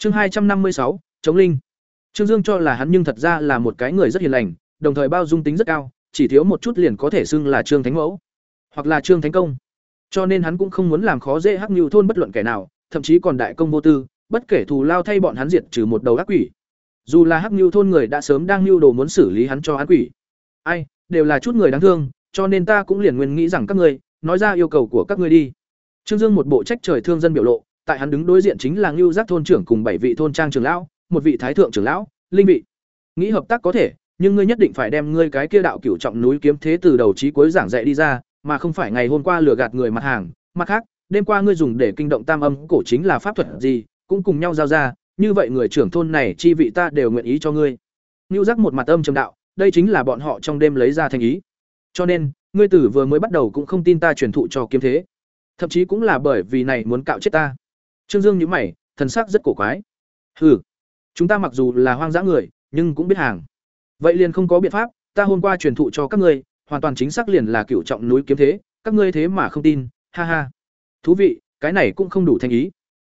Chương hai trăm năm mươi sáu, chống linh. Trương Dương cho là hắn nhưng thật ra là một cái người rất hiền lành, đồng thời bao dung tính rất cao, chỉ thiếu một chút liền có thể xưng là Trương Thánh Mẫu, hoặc là Trương Thánh Công. Cho nên hắn cũng không muốn làm khó dễ Hắc Nưu thôn bất luận kẻ nào, thậm chí còn đại công vô tư, bất kể thù lao thay bọn hắn diệt trừ một đầu ác quỷ. Dù là Hắc Nưu thôn người đã sớm đang lưu đồ muốn xử lý hắn cho án quỷ. Ai, đều là chút người đáng thương, cho nên ta cũng liền nguyên nghĩ rằng các ngươi, nói ra yêu cầu của các ngươi đi. Trương Dương một bộ trách trời thương dân biểu lộ, tại hắn đứng đối diện chính là Ngưu Giác thôn trưởng cùng bảy vị thôn trang trưởng lão, một vị thái thượng trưởng lão, linh vị. Nghĩ hợp tác có thể, nhưng ngươi nhất định phải đem ngươi cái kia đạo cửu trọng núi kiếm thế từ đầu chí cuối giảng dạy đi ra, mà không phải ngày hôm qua lừa gạt người mặt hàng, mặt khác, đêm qua ngươi dùng để kinh động tam âm cổ chính là pháp thuật gì, cũng cùng nhau giao ra, như vậy người trưởng thôn này chi vị ta đều nguyện ý cho ngươi. ngưu Giác một mặt âm trầm đạo, đây chính là bọn họ trong đêm lấy ra thành ý. Cho nên, ngươi tử vừa mới bắt đầu cũng không tin ta truyền thụ cho kiếm thế. Thậm chí cũng là bởi vì này muốn cạo chết ta. Trương Dương nhíu mày, thần sắc rất cổ quái. Hừ, chúng ta mặc dù là hoang dã người, nhưng cũng biết hàng. Vậy liền không có biện pháp, ta hôm qua truyền thụ cho các ngươi, hoàn toàn chính xác liền là cựu trọng núi kiếm thế, các ngươi thế mà không tin, ha ha. Thú vị, cái này cũng không đủ thành ý.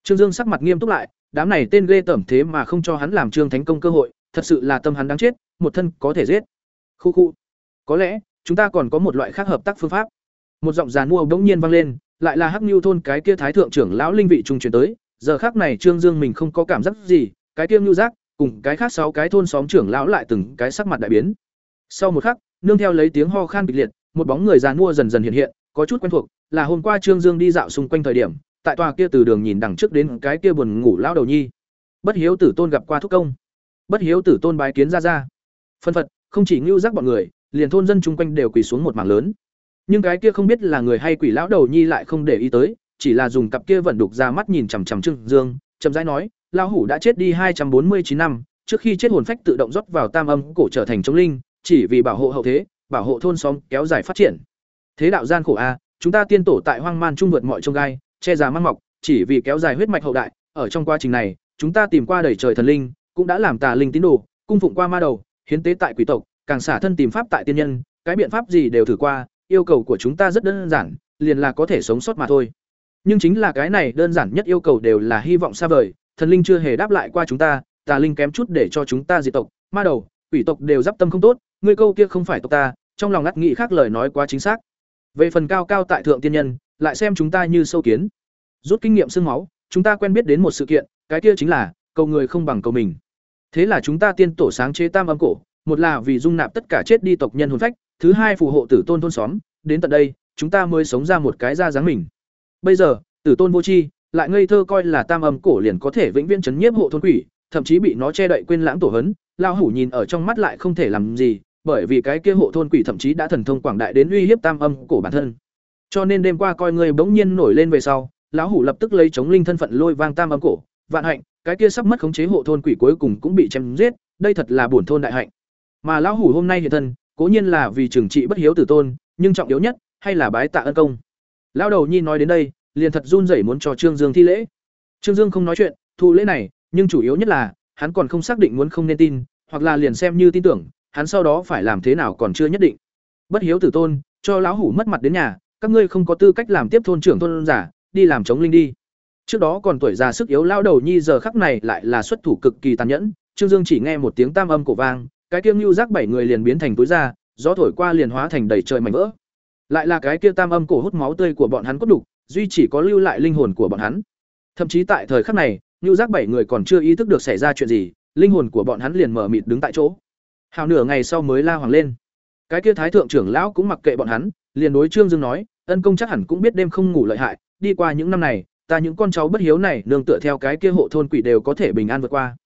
Trương Dương sắc mặt nghiêm túc lại, đám này tên ghê tởm thế mà không cho hắn làm Trương Thánh công cơ hội, thật sự là tâm hắn đáng chết, một thân có thể giết. Khu khu. Có lẽ, chúng ta còn có một loại khác hợp tác phương pháp. Một giọng giàn mua bỗng nhiên vang lên, lại là Hắc nhu thôn cái kia thái thượng trưởng lão linh vị trung truyền tới, giờ khắc này Trương Dương mình không có cảm giác gì, cái kia nhu giác, cùng cái khác sáu cái thôn xóm trưởng lão lại từng cái sắc mặt đại biến. Sau một khắc, nương theo lấy tiếng ho khan kịch liệt, một bóng người già mua dần dần hiện hiện, có chút quen thuộc, là hôm qua Trương Dương đi dạo xung quanh thời điểm, tại tòa kia từ đường nhìn đằng trước đến cái kia buồn ngủ lão đầu nhi. Bất hiếu tử tôn gặp qua thúc công. Bất hiếu tử tôn bái kiến ra ra. Phân phật, không chỉ ngưu giác bọn người, liền thôn dân chung quanh đều quỳ xuống một mảng lớn. Nhưng cái kia không biết là người hay quỷ lão đầu nhi lại không để ý tới, chỉ là dùng cặp kia vận đục ra mắt nhìn chằm chằm Trương Dương, chậm rãi nói, lão hủ đã chết đi hai trăm bốn mươi chín năm, trước khi chết hồn phách tự động rót vào tam âm cổ trở thành chống linh, chỉ vì bảo hộ hậu thế, bảo hộ thôn xóm kéo dài phát triển. Thế đạo gian khổ a, chúng ta tiên tổ tại hoang man trung vượt mọi trông gai, che già mang mọc, chỉ vì kéo dài huyết mạch hậu đại, ở trong quá trình này, chúng ta tìm qua đầy trời thần linh, cũng đã làm tà linh tín đồ, cung phụng qua ma đầu, hiến tế tại quỷ tộc, càng xả thân tìm pháp tại tiên nhân, cái biện pháp gì đều thử qua, yêu cầu của chúng ta rất đơn giản, liền là có thể sống sót mà thôi. Nhưng chính là cái này đơn giản nhất yêu cầu đều là hy vọng xa vời, thần linh chưa hề đáp lại qua chúng ta, tà linh kém chút để cho chúng ta diệt tộc, ma đầu, quỷ tộc đều giáp tâm không tốt, ngươi câu kia không phải tộc ta, trong lòng ngắt nghĩ khác lời nói quá chính xác. Về phần cao cao tại thượng tiên nhân, lại xem chúng ta như sâu kiến. Rút kinh nghiệm xương máu, chúng ta quen biết đến một sự kiện, cái kia chính là cầu người không bằng cầu mình. Thế là chúng ta tiên tổ sáng chế tam âm cổ, một là vì dung nạp tất cả chết đi tộc nhân hồn phách, thứ hai phù hộ tử tôn thôn xóm, đến tận đây, chúng ta mới sống ra một cái ra dáng mình. Bây giờ, tử tôn vô tri, lại ngây thơ coi là tam âm cổ liền có thể vĩnh viễn chấn nhiếp hộ thôn quỷ, thậm chí bị nó che đậy quên lãng tổ hấn, lao hủ nhìn ở trong mắt lại không thể làm gì, bởi vì cái kia hộ thôn quỷ thậm chí đã thần thông quảng đại đến uy hiếp tam âm cổ bản thân. Cho nên đêm qua coi ngươi bỗng nhiên nổi lên về sau, lão hủ lập tức lấy chống linh thân phận lôi vang tam âm cổ, vạn hạnh, cái kia sắp mất khống chế hộ thôn quỷ cuối cùng cũng bị chém giết, đây thật là buồn thôn đại hạnh. Mà lão hủ hôm nay hiện thân, cố nhiên là vì trừng trị bất hiếu tử tôn, nhưng trọng yếu nhất hay là bái tạ ân công. Lão đầu nhi nói đến đây, liền thật run rẩy muốn cho Trương Dương thi lễ. Trương Dương không nói chuyện, thụ lễ này, nhưng chủ yếu nhất là, hắn còn không xác định muốn không nên tin, hoặc là liền xem như tin tưởng, hắn sau đó phải làm thế nào còn chưa nhất định. Bất hiếu tử tôn, cho lão hủ mất mặt đến nhà, các ngươi không có tư cách làm tiếp thôn trưởng thôn giả, đi làm chống linh đi. Trước đó còn tuổi già sức yếu lão đầu nhi giờ khắc này lại là xuất thủ cực kỳ tàn nhẫn, Trương Dương chỉ nghe một tiếng tam âm cổ vang, cái kia lưu giác bảy người liền biến thành túi da, gió thổi qua liền hóa thành đầy trời mảnh vỡ. Lại là cái kia tam âm cổ hút máu tươi của bọn hắn cốt đục, duy chỉ có lưu lại linh hồn của bọn hắn. Thậm chí tại thời khắc này, lưu giác bảy người còn chưa ý thức được xảy ra chuyện gì, linh hồn của bọn hắn liền mở mịt đứng tại chỗ. Hào nửa ngày sau mới la hoàng lên. Cái kia thái thượng trưởng lão cũng mặc kệ bọn hắn, liền đối Trương Dương nói, ân công chắc hẳn cũng biết đêm không ngủ lợi hại, đi qua những năm này, ta những con cháu bất hiếu này nương tựa theo cái kia hộ thôn quỷ đều có thể bình an vượt qua.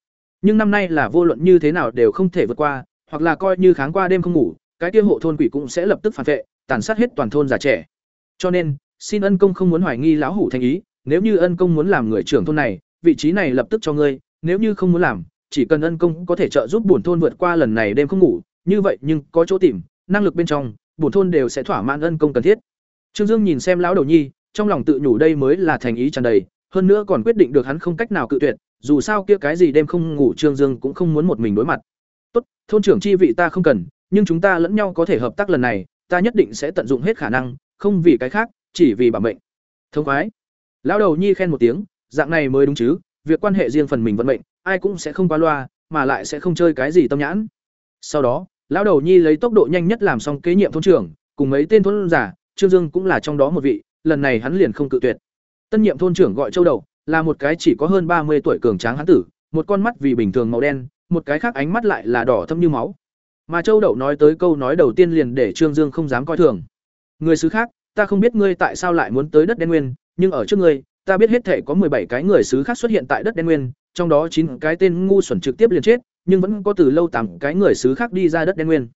Nhưng năm nay là vô luận như thế nào đều không thể vượt qua, hoặc là coi như kháng qua đêm không ngủ, cái kia hộ thôn quỷ cũng sẽ lập tức phản vệ, tàn sát hết toàn thôn già trẻ. Cho nên, xin ân công không muốn hoài nghi lão hủ thành ý, nếu như ân công muốn làm người trưởng thôn này, vị trí này lập tức cho ngươi, nếu như không muốn làm, chỉ cần ân công có thể trợ giúp bổn thôn vượt qua lần này đêm không ngủ, như vậy nhưng có chỗ tìm, năng lực bên trong, bổn thôn đều sẽ thỏa mãn ân công cần thiết. Trương Dương nhìn xem lão đầu nhi, trong lòng tự nhủ đây mới là thành ý tràn đầy, hơn nữa còn quyết định được hắn không cách nào cự tuyệt, dù sao kia cái gì đêm không ngủ Trương Dương cũng không muốn một mình đối mặt. Tốt, thôn trưởng chi vị ta không cần, nhưng chúng ta lẫn nhau có thể hợp tác lần này, ta nhất định sẽ tận dụng hết khả năng, không vì cái khác, chỉ vì bảo mệnh. Thông khoái. Lão đầu nhi khen một tiếng, dạng này mới đúng chứ, việc quan hệ riêng phần mình vận mệnh, ai cũng sẽ không qua loa, mà lại sẽ không chơi cái gì tâm nhãn. Sau đó, lão đầu nhi lấy tốc độ nhanh nhất làm xong kế nhiệm thôn trưởng, cùng mấy tên thôn giả, Trương Dương cũng là trong đó một vị, lần này hắn liền không cự tuyệt. Tân nhiệm thôn trưởng gọi Châu Đầu, là một cái chỉ có hơn ba mươi tuổi cường tráng hắn tử, một con mắt vì bình thường màu đen, một cái khác ánh mắt lại là đỏ thâm như máu. Mà Châu Đậu nói tới câu nói đầu tiên liền để Trương Dương không dám coi thường. Người xứ khác, ta không biết ngươi tại sao lại muốn tới đất đen nguyên, nhưng ở trước ngươi, ta biết hết thể có bảy cái người xứ khác xuất hiện tại đất đen nguyên, trong đó chín cái tên ngu xuẩn trực tiếp liền chết, nhưng vẫn có từ lâu tám cái người xứ khác đi ra đất đen nguyên.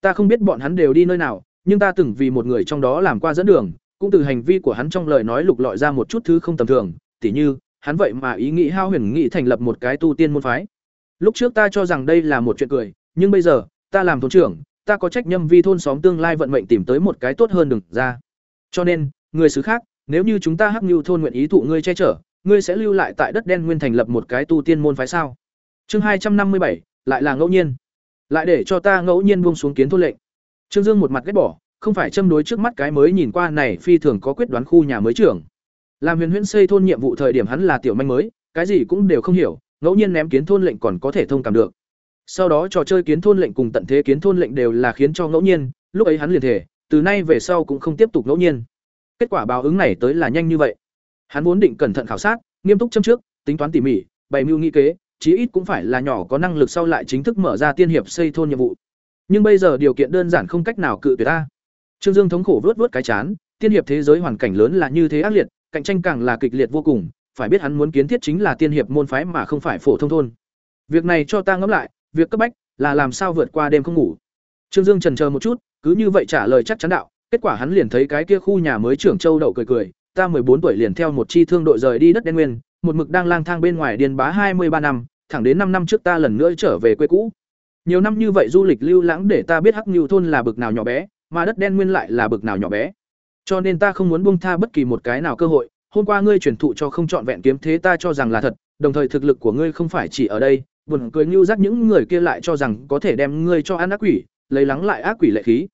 Ta không biết bọn hắn đều đi nơi nào, nhưng ta từng vì một người trong đó làm qua dẫn đường, cũng từ hành vi của hắn trong lời nói lục lọi ra một chút thứ không tầm thường, tỉ như, hắn vậy mà ý nghĩ hao huyền nghị thành lập một cái tu tiên môn phái. Lúc trước ta cho rằng đây là một chuyện cười, nhưng bây giờ, ta làm thôn trưởng, ta có trách nhiệm vì thôn xóm tương lai vận mệnh tìm tới một cái tốt hơn đừng ra. Cho nên, người xứ khác, nếu như chúng ta Hắc Nưu thôn nguyện ý thụ ngươi che chở, ngươi sẽ lưu lại tại đất đen nguyên thành lập một cái tu tiên môn phái sao? Chương hai trăm năm mươi bảy lại là ngẫu nhiên. Lại để cho ta ngẫu nhiên buông xuống kiến thôn lệnh. Trương Dương một mặt ghét bỏ, không phải châm đối trước mắt cái mới nhìn qua này phi thường có quyết đoán khu nhà mới trưởng. Làm Huyền Huyễn xây thôn nhiệm vụ thời điểm hắn là tiểu manh mới, cái gì cũng đều không hiểu, ngẫu nhiên ném kiến thôn lệnh còn có thể thông cảm được. Sau đó trò chơi kiến thôn lệnh cùng tận thế kiến thôn lệnh đều là khiến cho ngẫu nhiên, lúc ấy hắn liền thể, từ nay về sau cũng không tiếp tục ngẫu nhiên. Kết quả báo ứng này tới là nhanh như vậy. Hắn vốn định cẩn thận khảo sát, nghiêm túc châm trước, tính toán tỉ mỉ, bày mưu nghị kế, chí ít cũng phải là nhỏ có năng lực sau lại chính thức mở ra tiên hiệp xây thôn nhiệm vụ. Nhưng bây giờ điều kiện đơn giản không cách nào cự tuyệt ta. Trương Dương thống khổ vớt vớt cái chán, tiên hiệp thế giới hoàn cảnh lớn là như thế ác liệt, cạnh tranh càng là kịch liệt vô cùng, phải biết hắn muốn kiến thiết chính là tiên hiệp môn phái mà không phải phổ thông thôn. Việc này cho ta ngẫm lại, việc cấp bách là làm sao vượt qua đêm không ngủ. Trương Dương trần chờ một chút, cứ như vậy trả lời chắc chắn đạo, kết quả hắn liền thấy cái kia khu nhà mới trưởng châu đậu cười cười, ta bốn tuổi liền theo một chi thương đội rời đi đất đen nguyên, một mực đang lang thang bên ngoài điền bá hai mươi ba năm, thẳng đến năm năm trước ta lần nữa trở về quê cũ. Nhiều năm như vậy du lịch lưu lãng để ta biết Hắc Nưu thôn là bực nào nhỏ bé, mà đất đen nguyên lại là bực nào nhỏ bé. Cho nên ta không muốn buông tha bất kỳ một cái nào cơ hội, hôm qua ngươi truyền thụ cho không chọn vẹn kiếm thế ta cho rằng là thật, đồng thời thực lực của ngươi không phải chỉ ở đây, buồn cười như rắc những người kia lại cho rằng có thể đem ngươi cho ăn ác quỷ, lấy lắng lại ác quỷ lệ khí.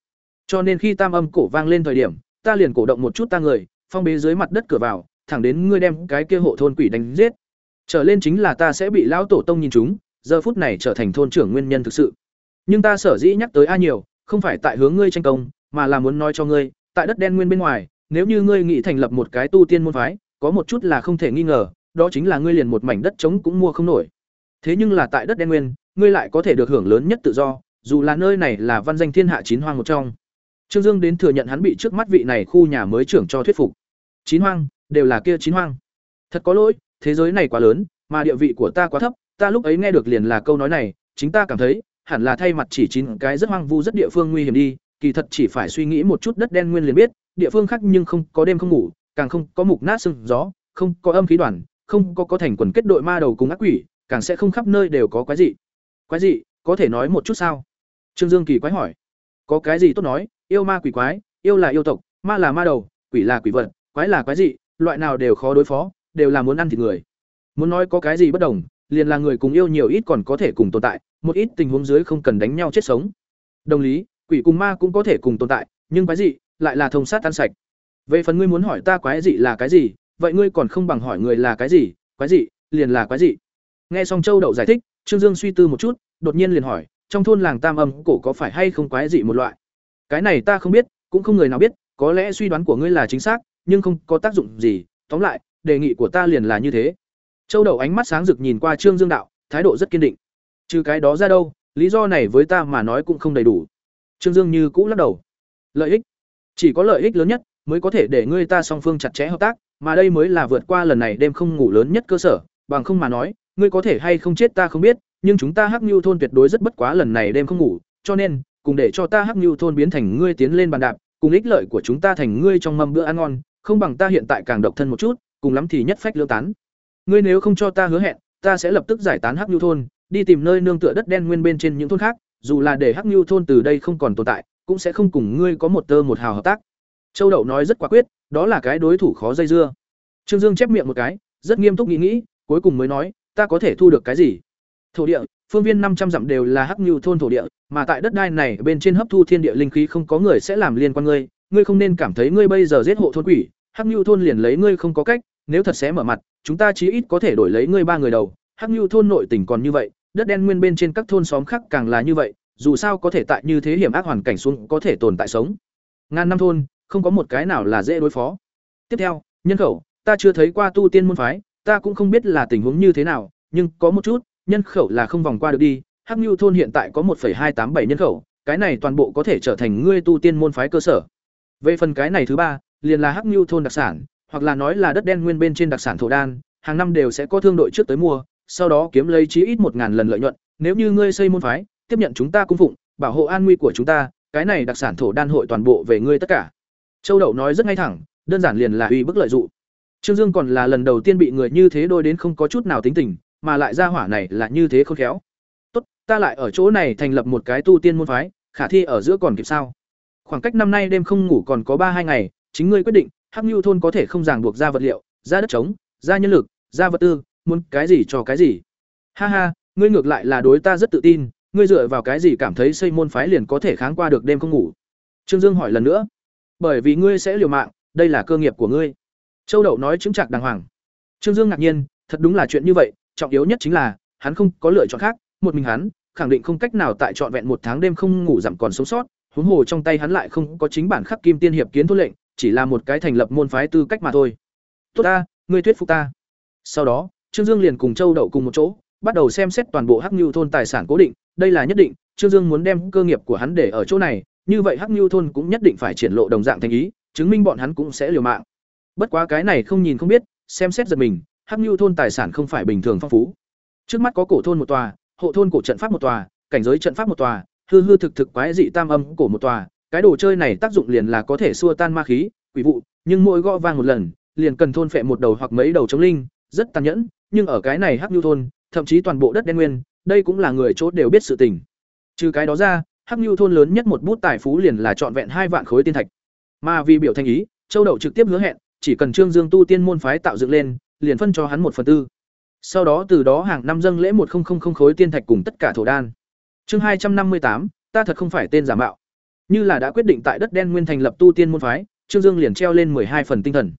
Cho nên khi tam âm cổ vang lên thời điểm, ta liền cổ động một chút ta người, phong bế dưới mặt đất cửa vào, thẳng đến ngươi đem cái kia hộ thôn quỷ đánh giết. Trở lên chính là ta sẽ bị lão tổ tông nhìn chúng, giờ phút này trở thành thôn trưởng nguyên nhân thực sự. Nhưng ta sở dĩ nhắc tới a nhiều, không phải tại hướng ngươi tranh công, mà là muốn nói cho ngươi, tại đất đen nguyên bên ngoài, nếu như ngươi nghĩ thành lập một cái tu tiên môn phái, có một chút là không thể nghi ngờ, đó chính là ngươi liền một mảnh đất trống cũng mua không nổi. Thế nhưng là tại đất đen nguyên, ngươi lại có thể được hưởng lớn nhất tự do, dù là nơi này là văn danh thiên hạ chín hoang một trong. Trương Dương đến thừa nhận hắn bị trước mắt vị này khu nhà mới trưởng cho thuyết phục. Chín hoang, đều là kia chín hoang. Thật có lỗi, thế giới này quá lớn, mà địa vị của ta quá thấp, ta lúc ấy nghe được liền là câu nói này, chính ta cảm thấy, hẳn là thay mặt chỉ chín cái rất hoang vu rất địa phương nguy hiểm đi, kỳ thật chỉ phải suy nghĩ một chút đất đen nguyên liền biết, địa phương khác nhưng không có đêm không ngủ, càng không có mục nát sương gió, không có âm khí đoàn, không có có thành quần kết đội ma đầu cùng ác quỷ, càng sẽ không khắp nơi đều có quái dị. Quái dị, có thể nói một chút sao? Trương Dương Kỳ quái hỏi. Có cái gì tốt nói, yêu ma quỷ quái, yêu là yêu tộc, ma là ma đầu, quỷ là quỷ vật, quái là quái dị, loại nào đều khó đối phó, đều là muốn ăn thịt người. Muốn nói có cái gì bất đồng, liền là người cùng yêu nhiều ít còn có thể cùng tồn tại, một ít tình huống dưới không cần đánh nhau chết sống. Đồng lý, quỷ cùng ma cũng có thể cùng tồn tại, nhưng quái dị lại là thông sát tan sạch. Về phần ngươi muốn hỏi ta quái dị là cái gì, vậy ngươi còn không bằng hỏi người là cái gì, quái dị, liền là quái dị. Nghe xong Châu Đậu giải thích, Trương Dương suy tư một chút, đột nhiên liền hỏi, trong thôn làng Tam Âm cổ có phải hay không quái dị một loại? Cái này ta không biết, cũng không người nào biết, có lẽ suy đoán của ngươi là chính xác, nhưng không có tác dụng gì, tóm lại, đề nghị của ta liền là như thế. Châu Đậu ánh mắt sáng rực nhìn qua Trương Dương đạo, thái độ rất kiên định. Trừ cái đó ra đâu, lý do này với ta mà nói cũng không đầy đủ. Trương Dương như cũ lắc đầu. Lợi ích, chỉ có lợi ích lớn nhất mới có thể để ngươi ta song phương chặt chẽ hợp tác, mà đây mới là vượt qua lần này đêm không ngủ lớn nhất cơ sở, bằng không mà nói, ngươi có thể hay không chết ta không biết, nhưng chúng ta Hắc Nưu thôn tuyệt đối rất bất quá lần này đêm không ngủ, cho nên, cùng để cho ta Hắc Nưu thôn biến thành ngươi tiến lên bàn đạp, cùng ích lợi của chúng ta thành ngươi trong mâm bữa ăn ngon, không bằng ta hiện tại càng độc thân một chút, cùng lắm thì nhất phách lưỡng tán. Ngươi nếu không cho ta hứa hẹn, ta sẽ lập tức giải tán Hắc Nưu thôn, đi tìm nơi nương tựa đất đen nguyên bên trên những thôn khác, dù là để Hắc Nưu thôn từ đây không còn tồn tại, cũng sẽ không cùng ngươi có một tơ một hào hợp tác. Châu Đậu nói rất quả quyết, đó là cái đối thủ khó dây dưa. Trương Dương chép miệng một cái, rất nghiêm túc nghĩ nghĩ, cuối cùng mới nói, ta có thể thu được cái gì? Thổ địa, phương viên năm trăm dặm đều là Hắc Nưu thôn thổ địa, mà tại đất đai này bên trên hấp thu thiên địa linh khí không có người sẽ làm liên quan ngươi, ngươi không nên cảm thấy ngươi bây giờ giết hộ thôn quỷ, Hắc Nưu thôn liền lấy ngươi không có cách, nếu thật sẽ mở mặt, chúng ta chí ít có thể đổi lấy ngươi ba người đầu, Hắc Nưu thôn nội tình còn như vậy, đất đen nguyên bên trên các thôn xóm khác càng là như vậy, dù sao có thể tại như thế hiểm ác hoàn cảnh xuống có thể tồn tại sống. Ngàn năm thôn, không có một cái nào là dễ đối phó. Tiếp theo, nhân khẩu, ta chưa thấy qua tu tiên môn phái, ta cũng không biết là tình huống như thế nào, nhưng có một chút, nhân khẩu là không vòng qua được đi. Hắc Nưu thôn hiện tại có 1.287 nhân khẩu, cái này toàn bộ có thể trở thành ngươi tu tiên môn phái cơ sở. Về phần cái này thứ ba, liền là Hắc Nưu thôn đặc sản, hoặc là nói là đất đen nguyên bên trên đặc sản thổ đan, hàng năm đều sẽ có thương đội trước tới mua, sau đó kiếm lấy chí ít một ngàn lần lợi nhuận, nếu như ngươi xây môn phái, tiếp nhận chúng ta cung phụng, bảo hộ an nguy của chúng ta, cái này đặc sản thổ đan hội toàn bộ về ngươi tất cả. Châu Đậu nói rất ngay thẳng, đơn giản liền là uy bức lợi dụng. Trương Dương còn là lần đầu tiên bị người như thế đôi đến không có chút nào tính tình, mà lại ra hỏa này là như thế khôn khéo. Tốt, ta lại ở chỗ này thành lập một cái tu tiên môn phái, khả thi ở giữa còn kịp sao? Khoảng cách năm nay đêm không ngủ còn có ba hai ngày, chính ngươi quyết định, Hắc Nưu thôn có thể không ràng buộc ra vật liệu, ra đất trống, ra nhân lực, ra vật tư, muốn cái gì cho cái gì. Ha ha, ngươi ngược lại là đối ta rất tự tin, ngươi dựa vào cái gì cảm thấy xây môn phái liền có thể kháng qua được đêm không ngủ? Trương Dương hỏi lần nữa. Bởi vì ngươi sẽ liều mạng, đây là cơ nghiệp của ngươi. Châu Đậu nói chứng chặt đàng hoàng. Trương Dương ngạc nhiên, thật đúng là chuyện như vậy, trọng yếu nhất chính là hắn không có lựa chọn khác, một mình hắn, khẳng định không cách nào tại trọn vẹn một tháng đêm không ngủ giảm còn sống sót, huống hồ trong tay hắn lại không có chính bản khắc kim tiên hiệp kiến thôn lệnh, chỉ là một cái thành lập môn phái tư cách mà thôi. Tốt ta, ngươi thuyết phục ta. Sau đó, Trương Dương liền cùng Châu Đậu cùng một chỗ, bắt đầu xem xét toàn bộ Hắc Nưu thôn tài sản cố định, đây là nhất định, Trương Dương muốn đem cơ nghiệp của hắn để ở chỗ này, như vậy Hắc Nưu thôn cũng nhất định phải triển lộ đồng dạng thành ý, chứng minh bọn hắn cũng sẽ liều mạng. Bất quá cái này không nhìn không biết, xem xét giật mình, Hắc Nưu thôn tài sản không phải bình thường phong phú. Trước mắt có cổ thôn một tòa, hộ thôn cổ trận pháp một tòa, cảnh giới trận pháp một tòa, hư hư thực thực quái dị tam âm cổ một tòa, cái đồ chơi này tác dụng liền là có thể xua tan ma khí, quỷ vụ, nhưng mỗi gõ vang một lần, liền cần thôn phệ một đầu hoặc mấy đầu chống linh, rất tàn nhẫn, nhưng ở cái này Hắc Nưu thôn, thậm chí toàn bộ đất đen nguyên, đây cũng là người chốt đều biết sự tình. Trừ cái đó ra, Hắc Nưu thôn lớn nhất một bút tài phú liền là trọn vẹn hai vạn khối tiên thạch. Mà vì biểu thanh ý, Châu Đậu trực tiếp hứa hẹn, chỉ cần Trương Dương tu tiên môn phái tạo dựng lên, liền phân cho hắn một phần tư. Sau đó từ đó hàng năm dâng lễ một khối tiên thạch cùng tất cả thổ đan. Chương hai trăm năm mươi tám, ta thật không phải tên giả mạo. Như là đã quyết định tại đất đen nguyên thành lập tu tiên môn phái, Trương Dương liền treo lên hai phần tinh thần.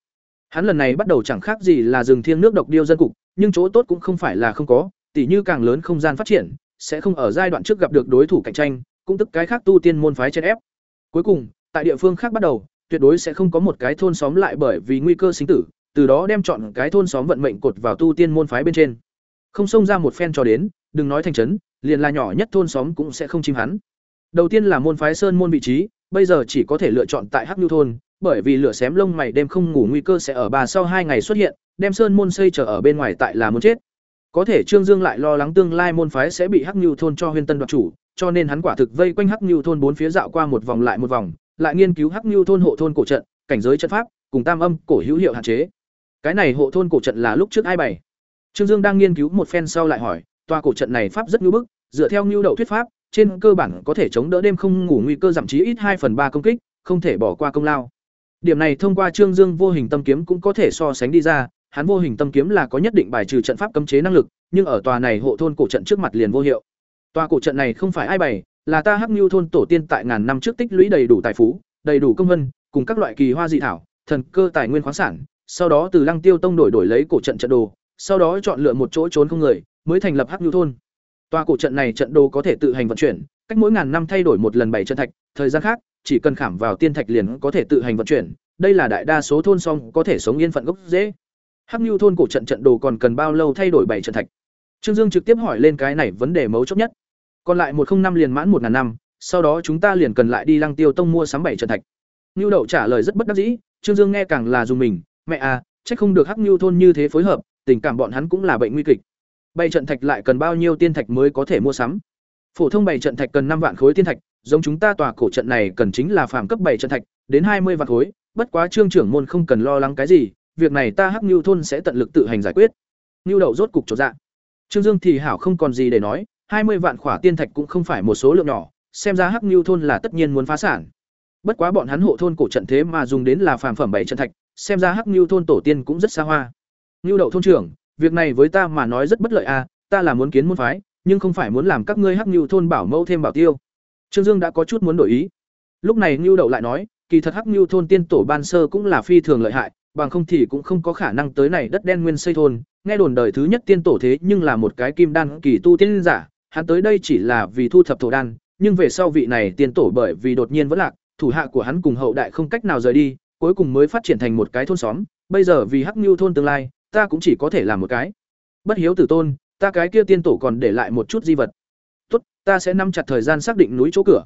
Hắn lần này bắt đầu chẳng khác gì là rừng thiên nước độc điêu dân cục, nhưng chỗ tốt cũng không phải là không có, tỉ như càng lớn không gian phát triển, sẽ không ở giai đoạn trước gặp được đối thủ cạnh tranh, cũng tức cái khác tu tiên môn phái trên ép. Cuối cùng, tại địa phương khác bắt đầu, tuyệt đối sẽ không có một cái thôn xóm lại bởi vì nguy cơ sinh tử, từ đó đem chọn cái thôn xóm vận mệnh cột vào tu tiên môn phái bên trên. Không xông ra một phen cho đến, đừng nói thành trấn, liền là nhỏ nhất thôn xóm cũng sẽ không chim hắn. Đầu tiên là môn phái sơn môn vị trí, bây giờ chỉ có thể lựa chọn tại Hắc Nưu thôn, bởi vì lửa xém lông mày đêm không ngủ nguy cơ sẽ ở bà sau hai ngày xuất hiện, đem sơn môn xây trở ở bên ngoài tại là muốn chết. Có thể Trương Dương lại lo lắng tương lai môn phái sẽ bị Hắc Nưu thôn cho Huyên Tân đoạt chủ, cho nên hắn quả thực vây quanh Hắc Nưu thôn bốn phía dạo qua một vòng lại một vòng, lại nghiên cứu Hắc Nưu thôn hộ thôn cổ trận, cảnh giới trận pháp, cùng tam âm cổ hữu hiệu hạn chế. Cái này hộ thôn cổ trận là lúc trước ai bày? Trương Dương đang nghiên cứu một phen sau lại hỏi, tòa cổ trận này pháp rất nhu bức, dựa theo nhu đậu thuyết pháp, trên cơ bản có thể chống đỡ đêm không ngủ nguy cơ giảm chí ít hai phần ba công kích, không thể bỏ qua công lao. Điểm này thông qua Trương Dương vô hình tâm kiếm cũng có thể so sánh đi ra, hắn vô hình tâm kiếm là có nhất định bài trừ trận pháp cấm chế năng lực, nhưng ở tòa này hộ thôn cổ trận trước mặt liền vô hiệu. Tòa cổ trận này không phải ai bày, là ta Hắc Nưu thôn tổ tiên tại ngàn năm trước tích lũy đầy đủ tài phú, đầy đủ công văn, cùng các loại kỳ hoa dị thảo, thần cơ tài nguyên khoáng sản, sau đó từ Lăng Tiêu Tông đổi đổi lấy cổ trận trận đồ, sau đó chọn lựa một chỗ trốn không người, mới thành lập Hắc Nưu thôn. Tòa cổ trận này trận đồ có thể tự hành vận chuyển, cách mỗi ngàn năm thay đổi một lần bảy trận thạch, thời gian khác, chỉ cần khảm vào tiên thạch liền có thể tự hành vận chuyển, đây là đại đa số thôn song có thể sống yên phận gốc dễ. Hắc Nưu thôn cổ trận trận đồ còn cần bao lâu thay đổi bảy trận thạch? Trương Dương trực tiếp hỏi lên cái này vấn đề mấu chốt nhất. Còn lại một không năm liền mãn một ngàn năm, sau đó chúng ta liền cần lại đi Lăng Tiêu Tông mua sắm bảy trận thạch. Nưu Đậu trả lời rất bất đắc dĩ, Trương Dương nghe càng là dùng mình, mẹ à, chắc không được Hắc Nưu thôn như thế phối hợp, tình cảm bọn hắn cũng là bệnh nguy kịch. Bảy trận thạch lại cần bao nhiêu tiên thạch mới có thể mua sắm? Phổ thông bảy trận thạch cần năm vạn khối tiên thạch, giống chúng ta tòa cổ trận này cần chính là phàm cấp bảy trận thạch, đến hai mươi vạn khối, bất quá Trương trưởng môn không cần lo lắng cái gì, việc này ta Hắc Nưu thôn sẽ tận lực tự hành giải quyết. Nưu Đậu rốt cục chột dạ. Trương Dương thì hảo không còn gì để nói, hai mươi vạn khỏa tiên thạch cũng không phải một số lượng nhỏ, xem ra Hắc Nưu thôn là tất nhiên muốn phá sản. Bất quá bọn hắn hộ thôn cổ trận thế mà dùng đến là phàm phẩm bảy trận thạch, xem ra Hắc Nưu thôn tổ tiên cũng rất xa hoa. Nưu Đậu thôn trưởng, việc này với ta mà nói rất bất lợi a, à, ta là muốn kiến môn phái, nhưng không phải muốn làm các ngươi Hắc Nưu thôn bảo mẫu thêm bảo tiêu. Trương Dương đã có chút muốn đổi ý. Lúc này Nưu Đậu lại nói, kỳ thật Hắc Nưu thôn tiên tổ ban sơ cũng là phi thường lợi hại, bằng không thì cũng không có khả năng tới này đất đen nguyên xây thôn, nghe đồn đời thứ nhất tiên tổ thế nhưng là một cái kim đan kỳ tu tiên giả, hắn tới đây chỉ là vì thu thập thổ đan, nhưng về sau vị này tiên tổ bởi vì đột nhiên vẫn lạc, thủ hạ của hắn cùng hậu đại không cách nào rời đi, cuối cùng mới phát triển thành một cái thôn xóm, bây giờ vì Hắc Nưu thôn tương lai, ta cũng chỉ có thể làm một cái. Bất hiếu tử tôn, ta cái kia tiên tổ còn để lại một chút di vật. Ta sẽ nắm chặt thời gian xác định núi chỗ cửa.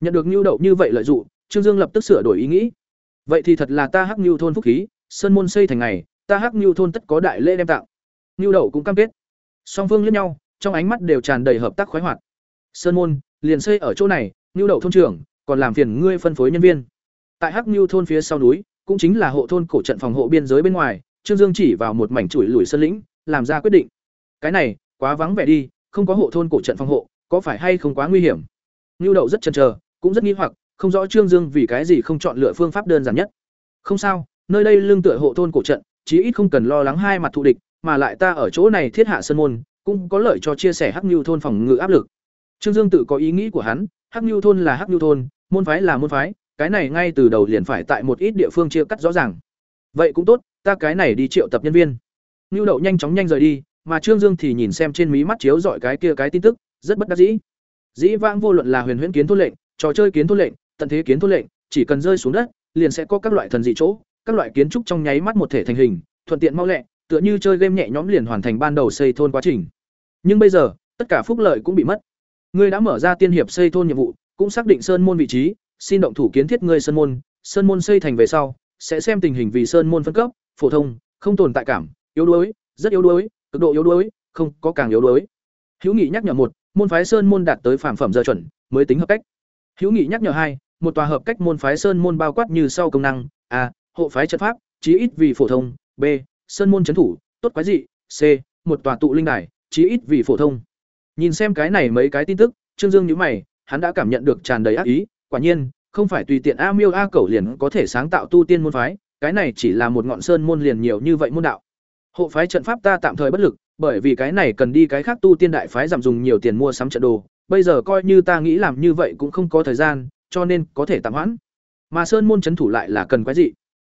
Nhận được nhu đậu như vậy lợi dụng, Trương Dương lập tức sửa đổi ý nghĩ. Vậy thì thật là ta Hắc Nưu thôn phúc khí, sơn môn xây thành ngày, ta Hắc Nưu thôn tất có đại lễ đem tặng. Nưu đậu cũng cam kết. Song phương lẫn nhau, trong ánh mắt đều tràn đầy hợp tác khoái hoạt. Sơn môn, liền xây ở chỗ này, Nưu đậu thôn trưởng, còn làm phiền ngươi phân phối nhân viên. Tại Hắc Nưu thôn phía sau núi, cũng chính là hộ thôn cổ trận phòng hộ biên giới bên ngoài, Trương Dương chỉ vào một mảnh chuỗi lùi sơn lĩnh, làm ra quyết định. Cái này, quá vắng vẻ đi, không có hộ thôn cổ trận phòng hộ, có phải hay không quá nguy hiểm? ngưu Đậu rất chần chờ, cũng rất nghi hoặc, không rõ Trương Dương vì cái gì không chọn lựa phương pháp đơn giản nhất. Không sao, nơi đây lương tựa hộ thôn cổ trận, chí ít không cần lo lắng hai mặt thù địch, mà lại ta ở chỗ này thiết hạ sân môn, cũng có lợi cho chia sẻ Hắc ngưu thôn phòng ngự áp lực. Trương Dương tự có ý nghĩ của hắn, Hắc ngưu thôn là Hắc ngưu thôn, môn phái là môn phái, cái này ngay từ đầu liền phải tại một ít địa phương chia cắt rõ ràng. Vậy cũng tốt, ta cái này đi triệu tập nhân viên. ngưu Đậu nhanh chóng nhanh rời đi, mà Trương Dương thì nhìn xem trên mí mắt chiếu dọi cái kia cái tin tức, rất bất đắc dĩ. Dĩ vãng vô luận là huyền huyễn kiến thôn lệnh, trò chơi kiến thôn lệnh, tận thế kiến thôn lệnh, chỉ cần rơi xuống đất, liền sẽ có các loại thần dị chỗ, các loại kiến trúc trong nháy mắt một thể thành hình, thuận tiện mau lẹ, tựa như chơi game nhẹ nhõm liền hoàn thành ban đầu xây thôn quá trình. Nhưng bây giờ, tất cả phúc lợi cũng bị mất. Ngươi đã mở ra tiên hiệp xây thôn nhiệm vụ, cũng xác định sơn môn vị trí, xin động thủ kiến thiết ngươi sơn môn, sơn môn xây thành về sau, sẽ xem tình hình vì sơn môn phân cấp, phổ thông, không tồn tại cảm, yếu đuối, rất yếu đuối, cực độ yếu đuối, không có càng yếu đuối. Hữu Nghị nhắc nhở một, môn phái sơn môn đạt tới phàm phẩm giờ chuẩn, mới tính hợp cách. Hữu Nghị nhắc nhở hai, một tòa hợp cách môn phái sơn môn bao quát như sau công năng: A, hộ phái trận pháp, chí ít vì phổ thông; B, sơn môn trấn thủ, tốt quái dị; C, một tòa tụ linh đài, chí ít vì phổ thông. Nhìn xem cái này mấy cái tin tức, Trương Dương nhíu mày, hắn đã cảm nhận được tràn đầy ác ý, quả nhiên, không phải tùy tiện A Miêu A Cẩu liền có thể sáng tạo tu tiên môn phái, cái này chỉ là một ngọn sơn môn liền nhiều như vậy môn đạo. Hộ phái trận pháp ta tạm thời bất lực, bởi vì cái này cần đi cái khác tu tiên đại phái giảm dùng nhiều tiền mua sắm trận đồ, bây giờ coi như ta nghĩ làm như vậy cũng không có thời gian, cho nên có thể tạm hoãn. Mà sơn môn trấn thủ lại là cần quái gì?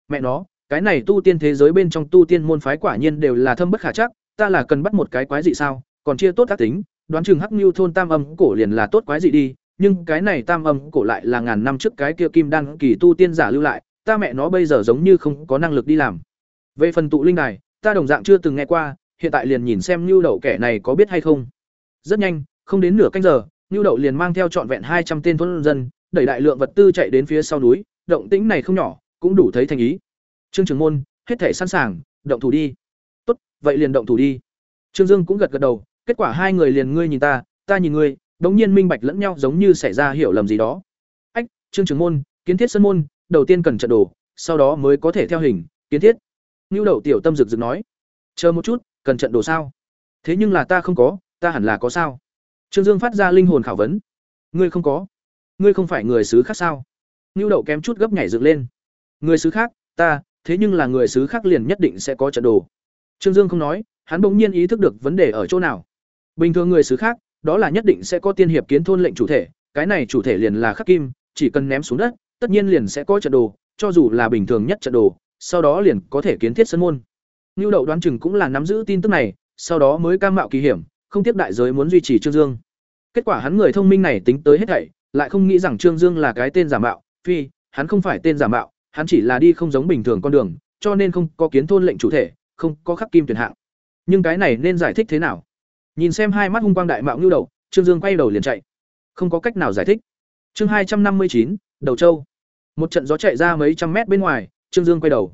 Mẹ nó, cái này tu tiên thế giới bên trong tu tiên môn phái quả nhiên đều là thâm bất khả chắc, ta là cần bắt một cái quái dị sao? Còn chia tốt tác tính, đoán chừng Hắc như thôn Tam Âm cổ liền là tốt quái dị đi, nhưng cái này Tam Âm cổ lại là ngàn năm trước cái kia kim đan kỳ tu tiên giả lưu lại, ta mẹ nó bây giờ giống như không có năng lực đi làm. Về phần tụ linh này ta đồng dạng chưa từng nghe qua, hiện tại liền nhìn xem Nưu Đậu kẻ này có biết hay không. Rất nhanh, không đến nửa canh giờ, Nưu Đậu liền mang theo trọn vẹn hai trăm tên thôn dân, đẩy đại lượng vật tư chạy đến phía sau núi, động tĩnh này không nhỏ, cũng đủ thấy thành ý. Trương Trường Môn, hết thể sẵn sàng, động thủ đi. Tốt, vậy liền động thủ đi. Trương Dương cũng gật gật đầu, kết quả hai người liền ngươi nhìn ta, ta nhìn ngươi, đống nhiên minh bạch lẫn nhau giống như xảy ra hiểu lầm gì đó. Ách, Trương Trường Môn, kiến thiết sân môn, đầu tiên cần trận đồ, sau đó mới có thể theo hình, kiến thiết. Nưu Đậu tiểu tâm rực rực nói, chờ một chút, cần trận đồ sao? Thế nhưng là ta không có, ta hẳn là có sao? Trương Dương phát ra linh hồn khảo vấn. Ngươi không có? Ngươi không phải người xứ khác sao? Nưu Đậu kém chút gấp nhảy dựng lên. Người xứ khác, ta, thế nhưng là người xứ khác liền nhất định sẽ có trận đồ. Trương Dương không nói, hắn bỗng nhiên ý thức được vấn đề ở chỗ nào. Bình thường người xứ khác, đó là nhất định sẽ có tiên hiệp kiến thôn lệnh chủ thể, cái này chủ thể liền là khắc kim, chỉ cần ném xuống đất, tất nhiên liền sẽ có trận đồ, cho dù là bình thường nhất trận đồ, sau đó liền có thể kiến thiết sân môn. Nưu Đậu đoán chừng cũng là nắm giữ tin tức này, sau đó mới cam mạo kỳ hiểm, không tiếp đại giới muốn duy trì Trương Dương. Kết quả hắn người thông minh này tính tới hết thảy, lại không nghĩ rằng Trương Dương là cái tên giả mạo, phi, hắn không phải tên giả mạo, hắn chỉ là đi không giống bình thường con đường, cho nên không có kiến thôn lệnh chủ thể, không có khắc kim tuyển hạng. Nhưng cái này nên giải thích thế nào? Nhìn xem hai mắt hung quang đại mạo Nưu Đậu, Trương Dương quay đầu liền chạy. Không có cách nào giải thích. Chương hai trăm năm mươi chín, Đầu Châu. Một trận gió chạy ra mấy trăm mét bên ngoài, Trương Dương quay đầu.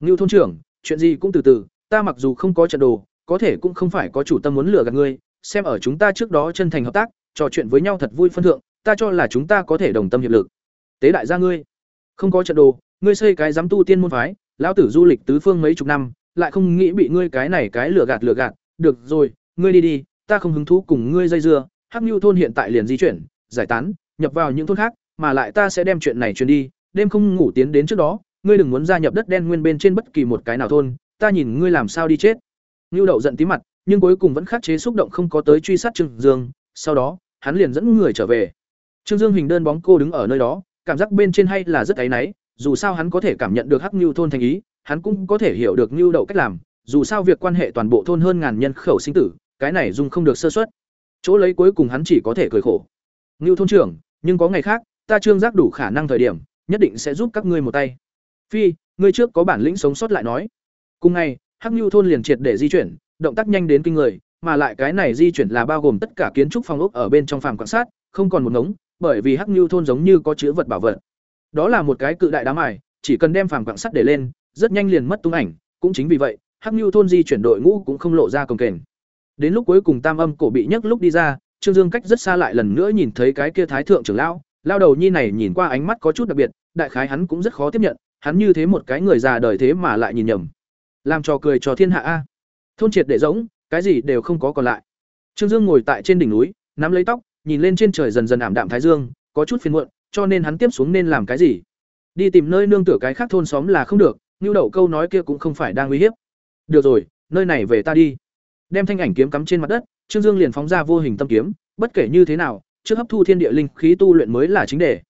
Ngưu thôn trưởng, chuyện gì cũng từ từ, ta mặc dù không có trận đồ, có thể cũng không phải có chủ tâm muốn lừa gạt ngươi, xem ở chúng ta trước đó chân thành hợp tác, trò chuyện với nhau thật vui phân thượng, ta cho là chúng ta có thể đồng tâm hiệp lực. Tế đại gia ngươi, không có trận đồ, ngươi xây cái giám tu tiên môn phái, lão tử du lịch tứ phương mấy chục năm, lại không nghĩ bị ngươi cái này cái lừa gạt lừa gạt, được rồi, ngươi đi đi, ta không hứng thú cùng ngươi dây dưa, Hắc Nưu thôn hiện tại liền di chuyển, giải tán, nhập vào những thôn khác, mà lại ta sẽ đem chuyện này truyền đi, đêm không ngủ tiến đến trước đó, ngươi đừng muốn gia nhập đất đen nguyên bên trên bất kỳ một cái nào thôn, ta nhìn ngươi làm sao đi chết. Nưu Đậu giận tí mặt, nhưng cuối cùng vẫn khắc chế xúc động không có tới truy sát Trương Dương, sau đó, hắn liền dẫn người trở về. Trương Dương hình đơn bóng cô đứng ở nơi đó, cảm giác bên trên hay là rất áy náy, dù sao hắn có thể cảm nhận được Hắc Nưu thôn thành ý, hắn cũng có thể hiểu được Nưu đậu cách làm, dù sao việc quan hệ toàn bộ thôn hơn ngàn nhân khẩu sinh tử, cái này dùng không được sơ suất. Chỗ lấy cuối cùng hắn chỉ có thể cười khổ. Nưu thôn trưởng, nhưng có ngày khác, ta trương giác đủ khả năng thời điểm, nhất định sẽ giúp các ngươi một tay. Phi, ngươi trước có bản lĩnh sống sót lại nói. Cùng ngày, Hắc nhu thôn liền triệt để di chuyển, động tác nhanh đến kinh người, mà lại cái này di chuyển là bao gồm tất cả kiến trúc phòng ốc ở bên trong phàm quan sát, không còn một ngống, bởi vì Hắc nhu thôn giống như có chứa vật bảo vật. Đó là một cái cự đại đá mài, chỉ cần đem phàm quan sát để lên, rất nhanh liền mất tung ảnh, cũng chính vì vậy, Hắc nhu thôn di chuyển đội ngũ cũng không lộ ra cồng kềnh. Đến lúc cuối cùng Tam Âm cổ bị nhấc lúc đi ra, Trương Dương cách rất xa lại lần nữa nhìn thấy cái kia thái thượng trưởng lão, lao đầu nhi này nhìn qua ánh mắt có chút đặc biệt, đại khái hắn cũng rất khó tiếp nhận, hắn như thế một cái người già đời thế mà lại nhìn nhầm. Làm trò cười cho thiên hạ a. Thôn triệt để giống, cái gì đều không có còn lại. Trương Dương ngồi tại trên đỉnh núi, nắm lấy tóc, nhìn lên trên trời dần dần ảm đạm thái dương, có chút phiền muộn, cho nên hắn tiếp xuống nên làm cái gì? Đi tìm nơi nương tựa cái khác thôn xóm là không được, như đậu câu nói kia cũng không phải đang uy hiếp. Được rồi, nơi này về ta đi. Đem thanh ảnh kiếm cắm trên mặt đất, Trương Dương liền phóng ra vô hình tâm kiếm, bất kể như thế nào, trước hấp thu thiên địa linh khí tu luyện mới là chính đề.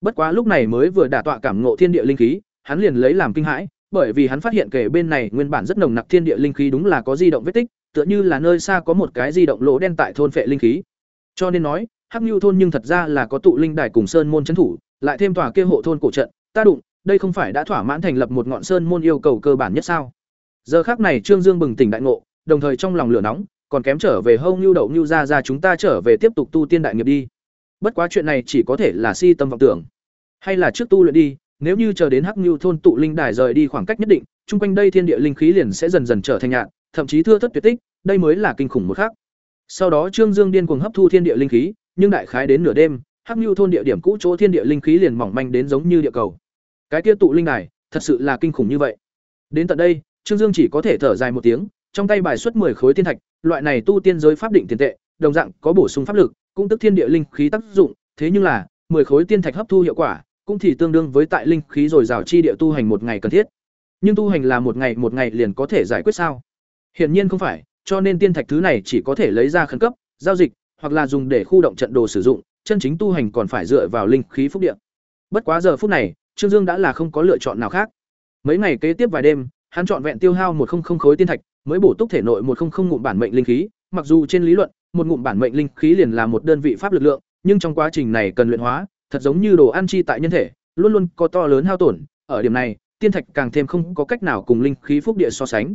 Bất quá lúc này mới vừa đả tọa cảm ngộ thiên địa linh khí, hắn liền lấy làm kinh hãi, bởi vì hắn phát hiện kể bên này nguyên bản rất nồng nặc thiên địa linh khí đúng là có di động vết tích, tựa như là nơi xa có một cái di động lỗ đen tại thôn phệ linh khí. Cho nên nói, Hắc Nưu thôn nhưng thật ra là có tụ linh đài cùng sơn môn trấn thủ, lại thêm tòa kia hộ thôn cổ trận, ta đụng, đây không phải đã thỏa mãn thành lập một ngọn sơn môn yêu cầu cơ bản nhất sao? Giờ khắc này Trương Dương bừng tỉnh đại ngộ, đồng thời trong lòng lửa nóng, còn kém trở về hông nưu đậu nưu ra ra chúng ta trở về tiếp tục tu tiên đại nghiệp đi. Bất quá chuyện này chỉ có thể là si tâm vọng tưởng, hay là trước tu luyện đi, nếu như chờ đến Hắc Nưu thôn tụ linh đài rời đi khoảng cách nhất định, chung quanh đây thiên địa linh khí liền sẽ dần dần trở thành nhạn, thậm chí thưa thất tuyệt tích, đây mới là kinh khủng một khác. Sau đó Trương Dương điên cuồng hấp thu thiên địa linh khí, nhưng đại khái đến nửa đêm, Hắc Nưu thôn địa điểm cũ chỗ thiên địa linh khí liền mỏng manh đến giống như địa cầu. Cái kia tụ linh đài, thật sự là kinh khủng như vậy. Đến tận đây, Trương Dương chỉ có thể thở dài một tiếng, trong tay bài xuất 10 khối tiên thạch, loại này tu tiên giới pháp định tiền tệ, đồng dạng có bổ sung pháp lực, cũng tức thiên địa linh khí tác dụng, thế nhưng là, 10 khối tiên thạch hấp thu hiệu quả, cũng thì tương đương với tại linh khí rồi rào chi địa tu hành một ngày cần thiết. Nhưng tu hành là một ngày một ngày liền có thể giải quyết sao? Hiển nhiên không phải, cho nên tiên thạch thứ này chỉ có thể lấy ra khẩn cấp, giao dịch, hoặc là dùng để khu động trận đồ sử dụng, chân chính tu hành còn phải dựa vào linh khí phúc địa. Bất quá giờ phút này, Trương Dương đã là không có lựa chọn nào khác. Mấy ngày kế tiếp vài đêm, hắn chọn vẹn tiêu hao một không không khối tiên thạch, mới bổ túc thể nội một không không ngụm bản mệnh linh khí, mặc dù trên lý luận, một ngụm bản mệnh linh khí liền là một đơn vị pháp lực lượng, nhưng trong quá trình này cần luyện hóa, thật giống như đồ ăn chi tại nhân thể, luôn luôn có to lớn hao tổn, ở điểm này, tiên thạch càng thêm không có cách nào cùng linh khí phúc địa so sánh.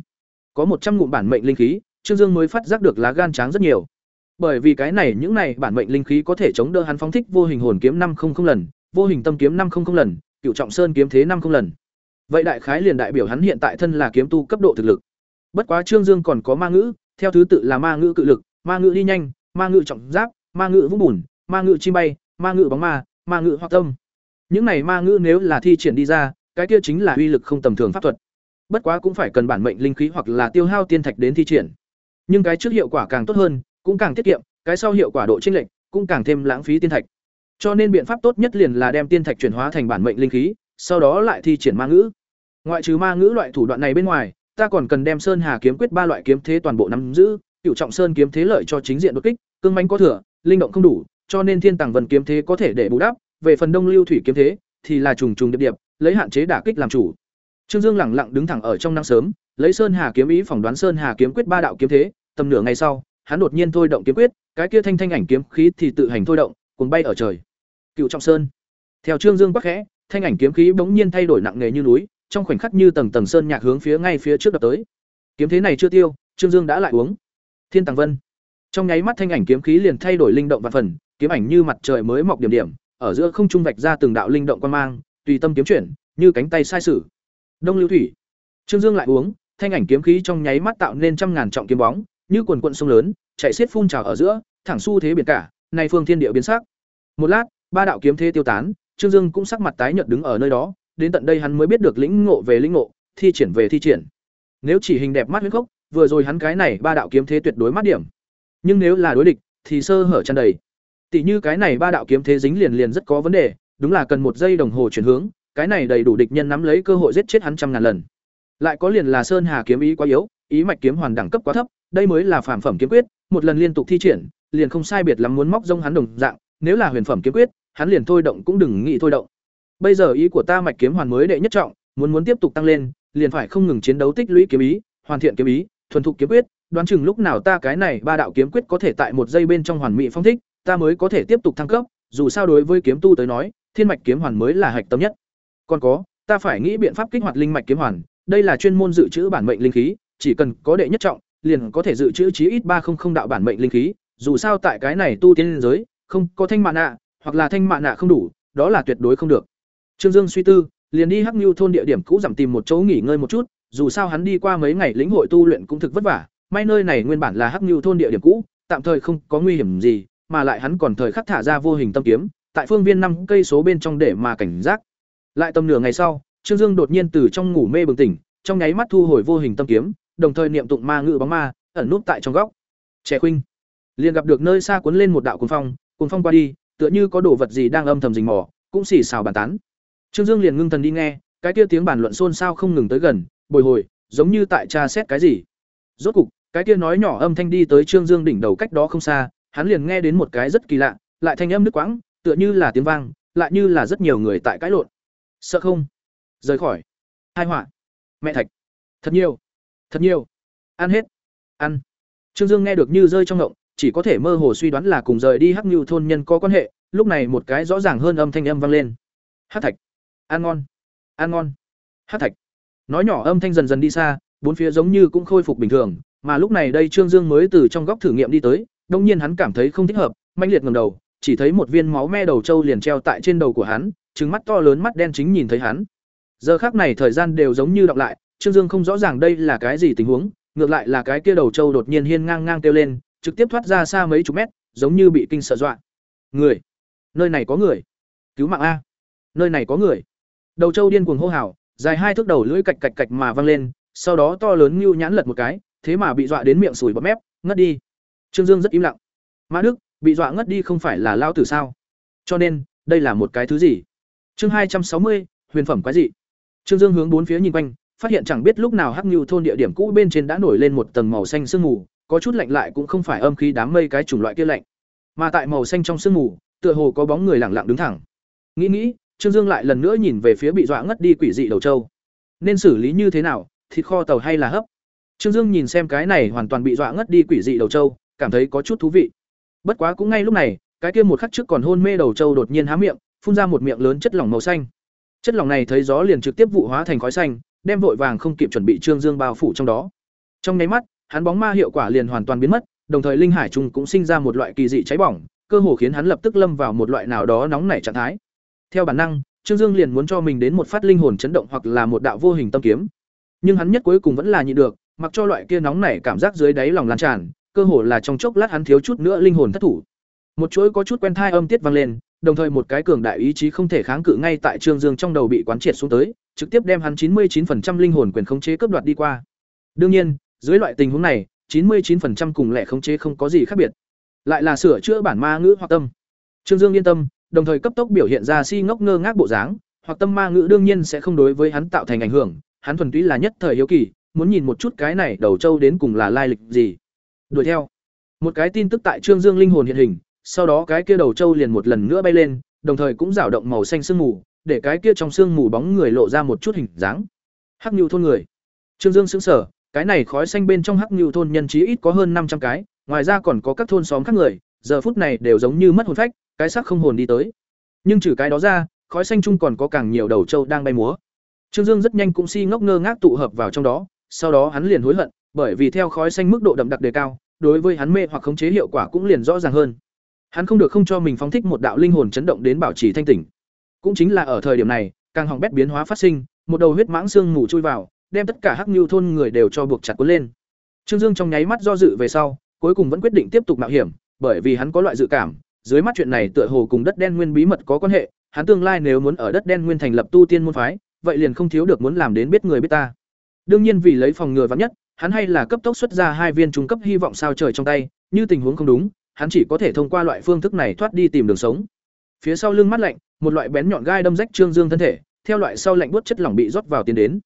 Có một trăm ngụm bản mệnh linh khí, Trương Dương mới phát giác được lá gan tráng rất nhiều. Bởi vì cái này những này bản mệnh linh khí có thể chống đỡ hắn phóng thích vô hình hồn kiếm năm không không lần, vô hình tâm kiếm năm không không lần, cựu trọng sơn kiếm thế năm không lần. Vậy đại khái liền đại biểu hắn hiện tại thân là kiếm tu cấp độ thực lực. Bất quá Trương Dương còn có ma ngữ, theo thứ tự là ma ngữ cự lực, ma ngữ đi nhanh, ma ngữ trọng giáp, ma ngữ vũng bùn, ma ngữ chim bay, ma ngữ bóng ma, ma ngữ hoặc tâm. Những này ma ngữ nếu là thi triển đi ra, cái kia chính là uy lực không tầm thường pháp thuật. Bất quá cũng phải cần bản mệnh linh khí hoặc là tiêu hao tiên thạch đến thi triển. Nhưng cái trước hiệu quả càng tốt hơn, cũng càng tiết kiệm, cái sau hiệu quả độ chênh lệch cũng càng thêm lãng phí tiên thạch. Cho nên biện pháp tốt nhất liền là đem tiên thạch chuyển hóa thành bản mệnh linh khí, sau đó lại thi triển ma ngữ. Ngoại trừ ma ngữ loại thủ đoạn này bên ngoài, ta còn cần đem Sơn Hà kiếm quyết ba loại kiếm thế toàn bộ nắm giữ, cựu trọng sơn kiếm thế lợi cho chính diện đột kích, cương mãnh có thừa, linh động không đủ, cho nên thiên tàng vân kiếm thế có thể để bù đắp, về phần đông lưu thủy kiếm thế thì là trùng trùng điệp điệp, lấy hạn chế đả kích làm chủ. Trương Dương lẳng lặng đứng thẳng ở trong nắng sớm, lấy Sơn Hà kiếm ý phỏng đoán Sơn Hà kiếm quyết ba đạo kiếm thế, tầm nửa ngày sau, hắn đột nhiên thôi động kiếm quyết, cái kia thanh thanh ảnh kiếm khí thì tự hành thôi động, cuốn bay ở trời. Cựu Trọng Sơn. Theo Trương Dương bắc khẽ, thanh ảnh kiếm khí bỗng nhiên thay đổi nặng nề như núi, trong khoảnh khắc như tầng tầng sơn nhạc hướng phía ngay phía trước đập tới. Kiếm thế này chưa tiêu, Trương Dương đã lại uống. Thiên Tàng Vân. Trong nháy mắt thanh ảnh kiếm khí liền thay đổi linh động và phần, kiếm ảnh như mặt trời mới mọc điểm điểm, ở giữa không trung vạch ra từng đạo linh động quan mang, tùy tâm kiếm chuyển, như cánh tay sai sử. Đông Lưu Thủy. Trương Dương lại uống, thanh ảnh kiếm khí trong nháy mắt tạo nên trăm ngàn trọng kiếm bóng, như quần quần sông lớn, chạy xiết phun trào ở giữa, thẳng xu thế biển cả, này phương thiên địa biến sắc. Một lát, ba đạo kiếm thế tiêu tán, Trương Dương cũng sắc mặt tái nhợt đứng ở nơi đó, đến tận đây hắn mới biết được lĩnh ngộ về lĩnh ngộ, thi triển về thi triển. Nếu chỉ hình đẹp mắt huyết khốc, vừa rồi hắn cái này ba đạo kiếm thế tuyệt đối mắt điểm. Nhưng nếu là đối địch, thì sơ hở tràn đầy. Tỷ như cái này ba đạo kiếm thế dính liền liền rất có vấn đề, đúng là cần một giây đồng hồ chuyển hướng, cái này đầy đủ địch nhân nắm lấy cơ hội giết chết hắn trăm ngàn lần. Lại có liền là Sơn Hà kiếm ý quá yếu, ý mạch kiếm hoàn đẳng cấp quá thấp, đây mới là phàm phẩm kiếm quyết, một lần liên tục thi triển, liền không sai biệt lắm muốn móc rông hắn đồng dạng, nếu là huyền phẩm kiếm quyết, hắn liền thôi động cũng đừng nghĩ thôi động. Bây giờ ý của ta mạch kiếm hoàn mới đệ nhất trọng, muốn muốn tiếp tục tăng lên, liền phải không ngừng chiến đấu tích lũy kiếm ý, hoàn thiện kiếm ý, thuần thục kiếm quyết, đoán chừng lúc nào ta cái này ba đạo kiếm quyết có thể tại một giây bên trong hoàn mỹ phong thích, ta mới có thể tiếp tục thăng cấp, dù sao đối với kiếm tu tới nói, thiên mạch kiếm hoàn mới là hạch tâm nhất. Còn có, ta phải nghĩ biện pháp kích hoạt linh mạch kiếm hoàn, đây là chuyên môn dự trữ bản mệnh linh khí, chỉ cần có đệ nhất trọng, liền có thể dự trữ chí ít ba không không đạo bản mệnh linh khí, dù sao tại cái này tu tiên giới, không có thanh mạn nạ, hoặc là thanh mạn nạ không đủ, đó là tuyệt đối không được. Trương Dương suy tư, liền đi Hắc Nưu thôn địa điểm cũ giảm tìm một chỗ nghỉ ngơi một chút, dù sao hắn đi qua mấy ngày lĩnh hội tu luyện cũng thực vất vả, may nơi này nguyên bản là Hắc Nưu thôn địa điểm cũ, tạm thời không có nguy hiểm gì, mà lại hắn còn thời khắc thả ra vô hình tâm kiếm, tại phương viên năm cây số bên trong để mà cảnh giác. Lại tầm nửa ngày sau, Trương Dương đột nhiên từ trong ngủ mê bừng tỉnh, trong nháy mắt thu hồi vô hình tâm kiếm, đồng thời niệm tụng ma ngữ bóng ma, ẩn núp tại trong góc. Trẻ khuynh, liền gặp được nơi xa cuốn lên một đạo cuồng phong, cuồng phong qua đi, tựa như có đồ vật gì đang âm thầm rình mò, cũng xì xào bàn tán. Trương Dương liền ngưng thần đi nghe, cái kia tiếng bàn luận xôn xao không ngừng tới gần, bồi hồi, giống như tại tra xét cái gì. Rốt cục, cái kia nói nhỏ âm thanh đi tới Trương Dương đỉnh đầu cách đó không xa, hắn liền nghe đến một cái rất kỳ lạ, lại thanh âm nước quãng, tựa như là tiếng vang, lại như là rất nhiều người tại cãi lộn. Sợ không? Rời khỏi. Hai họa. Mẹ thạch. Thật nhiều. Thật nhiều. Ăn hết. Ăn. Trương Dương nghe được như rơi trong ngộng, chỉ có thể mơ hồ suy đoán là cùng rời đi Hắc Nưu thôn nhân có quan hệ, lúc này một cái rõ ràng hơn âm thanh âm vang lên. Hắc thạch. Ăn ngon. Ăn ngon. Hắc thạch. Nói nhỏ âm thanh dần dần đi xa, bốn phía giống như cũng khôi phục bình thường, mà lúc này đây Trương Dương mới từ trong góc thử nghiệm đi tới, đông nhiên hắn cảm thấy không thích hợp, manh liệt ngẩng đầu, chỉ thấy một viên máu me đầu trâu liền treo tại trên đầu của hắn, trừng mắt to lớn mắt đen chính nhìn thấy hắn. Giờ khắc này thời gian đều giống như đọc lại, Trương Dương không rõ ràng đây là cái gì tình huống, ngược lại là cái kia đầu trâu đột nhiên hiên ngang ngang kêu lên, trực tiếp thoát ra xa mấy chục mét, giống như bị kinh sợ dọa. Người, nơi này có người, cứu mạng a, nơi này có người. Đầu trâu điên cuồng hô hào, dài hai thước đầu lưỡi cạch cạch cạch mà văng lên, sau đó to lớn như nhãn lật một cái, thế mà bị dọa đến miệng sùi bọt mép, ngất đi. Trương Dương rất im lặng. Mã Đức, bị dọa ngất đi không phải là lao tử sao? Cho nên, đây là một cái thứ gì? Chương hai trăm sáu mươi, huyền phẩm quái dị. Trương Dương hướng bốn phía nhìn quanh, phát hiện chẳng biết lúc nào Hắc như thôn địa điểm cũ bên trên đã nổi lên một tầng màu xanh sương mù, có chút lạnh lại cũng không phải âm khí đám mây cái chủng loại kia lạnh, mà tại màu xanh trong sương mù, tựa hồ có bóng người lặng lặng đứng thẳng. Nghĩ nghĩ, Trương Dương lại lần nữa nhìn về phía bị dọa ngất đi quỷ dị đầu châu. Nên xử lý như thế nào, thịt kho tàu hay là hấp? Trương Dương nhìn xem cái này hoàn toàn bị dọa ngất đi quỷ dị đầu châu, cảm thấy có chút thú vị. Bất quá cũng ngay lúc này, cái kia một khắc trước còn hôn mê đầu châu đột nhiên há miệng, phun ra một miệng lớn chất lỏng màu xanh. Chất lỏng này thấy gió liền trực tiếp vụ hóa thành khói xanh, đem vội vàng không kịp chuẩn bị Trương Dương bao phủ trong đó. Trong nháy mắt, hắn bóng ma hiệu quả liền hoàn toàn biến mất, đồng thời linh hải trung cũng sinh ra một loại kỳ dị cháy bỏng, cơ hồ khiến hắn lập tức lâm vào một loại nào đó nóng nảy trạng thái. Theo bản năng, Trương Dương liền muốn cho mình đến một phát linh hồn chấn động hoặc là một đạo vô hình tâm kiếm. Nhưng hắn nhất cuối cùng vẫn là nhịn được, mặc cho loại kia nóng nảy cảm giác dưới đáy lòng lan tràn, cơ hồ là trong chốc lát hắn thiếu chút nữa linh hồn thất thủ. Một chuỗi có chút quen thai âm tiết vang lên, đồng thời một cái cường đại ý chí không thể kháng cự ngay tại Trương Dương trong đầu bị quán triệt xuống tới, trực tiếp đem hắn 99% linh hồn quyền khống chế cướp đoạt đi qua. Đương nhiên, dưới loại tình huống này, 99% cùng lẻ khống chế không có gì khác biệt. Lại là sửa chữa bản ma ngữ hoặc tâm. Trương Dương yên tâm, đồng thời cấp tốc biểu hiện ra si ngốc ngơ ngác bộ dáng, hoặc tâm ma ngữ đương nhiên sẽ không đối với hắn tạo thành ảnh hưởng, hắn thuần túy là nhất thời hiếu kỳ, muốn nhìn một chút cái này đầu châu đến cùng là lai lịch gì. Đuổi theo. Một cái tin tức tại Trương Dương linh hồn hiện hình, sau đó cái kia đầu châu liền một lần nữa bay lên, đồng thời cũng rảo động màu xanh sương mù, để cái kia trong sương mù bóng người lộ ra một chút hình dáng. Hắc Nưu thôn người. Trương Dương sững sờ, cái này khói xanh bên trong Hắc Nưu thôn nhân chí ít có hơn năm trăm cái, ngoài ra còn có các thôn xóm khác người, giờ phút này đều giống như mất hồn phách, cái xác không hồn đi tới. Nhưng trừ cái đó ra, khói xanh chung còn có càng nhiều đầu trâu đang bay múa. Trương Dương rất nhanh cũng si ngốc ngơ ngác tụ hợp vào trong đó, sau đó hắn liền hối hận, bởi vì theo khói xanh mức độ đậm đặc đề cao, đối với hắn mê hoặc khống chế hiệu quả cũng liền rõ ràng hơn. Hắn không được không cho mình phóng thích một đạo linh hồn chấn động đến bảo trì thanh tỉnh. Cũng chính là ở thời điểm này, càng hỏng bét biến hóa phát sinh, một đầu huyết mãng xương ngủ chui vào, đem tất cả Hắc Nưu thôn người đều cho buộc chặt cuốn lên. Trương Dương trong nháy mắt do dự về sau, cuối cùng vẫn quyết định tiếp tục mạo hiểm, bởi vì hắn có loại dự cảm, dưới mắt chuyện này tựa hồ cùng đất đen nguyên bí mật có quan hệ, hắn tương lai nếu muốn ở đất đen nguyên thành lập tu tiên môn phái, vậy liền không thiếu được muốn làm đến biết người biết ta. Đương nhiên vì lấy phòng ngừa vắng nhất, hắn hay là cấp tốc xuất ra hai viên trung cấp hy vọng sao trời trong tay, như tình huống không đúng, hắn chỉ có thể thông qua loại phương thức này thoát đi tìm đường sống. Phía sau lưng mắt lạnh, một loại bén nhọn gai đâm rách Trương Dương thân thể, theo loại sau lạnh buốt chất lỏng bị rót vào tiến đến.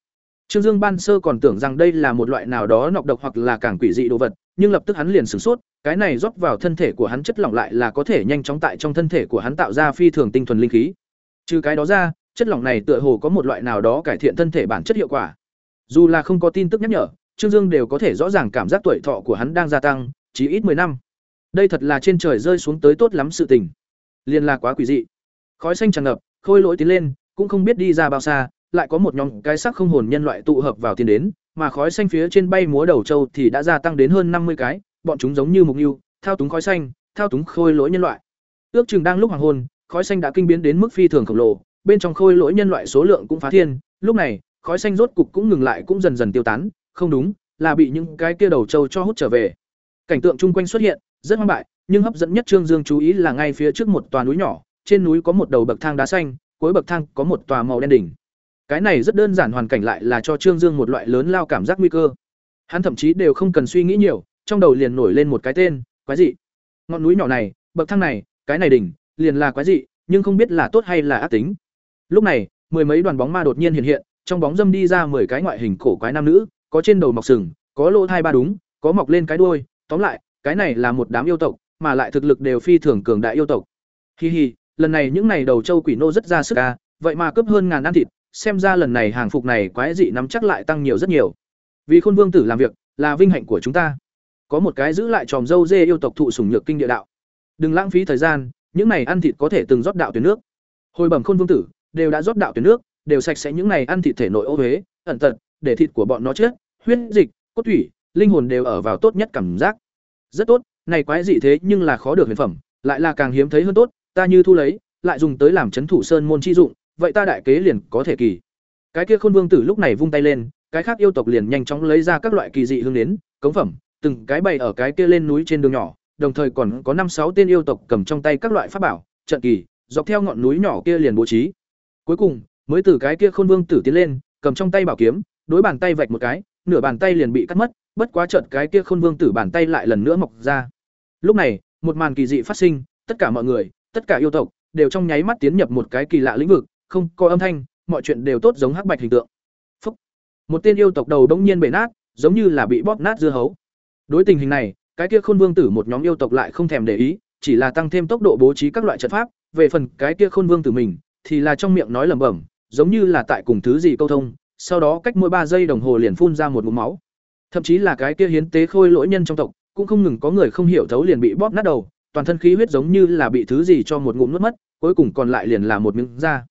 Trương Dương ban sơ còn tưởng rằng đây là một loại nào đó nọc độc hoặc là càng quỷ dị đồ vật, nhưng lập tức hắn liền sửng sốt, cái này rót vào thân thể của hắn chất lỏng lại là có thể nhanh chóng tại trong thân thể của hắn tạo ra phi thường tinh thuần linh khí. Trừ cái đó ra, chất lỏng này tựa hồ có một loại nào đó cải thiện thân thể bản chất hiệu quả. Dù là không có tin tức nhắc nhở, Trương Dương đều có thể rõ ràng cảm giác tuổi thọ của hắn đang gia tăng, chỉ ít 10 năm. Đây thật là trên trời rơi xuống tới tốt lắm sự tình. Liên là quá quỷ dị. Khói xanh tràn ngập, khôi lỗi tiến lên, cũng không biết đi ra bao xa, lại có một nhóm cái sắc không hồn nhân loại tụ hợp vào tiến đến, mà khói xanh phía trên bay múa đầu châu thì đã gia tăng đến hơn năm mươi cái, bọn chúng giống như mục nưu, thao túng khói xanh, thao túng khôi lỗi nhân loại. Ước chừng đang lúc hoàng hôn, khói xanh đã kinh biến đến mức phi thường khổng lồ, bên trong khôi lỗi nhân loại số lượng cũng phá thiên, lúc này, khói xanh rốt cục cũng ngừng lại cũng dần dần tiêu tán, không đúng, là bị những cái kia đầu trâu cho hút trở về. Cảnh tượng chung quanh xuất hiện, rất hoang bại, nhưng hấp dẫn nhất Trương Dương chú ý là ngay phía trước một tòa núi nhỏ, trên núi có một đầu bậc thang đá xanh, cuối bậc thang có một tòa màu đen đỉnh. Cái này rất đơn giản hoàn cảnh lại là cho Trương Dương một loại lớn lao cảm giác nguy cơ. Hắn thậm chí đều không cần suy nghĩ nhiều, trong đầu liền nổi lên một cái tên, quái dị. Ngọn núi nhỏ này, bậc thang này, cái này đỉnh, liền là quái dị, nhưng không biết là tốt hay là ác tính. Lúc này, mười mấy đoàn bóng ma đột nhiên hiện hiện, trong bóng dâm đi ra mười cái ngoại hình cổ quái nam nữ, có trên đầu mọc sừng, có lỗ thai ba đúng, có mọc lên cái đuôi, tóm lại, cái này là một đám yêu tộc, mà lại thực lực đều phi thường cường đại yêu tộc. Hi hi, lần này những này đầu châu quỷ nô rất ra sức a, vậy mà cướp hơn ngàn ăn thịt, xem ra lần này hàng phục này quái dị nắm chắc lại tăng nhiều rất nhiều. Vì Khôn Vương tử làm việc, là vinh hạnh của chúng ta. Có một cái giữ lại tròm dâu dê yêu tộc thụ sủng nhược kinh địa đạo. Đừng lãng phí thời gian, những này ăn thịt có thể từng rót đạo tuyển nước. Hồi bẩm Khôn Vương tử, đều đã rót đạo tuyển nước, đều sạch sẽ những này ăn thịt thể nội ô huế, ẩn tật, để thịt của bọn nó chết, huyết dịch, cốt thủy, linh hồn đều ở vào tốt nhất cảm giác. Rất tốt, này quái dị thế nhưng là khó được huyền phẩm, lại là càng hiếm thấy hơn tốt, ta như thu lấy, lại dùng tới làm chấn thủ sơn môn chi dụng, vậy ta đại kế liền có thể kỳ. Cái kia Khôn Vương tử lúc này vung tay lên, cái khác yêu tộc liền nhanh chóng lấy ra các loại kỳ dị hương đến, cống phẩm, từng cái bày ở cái kia lên núi trên đường nhỏ, đồng thời còn có năm sáu tên yêu tộc cầm trong tay các loại pháp bảo, trận kỳ, dọc theo ngọn núi nhỏ kia liền bố trí. Cuối cùng, mới từ cái kia Khôn Vương tử tiến lên, cầm trong tay bảo kiếm, đối bàn tay vạch một cái, nửa bàn tay liền bị cắt mất, bất quá chợt cái kia Khôn Vương tử bàn tay lại lần nữa mọc ra. Lúc này, một màn kỳ dị phát sinh, tất cả mọi người, tất cả yêu tộc đều trong nháy mắt tiến nhập một cái kỳ lạ lĩnh vực, không có âm thanh, mọi chuyện đều tốt giống hắc bạch hình tượng. Phúc. Một tên yêu tộc đầu đông nhiên bể nát, giống như là bị bóp nát dưa hấu. Đối tình hình này, cái kia Khôn Vương tử một nhóm yêu tộc lại không thèm để ý, chỉ là tăng thêm tốc độ bố trí các loại trận pháp, về phần cái kia Khôn Vương tử mình, thì là trong miệng nói lẩm bẩm, giống như là tại cùng thứ gì câu thông, sau đó cách mỗi ba giây đồng hồ liền phun ra một ngụm máu. Thậm chí là cái kia hiến tế khôi lỗi nhân trong tộc, cũng không ngừng có người không hiểu thấu liền bị bóp nát đầu, toàn thân khí huyết giống như là bị thứ gì cho một ngụm nuốt mất, cuối cùng còn lại liền là một miếng da.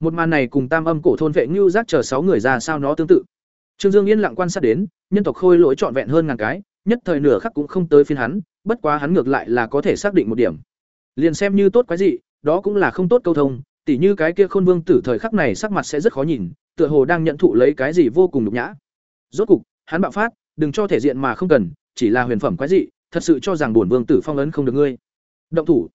Một màn này cùng Tam Âm cổ thôn vệ Nưu Giác chờ sáu người ra sao nó tương tự. Trương Dương yên lặng quan sát đến, nhân tộc khôi lỗi trọn vẹn hơn ngàn cái, nhất thời nửa khắc cũng không tới phiên hắn, bất quá hắn ngược lại là có thể xác định một điểm. Liền xem như tốt quái gì, đó cũng là không tốt câu thông, tỉ như cái kia Khôn Vương tử thời khắc này sắc mặt sẽ rất khó nhìn, tựa hồ đang nhận thụ lấy cái gì vô cùng nhục nhã. Rốt cục, hắn bạo phát, đừng cho thể diện mà không cần, chỉ là huyền phẩm quái dị, thật sự cho rằng bổn vương tử phong ấn không được ngươi. Động thủ.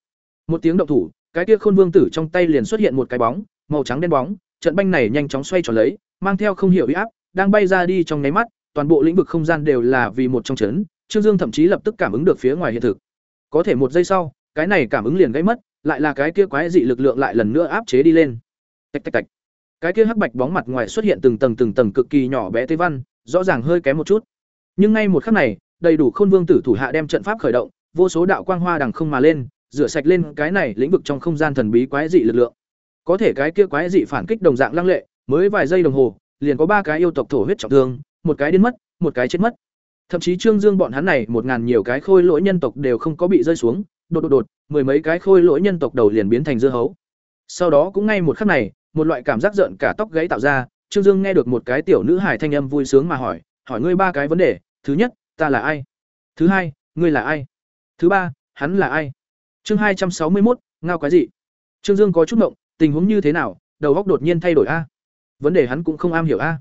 Một tiếng động thủ, cái kia Khôn Vương tử trong tay liền xuất hiện một cái bóng, màu trắng đen bóng, trận banh này nhanh chóng xoay tròn lấy, mang theo không hiểu uy áp, đang bay ra đi trong nháy mắt, toàn bộ lĩnh vực không gian đều là vì một trong chấn, Trương Dương thậm chí lập tức cảm ứng được phía ngoài hiện thực. Có thể một giây sau, cái này cảm ứng liền gãy mất, lại là cái kia quái dị lực lượng lại lần nữa áp chế đi lên. Tạch tạch tạch. Cái kia hắc bạch bóng mặt ngoài xuất hiện từng tầng từng tầng cực kỳ nhỏ bé tế văn, rõ ràng hơi kém một chút. Nhưng ngay một khắc này, đầy đủ Khôn Vương tử thủ hạ đem trận pháp khởi động, vô số đạo quang hoa đằng không mà lên, rửa sạch lên cái này lĩnh vực trong không gian thần bí quái dị lực lượng. Có thể cái kia quái dị phản kích đồng dạng lăng lệ, mới vài giây đồng hồ, liền có ba cái yêu tộc thổ huyết trọng thương, một cái điên mất, một cái chết mất. Thậm chí Trương Dương bọn hắn này một ngàn nhiều cái khôi lỗi nhân tộc đều không có bị rơi xuống, đột đột đột, mười mấy cái khôi lỗi nhân tộc đầu liền biến thành dưa hấu. Sau đó cũng ngay một khắc này, một loại cảm giác giận cả tóc gáy tạo ra, Trương Dương nghe được một cái tiểu nữ hài thanh âm vui sướng mà hỏi, hỏi ngươi ba cái vấn đề, thứ nhất, ta là ai? Thứ hai, ngươi là ai? Thứ ba, hắn là ai? Chương hai trăm sáu mươi một, ngao cái gì? Trương Dương có chút ngộng, tình huống như thế nào, đầu óc đột nhiên thay đổi a. Vấn đề hắn cũng không am hiểu a.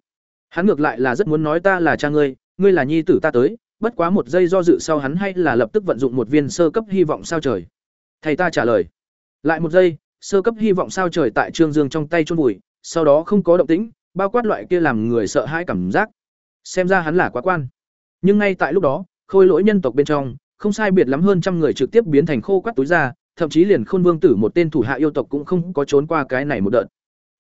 Hắn ngược lại là rất muốn nói ta là cha ngươi, ngươi là nhi tử ta tới, bất quá một giây do dự sau hắn hay là lập tức vận dụng một viên sơ cấp hy vọng sao trời. Thầy ta trả lời. Lại một giây, sơ cấp hy vọng sao trời tại Trương Dương trong tay chôn vùi, sau đó không có động tĩnh, bao quát loại kia làm người sợ hãi cảm giác. Xem ra hắn là quá quan. Nhưng ngay tại lúc đó, khôi lỗi nhân tộc bên trong, không sai biệt lắm hơn trăm người trực tiếp biến thành khô quắt túi ra, thậm chí liền Khôn Vương tử một tên thủ hạ yêu tộc cũng không có trốn qua cái này một đợt.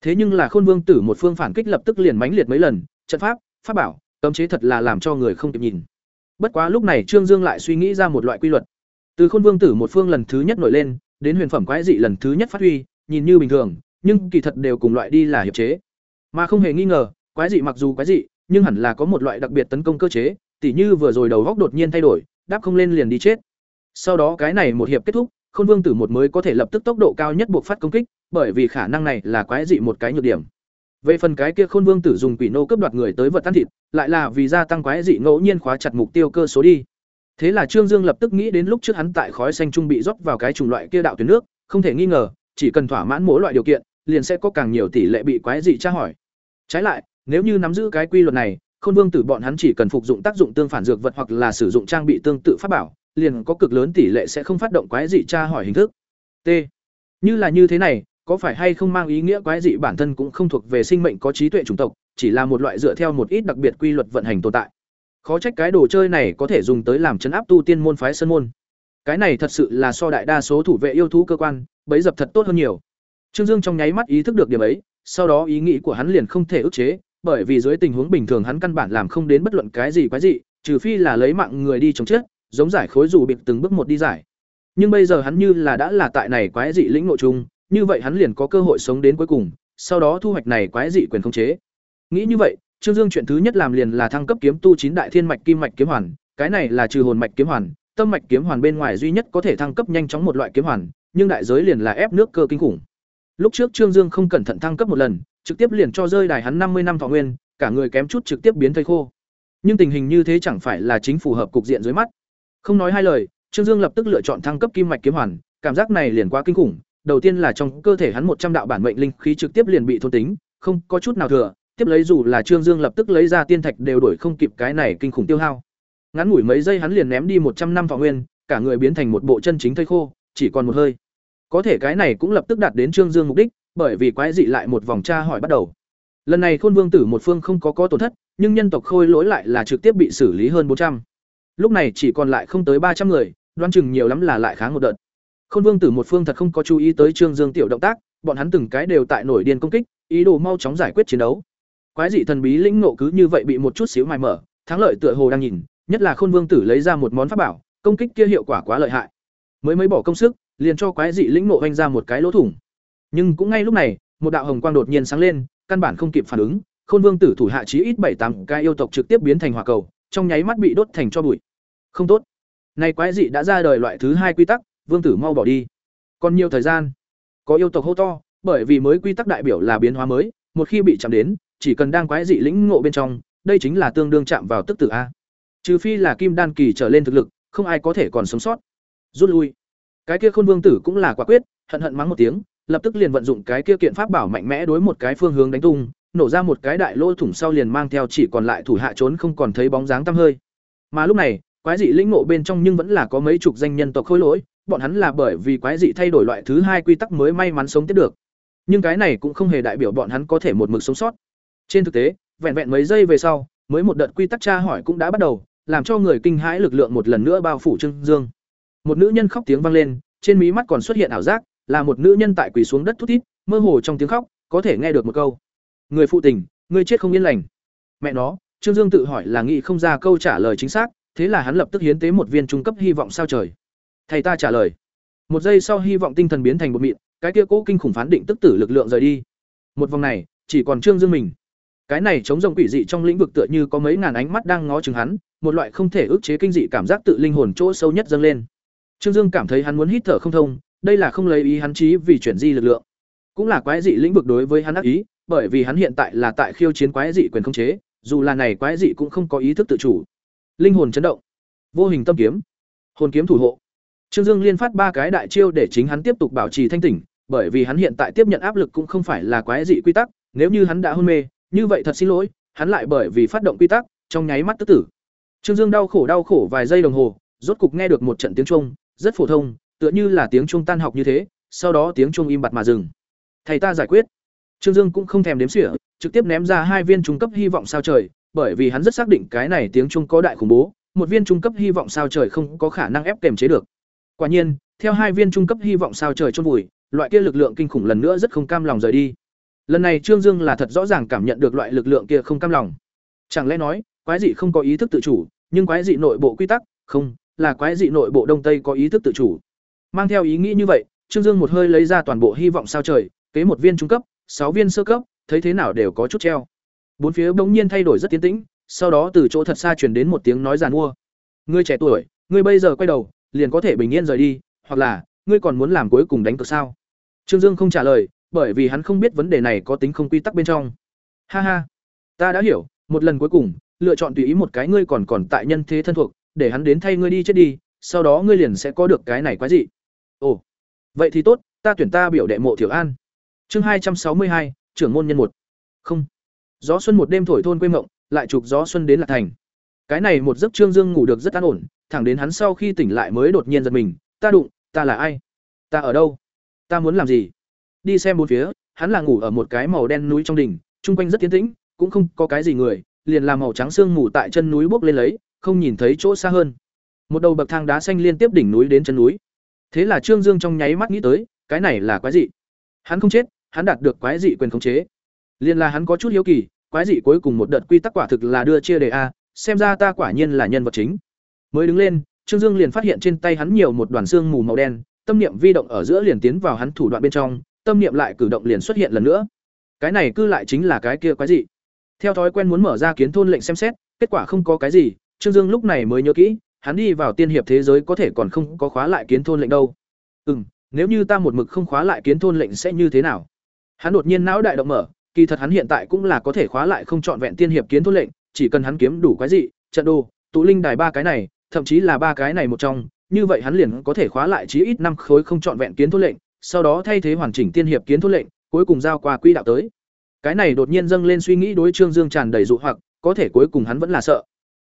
Thế nhưng là Khôn Vương tử một phương phản kích lập tức liền mãnh liệt mấy lần, trận pháp, pháp bảo, cấm chế thật là làm cho người không kịp nhìn. Bất quá lúc này Trương Dương lại suy nghĩ ra một loại quy luật. Từ Khôn Vương tử một phương lần thứ nhất nổi lên, đến huyền phẩm quái dị lần thứ nhất phát huy, nhìn như bình thường, nhưng kỳ thật đều cùng loại đi là hiệp chế. Mà không hề nghi ngờ, quái dị mặc dù quái dị, nhưng hẳn là có một loại đặc biệt tấn công cơ chế, tỉ như vừa rồi đầu góc đột nhiên thay đổi, đáp không lên liền đi chết. Sau đó cái này một hiệp kết thúc, Khôn Vương tử một mới có thể lập tức tốc độ cao nhất buộc phát công kích, bởi vì khả năng này là quái dị một cái nhược điểm. Về phần cái kia Khôn Vương tử dùng quỷ nô cướp đoạt người tới vật tan thịt, lại là vì gia tăng quái dị ngẫu nhiên khóa chặt mục tiêu cơ số đi. Thế là Trương Dương lập tức nghĩ đến lúc trước hắn tại khói xanh trung bị rót vào cái chủng loại kia đạo tuyến nước, không thể nghi ngờ, chỉ cần thỏa mãn mỗi loại điều kiện, liền sẽ có càng nhiều tỷ lệ bị quái dị tra hỏi. Trái lại, nếu như nắm giữ cái quy luật này, Khôn Vương tử bọn hắn chỉ cần phục dụng tác dụng tương phản dược vật hoặc là sử dụng trang bị tương tự pháp bảo, liền có cực lớn tỷ lệ sẽ không phát động quái dị tra hỏi hình thức. T. Như là như thế này, có phải hay không mang ý nghĩa quái dị bản thân cũng không thuộc về sinh mệnh có trí tuệ chủng tộc, chỉ là một loại dựa theo một ít đặc biệt quy luật vận hành tồn tại. Khó trách cái đồ chơi này có thể dùng tới làm chấn áp tu tiên môn phái sơn môn. Cái này thật sự là so đại đa số thủ vệ yêu thú cơ quan, bấy dập thật tốt hơn nhiều. Trương Dương trong nháy mắt ý thức được điểm ấy, sau đó ý nghĩ của hắn liền không thể ức chế, bởi vì dưới tình huống bình thường hắn căn bản làm không đến bất luận cái gì quái dị trừ phi là lấy mạng người đi chống chết, giống giải khối dù bịt từng bước một đi giải. Nhưng bây giờ hắn như là đã là tại này quái dị lĩnh nội chung, như vậy hắn liền có cơ hội sống đến cuối cùng, sau đó thu hoạch này quái dị quyền khống chế. Nghĩ như vậy, Trương Dương chuyện thứ nhất làm liền là thăng cấp kiếm tu chín đại thiên mạch kim mạch kiếm hoàn, cái này là trừ hồn mạch kiếm hoàn, tâm mạch kiếm hoàn bên ngoài duy nhất có thể thăng cấp nhanh chóng một loại kiếm hoàn, nhưng đại giới liền là ép nước cơ kinh khủng. Lúc trước Trương Dương không cẩn thận thăng cấp một lần, trực tiếp liền cho rơi đài hắn năm mươi năm thọ nguyên, cả người kém chút trực tiếp biến thây khô. Nhưng tình hình như thế chẳng phải là chính phù hợp cục diện dưới mắt. Không nói hai lời, Trương Dương lập tức lựa chọn thăng cấp kim mạch kiếm hoàn, cảm giác này liền quá kinh khủng, đầu tiên là trong cơ thể hắn một trăm đạo bản mệnh linh khí trực tiếp liền bị thôn tính, không có chút nào thừa, tiếp lấy dù là Trương Dương lập tức lấy ra tiên thạch đều đổi không kịp cái này kinh khủng tiêu hao. Ngắn ngủi mấy giây hắn liền ném đi một trăm năm vào nguyên, cả người biến thành một bộ chân chính thây khô, chỉ còn một hơi. Có thể cái này cũng lập tức đạt đến Trương Dương mục đích, bởi vì quái dị lại một vòng tra hỏi bắt đầu. Lần này Khôn Vương tử một phương không có có tổn thất, nhưng nhân tộc Khôi lỗi lại là trực tiếp bị xử lý hơn bốn trăm. Lúc này chỉ còn lại không tới ba trăm người, đoan chừng nhiều lắm là lại kháng một đợt. Khôn Vương tử một phương thật không có chú ý tới Trương Dương tiểu động tác, bọn hắn từng cái đều tại nổi điên công kích, ý đồ mau chóng giải quyết chiến đấu. Quái dị thần bí lĩnh ngộ cứ như vậy bị một chút xíu mài mở, thắng lợi tựa hồ đang nhìn, nhất là Khôn Vương tử lấy ra một món pháp bảo, công kích kia hiệu quả quá lợi hại. Mới mới bỏ công sức, liền cho quái dị lĩnh ngộ vênh ra một cái lỗ thủng. Nhưng cũng ngay lúc này, một đạo hồng quang đột nhiên sáng lên, căn bản không kịp phản ứng, Khôn Vương tử thủ hạ chí ít bảy tám cái yêu tộc trực tiếp biến thành hỏa cầu, trong nháy mắt bị đốt thành cho bụi. Không tốt. Này quái dị đã ra đời loại thứ hai quy tắc, Vương tử mau bỏ đi. Còn nhiều thời gian. Có yêu tộc hô to, bởi vì mới quy tắc đại biểu là biến hóa mới, một khi bị chạm đến, chỉ cần đang quái dị lĩnh ngộ bên trong, đây chính là tương đương chạm vào tức tử a. Trừ phi là kim đan kỳ trở lên thực lực, không ai có thể còn sống sót. Rút lui. Cái kia Khôn Vương tử cũng là quả quyết, hận hận mắng một tiếng, lập tức liền vận dụng cái kia kiện pháp bảo mạnh mẽ đối một cái phương hướng đánh tung, nổ ra một cái đại lỗ thủng sau liền mang theo chỉ còn lại thủ hạ trốn không còn thấy bóng dáng tăm hơi. Mà lúc này, quái dị lĩnh ngộ bên trong nhưng vẫn là có mấy chục danh nhân tộc khôi lỗi, bọn hắn là bởi vì quái dị thay đổi loại thứ hai quy tắc mới may mắn sống tiếp được. Nhưng cái này cũng không hề đại biểu bọn hắn có thể một mực sống sót. Trên thực tế, vẹn vẹn mấy giây về sau, mới một đợt quy tắc tra hỏi cũng đã bắt đầu, làm cho người kinh hãi lực lượng một lần nữa bao phủ Trương Dương. Một nữ nhân khóc tiếng vang lên, trên mí mắt còn xuất hiện ảo giác, là một nữ nhân tại quỳ xuống đất thút thít, mơ hồ trong tiếng khóc, có thể nghe được một câu: "Người phụ tình, người chết không yên lành." Mẹ nó, Trương Dương tự hỏi là nghĩ không ra câu trả lời chính xác, thế là hắn lập tức hiến tế một viên trung cấp hy vọng sao trời. Thầy ta trả lời. Một giây sau hy vọng tinh thần biến thành một mịn, cái kia cố kinh khủng phán định tức tử lực lượng rời đi. Một vòng này, chỉ còn Trương Dương mình. Cái này chống rồng quỷ dị trong lĩnh vực tựa như có mấy ngàn ánh mắt đang ngó chừng hắn, một loại không thể ức chế kinh dị cảm giác tự linh hồn chỗ sâu nhất dâng lên. Trương Dương cảm thấy hắn muốn hít thở không thông, đây là không lấy ý hắn trí vì chuyển di lực lượng. Cũng là quái dị lĩnh vực đối với hắn ác ý, bởi vì hắn hiện tại là tại khiêu chiến quái dị quyền không chế, dù là này quái dị cũng không có ý thức tự chủ. Linh hồn chấn động, vô hình tâm kiếm, hồn kiếm thủ hộ. Trương Dương liên phát ba cái đại chiêu để chính hắn tiếp tục bảo trì thanh tỉnh, bởi vì hắn hiện tại tiếp nhận áp lực cũng không phải là quái dị quy tắc, nếu như hắn đã hôn mê, như vậy thật xin lỗi, hắn lại bởi vì phát động quy tắc, trong nháy mắt tức tử. Trương Dương đau khổ đau khổ vài giây đồng hồ, rốt cục nghe được một trận tiếng chuông, rất phổ thông, tựa như là tiếng chuông tan học như thế, sau đó tiếng chuông im bặt mà dừng. Thầy ta giải quyết. Trương Dương cũng không thèm đếm xỉa, trực tiếp ném ra hai viên trung cấp hy vọng sao trời, bởi vì hắn rất xác định cái này tiếng chuông có đại khủng bố, một viên trung cấp hy vọng sao trời không có khả năng ép kềm chế được. Quả nhiên, theo hai viên trung cấp hy vọng sao trời chôn vùi, loại kia lực lượng kinh khủng lần nữa rất không cam lòng rời đi. Lần này Trương Dương là thật rõ ràng cảm nhận được loại lực lượng kia không cam lòng. Chẳng lẽ nói, quái dị không có ý thức tự chủ, nhưng quái dị nội bộ quy tắc, không, là quái dị nội bộ đông tây có ý thức tự chủ. Mang theo ý nghĩ như vậy, Trương Dương một hơi lấy ra toàn bộ hy vọng sao trời, kế một viên trung cấp, sáu viên sơ cấp, thấy thế nào đều có chút treo. bốn phía bỗng nhiên thay đổi rất tiến tĩnh sau đó từ chỗ thật xa truyền đến một tiếng nói giàn mua ngươi trẻ tuổi ngươi bây giờ quay đầu liền có thể bình yên rời đi, hoặc là, ngươi còn muốn làm cuối cùng đánh cược sao? Trương dương không trả lời, bởi vì hắn không biết vấn đề này có tính không quy tắc bên trong. Ha ha, ta đã hiểu, một lần cuối cùng, lựa chọn tùy ý một cái ngươi còn còn tại nhân thế thân thuộc, để hắn đến thay ngươi đi chết đi, sau đó ngươi liền sẽ có được cái này quái gì ồ, vậy thì tốt, ta tuyển ta biểu đệ mộ thiểu an. Chương hai trăm sáu mươi hai, trưởng môn nhân một. Không, gió xuân một đêm thổi thôn quê mộng, lại chụp gió xuân đến lạc thành. Cái này một giấc trương dương ngủ được rất an ổn thẳng đến hắn sau khi tỉnh lại mới đột nhiên giật mình, ta đụng, ta là ai? Ta ở đâu? Ta muốn làm gì? Đi xem bốn phía, hắn là ngủ ở một cái màu đen núi trong đỉnh chung quanh rất tiến tĩnh, cũng không có cái gì người, liền làm màu trắng sương mù tại chân núi bốc lên lấy, không nhìn thấy chỗ xa hơn. Một đầu bậc thang đá xanh liên tiếp đỉnh núi đến chân núi. Thế là trương dương trong nháy mắt nghĩ tới, cái này là quái dị. Hắn không chết, hắn đạt được quái dị quyền khống chế. Liền là hắn có chút hiếu kỳ, quái dị cuối cùng một đợt quy tắc quả thực là đưa chia đề a, xem ra ta quả nhiên là nhân vật chính mới đứng lên, trương dương liền phát hiện trên tay hắn nhiều một đoàn xương mù màu đen, tâm niệm vi động ở giữa liền tiến vào hắn thủ đoạn bên trong, tâm niệm lại cử động liền xuất hiện lần nữa. Cái này cứ lại chính là cái kia quái gì? theo thói quen muốn mở ra kiến thôn lệnh xem xét, kết quả không có cái gì, trương dương lúc này mới nhớ kỹ, hắn đi vào tiên hiệp thế giới có thể còn không có khóa lại kiến thôn lệnh đâu. Ừ nếu như ta một mực không khóa lại kiến thôn lệnh sẽ như thế nào? Hắn đột nhiên não đại động mở, kỳ thật hắn hiện tại cũng là có thể khóa lại không chọn vẹn tiên hiệp kiến thôn lệnh, chỉ cần hắn kiếm đủ quái dị, trận đồ, tụ linh đài ba cái này thậm chí là ba cái này một trong, như vậy hắn liền có thể khóa lại chí ít năm khối không trọn vẹn kiến thôn lệnh, sau đó thay thế hoàn chỉnh tiên hiệp kiến thôn lệnh, cuối cùng giao qua quỹ đạo tới. Cái này đột nhiên dâng lên suy nghĩ đối trương dương tràn đầy dụ hoặc, có thể cuối cùng hắn vẫn là sợ.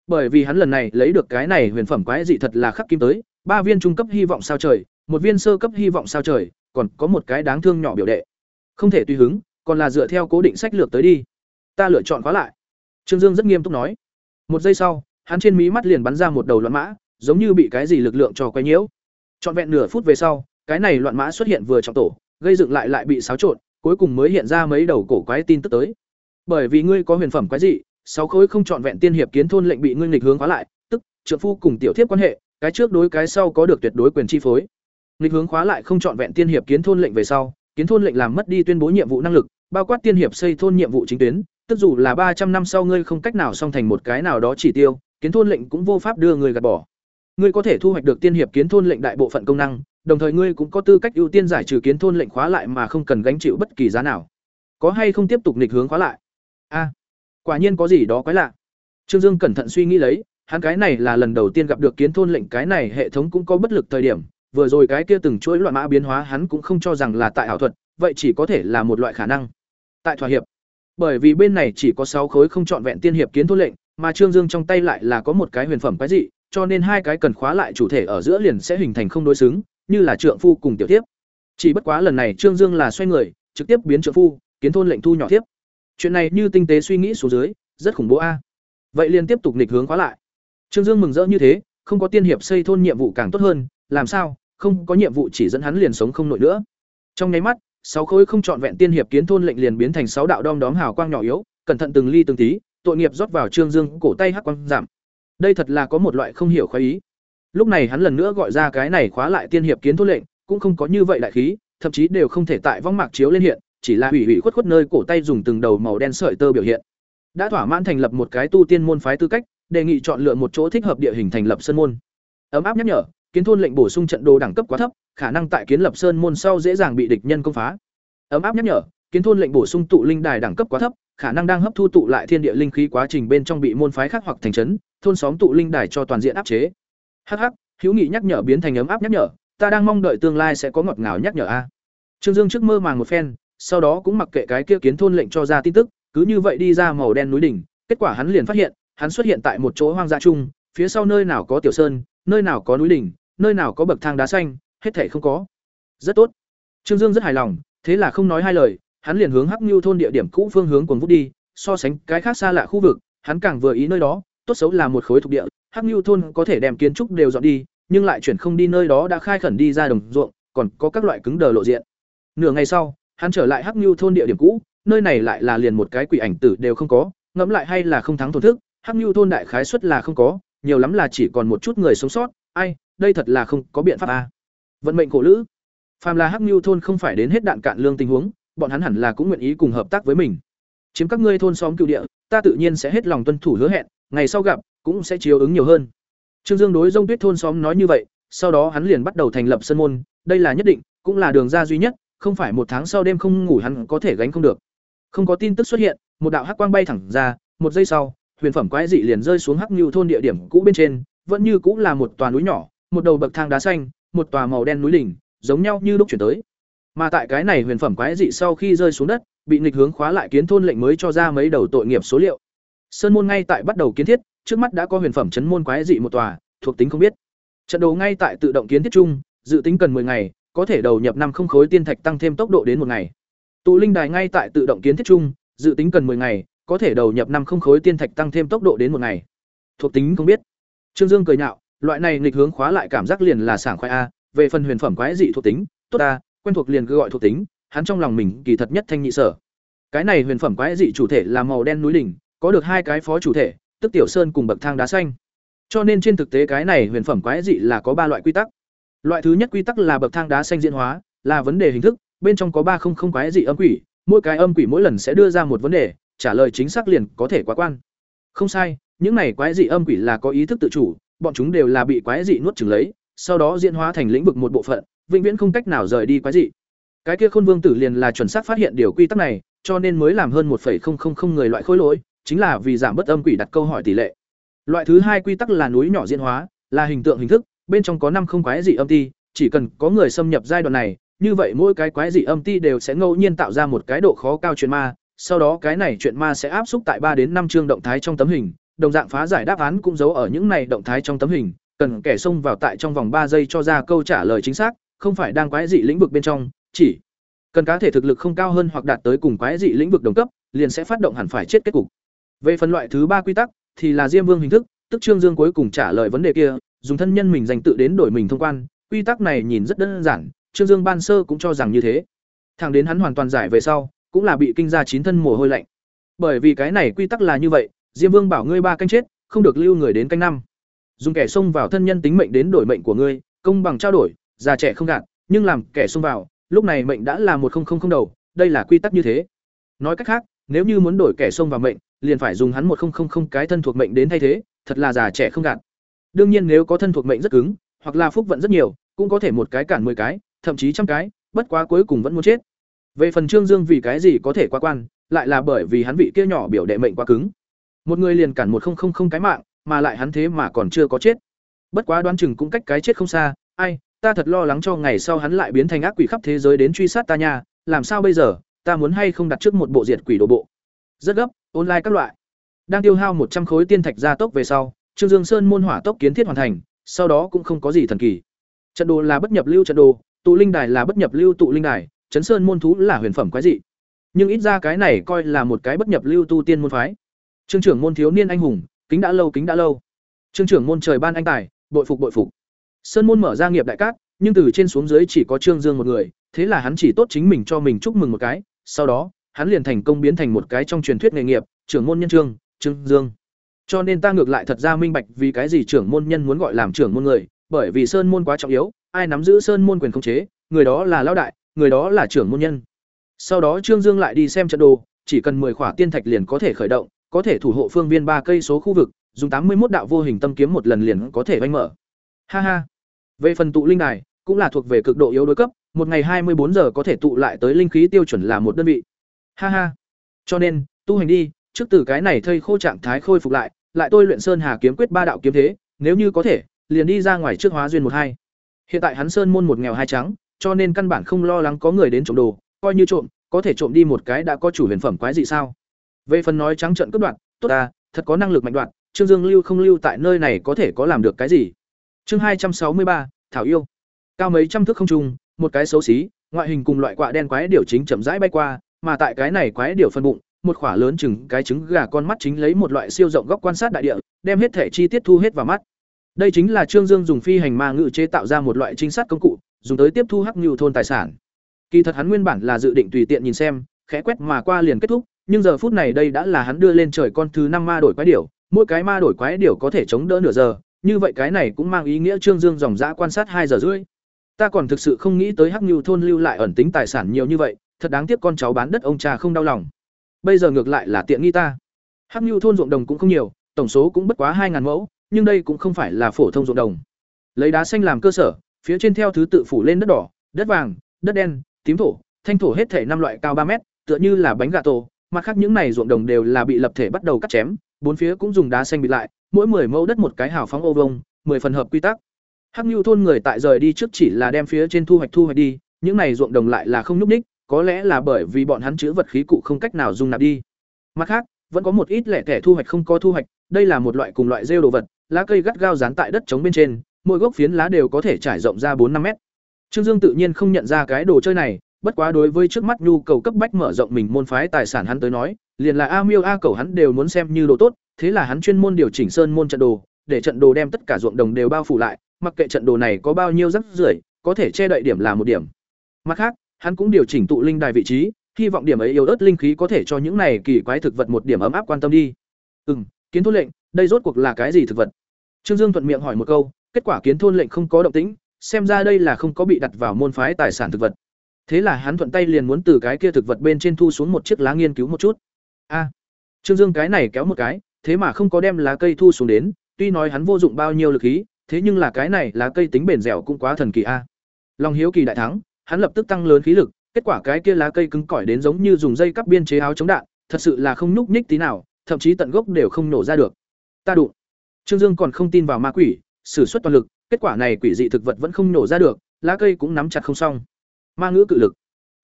Bởi vì hắn lần này lấy được cái này huyền phẩm quái dị thật là khắc kim tới, ba viên trung cấp hy vọng sao trời, một viên sơ cấp hy vọng sao trời, còn có một cái đáng thương nhỏ biểu đệ. Không thể tùy hứng, còn là dựa theo cố định sách lược tới đi. Ta lựa chọn khóa lại. Trương dương rất nghiêm túc nói. Một giây sau hắn trên mí mắt liền bắn ra một đầu loạn mã, giống như bị cái gì lực lượng cho quay nhiễu. Trọn vẹn nửa phút về sau, cái này loạn mã xuất hiện vừa trong tổ, gây dựng lại lại bị xáo trộn, cuối cùng mới hiện ra mấy đầu cổ quái tin tức tới. Bởi vì ngươi có huyền phẩm quái dị, sáu khối không trọn vẹn tiên hiệp kiến thôn lệnh bị ngươi nghịch hướng khóa lại, tức trợ phu cùng tiểu thiếp quan hệ, cái trước đối cái sau có được tuyệt đối quyền chi phối. Nghịch hướng khóa lại không trọn vẹn tiên hiệp kiến thôn lệnh về sau, kiến thôn lệnh làm mất đi tuyên bố nhiệm vụ năng lực, bao quát tiên hiệp xây thôn nhiệm vụ chính tuyến, tức dù là ba trăm năm sau ngươi không cách nào song thành một cái nào đó chỉ tiêu kiến thôn lệnh cũng vô pháp đưa người gạt bỏ. Ngươi có thể thu hoạch được tiên hiệp kiến thôn lệnh đại bộ phận công năng, đồng thời ngươi cũng có tư cách ưu tiên giải trừ kiến thôn lệnh khóa lại mà không cần gánh chịu bất kỳ giá nào. Có hay không tiếp tục nghịch hướng khóa lại? A, quả nhiên có gì đó quái lạ. Trương dương cẩn thận suy nghĩ lấy, hắn cái này là lần đầu tiên gặp được kiến thôn lệnh, cái này hệ thống cũng có bất lực thời điểm, vừa rồi cái kia từng chuỗi loạn mã biến hóa hắn cũng không cho rằng là tại ảo thuật, vậy chỉ có thể là một loại khả năng. Tại thỏa hiệp. Bởi vì bên này chỉ có sáu khối không trọn vẹn tiên hiệp kiến thôn lệnh mà trương dương trong tay lại là có một cái huyền phẩm cái gì cho nên hai cái cần khóa lại chủ thể ở giữa liền sẽ hình thành không đối xứng, như là trượng phu cùng tiểu tiếp chỉ bất quá lần này trương dương là xoay người, trực tiếp biến trượng phu, kiến thôn lệnh thu nhỏ tiếp chuyện này như tinh tế suy nghĩ xuống dưới, rất khủng bố a. Vậy liền tiếp tục nghịch hướng khóa lại. Trương dương mừng rỡ như thế, không có tiên hiệp xây thôn nhiệm vụ càng tốt hơn, làm sao, không có nhiệm vụ chỉ dẫn hắn liền sống không nổi nữa. Trong nháy mắt, sáu khối không trọn vẹn tiên hiệp kiến thôn lệnh liền biến thành sáu đạo đom đóm hào quang nhỏ yếu, cẩn thận từng ly từng tí tội nghiệp rót vào trương dương, cổ tay hắc quang giảm. Đây thật là có một loại không hiểu khoái ý. Lúc này hắn lần nữa gọi ra cái này khóa lại tiên hiệp kiến thôn lệnh, cũng không có như vậy đại khí, thậm chí đều không thể tại vong mạc chiếu lên hiện, chỉ là hủy hủy khuất khuất nơi cổ tay dùng từng đầu màu đen sợi tơ biểu hiện. Đã thỏa mãn thành lập một cái tu tiên môn phái tư cách, đề nghị chọn lựa một chỗ thích hợp địa hình thành lập sơn môn. Ấm áp nhắc nhở, kiến thôn lệnh bổ sung trận đồ đẳng cấp quá thấp, khả năng tại kiến lập sơn môn sau dễ dàng bị địch nhân công phá. Ấm áp nhắc nhở, kiến thôn lệnh bổ sung tụ linh đài đẳng cấp quá thấp khả năng đang hấp thu tụ lại thiên địa linh khí quá trình bên trong bị môn phái khác hoặc thành trấn, thôn xóm tụ linh đài cho toàn diện áp chế. Hh hữu nghị nhắc nhở biến thành ấm áp nhắc nhở, ta đang mong đợi tương lai sẽ có ngọt ngào nhắc nhở a. Trương dương trước mơ màng một phen, sau đó cũng mặc kệ cái kia kiến thôn lệnh cho ra tin tức, cứ như vậy đi ra màu đen núi đỉnh, kết quả hắn liền phát hiện, hắn xuất hiện tại một chỗ hoang dã chung, phía sau nơi nào có tiểu sơn, nơi nào có núi đỉnh, nơi nào có bậc thang đá xanh, hết thể không có. Rất tốt. Trương dương rất hài lòng, thế là không nói hai lời hắn liền hướng hắc nhu thôn địa điểm cũ phương hướng cuồng vút đi, so sánh cái khác xa lạ khu vực, hắn càng vừa ý nơi đó, tốt xấu là một khối thuộc địa, hắc nhu thôn có thể đem kiến trúc đều dọn đi, nhưng lại chuyển không đi nơi đó đã khai khẩn đi ra đồng ruộng, còn có các loại cứng đờ lộ diện nửa ngày sau, hắn trở lại hắc nhu thôn địa điểm cũ, nơi này lại là liền một cái quỷ ảnh tử đều không có, ngẫm lại hay là không thắng thổn thức, hắc nhu thôn đại khái suất là không có, nhiều lắm là chỉ còn một chút người sống sót, ai, đây thật là không có biện pháp à. vận mệnh cổ lữ phàm là hắc nhu thôn không phải đến hết đạn cạn lương tình huống bọn hắn hẳn là cũng nguyện ý cùng hợp tác với mình chiếm các ngươi thôn xóm cựu địa ta tự nhiên sẽ hết lòng tuân thủ hứa hẹn, ngày sau gặp cũng sẽ chiếu ứng nhiều hơn. Trương Dương đối Dông Tuyết thôn xóm nói như vậy, sau đó hắn liền bắt đầu thành lập sân môn, đây là nhất định, cũng là đường ra duy nhất, không phải một tháng sau đêm không ngủ hắn có thể gánh không được. Không có tin tức xuất hiện, một đạo hắc quang bay thẳng ra, một giây sau, huyền phẩm quái dị liền rơi xuống hắc nhu thôn địa điểm cũ bên trên, vẫn như cũng là một tòa núi nhỏ, một đầu bậc thang đá xanh, một tòa màu đen núi đỉnh, giống nhau như lúc chuyển tới. Mà tại cái này huyền phẩm quái dị sau khi rơi xuống đất, bị nghịch hướng khóa lại kiến thôn lệnh mới cho ra mấy đầu tội nghiệp số liệu. Sơn môn ngay tại bắt đầu kiến thiết, trước mắt đã có huyền phẩm chấn môn quái dị một tòa, thuộc tính không biết. Trận đấu ngay tại tự động kiến thiết chung, dự tính cần 10 ngày, có thể đầu nhập năm không khối tiên thạch tăng thêm tốc độ đến một ngày. Tụ linh đài ngay tại tự động kiến thiết chung, dự tính cần 10 ngày, có thể đầu nhập năm không khối tiên thạch tăng thêm tốc độ đến một ngày. Thuộc tính không biết. Trương Dương cười nhạo, loại này nghịch hướng khóa lại cảm giác liền là sảng khoái a, về phần huyền phẩm quái dị thuộc tính, tốt a, quen thuộc liền cứ gọi thuộc tính, hắn trong lòng mình kỳ thật nhất thanh nhị sở. Cái này huyền phẩm quái dị chủ thể là màu đen núi đỉnh, có được hai cái phó chủ thể, tức tiểu sơn cùng bậc thang đá xanh. Cho nên trên thực tế cái này huyền phẩm quái dị là có ba loại quy tắc. Loại thứ nhất quy tắc là bậc thang đá xanh diễn hóa, là vấn đề hình thức, bên trong có ba không không quái dị âm quỷ, mỗi cái âm quỷ mỗi lần sẽ đưa ra một vấn đề, trả lời chính xác liền có thể quá quan. Không sai, những này quái dị âm quỷ là có ý thức tự chủ, bọn chúng đều là bị quái dị nuốt chửng lấy, sau đó diễn hóa thành lĩnh vực một bộ phận, vĩnh viễn không cách nào rời đi quái dị. Cái kia Khôn Vương tử liền là chuẩn xác phát hiện điều quy tắc này, cho nên mới làm hơn 1.000 người loại khối lỗi, chính là vì giảm bất âm quỷ đặt câu hỏi tỷ lệ. Loại thứ hai quy tắc là núi nhỏ diễn hóa, là hình tượng hình thức, bên trong có năm không quái dị âm ti, chỉ cần có người xâm nhập giai đoạn này, như vậy mỗi cái quái dị âm ti đều sẽ ngẫu nhiên tạo ra một cái độ khó cao chuyện ma, sau đó cái này chuyện ma sẽ áp xúc tại ba đến năm chương động thái trong tấm hình, đồng dạng phá giải đáp án cũng giấu ở những này động thái trong tấm hình, cần kẻ xông vào tại trong vòng ba giây cho ra câu trả lời chính xác, không phải đang quái dị lĩnh vực bên trong, chỉ cần cá thể thực lực không cao hơn hoặc đạt tới cùng quái dị lĩnh vực đồng cấp, liền sẽ phát động hẳn phải chết kết cục. Về phần loại thứ ba quy tắc thì là Diêm Vương hình thức, tức Trương Dương cuối cùng trả lời vấn đề kia, dùng thân nhân mình dành tự đến đổi mình thông quan, quy tắc này nhìn rất đơn giản, Trương Dương ban sơ cũng cho rằng như thế. Thẳng đến hắn hoàn toàn giải về sau, cũng là bị kinh ra chín thân mồ hôi lạnh. Bởi vì cái này quy tắc là như vậy, Diêm Vương bảo ngươi ba canh chết, không được lưu người đến canh năm. Dùng kẻ xông vào thân nhân tính mệnh đến đổi mệnh của ngươi, công bằng trao đổi, già trẻ không gạt, nhưng làm kẻ xông vào, lúc này mệnh đã là một không không không đầu, đây là quy tắc như thế. Nói cách khác, nếu như muốn đổi kẻ xông vào mệnh, liền phải dùng hắn một không không không cái thân thuộc mệnh đến thay thế, thật là già trẻ không gạt. Đương nhiên nếu có thân thuộc mệnh rất cứng, hoặc là phúc vận rất nhiều, cũng có thể một cái cản 10 cái, thậm chí trăm cái, bất quá cuối cùng vẫn muốn chết. Về phần Trương Dương vì cái gì có thể qua quan, lại là bởi vì hắn vị kia nhỏ biểu đệ mệnh quá cứng. Một người liền cản một không không không cái mạng, mà lại hắn thế mà còn chưa có chết. Bất quá đoán chừng cũng cách cái chết không xa, ai, ta thật lo lắng cho ngày sau hắn lại biến thành ác quỷ khắp thế giới đến truy sát ta nha, làm sao bây giờ, ta muốn hay không đặt trước một bộ diệt quỷ đồ bộ. Rất gấp, online các loại. Đang tiêu hao một trăm khối tiên thạch gia tốc về sau, Trương Dương Sơn môn hỏa tốc kiến thiết hoàn thành, sau đó cũng không có gì thần kỳ. Trận đồ là bất nhập lưu trận đồ, tụ linh đài là bất nhập lưu tụ linh đài, chấn sơn môn thú là huyền phẩm quái dị. Nhưng ít ra cái này coi là một cái bất nhập lưu tu tiên môn phái. Trương trưởng môn thiếu niên anh hùng, kính đã lâu kính đã lâu. Trương trưởng môn trời ban anh tài, bội phục bội phục. Sơn môn mở ra nghiệp đại cát, nhưng từ trên xuống dưới chỉ có Trương Dương một người, thế là hắn chỉ tốt chính mình cho mình chúc mừng một cái, sau đó, hắn liền thành công biến thành một cái trong truyền thuyết nghề nghiệp, trưởng môn nhân trương, Trương Dương. Cho nên ta ngược lại thật ra minh bạch vì cái gì trưởng môn nhân muốn gọi làm trưởng môn người, bởi vì sơn môn quá trọng yếu, ai nắm giữ sơn môn quyền khống chế, người đó là lão đại, người đó là trưởng môn nhân. Sau đó Trương Dương lại đi xem trận đồ, chỉ cần 10 khỏa tiên thạch liền có thể khởi động, có thể thủ hộ phương viên ba cây số khu vực, dùng tám mươi 81 đạo vô hình tâm kiếm một lần liền có thể vanh mở. Ha ha. Về phần tụ linh đài, cũng là thuộc về cực độ yếu đối cấp, một ngày hai mươi bốn giờ có thể tụ lại tới linh khí tiêu chuẩn là một đơn vị. Ha ha. Cho nên, tu hành đi, trước từ cái này thây khô trạng thái khôi phục lại, lại tôi luyện sơn hà kiếm quyết ba đạo kiếm thế, nếu như có thể, liền đi ra ngoài trước hóa duyên một hai. Hiện tại hắn sơn môn một nghèo hai trắng, cho nên căn bản không lo lắng có người đến trộm đồ, coi như trộm, có thể trộm đi một cái đã có chủ huyền phẩm quái gì sao? Về phần nói trắng trợn cướp đoạt, tốt ta, thật có năng lực mạnh đoạt, Trương Dương lưu không lưu tại nơi này có thể có làm được cái gì? Chương hai trăm sáu mươi ba, Thảo yêu. Cao mấy trăm thước không trung, một cái xấu xí, ngoại hình cùng loại quạ đen quái điểu chính chậm rãi bay qua, mà tại cái này quái điểu phân bụng, một khỏa lớn chừng cái trứng gà con mắt chính lấy một loại siêu rộng góc quan sát đại địa, đem hết thể chi tiết thu hết vào mắt. Đây chính là Trương Dương dùng phi hành ma ngự chế tạo ra một loại trinh sát công cụ, dùng tới tiếp thu hắc nhu thôn tài sản. Kỳ thật hắn nguyên bản là dự định tùy tiện nhìn xem, khẽ quét mà qua liền kết thúc, nhưng giờ phút này đây đã là hắn đưa lên trời con thứ năm ma đổi quái điểu, mỗi cái ma đổi quái điểu có thể chống đỡ nửa giờ, như vậy cái này cũng mang ý nghĩa Trương Dương dòng dã quan sát hai giờ rưỡi. Ta còn thực sự không nghĩ tới Hắc Nưu thôn lưu lại ẩn tính tài sản nhiều như vậy, thật đáng tiếc con cháu bán đất ông cha không đau lòng. Bây giờ ngược lại là tiện nghi ta. Hắc Nưu thôn ruộng đồng cũng không nhiều, tổng số cũng bất quá 2000 mẫu, nhưng đây cũng không phải là phổ thông ruộng đồng. Lấy đá xanh làm cơ sở, phía trên theo thứ tự phủ lên đất đỏ, đất vàng, đất đen, tím thổ, thanh thổ hết thể năm loại cao ba mét, tựa như là bánh gà tổ, mặt khác những này ruộng đồng đều là bị lập thể bắt đầu cắt chém, bốn phía cũng dùng đá xanh bịt lại, mỗi 10 mẫu đất một cái hào phóng ô vông, 10 phần hợp quy tắc. Hắc Nưu thôn người tại rời đi trước chỉ là đem phía trên thu hoạch thu hoạch đi, những này ruộng đồng lại là không nhúc ních, có lẽ là bởi vì bọn hắn chứa vật khí cụ không cách nào dung nạp đi. Mặt khác, vẫn có một ít lẻ tẻ thu hoạch không có thu hoạch, đây là một loại cùng loại rêu đồ vật, lá cây gắt gao dán tại đất trống bên trên, mỗi gốc phiến lá đều có thể trải rộng ra bốn năm mét. Trương Dương tự nhiên không nhận ra cái đồ chơi này, bất quá đối với trước mắt nhu cầu cấp bách mở rộng mình môn phái tài sản hắn tới nói, liền là A Miêu A cầu hắn đều muốn xem như đồ tốt, thế là hắn chuyên môn điều chỉnh sơn môn trận đồ, để trận đồ đem tất cả ruộng đồng đều bao phủ lại, mặc kệ trận đồ này có bao nhiêu rắc rưởi, có thể che đậy điểm là một điểm. Mặt khác, hắn cũng điều chỉnh tụ linh đài vị trí, hy vọng điểm ấy yếu ớt linh khí có thể cho những này kỳ quái thực vật một điểm ấm áp quan tâm đi. Ừm, kiến thôn lệnh, đây rốt cuộc là cái gì thực vật? Trương Dương thuận miệng hỏi một câu, kết quả kiến thôn lệnh không có động tĩnh, xem ra đây là không có bị đặt vào môn phái tài sản thực vật. Thế là hắn thuận tay liền muốn từ cái kia thực vật bên trên thu xuống một chiếc lá nghiên cứu một chút. A, Trương Dương cái này kéo một cái, thế mà không có đem lá cây thu xuống đến, tuy nói hắn vô dụng bao nhiêu lực khí, thế nhưng là cái này lá cây tính bền dẻo cũng quá thần kỳ a. Long hiếu kỳ đại thắng, hắn lập tức tăng lớn khí lực, kết quả cái kia lá cây cứng cỏi đến giống như dùng dây cắp biên chế áo chống đạn, thật sự là không nhúc nhích tí nào, thậm chí tận gốc đều không nổ ra được. Ta đụng. Trương Dương còn không tin vào ma quỷ, sử xuất toàn lực, kết quả này quỷ dị thực vật vẫn không nổ ra được, lá cây cũng nắm chặt không xong. Ma ngữ cự lực.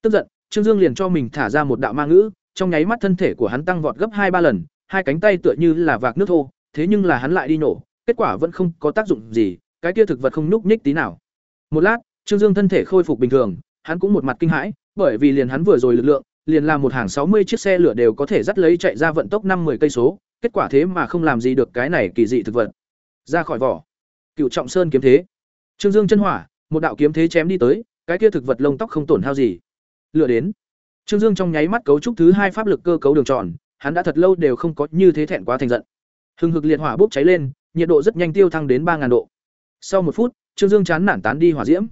Tức giận, Trương Dương liền cho mình thả ra một đạo ma ngữ, trong nháy mắt thân thể của hắn tăng vọt gấp hai ba lần, hai cánh tay tựa như là vạc nước thô, thế nhưng là hắn lại đi nổ, kết quả vẫn không có tác dụng gì, cái kia thực vật không nhúc nhích tí nào. Một lát, Trương Dương thân thể khôi phục bình thường, hắn cũng một mặt kinh hãi, bởi vì liền hắn vừa rồi lực lượng, liền làm một hàng sáu mươi chiếc xe lửa đều có thể dắt lấy chạy ra vận tốc năm 10 cây số, kết quả thế mà không làm gì được cái này kỳ dị thực vật. Ra khỏi vỏ. Cựu Trọng Sơn kiếm thế. Trương Dương chân hỏa, một đạo kiếm thế chém đi tới, cái kia thực vật lông tóc không tổn hao gì. Lửa đến. Trương Dương trong nháy mắt cấu trúc thứ hai pháp lực cơ cấu đường tròn, hắn đã thật lâu đều không có như thế thẹn quá thành giận. Hừng hực liệt hỏa bốc cháy lên, nhiệt độ rất nhanh tiêu thăng đến ba độ. Sau một phút, Trương Dương chán nản tán đi hỏa diễm.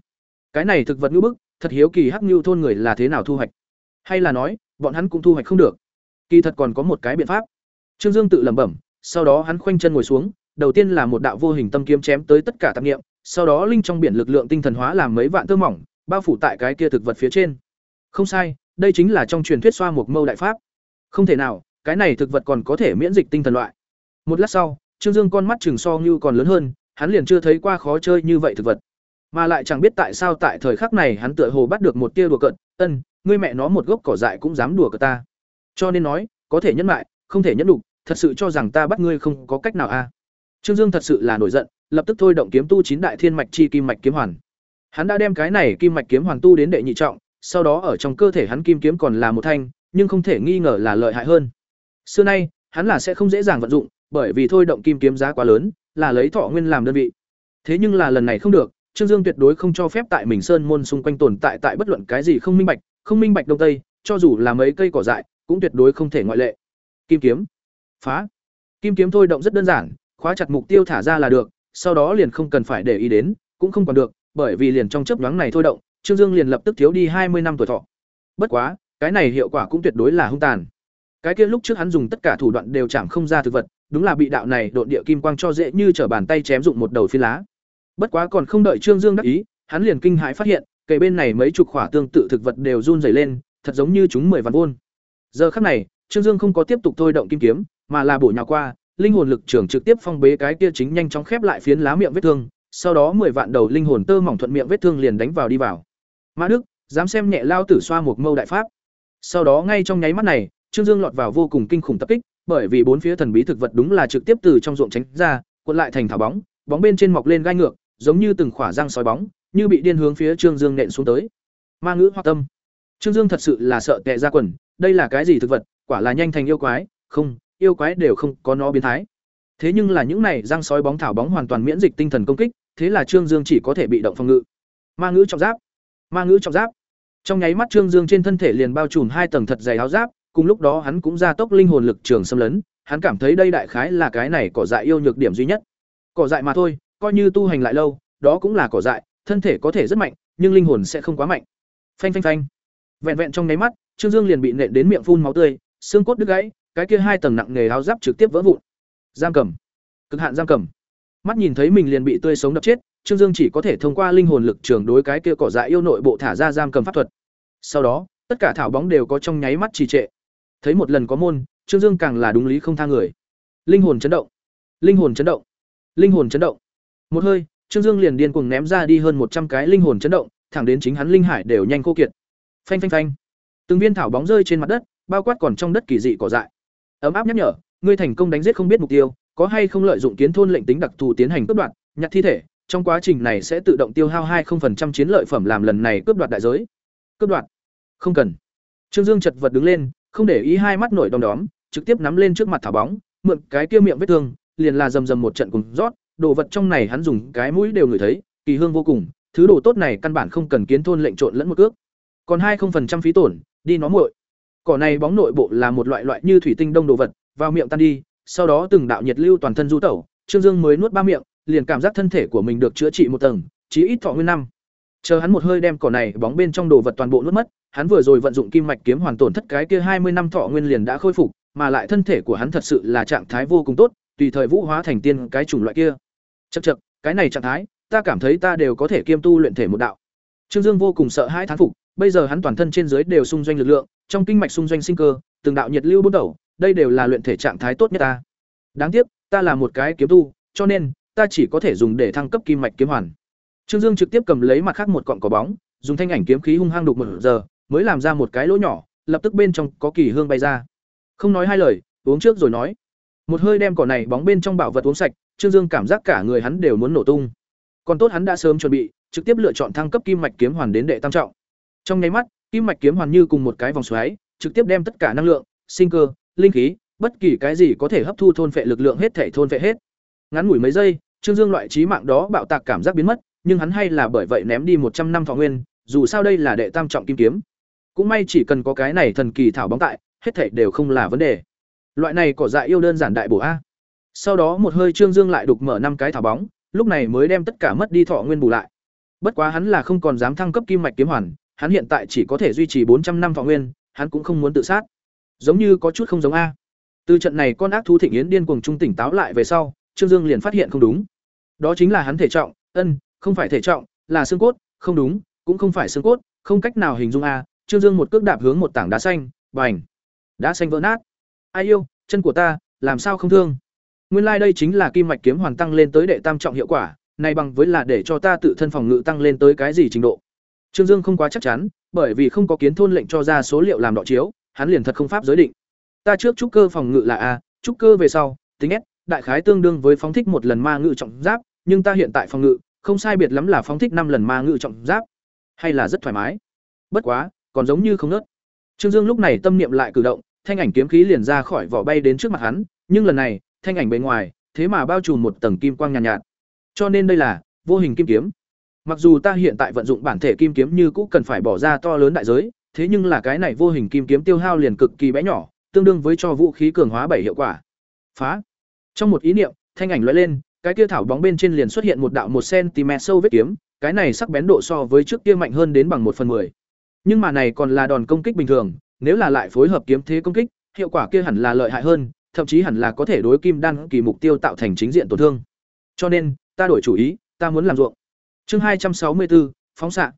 Cái này thực vật ngữ bức, thật hiếu kỳ hắc nhu thôn người là thế nào thu hoạch hay là nói bọn hắn cũng thu hoạch không được kỳ thật còn có một cái biện pháp trương dương tự lẩm bẩm sau đó hắn khoanh chân ngồi xuống đầu tiên là một đạo vô hình tâm kiếm chém tới tất cả tạp nghiệm sau đó linh trong biển lực lượng tinh thần hóa làm mấy vạn tơ mỏng bao phủ tại cái kia thực vật phía trên không sai đây chính là trong truyền thuyết xoa một mâu đại pháp không thể nào cái này thực vật còn có thể miễn dịch tinh thần loại. Một lát sau, trương dương con mắt chừng so như còn lớn hơn, hắn liền chưa thấy qua khó chơi như vậy thực vật. Mà lại chẳng biết tại sao tại thời khắc này hắn tựa hồ bắt được một tia đùa cợt, ân, ngươi mẹ nó một gốc cỏ dại cũng dám đùa cợt ta. Cho nên nói, có thể nhẫn lại không thể nhẫn đục thật sự cho rằng ta bắt ngươi không có cách nào a. Trương dương thật sự là nổi giận, lập tức thôi động kiếm tu chín đại thiên mạch chi kim mạch kiếm hoàn. Hắn đã đem cái này kim mạch kiếm hoàn tu đến đệ nhị trọng, sau đó ở trong cơ thể hắn kim kiếm còn là một thanh, nhưng không thể nghi ngờ là lợi hại hơn xưa nay hắn là sẽ không dễ dàng vận dụng bởi vì thôi động kim kiếm giá quá lớn là lấy thọ nguyên làm đơn vị thế nhưng là lần này không được Trương Dương tuyệt đối không cho phép tại mình sơn môn xung quanh tồn tại tại bất luận cái gì không minh bạch, không minh bạch đông tây, cho dù là mấy cây cỏ dại, cũng tuyệt đối không thể ngoại lệ. Kim kiếm, phá. Kim kiếm thôi động rất đơn giản, khóa chặt mục tiêu thả ra là được, sau đó liền không cần phải để ý đến, cũng không còn được, bởi vì liền trong chớp nhoáng này thôi động, Trương Dương liền lập tức thiếu đi hai mươi năm tuổi thọ. Bất quá, cái này hiệu quả cũng tuyệt đối là hung tàn. Cái kia lúc trước hắn dùng tất cả thủ đoạn đều chạm không ra thực vật, đúng là bị đạo này đột địa kim quang cho dễ như trở bàn tay chém dụng một đầu phi lá. Bất quá còn không đợi Trương Dương đắc ý, hắn liền kinh hãi phát hiện, kề bên này mấy chục khỏa tương tự thực vật đều run rẩy lên, thật giống như chúng mười vạn vôn. Giờ khắc này, Trương Dương không có tiếp tục thôi động kim kiếm, mà là bổ nhào qua, linh hồn lực trưởng trực tiếp phong bế cái kia chính nhanh chóng khép lại phiến lá miệng vết thương, sau đó mười vạn đầu linh hồn tơ mỏng thuận miệng vết thương liền đánh vào đi vào. Mã Đức, dám xem nhẹ lao tử xoa một mâu đại pháp. Sau đó ngay trong nháy mắt này, Trương Dương lọt vào vô cùng kinh khủng tập kích, bởi vì bốn phía thần bí thực vật đúng là trực tiếp từ trong ruộng tránh ra, cuộn lại thành thảo bóng, bóng bên trên mọc lên gai ngược, giống như từng khỏa răng sói bóng, như bị điên hướng phía Trương Dương nện xuống tới. Ma ngữ hoặc tâm. Trương Dương thật sự là sợ tè ra quần, đây là cái gì thực vật, quả là nhanh thành yêu quái, không, yêu quái đều không có nó biến thái. Thế nhưng là những này răng sói bóng thảo bóng hoàn toàn miễn dịch tinh thần công kích, thế là Trương Dương chỉ có thể bị động phòng ngự. Ma ngữ trọng giáp. Ma ngữ trọng giáp. Trong nháy mắt Trương Dương trên thân thể liền bao trùm hai tầng thật dày áo giáp, cùng lúc đó hắn cũng gia tốc linh hồn lực trường xâm lấn, hắn cảm thấy đây đại khái là cái này cỏ dại yêu nhược điểm duy nhất. Cỏ dại mà thôi, coi như tu hành lại lâu, đó cũng là cỏ dại, thân thể có thể rất mạnh, nhưng linh hồn sẽ không quá mạnh. Phanh phanh phanh. Vẹn vẹn trong nháy mắt, Trương Dương liền bị nện đến miệng phun máu tươi, xương cốt đứt gãy, cái kia hai tầng nặng nghề áo giáp trực tiếp vỡ vụn. Giam cầm, cực hạn giam cầm. Mắt nhìn thấy mình liền bị tươi sống đập chết, Trương Dương chỉ có thể thông qua linh hồn lực trường đối cái kia cỏ dại yêu nội bộ thả ra giam cầm pháp thuật. Sau đó, tất cả thảo bóng đều có trong nháy mắt trì trệ. Thấy một lần có môn, Trương Dương càng là đúng lý không tha người. Linh hồn chấn động, linh hồn chấn động, linh hồn chấn động. Một hơi, Trương Dương liền điên cuồng ném ra đi hơn một trăm cái linh hồn chấn động, thẳng đến chính hắn linh hải đều nhanh khô kiệt. Phanh phanh phanh. Từng viên thảo bóng rơi trên mặt đất, bao quát còn trong đất kỳ dị cỏ dại. Ấm áp nhắc nhở, ngươi thành công đánh giết không biết mục tiêu, có hay không lợi dụng kiến thôn lệnh tính đặc thù tiến hành cướp đoạt, nhặt thi thể, trong quá trình này sẽ tự động tiêu hao 20% chiến lợi phẩm làm lần này cướp đoạt đại giới. Cướp đoạt? Không cần. Trương Dương chật vật đứng lên, không để ý hai mắt nổi đom đóm, trực tiếp nắm lên trước mặt thảo bóng, mượn cái kia miệng vết thương, liền là rầm rầm một trận cùng rót, đồ vật trong này hắn dùng cái mũi đều ngửi thấy, kỳ hương vô cùng, thứ đồ tốt này căn bản không cần kiến thôn lệnh trộn lẫn một cước. Còn hai không phần trăm phí tổn, đi nó muội. Cỏ này bóng nội bộ là một loại loại như thủy tinh đông đồ vật, vào miệng tan đi, sau đó từng đạo nhiệt lưu toàn thân du tẩu, Trương Dương mới nuốt ba miệng, liền cảm giác thân thể của mình được chữa trị một tầng, chí ít thọ nguyên năm. Chờ hắn một hơi đem cỏ này bóng bên trong đồ vật toàn bộ nuốt mất, hắn vừa rồi vận dụng kim mạch kiếm hoàn tổn thất cái kia hai mươi năm thọ nguyên liền đã khôi phục, mà lại thân thể của hắn thật sự là trạng thái vô cùng tốt, tùy thời vũ hóa thành tiên cái chủng loại kia. Chậc chậc, cái này trạng thái, ta cảm thấy ta đều có thể kiêm tu luyện thể một đạo. Trương Dương vô cùng sợ hãi thán phục, bây giờ hắn toàn thân trên dưới đều xung doanh lực lượng, trong kinh mạch xung doanh sinh cơ, từng đạo nhiệt lưu bốc đầu, đây đều là luyện thể trạng thái tốt nhất ta. Đáng tiếc, ta là một cái kiếm tu, cho nên ta chỉ có thể dùng để thăng cấp kim mạch kiếm hoàn. Trương Dương trực tiếp cầm lấy mặt khác một cọng cỏ bóng, dùng thanh ảnh kiếm khí hung hăng đục một giờ, mới làm ra một cái lỗ nhỏ, lập tức bên trong có kỳ hương bay ra. Không nói hai lời, uống trước rồi nói. Một hơi đem cỏ này bóng bên trong bảo vật uống sạch, Trương Dương cảm giác cả người hắn đều muốn nổ tung. Còn tốt hắn đã sớm chuẩn bị, trực tiếp lựa chọn thăng cấp kim mạch kiếm hoàn đến đệ tam trọng. Trong nháy mắt, kim mạch kiếm hoàn như cùng một cái vòng xoáy, trực tiếp đem tất cả năng lượng, sinh cơ, linh khí, bất kỳ cái gì có thể hấp thu thôn phệ lực lượng hết thể thôn phệ hết. Ngắn ngủi mấy giây, Trương Dương loại trí mạng đó bạo tạc cảm giác biến mất, nhưng hắn hay là bởi vậy ném đi một trăm năm thọ nguyên, dù sao đây là đệ tam trọng kim kiếm. Cũng may chỉ cần có cái này thần kỳ thảo bóng tại, hết thảy đều không là vấn đề. Loại này cỏ dại yêu đơn giản đại bổ a. Sau đó một hơi Trương Dương lại đục mở năm cái thảo bóng, lúc này mới đem tất cả mất đi thọ nguyên bù lại. Bất quá hắn là không còn dám thăng cấp kim mạch kiếm hoàn, hắn hiện tại chỉ có thể duy trì bốn trăm năm thọ nguyên, hắn cũng không muốn tự sát. Giống như có chút không giống a. Từ trận này con ác thú thịnh yến điên cuồng trung tỉnh táo lại về sau, Trương Dương liền phát hiện không đúng. Đó chính là hắn thể trọng, ân, không phải thể trọng, là xương cốt, không đúng, cũng không phải xương cốt, không cách nào hình dung a. Trương Dương một cước đạp hướng một tảng đá xanh, bành. Đá xanh vỡ nát. Ai yêu, chân của ta, làm sao không thương? Nguyên lai like đây chính là kim mạch kiếm hoàn tăng lên tới đệ tam trọng hiệu quả, này bằng với là để cho ta tự thân phòng ngự tăng lên tới cái gì trình độ. Trương Dương không quá chắc chắn, bởi vì không có kiến thôn lệnh cho ra số liệu làm đọ chiếu, hắn liền thật không pháp giới định. Ta trước trúc cơ phòng ngự là a, trúc cơ về sau, tính S, đại khái tương đương với phóng thích một lần ma ngự trọng giáp, nhưng ta hiện tại phòng ngự, không sai biệt lắm là phóng thích năm lần ma ngự trọng giáp, hay là rất thoải mái. Bất quá, còn giống như không nớt. Trương Dương lúc này tâm niệm lại cử động, thanh ảnh kiếm khí liền ra khỏi vỏ bay đến trước mặt hắn, nhưng lần này, thanh ảnh bên ngoài, thế mà bao trùm một tầng kim quang nhàn nhạt, nhạt. Cho nên đây là vô hình kim kiếm. Mặc dù ta hiện tại vận dụng bản thể kim kiếm như cũ cần phải bỏ ra to lớn đại giới, thế nhưng là cái này vô hình kim kiếm tiêu hao liền cực kỳ bé nhỏ, tương đương với cho vũ khí cường hóa bảy hiệu quả. Phá. Trong một ý niệm, thanh ảnh lóe lên, cái kia thảo bóng bên trên liền xuất hiện một đạo một cm sâu vết kiếm, cái này sắc bén độ so với trước kia mạnh hơn đến bằng một phần 10. Nhưng mà này còn là đòn công kích bình thường, nếu là lại phối hợp kiếm thế công kích, hiệu quả kia hẳn là lợi hại hơn, thậm chí hẳn là có thể đối kim đan kỳ mục tiêu tạo thành chính diện tổn thương. Cho nên, ta đổi chủ ý, ta muốn làm ruộng. Chương hai trăm sáu mươi bốn, phóng xạ.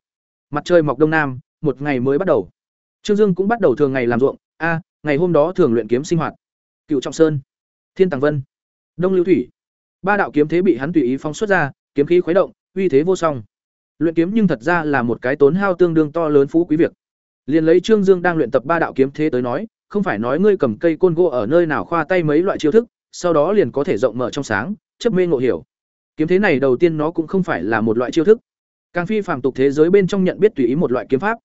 Mặt trời mọc đông nam, một ngày mới bắt đầu. Trương Dương cũng bắt đầu thường ngày làm ruộng, a, ngày hôm đó thường luyện kiếm sinh hoạt. Cựu Trọng Sơn, Thiên Tàng Vân, Đông Lưu Thủy. Ba đạo kiếm thế bị hắn tùy ý phóng xuất ra, kiếm khí khuấy động, uy thế vô song. Luyện kiếm nhưng thật ra là một cái tốn hao tương đương to lớn phú quý việc. Liền lấy Trương Dương đang luyện tập ba đạo kiếm thế tới nói, không phải nói ngươi cầm cây côn gỗ ở nơi nào khoa tay mấy loại chiêu thức, sau đó liền có thể rộng mở trong sáng, chấp mê ngộ hiểu. Kiếm thế này đầu tiên nó cũng không phải là một loại chiêu thức. Càng phi phàm tục thế giới bên trong nhận biết tùy ý một loại kiếm pháp.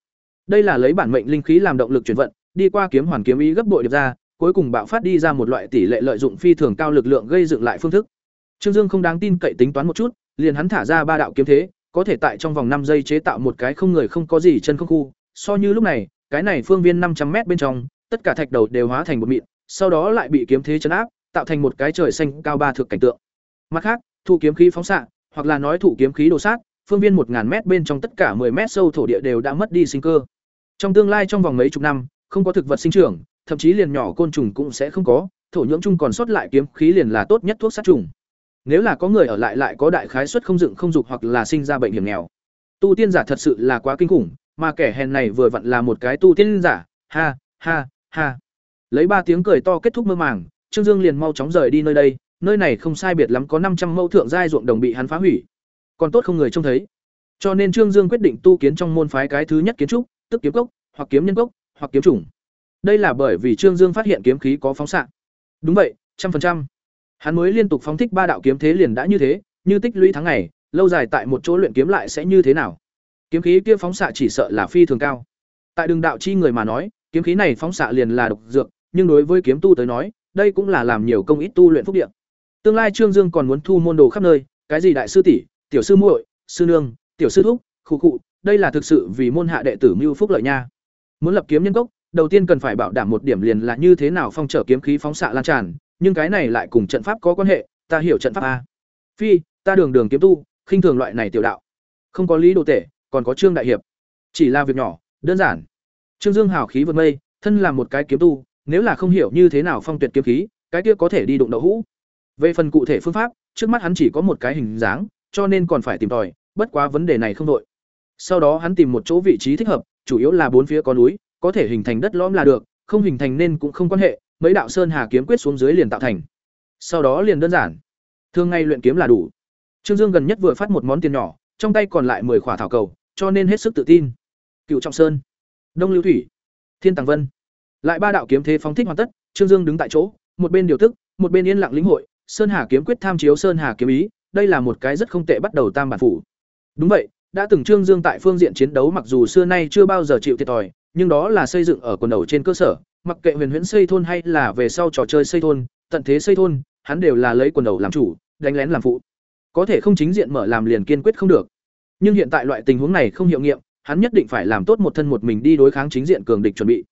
Đây là lấy bản mệnh linh khí làm động lực chuyển vận, đi qua kiếm hoàn kiếm ý gấp bội được ra, cuối cùng bạo phát đi ra một loại tỷ lệ lợi dụng phi thường cao lực lượng gây dựng lại phương thức. Trương Dương không đáng tin cậy tính toán một chút, liền hắn thả ra ba đạo kiếm thế, có thể tại trong vòng năm giây chế tạo một cái không người không có gì chân không khu, so như lúc này, cái này phương viên năm trăm m bên trong, tất cả thạch đầu đều hóa thành một mịn, sau đó lại bị kiếm thế chấn áp, tạo thành một cái trời xanh cao ba thước cảnh tượng. Mặt khác, thu kiếm khí phóng xạ, hoặc là nói thủ kiếm khí đồ sát, phương viên 1000 m bên trong tất cả 10 m sâu thổ địa đều đã mất đi sinh cơ. Trong tương lai trong vòng mấy chục năm, không có thực vật sinh trưởng, thậm chí liền nhỏ côn trùng cũng sẽ không có, thổ nhưỡng chung còn sót lại kiếm khí liền là tốt nhất thuốc sát trùng. Nếu là có người ở lại lại có đại khái suất không dựng không dục hoặc là sinh ra bệnh hiểm nghèo. Tu tiên giả thật sự là quá kinh khủng, mà kẻ hèn này vừa vặn là một cái tu tiên giả, ha, ha, ha. Lấy ba tiếng cười to kết thúc mơ màng, Trương Dương liền mau chóng rời đi nơi đây, nơi này không sai biệt lắm có năm trăm mẫu thượng giai ruộng đồng bị hắn phá hủy. Còn tốt không người trông thấy. Cho nên Trương Dương quyết định tu kiến trong môn phái cái thứ nhất kiến trúc, tức kiếm cốc, hoặc kiếm nhân cốc, hoặc kiếm chủng. Đây là bởi vì Trương Dương phát hiện kiếm khí có phóng xạ. Đúng vậy, trăm phần trăm. Hắn mới liên tục phóng thích ba đạo kiếm thế liền đã như thế, như tích lũy tháng ngày, lâu dài tại một chỗ luyện kiếm lại sẽ như thế nào? Kiếm khí kia phóng xạ chỉ sợ là phi thường cao. Tại đường đạo chi người mà nói, kiếm khí này phóng xạ liền là độc dược, nhưng đối với kiếm tu tới nói, đây cũng là làm nhiều công ít tu luyện phúc địa. Tương lai Trương Dương còn muốn thu môn đồ khắp nơi, cái gì đại sư tỷ, tiểu sư muội, sư nương, tiểu sư thúc, khu cụ, đây là thực sự vì môn hạ đệ tử mưu phúc lợi nha. Muốn lập kiếm nhân cốc, đầu tiên cần phải bảo đảm một điểm liền là như thế nào phong trở kiếm khí phóng xạ lan tràn, nhưng cái này lại cùng trận pháp có quan hệ, ta hiểu trận pháp a. Phi, ta đường đường kiếm tu, khinh thường loại này tiểu đạo. Không có lý đồ tể, còn có Trương đại hiệp. Chỉ là việc nhỏ, đơn giản. Trương Dương hào khí vượt mây, thân là một cái kiếm tu, nếu là không hiểu như thế nào phong tuyệt kiếm khí, cái kia có thể đi đụng đậu hũ. Về phần cụ thể phương pháp, trước mắt hắn chỉ có một cái hình dáng, cho nên còn phải tìm tòi, bất quá vấn đề này không đội. Sau đó hắn tìm một chỗ vị trí thích hợp, chủ yếu là bốn phía có núi, có thể hình thành đất lõm là được, không hình thành nên cũng không quan hệ, mấy đạo sơn hà kiếm quyết xuống dưới liền tạo thành. Sau đó liền đơn giản. Thường ngày luyện kiếm là đủ. Trương Dương gần nhất vừa phát một món tiền nhỏ, trong tay còn lại 10 khỏa thảo cầu, cho nên hết sức tự tin. Cựu Trọng Sơn, Đông Lưu Thủy, Thiên Tàng Vân. Lại ba đạo kiếm thế phóng thích hoàn tất, Trương Dương đứng tại chỗ, một bên điều tức, một bên yên lặng lĩnh hội, Sơn Hà kiếm quyết tham chiếu Sơn Hà kiếm ý, đây là một cái rất không tệ bắt đầu tam bản phủ. Đúng vậy, đã từng Trương Dương tại phương diện chiến đấu mặc dù xưa nay chưa bao giờ chịu thiệt thòi, nhưng đó là xây dựng ở quần đầu trên cơ sở, mặc kệ huyền huyễn xây thôn hay là về sau trò chơi xây thôn, tận thế xây thôn, hắn đều là lấy quần đầu làm chủ, đánh lén làm phụ. Có thể không chính diện mở làm liền kiên quyết không được. Nhưng hiện tại loại tình huống này không hiệu nghiệm, hắn nhất định phải làm tốt một thân một mình đi đối kháng chính diện cường địch chuẩn bị.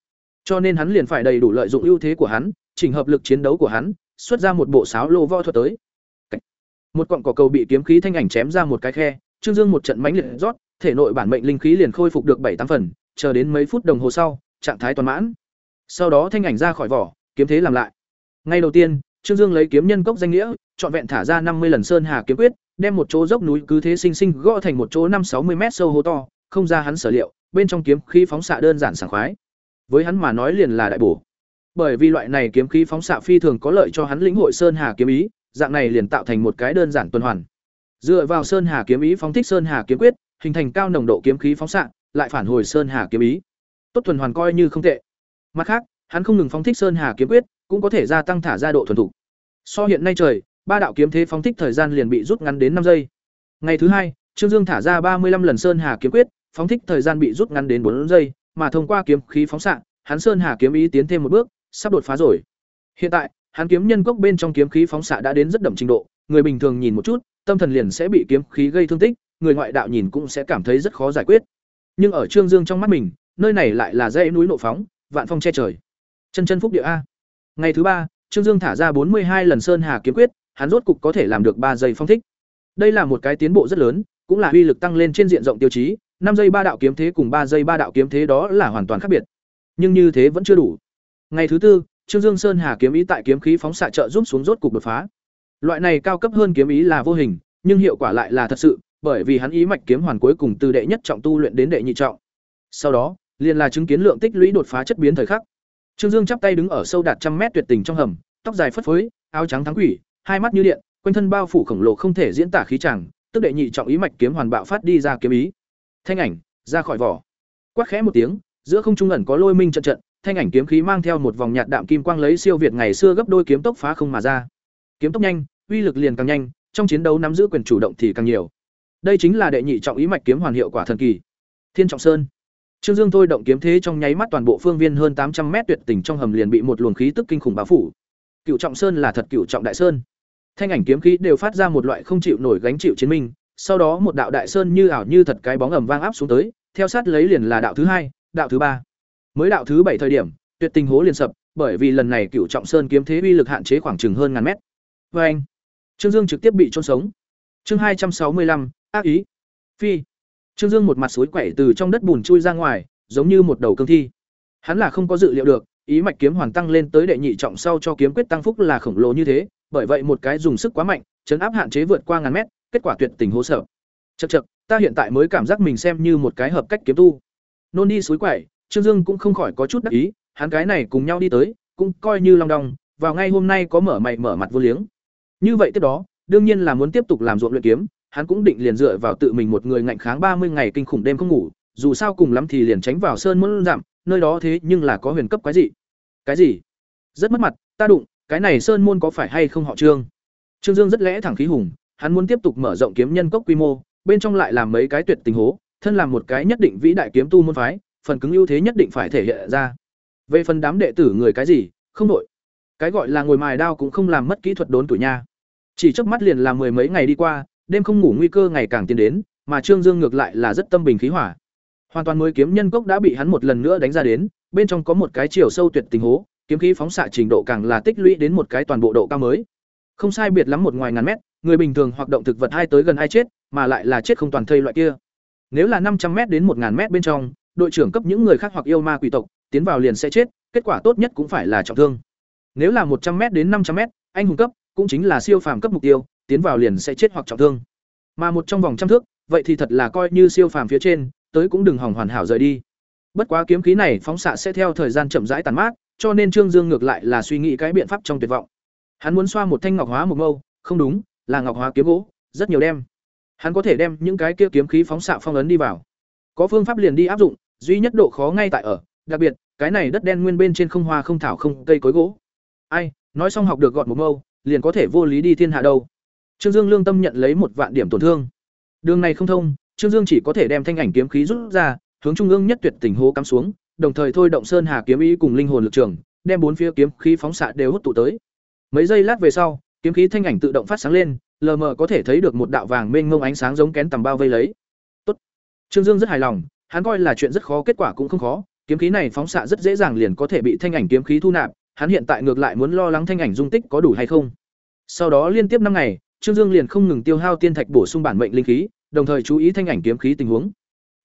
Cho nên hắn liền phải đầy đủ lợi dụng ưu thế của hắn, chỉnh hợp lực chiến đấu của hắn, xuất ra một bộ sáo lô võ thuật tới. Một cọng cỏ cầu bị kiếm khí thanh ảnh chém ra một cái khe, Trương Dương một trận mãnh liệt rót, thể nội bản mệnh linh khí liền khôi phục được bảy tám phần, chờ đến mấy phút đồng hồ sau, trạng thái toàn mãn. Sau đó thanh ảnh ra khỏi vỏ, kiếm thế làm lại. Ngay đầu tiên, Trương Dương lấy kiếm nhân cốc danh nghĩa, chọn vẹn thả ra năm mươi lần sơn hà kiếm quyết, đem một chỗ dốc núi cứ thế sinh sinh gõ thành một chỗ năm sáu mươi mét sâu hố to, không ra hắn sở liệu, bên trong kiếm khí phóng xạ đơn giản sảng khoái. Với hắn mà nói liền là đại bổ. Bởi vì loại này kiếm khí phóng xạ phi thường có lợi cho hắn lĩnh hội sơn hà kiếm ý, dạng này liền tạo thành một cái đơn giản tuần hoàn. Dựa vào sơn hà kiếm ý phóng thích sơn hà kiếm quyết, hình thành cao nồng độ kiếm khí phóng xạ, lại phản hồi sơn hà kiếm ý. Tốt tuần hoàn coi như không tệ. Mặt khác, hắn không ngừng phóng thích sơn hà kiếm quyết, cũng có thể gia tăng thả ra độ thuần thục. So hiện nay trời, ba đạo kiếm thế phóng thích thời gian liền bị rút ngắn đến năm giây. Ngày thứ hai, Trương Dương thả ra ba mươi 35 lần sơn hà kiếm quyết, phóng thích thời gian bị rút ngắn đến bốn giây, mà thông qua kiếm khí phóng xạ, hắn sơn hà kiếm ý tiến thêm một bước, sắp đột phá rồi. Hiện tại, hắn kiếm nhân cốc bên trong kiếm khí phóng xạ đã đến rất đậm trình độ, người bình thường nhìn một chút, tâm thần liền sẽ bị kiếm khí gây thương tích, người ngoại đạo nhìn cũng sẽ cảm thấy rất khó giải quyết. Nhưng ở Trương Dương trong mắt mình, nơi này lại là dãy núi nộ phóng, vạn phong che trời. Chân chân phúc địa a. Ngày thứ ba, Trương Dương thả ra bốn mươi hai lần sơn hà kiếm quyết, hắn rốt cục có thể làm được ba giây phong thích. Đây là một cái tiến bộ rất lớn, cũng là uy lực tăng lên trên diện rộng tiêu chí, năm giây ba đạo kiếm thế cùng ba giây ba đạo kiếm thế đó là hoàn toàn khác biệt. Nhưng như thế vẫn chưa đủ. Ngày thứ tư, Trương Dương Sơn Hà kiếm ý tại kiếm khí phóng xạ trợ giúp xuống rốt cục đột phá. Loại này cao cấp hơn kiếm ý là vô hình, nhưng hiệu quả lại là thật sự, bởi vì hắn ý mạch kiếm hoàn cuối cùng từ đệ nhất trọng tu luyện đến đệ nhị trọng. Sau đó, liền là chứng kiến lượng tích lũy đột phá chất biến thời khắc. Trương Dương chắp tay đứng ở sâu đạt trăm mét tuyệt tình trong hầm, tóc dài phất phới, áo trắng thắng quỷ, hai mắt như điện, quanh thân bao phủ khổng lồ không thể diễn tả khí chẳng, tức đệ nhị trọng ý mạch kiếm hoàn bạo phát đi ra kiếm ý. Thanh ảnh ra khỏi vỏ. Quát khẽ một tiếng, giữa không trung ẩn có lôi minh trận trận, thanh ảnh kiếm khí mang theo một vòng nhạt đạm kim quang lấy siêu việt ngày xưa gấp đôi kiếm tốc phá không mà ra. Kiếm tốc nhanh, uy lực liền càng nhanh, trong chiến đấu nắm giữ quyền chủ động thì càng nhiều. Đây chính là đệ nhị trọng ý mạch kiếm hoàn hiệu quả thần kỳ. Thiên trọng sơn. Trương Dương thôi động kiếm thế trong nháy mắt toàn bộ phương viên hơn tám trăm mét tuyệt tình trong hầm liền bị một luồng khí tức kinh khủng bao phủ. Cựu trọng sơn là thật cựu trọng đại sơn. Thanh ảnh kiếm khí đều phát ra một loại không chịu nổi gánh chịu chiến minh, sau đó một đạo đại sơn như ảo như thật cái bóng ầm vang áp xuống tới, theo sát lấy liền là đạo thứ hai, đạo thứ ba. Mới đạo thứ bảy thời điểm, tuyệt tình hố liền sập, bởi vì lần này cựu trọng sơn kiếm thế uy lực hạn chế khoảng chừng hơn ngàn mét. Và anh, Trương Dương trực tiếp bị chôn sống. Chương hai trăm sáu mươi lăm, ác ý. Phi. Trương Dương một mặt suối quẩy từ trong đất bùn chui ra ngoài, giống như một đầu cương thi. Hắn là không có dự liệu được, ý mạch kiếm hoàn tăng lên tới đệ nhị trọng sau cho kiếm quyết tăng phúc là khổng lồ như thế, bởi vậy một cái dùng sức quá mạnh, chấn áp hạn chế vượt qua ngàn mét, kết quả tuyệt tình hố sợ. Chậc chậc, ta hiện tại mới cảm giác mình xem như một cái hợp cách kiếm tu. Nôn đi suối quẩy, Trương Dương cũng không khỏi có chút đắc ý, hắn cái này cùng nhau đi tới, cũng coi như long đong, vào ngay hôm nay có mở mày mở mặt vô liếng. Như vậy tiếp đó, đương nhiên là muốn tiếp tục làm ruộng luyện kiếm, hắn cũng định liền dựa vào tự mình một người ngạnh kháng ba mươi ngày kinh khủng đêm không ngủ, dù sao cùng lắm thì liền tránh vào sơn muôn giảm, nơi đó thế nhưng là có huyền cấp quái gì? Cái gì? Rất mất mặt, ta đụng, cái này sơn môn có phải hay không họ Trương? Trương Dương rất lẽ thẳng khí hùng, hắn muốn tiếp tục mở rộng kiếm nhân cốc quy mô, bên trong lại làm mấy cái tuyệt tình hố, thân làm một cái nhất định vĩ đại kiếm tu môn phái, phần cứng ưu thế nhất định phải thể hiện ra. Về phần đám đệ tử người cái gì, không đổi. Cái gọi là ngồi mài đao cũng không làm mất kỹ thuật đốn tuổi nha. Chỉ chớp mắt liền là mười mấy ngày đi qua, đêm không ngủ nguy cơ ngày càng tiến đến, mà Trương Dương ngược lại là rất tâm bình khí hỏa. Hoàn toàn mới kiếm nhân cốc đã bị hắn một lần nữa đánh ra đến, bên trong có một cái chiều sâu tuyệt tình hố, kiếm khí phóng xạ trình độ càng là tích lũy đến một cái toàn bộ độ cao mới. Không sai biệt lắm một ngoài ngàn mét, người bình thường hoạt động thực vật hai tới gần ai chết, mà lại là chết không toàn thây loại kia. Nếu là năm trăm m đến một ngàn m bên trong, đội trưởng cấp những người khác hoặc yêu ma quỷ tộc, tiến vào liền sẽ chết, kết quả tốt nhất cũng phải là trọng thương. Nếu là một trăm m đến năm trăm m anh hùng cấp, cũng chính là siêu phàm cấp mục tiêu, tiến vào liền sẽ chết hoặc trọng thương. Mà một trong vòng trăm thước, vậy thì thật là coi như siêu phàm phía trên, tới cũng đừng hỏng hoàn hảo rời đi. Bất quá kiếm khí này phóng xạ sẽ theo thời gian chậm rãi tàn mát, cho nên Trương Dương ngược lại là suy nghĩ cái biện pháp trong tuyệt vọng. Hắn muốn xoa một thanh ngọc hóa một mâu, không đúng, là ngọc hóa kiếm gỗ, rất nhiều đem. Hắn có thể đem những cái kia kiếm khí phóng xạ phong ấn đi vào. Có phương pháp liền đi áp dụng, duy nhất độ khó ngay tại ở, đặc biệt, cái này đất đen nguyên bên trên không hoa không thảo không cây cối gỗ. Ai, nói xong học được gọt một mâu, liền có thể vô lý đi thiên hạ đâu. Trương Dương lương tâm nhận lấy một vạn điểm tổn thương. Đường này không thông, Trương Dương chỉ có thể đem thanh ảnh kiếm khí rút ra, hướng trung ương nhất tuyệt tình hố cắm xuống, đồng thời thôi động sơn hà kiếm ý cùng linh hồn lực trường, đem bốn phía kiếm khí phóng xạ đều hút tụ tới. Mấy giây lát về sau, kiếm khí thanh ảnh tự động phát sáng lên, lờ mờ có thể thấy được một đạo vàng mênh mông ánh sáng giống kén tầm bao vây lấy. Tốt. Trương Dương rất hài lòng, hắn coi là chuyện rất khó kết quả cũng không khó, kiếm khí này phóng xạ rất dễ dàng liền có thể bị thanh ảnh kiếm khí thu nạp, hắn hiện tại ngược lại muốn lo lắng thanh ảnh dung tích có đủ hay không. Sau đó liên tiếp năm ngày, Trương Dương liền không ngừng tiêu hao tiên thạch bổ sung bản mệnh linh khí, đồng thời chú ý thanh ảnh kiếm khí tình huống.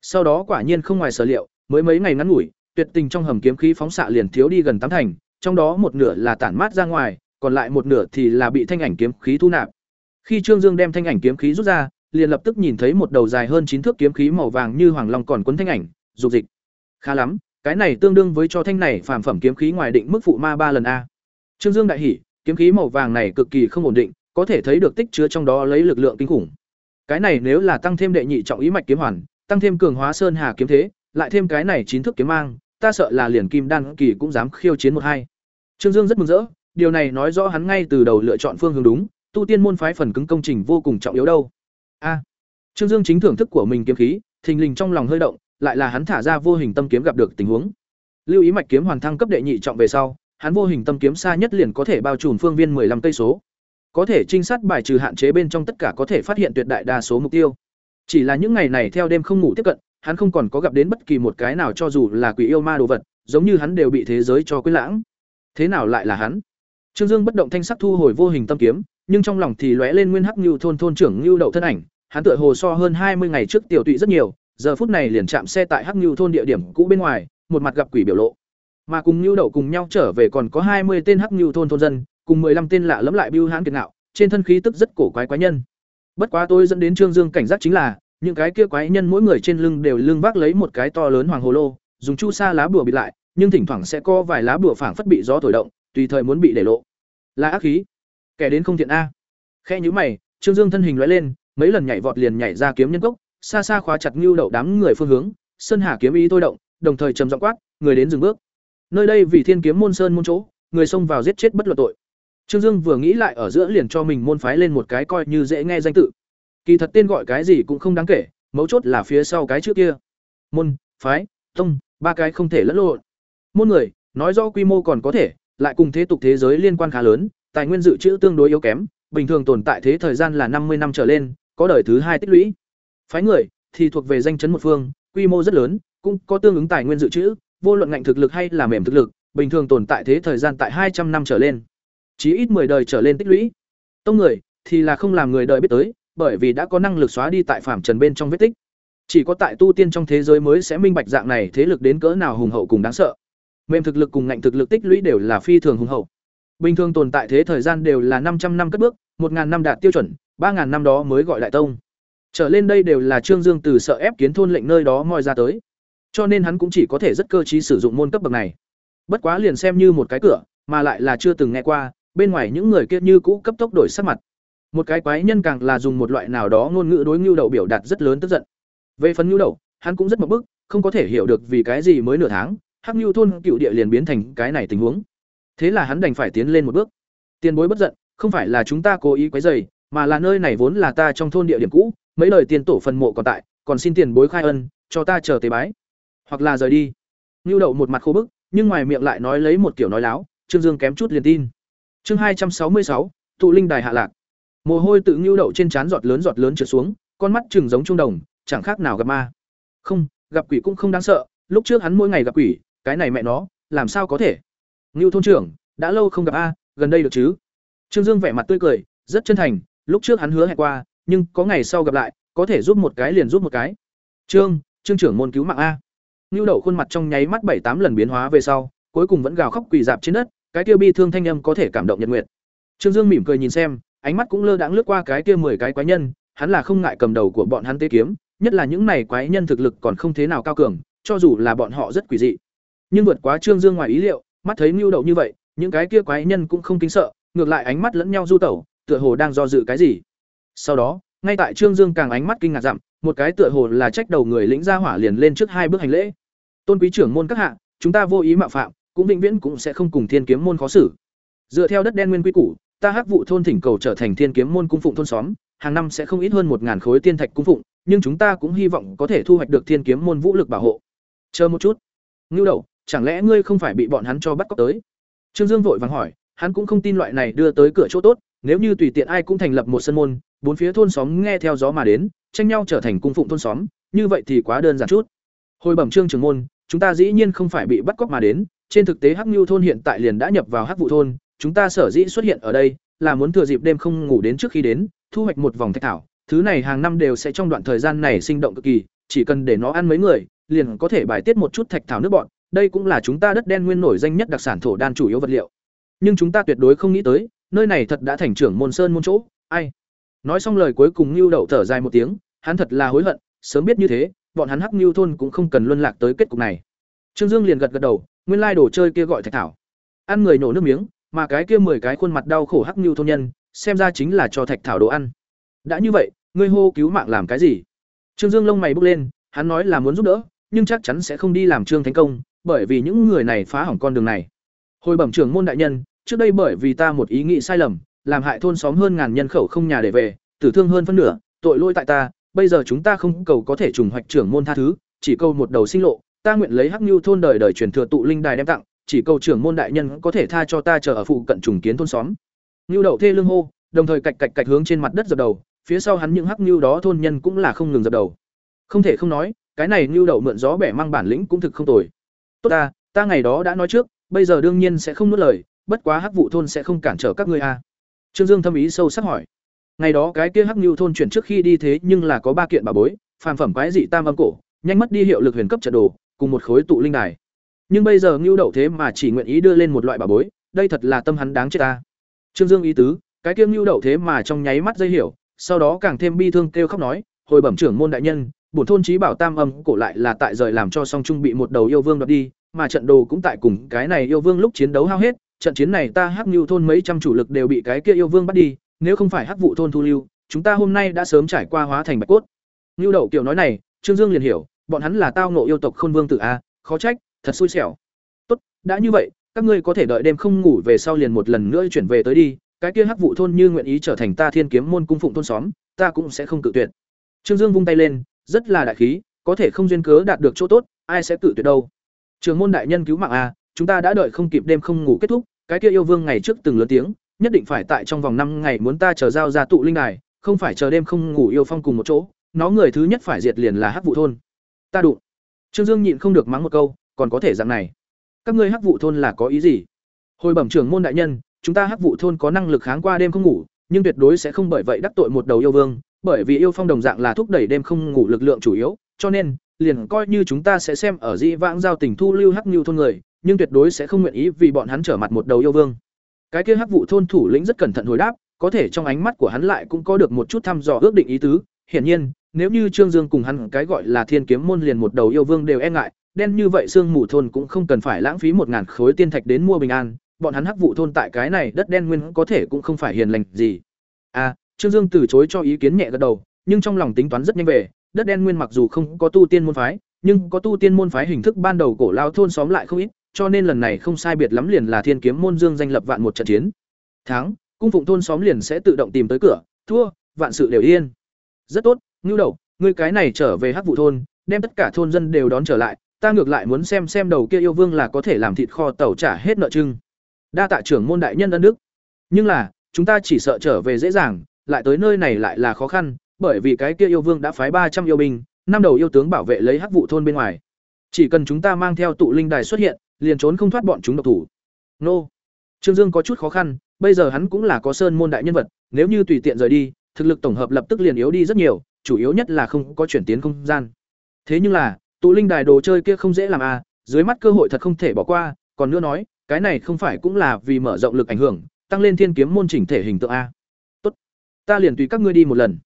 Sau đó quả nhiên không ngoài sở liệu, mới mấy ngày ngắn ngủi, tuyệt tình trong hầm kiếm khí phóng xạ liền thiếu đi gần tám thành, trong đó một nửa là tản mát ra ngoài, còn lại một nửa thì là bị thanh ảnh kiếm khí thu nạp. Khi Trương Dương đem thanh ảnh kiếm khí rút ra, liền lập tức nhìn thấy một đầu dài hơn chín thước kiếm khí màu vàng như hoàng long còn cuốn thanh ảnh, dục dịch. Khá lắm, cái này tương đương với cho thanh này phàm phẩm kiếm khí ngoài định mức phụ ma ba lần a. Trương Dương đại hỉ, kiếm khí màu vàng này cực kỳ không ổn định, có thể thấy được tích chứa trong đó lấy lực lượng kinh khủng. Cái này nếu là tăng thêm đệ nhị trọng ý mạch kiếm hoàn, tăng thêm cường hóa sơn hà kiếm thế, lại thêm cái này chín thước kiếm mang, ta sợ là liền kim đan kỳ cũng dám khiêu chiến một hai. Trương Dương rất mừng rỡ, điều này nói rõ hắn ngay từ đầu lựa chọn phương hướng đúng, tu tiên môn phái phần cứng công trình vô cùng trọng yếu đâu. A. Trương Dương chính thưởng thức của mình kiếm khí, thình lình trong lòng hơi động, lại là hắn thả ra vô hình tâm kiếm gặp được tình huống. Lưu ý mạch kiếm hoàn thăng cấp đệ nhị trọng về sau, hắn vô hình tâm kiếm xa nhất liền có thể bao trùm phương viên 15 cây số. Có thể trinh sát bài trừ hạn chế bên trong tất cả có thể phát hiện tuyệt đại đa số mục tiêu. Chỉ là những ngày này theo đêm không ngủ tiếp cận, hắn không còn có gặp đến bất kỳ một cái nào cho dù là quỷ yêu ma đồ vật, giống như hắn đều bị thế giới cho quên lãng. Thế nào lại là hắn? Trương Dương bất động thanh sắc thu hồi vô hình tâm kiếm, nhưng trong lòng thì lóe lên nguyên hắc lưu thôn thôn trưởng lưu đậu thân ảnh, hắn tựa hồ so hơn hai mươi ngày trước tiểu tụy rất nhiều, giờ phút này liền chạm xe tại hắc lưu thôn địa điểm cũ bên ngoài, một mặt gặp quỷ biểu lộ. Mà cùng lưu đậu cùng nhau trở về còn có hai mươi tên hắc lưu thôn thôn dân, cùng 15 tên lạ lẫm lại bưu hãn kiệt ngạo, trên thân khí tức rất cổ quái quái nhân. Bất quá tôi dẫn đến Trương Dương cảnh giác chính là, những cái kia quái nhân mỗi người trên lưng đều lưng vác lấy một cái to lớn hoàng hồ lô, dùng chu sa lá bùa bịt lại, nhưng thỉnh thoảng sẽ có vài lá bùa phảng phất bị gió thổi động, tùy thời muốn bị để lộ. Là ác khí. Kẻ đến không thiện a. khẽ nhíu mày, Trương Dương thân hình lóe lên, mấy lần nhảy vọt liền nhảy ra kiếm nhân cốc, xa xa khóa chặt Nưu Đậu đám người phương hướng, Sơn Hà kiếm ý tôi động, đồng thời trầm giọng quát, người đến dừng bước. Nơi đây vì Thiên kiếm môn sơn môn chỗ, người xông vào giết chết bất luận tội. Trương Dương vừa nghĩ lại ở giữa liền cho mình môn phái lên một cái coi như dễ nghe danh tự. Kỳ thật tên gọi cái gì cũng không đáng kể, mấu chốt là phía sau cái trước kia. Môn, phái, tông, ba cái không thể lẫn lộn. Môn người, nói rõ quy mô còn có thể, lại cùng thế tục thế giới liên quan khá lớn, tài nguyên dự trữ tương đối yếu kém, bình thường tồn tại thế thời gian là năm mươi năm trở lên, có đời thứ hai tích lũy. Phái người thì thuộc về danh chấn một phương, quy mô rất lớn, cũng có tương ứng tài nguyên dự trữ, vô luận ngạnh thực lực hay là mềm thực lực, bình thường tồn tại thế thời gian tại hai trăm năm trở lên. Chí ít 10 đời trở lên tích lũy. Tông người thì là không làm người đời biết tới, bởi vì đã có năng lực xóa đi tại phàm trần bên trong vết tích. Chỉ có tại tu tiên trong thế giới mới sẽ minh bạch dạng này thế lực đến cỡ nào hùng hậu cùng đáng sợ. mềm thực lực cùng ngạnh thực lực tích lũy đều là phi thường hùng hậu. Bình thường tồn tại thế thời gian đều là 500 năm cất bước, 1000 năm đạt tiêu chuẩn, 3000 năm đó mới gọi đại tông. Trở lên đây đều là Trương Dương từ sợ ép kiến thôn lệnh nơi đó moi ra tới. Cho nên hắn cũng chỉ có thể rất cơ trí sử dụng môn cấp bậc này. Bất quá liền xem như một cái cửa, mà lại là chưa từng nghe qua, bên ngoài những người kia như cũ cấp tốc đổi sắc mặt. Một cái quái nhân càng là dùng một loại nào đó ngôn ngữ đối Nưu Đậu biểu đạt rất lớn tức giận. Về phần Nưu Đậu, hắn cũng rất mập bức, không có thể hiểu được vì cái gì mới nửa tháng, Hắc Nưu thôn cựu địa liền biến thành cái này tình huống. Thế là hắn đành phải tiến lên một bước. Tiền bối bất giận, không phải là chúng ta cố ý quấy rầy, mà là nơi này vốn là ta trong thôn địa điểm cũ, mấy lời tiền tổ phần mộ còn tại, còn xin tiền bối khai ân, cho ta chờ tế bái, hoặc là rời đi. Nưu Đậu một mặt khô bức, nhưng ngoài miệng lại nói lấy một kiểu nói láo, Trương Dương kém chút liền tin. Chương hai trăm sáu mươi sáu, tụ linh đài hạ lạc. Mồ hôi tự nhu Đậu trên trán giọt lớn giọt lớn trượt xuống, con mắt trừng giống trung đồng, chẳng khác nào gặp ma. Không, gặp quỷ cũng không đáng sợ, lúc trước hắn mỗi ngày gặp quỷ, cái này mẹ nó, làm sao có thể? Ngưu thôn trưởng, đã lâu không gặp a, gần đây được chứ? Trương Dương vẻ mặt tươi cười, rất chân thành, lúc trước hắn hứa hẹn qua, nhưng có ngày sau gặp lại, có thể giúp một cái liền giúp một cái. Trương, Trương trưởng môn cứu mạng a. Nưu Đậu khuôn mặt trong nháy mắt bảy tám lần biến hóa về sau, cuối cùng vẫn gào khóc quỳ dạp trên đất, cái kia bi thương thanh âm có thể cảm động nhật nguyệt. Trương Dương mỉm cười nhìn xem, ánh mắt cũng lơ đãng lướt qua cái kia mười cái quái nhân, hắn là không ngại cầm đầu của bọn hắn tế kiếm, nhất là những này quái nhân thực lực còn không thế nào cao cường, cho dù là bọn họ rất quỷ dị. Nhưng vượt quá Trương Dương ngoài ý liệu, mắt thấy Nưu Đậu như vậy, những cái kia quái nhân cũng không kính sợ, ngược lại ánh mắt lẫn nhau du tẩu, tựa hồ đang do dự cái gì. Sau đó, ngay tại Trương Dương càng ánh mắt kinh ngạc dặm, một cái tựa hồ là trách đầu người lĩnh ra hỏa liền lên trước hai bước hành lễ. Tôn quý trưởng môn các hạ, chúng ta vô ý mạo phạm, cũng vĩnh viễn cũng sẽ không cùng Thiên Kiếm môn khó xử. Dựa theo đất đen nguyên quy củ, ta hắc vụ thôn thỉnh cầu trở thành Thiên Kiếm môn cung phụng thôn xóm, hàng năm sẽ không ít hơn một ngàn khối tiên thạch cung phụng, nhưng chúng ta cũng hy vọng có thể thu hoạch được Thiên Kiếm môn vũ lực bảo hộ. Chờ một chút. Ngưu Đầu, chẳng lẽ ngươi không phải bị bọn hắn cho bắt cóc tới? Trương Dương vội vàng hỏi, hắn cũng không tin loại này đưa tới cửa chỗ tốt, nếu như tùy tiện ai cũng thành lập một sân môn, bốn phía thôn xóm nghe theo gió mà đến, tranh nhau trở thành cung phụng thôn xóm, như vậy thì quá đơn giản chút. Hồi bẩm Trương trưởng môn, chúng ta dĩ nhiên không phải bị bắt cóc mà đến, trên thực tế Hắc nhu thôn hiện tại liền đã nhập vào Hắc vụ thôn, chúng ta sở dĩ xuất hiện ở đây là muốn thừa dịp đêm không ngủ đến trước khi đến, thu hoạch một vòng thạch thảo, thứ này hàng năm đều sẽ trong đoạn thời gian này sinh động cực kỳ, chỉ cần để nó ăn mấy người, liền có thể bài tiết một chút thạch thảo nước bọn, đây cũng là chúng ta đất đen nguyên nổi danh nhất đặc sản thổ đan chủ yếu vật liệu. Nhưng chúng ta tuyệt đối không nghĩ tới, nơi này thật đã thành trưởng môn sơn môn chỗ, ai. Nói xong lời cuối cùng lưu Đậu thở dài một tiếng, hắn thật là hối hận, sớm biết như thế, bọn hắn Hắc Nưu thôn cũng không cần luân lạc tới kết cục này. Trương Dương liền gật gật đầu, nguyên lai đồ chơi kia gọi thạch thảo. Ăn người nổ nước miếng, mà cái kia mười cái khuôn mặt đau khổ Hắc như thôn nhân, xem ra chính là cho thạch thảo đồ ăn. Đã như vậy, ngươi hô cứu mạng làm cái gì? Trương Dương lông mày bước lên, hắn nói là muốn giúp đỡ, nhưng chắc chắn sẽ không đi làm Trương Thánh Công, bởi vì những người này phá hỏng con đường này. Hồi bẩm trưởng môn đại nhân, trước đây bởi vì ta một ý nghĩ sai lầm, làm hại thôn xóm hơn ngàn nhân khẩu không nhà để về, tử thương hơn phân nửa, tội lỗi tại ta, bây giờ chúng ta không cầu có thể trùng hoạch trưởng môn tha thứ, chỉ cầu một đầu sinh lộ, ta nguyện lấy Hắc nhu thôn đời đời truyền thừa tụ linh đài đem tặng, chỉ cầu trưởng môn đại nhân có thể tha cho ta chờ ở phụ cận trùng kiến thôn xóm. nhu đậu thê lương hô, đồng thời cạch cạch cạch hướng trên mặt đất dập đầu, phía sau hắn những Hắc nhu đó thôn nhân cũng là không ngừng dập đầu. Không thể không nói, cái này nhu đậu mượn gió bẻ mang bản lĩnh cũng thực không tồi. Tốt ta, ta ngày đó đã nói trước, bây giờ đương nhiên sẽ không nuốt lời, bất quá Hắc vụ thôn sẽ không cản trở các ngươi a. Trương Dương thâm ý sâu sắc hỏi. Ngày đó cái kia Hắc nhu thôn chuyển trước khi đi thế nhưng là có ba kiện bà bối, phàm phẩm quái dị tam âm cổ, nhanh mất đi hiệu lực huyền cấp trận đồ, cùng một khối tụ linh đài. Nhưng bây giờ ngưu Đậu thế mà chỉ nguyện ý đưa lên một loại bà bối, đây thật là tâm hắn đáng chết ta. Trương Dương ý tứ, cái kia ngưu Đậu thế mà trong nháy mắt dây hiểu, sau đó càng thêm bi thương kêu khóc nói, hồi bẩm trưởng môn đại nhân, bổn thôn trí bảo tam âm cổ lại là tại rời làm cho song trung bị một đầu yêu vương đoạt đi, mà trận đồ cũng tại cùng cái này yêu vương lúc chiến đấu hao hết, trận chiến này ta Hắc ngưu thôn mấy trăm chủ lực đều bị cái kia yêu vương bắt đi, nếu không phải Hắc vụ thôn thu lưu, chúng ta hôm nay đã sớm trải qua hóa thành bạch cốt. ngưu Đậu kiểu nói này, Trương Dương liền hiểu, bọn hắn là tao ngộ yêu tộc Khôn Vương tử a, khó trách, thật xui xẻo. Tốt, đã như vậy, các ngươi có thể đợi đêm không ngủ về sau liền một lần nữa chuyển về tới đi, cái kia Hắc vụ thôn như nguyện ý trở thành ta Thiên Kiếm môn cung phụng thôn xóm, ta cũng sẽ không cự tuyệt. Trương Dương vung tay lên, rất là đại khí, có thể không duyên cớ đạt được chỗ tốt, ai sẽ cự tuyệt đâu. Trường môn đại nhân cứu mạng a, chúng ta đã đợi không kịp đêm không ngủ kết thúc, cái kia yêu vương ngày trước từng lớn tiếng, nhất định phải tại trong vòng năm ngày muốn ta chờ giao ra tụ linh đài, không phải chờ đêm không ngủ yêu phong cùng một chỗ, nó người thứ nhất phải diệt liền là Hắc vụ thôn. Ta đụng. Trương Dương nhịn không được mắng một câu, còn có thể dạng này. Các ngươi Hắc vụ thôn là có ý gì? Hồi bẩm trưởng môn đại nhân, chúng ta Hắc vụ thôn có năng lực kháng qua đêm không ngủ, nhưng tuyệt đối sẽ không bởi vậy đắc tội một đầu yêu vương, bởi vì yêu phong đồng dạng là thúc đẩy đêm không ngủ lực lượng chủ yếu, cho nên liền coi như chúng ta sẽ xem ở dĩ vãng giao tình thu lưu Hắc lưu thôn người, nhưng tuyệt đối sẽ không nguyện ý vì bọn hắn trở mặt một đầu yêu vương. Cái kia Hắc vụ thôn thủ lĩnh rất cẩn thận hồi đáp, có thể trong ánh mắt của hắn lại cũng có được một chút thăm dò ước định ý tứ, hiển nhiên, nếu như Trương Dương cùng hắn cái gọi là Thiên Kiếm môn liền một đầu yêu vương đều e ngại, đen như vậy xương mù thôn cũng không cần phải lãng phí một ngàn khối tiên thạch đến mua bình an, bọn hắn Hắc vụ thôn tại cái này đất đen nguyên có thể cũng không phải hiền lành gì. À, Trương Dương từ chối cho ý kiến nhẹ gật đầu, nhưng trong lòng tính toán rất nhanh về, đất đen nguyên mặc dù không có tu tiên môn phái, nhưng có tu tiên môn phái hình thức ban đầu cổ lao thôn xóm lại không ít, cho nên lần này không sai biệt lắm liền là Thiên Kiếm môn Dương danh lập vạn một trận chiến. Thắng, cung phụng thôn xóm liền sẽ tự động tìm tới cửa, thua, vạn sự đều yên. Rất tốt, Ngưu Đầu, ngươi cái này trở về Hắc vụ thôn, đem tất cả thôn dân đều đón trở lại, ta ngược lại muốn xem xem đầu kia yêu vương là có thể làm thịt kho tàu trả hết nợ trưng. Đa tạ trưởng môn đại nhân ân đức. Nhưng là, chúng ta chỉ sợ trở về dễ dàng, lại tới nơi này lại là khó khăn, bởi vì cái kia yêu vương đã phái ba trăm yêu binh, năm đầu yêu tướng bảo vệ lấy hắc vụ thôn bên ngoài. Chỉ cần chúng ta mang theo tụ linh đài xuất hiện, liền trốn không thoát bọn chúng độc thủ. Nô. Trương Dương có chút khó khăn, bây giờ hắn cũng là có sơn môn đại nhân vật, nếu như tùy tiện rời đi, thực lực tổng hợp lập tức liền yếu đi rất nhiều, chủ yếu nhất là không có chuyển tiến không gian. Thế nhưng là, tụ linh đài đồ chơi kia không dễ làm à, dưới mắt cơ hội thật không thể bỏ qua, còn nữa nói, cái này không phải cũng là vì mở rộng lực ảnh hưởng, tăng lên thiên kiếm môn chỉnh thể hình tượng a. Tốt, ta liền tùy các ngươi đi một lần.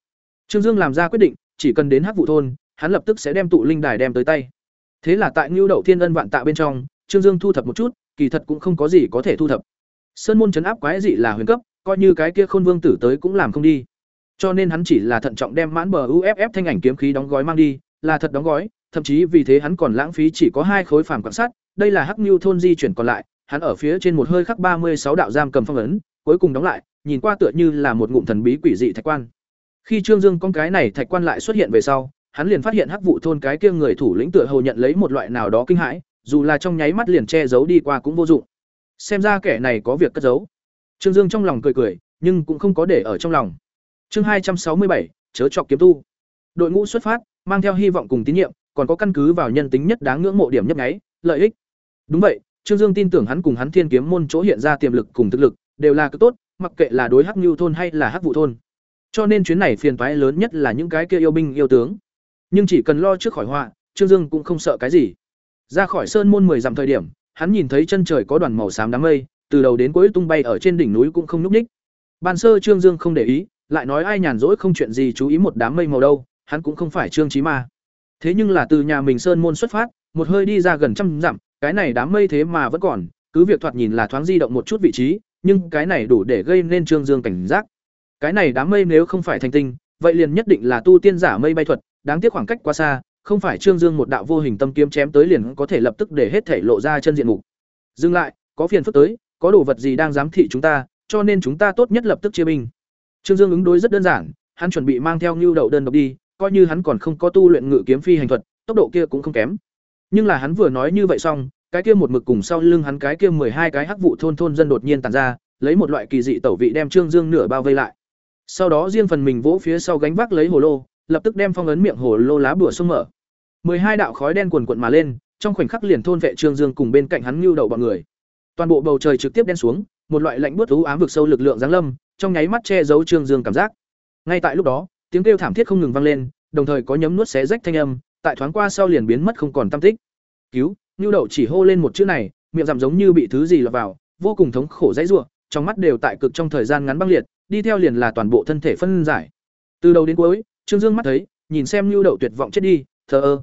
Trương Dương làm ra quyết định, chỉ cần đến Hắc vụ thôn, hắn lập tức sẽ đem tụ linh đài đem tới tay. Thế là tại Nưu Đậu Thiên Ân vạn tạ bên trong, Trương Dương thu thập một chút, kỳ thật cũng không có gì có thể thu thập. Sơn môn trấn áp quái dị là huyền cấp, coi như cái kia Khôn Vương tử tới cũng làm không đi. Cho nên hắn chỉ là thận trọng đem mãn bờ UFF thanh ảnh kiếm khí đóng gói mang đi, là thật đóng gói, thậm chí vì thế hắn còn lãng phí chỉ có hai khối phàm quan sát, đây là Hắc Nưu thôn di chuyển còn lại, hắn ở phía trên một hơi khắc ba mươi sáu đạo giam cầm phong ấn, cuối cùng đóng lại, nhìn qua tựa như là một ngụm thần bí quỷ dị thạch quan. Khi Trương Dương con cái này thạch quan lại xuất hiện về sau, hắn liền phát hiện hắc vụ thôn cái kia người thủ lĩnh tựa hồ nhận lấy một loại nào đó kinh hãi, dù là trong nháy mắt liền che giấu đi qua cũng vô dụng. Xem ra kẻ này có việc cất giấu. Trương Dương trong lòng cười cười, nhưng cũng không có để ở trong lòng. Chương hai trăm sáu mươi bảy, chớ chọc kiếm tu. Đội ngũ xuất phát, mang theo hy vọng cùng tín nhiệm, còn có căn cứ vào nhân tính nhất đáng ngưỡng mộ điểm nhấp nháy, lợi ích. Đúng vậy, Trương Dương tin tưởng hắn cùng hắn Thiên Kiếm môn chỗ hiện ra tiềm lực cùng thực lực, đều là cực tốt, mặc kệ là đối Hắc Nưu thôn hay là Hắc Vũ thôn. Cho nên chuyến này phiền toái lớn nhất là những cái kia yêu binh yêu tướng. Nhưng chỉ cần lo trước khỏi họa, Trương Dương cũng không sợ cái gì. Ra khỏi sơn môn mười dặm thời điểm, hắn nhìn thấy chân trời có đoàn màu xám đám mây, từ đầu đến cuối tung bay ở trên đỉnh núi cũng không nhúc nhích. Ban sơ Trương Dương không để ý, lại nói ai nhàn rỗi không chuyện gì chú ý một đám mây màu đâu, hắn cũng không phải Trương Chí Ma. Thế nhưng là từ nhà mình sơn môn xuất phát, một hơi đi ra gần trăm dặm, cái này đám mây thế mà vẫn còn, cứ việc thoạt nhìn là thoáng di động một chút vị trí, nhưng cái này đủ để gây nên Trương Dương cảnh giác. Cái này đám mây nếu không phải thành tinh, vậy liền nhất định là tu tiên giả mây bay thuật, đáng tiếc khoảng cách quá xa, không phải Trương Dương một đạo vô hình tâm kiếm chém tới liền có thể lập tức để hết thể lộ ra chân diện mục. Dừng lại, có phiền phức tới, có đồ vật gì đang giám thị chúng ta, cho nên chúng ta tốt nhất lập tức chia binh. Trương Dương ứng đối rất đơn giản, hắn chuẩn bị mang theo Nưu Đậu đơn độc đi, coi như hắn còn không có tu luyện ngự kiếm phi hành thuật, tốc độ kia cũng không kém. Nhưng là hắn vừa nói như vậy xong, cái kia một mực cùng sau lưng hắn cái kia hai cái hắc vụ thôn thôn dân đột nhiên tàn ra, lấy một loại kỳ dị tẩu vị đem Trương Dương nửa bao vây lại. Sau đó riêng phần mình vỗ phía sau gánh vác lấy hồ lô, lập tức đem phong ấn miệng hồ lô lá bùa xông mở. hai đạo khói đen cuồn cuộn mà lên, trong khoảnh khắc liền thôn vệ Trương Dương cùng bên cạnh hắn lưu đậu bọn người. Toàn bộ bầu trời trực tiếp đen xuống, một loại lạnh buốt u ám vực sâu lực lượng giáng lâm, trong nháy mắt che giấu Trương Dương cảm giác. Ngay tại lúc đó, tiếng kêu thảm thiết không ngừng vang lên, đồng thời có nhấm nuốt xé rách thanh âm, tại thoáng qua sau liền biến mất không còn tăm tích. Cứu, Nưu Đậu chỉ hô lên một chữ này, miệng giảm giống như bị thứ gì lọt vào, vô cùng thống khổ dãy rủa, trong mắt đều tại cực trong thời gian ngắn băng liệt, đi theo liền là toàn bộ thân thể phân giải. Từ đầu đến cuối, Trương Dương mắt thấy, nhìn xem Nưu Đậu tuyệt vọng chết đi, thờ ơ.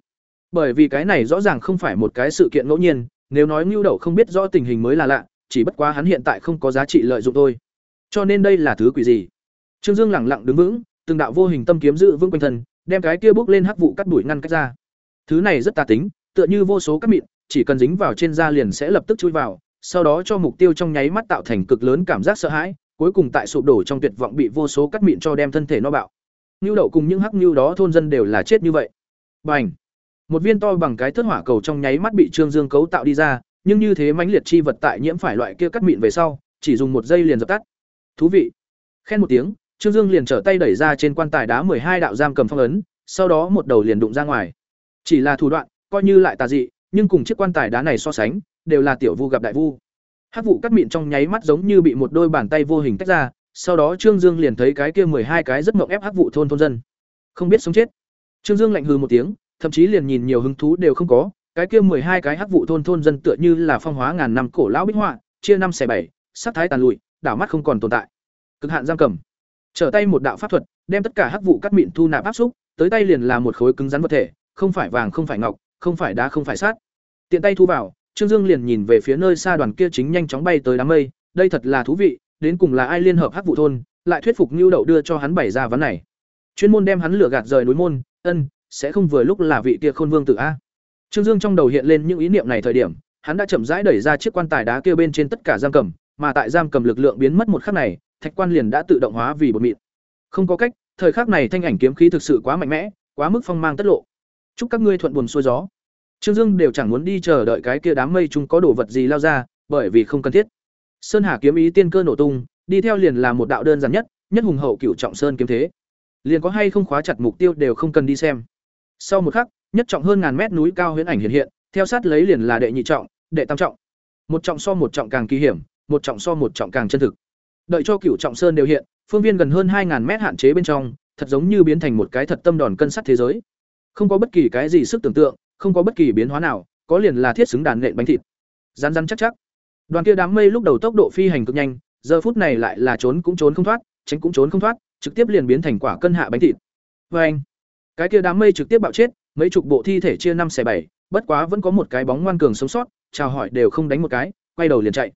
Bởi vì cái này rõ ràng không phải một cái sự kiện ngẫu nhiên, nếu nói Nưu Đậu không biết rõ tình hình mới là lạ, chỉ bất quá hắn hiện tại không có giá trị lợi dụng thôi. Cho nên đây là thứ quỷ gì? Trương Dương lẳng lặng đứng vững, từng đạo vô hình tâm kiếm giữ vững quanh thân, đem cái kia bước lên hắc vụ cắt đuổi ngăn cách ra. Thứ này rất tà tính, tựa như vô số các mịn, chỉ cần dính vào trên da liền sẽ lập tức chui vào, sau đó cho mục tiêu trong nháy mắt tạo thành cực lớn cảm giác sợ hãi, cuối cùng tại sụp đổ trong tuyệt vọng bị vô số cắt mịn cho đem thân thể no bạo. Nưu đậu cùng những hắc nưu đó thôn dân đều là chết như vậy. Bành! Một viên to bằng cái thất hỏa cầu trong nháy mắt bị Trương Dương cấu tạo đi ra, nhưng như thế mãnh liệt chi vật tại nhiễm phải loại kia cắt mịn về sau, chỉ dùng một giây liền dập tắt. Thú vị. Khen một tiếng, Trương Dương liền trở tay đẩy ra trên quan tài đá hai đạo giam cầm phong ấn, sau đó một đầu liền đụng ra ngoài. Chỉ là thủ đoạn, coi như lại tà dị, nhưng cùng chiếc quan tài đá này so sánh, đều là tiểu vu gặp đại vu. Hắc vụ cắt mịn trong nháy mắt giống như bị một đôi bàn tay vô hình tách ra, sau đó Trương Dương liền thấy cái kia hai cái rất mộng ép hắc vụ thôn thôn dân. Không biết sống chết. Trương Dương lạnh hư một tiếng, thậm chí liền nhìn nhiều hứng thú đều không có, cái kia mười hai cái hắc vụ thôn thôn dân tựa như là phong hóa ngàn năm cổ lão bích họa, chia năm xẻ bảy, sắc thái tàn lụi, đảo mắt không còn tồn tại. Cực hạn giam cầm. Trở tay một đạo pháp thuật, đem tất cả hắc vụ cắt mịn thu nạp áp xúc, tới tay liền là một khối cứng rắn vật thể, không phải vàng không phải ngọc, không phải đá không phải sắt. Tiện tay thu vào, Trương Dương liền nhìn về phía nơi xa đoàn kia chính nhanh chóng bay tới đám mây, đây thật là thú vị, đến cùng là ai liên hợp hắc vụ thôn, lại thuyết phục Nưu Đậu đưa cho hắn bảy ra vấn này. Chuyên môn đem hắn lừa gạt rời núi môn, ân, sẽ không vừa lúc là vị kia Khôn Vương tử a. Trương Dương trong đầu hiện lên những ý niệm này thời điểm, hắn đã chậm rãi đẩy ra chiếc quan tài đá kia bên trên tất cả giam cầm, mà tại giam cầm lực lượng biến mất một khắc này, thạch quan liền đã tự động hóa vì bột mịn. Không có cách, thời khắc này thanh ảnh kiếm khí thực sự quá mạnh mẽ, quá mức phong mang tất lộ. Chúc các ngươi thuận buồm xuôi gió. Trương Dương đều chẳng muốn đi chờ đợi cái kia đám mây chúng có đồ vật gì lao ra, bởi vì không cần thiết. Sơn Hà kiếm ý tiên cơ nổ tung, đi theo liền là một đạo đơn giản nhất, nhất hùng hậu cửu trọng sơn kiếm thế. Liền có hay không khóa chặt mục tiêu đều không cần đi xem. Sau một khắc, nhất trọng hơn ngàn mét núi cao huyễn ảnh hiện hiện, theo sát lấy liền là đệ nhị trọng, đệ tam trọng. Một trọng so một trọng càng kỳ hiểm, một trọng so một trọng càng chân thực. Đợi cho cửu trọng sơn đều hiện, phương viên gần hơn hai ngàn mét hạn chế bên trong, thật giống như biến thành một cái thật tâm đòn cân sắt thế giới. Không có bất kỳ cái gì sức tưởng tượng, không có bất kỳ biến hóa nào, có liền là thiết xứng đàn nện bánh thịt. Rắn rắn chắc chắc. Đoàn kia đám mây lúc đầu tốc độ phi hành cực nhanh, giờ phút này lại là trốn cũng trốn không thoát, tránh cũng trốn không thoát, trực tiếp liền biến thành quả cân hạ bánh thịt. Và anh, cái kia đám mây trực tiếp bạo chết, mấy chục bộ thi thể chia năm xẻ bảy, bất quá vẫn có một cái bóng ngoan cường sống sót, chào hỏi đều không đánh một cái, quay đầu liền chạy.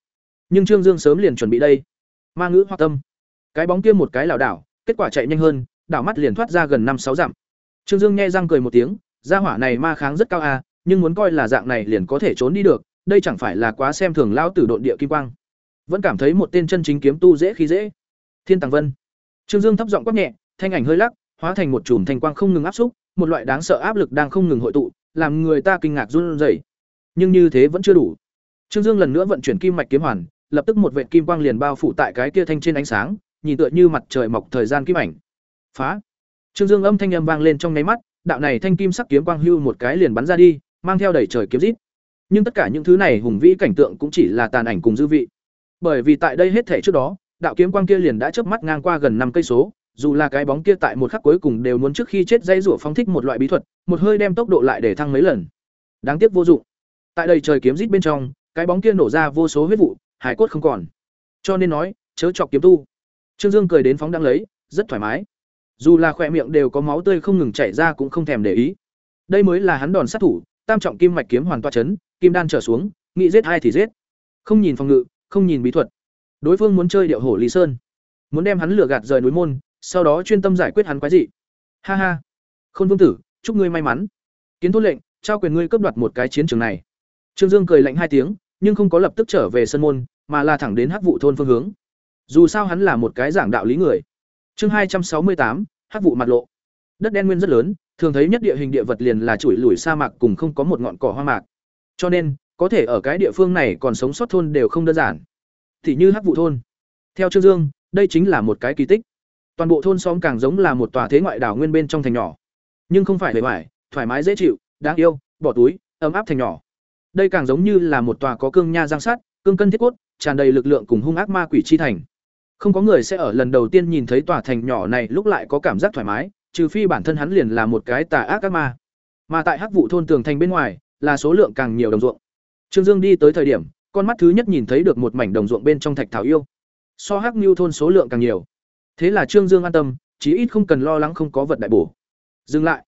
Nhưng Trương Dương sớm liền chuẩn bị đây. Ma ngữ hoặc tâm. Cái bóng kia một cái lảo đảo, kết quả chạy nhanh hơn, đảo mắt liền thoát ra gần năm sáu dặm. Trương Dương nghe răng cười một tiếng, gia hỏa này ma kháng rất cao à, nhưng muốn coi là dạng này liền có thể trốn đi được, đây chẳng phải là quá xem thường lao tử độn địa kim quang. Vẫn cảm thấy một tên chân chính kiếm tu dễ khi dễ. Thiên Tàng Vân. Trương Dương thấp giọng quát nhẹ, thanh ảnh hơi lắc, hóa thành một chùm thanh quang không ngừng áp xúc, một loại đáng sợ áp lực đang không ngừng hội tụ, làm người ta kinh ngạc run rẩy. Nhưng như thế vẫn chưa đủ. Trương Dương lần nữa vận chuyển kim mạch kiếm hoàn, lập tức một vệt kim quang liền bao phủ tại cái kia thanh trên ánh sáng, nhìn tựa như mặt trời mọc thời gian kim ảnh. Phá! Trương Dương âm thanh âm vang lên trong ngáy mắt, đạo này thanh kim sắc kiếm quang hưu một cái liền bắn ra đi, mang theo đẩy trời kiếm rít. Nhưng tất cả những thứ này hùng vĩ cảnh tượng cũng chỉ là tàn ảnh cùng dư vị. Bởi vì tại đây hết thể trước đó, đạo kiếm quang kia liền đã chớp mắt ngang qua gần năm cây số, dù là cái bóng kia tại một khắc cuối cùng đều muốn trước khi chết dây rủa phóng thích một loại bí thuật, một hơi đem tốc độ lại để thăng mấy lần. Đáng tiếc vô dụng. Tại đây trời kiếm rít bên trong, cái bóng kia nổ ra vô số huyết vụ, hải cốt không còn. Cho nên nói, chớ chọc kiếm tu. Trương Dương cười đến phóng đang lấy, rất thoải mái. Dù là khỏe miệng đều có máu tươi không ngừng chảy ra cũng không thèm để ý. Đây mới là hắn đòn sát thủ, tam trọng kim mạch kiếm hoàn toa chấn, kim đan trở xuống, nghĩ giết ai thì giết. Không nhìn phòng ngự, không nhìn bí thuật. Đối phương muốn chơi điệu hổ Lý Sơn, muốn đem hắn lừa gạt rời núi môn, sau đó chuyên tâm giải quyết hắn quái dị. Ha ha. Khôn Vương tử, chúc ngươi may mắn. Kiến thôn lệnh, trao quyền ngươi cấp đoạt một cái chiến trường này. Trương Dương cười lạnh hai tiếng, nhưng không có lập tức trở về sân môn, mà là thẳng đến Hắc vụ thôn phương hướng. Dù sao hắn là một cái giảng đạo lý người. Chương hai trăm sáu mươi tám, Hắc vụ mặt lộ. Đất đen nguyên rất lớn, thường thấy nhất địa hình địa vật liền là chuỗi lủi sa mạc cùng không có một ngọn cỏ hoa mạc. Cho nên, có thể ở cái địa phương này còn sống sót thôn đều không đơn giản. Thì như Hắc vụ thôn. Theo Trương Dương, đây chính là một cái kỳ tích. Toàn bộ thôn xóm càng giống là một tòa thế ngoại đảo nguyên bên trong thành nhỏ, nhưng không phải bề ngoài, thoải mái dễ chịu, đáng yêu, bỏ túi, ấm áp thành nhỏ. Đây càng giống như là một tòa có cương nha giang sát, cương cân thiết cốt, tràn đầy lực lượng cùng hung ác ma quỷ chi thành. Không có người sẽ ở lần đầu tiên nhìn thấy tòa thành nhỏ này lúc lại có cảm giác thoải mái, trừ phi bản thân hắn liền là một cái tà ác ác ma. Mà tại Hắc vụ thôn tường thành bên ngoài, là số lượng càng nhiều đồng ruộng. Trương Dương đi tới thời điểm, con mắt thứ nhất nhìn thấy được một mảnh đồng ruộng bên trong thạch thảo yêu. So Hắc mưu thôn số lượng càng nhiều. Thế là Trương Dương an tâm, chí ít không cần lo lắng không có vật đại bổ. Dừng lại.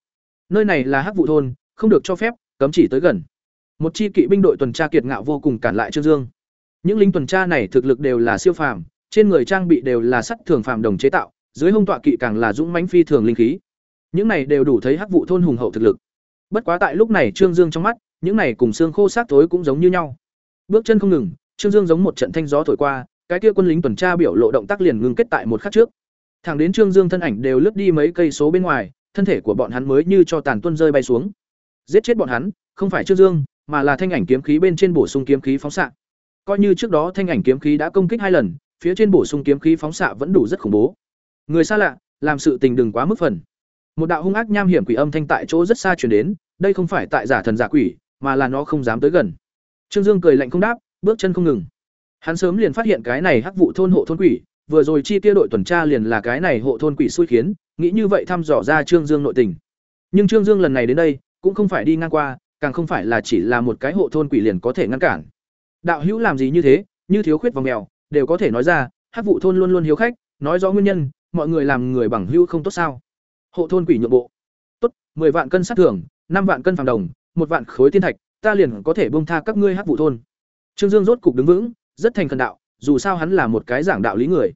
Nơi này là Hắc vụ thôn, không được cho phép cấm chỉ tới gần. Một chi kỵ binh đội tuần tra kiệt ngạo vô cùng cản lại Trương Dương. Những lính tuần tra này thực lực đều là siêu phàm, trên người trang bị đều là sắt thường phàm đồng chế tạo, dưới hông tọa kỵ càng là dũng mãnh phi thường linh khí. Những này đều đủ thấy Hắc vụ thôn hùng hậu thực lực. Bất quá tại lúc này Trương Dương trong mắt, những này cùng xương khô sát tối cũng giống như nhau. Bước chân không ngừng, Trương Dương giống một trận thanh gió thổi qua, cái kia quân lính tuần tra biểu lộ động tác liền ngừng kết tại một khắc trước. Thẳng đến Trương Dương thân ảnh đều lướt đi mấy cây số bên ngoài, thân thể của bọn hắn mới như cho tàn tuân rơi bay xuống. Giết chết bọn hắn, không phải Trương Dương, mà là thanh ảnh kiếm khí bên trên bổ sung kiếm khí phóng xạ. Coi như trước đó thanh ảnh kiếm khí đã công kích hai lần, phía trên bổ sung kiếm khí phóng xạ vẫn đủ rất khủng bố. Người xa lạ, làm sự tình đừng quá mức phần. Một đạo hung ác nham hiểm quỷ âm thanh tại chỗ rất xa truyền đến, đây không phải tại giả thần giả quỷ, mà là nó không dám tới gần. Trương Dương cười lạnh không đáp, bước chân không ngừng. Hắn sớm liền phát hiện cái này hắc vụ thôn hộ thôn quỷ, vừa rồi chi tiêu đội tuần tra liền là cái này hộ thôn quỷ xui khiến, nghĩ như vậy thăm dò ra Trương Dương nội tình. Nhưng Trương Dương lần này đến đây, cũng không phải đi ngang qua, càng không phải là chỉ là một cái hộ thôn quỷ liền có thể ngăn cản. Đạo hữu làm gì như thế, như thiếu khuyết vòng mèo, đều có thể nói ra, Hắc vụ thôn luôn luôn hiếu khách, nói rõ nguyên nhân, mọi người làm người bằng hữu không tốt sao? Hộ thôn quỷ nhượng bộ. Tốt, 10 vạn cân sát thưởng, 5 vạn cân phàm đồng, một vạn khối tiên thạch, ta liền có thể buông tha các ngươi Hắc vụ thôn. Trương Dương rốt cục đứng vững, rất thành khẩn đạo, dù sao hắn là một cái giảng đạo lý người.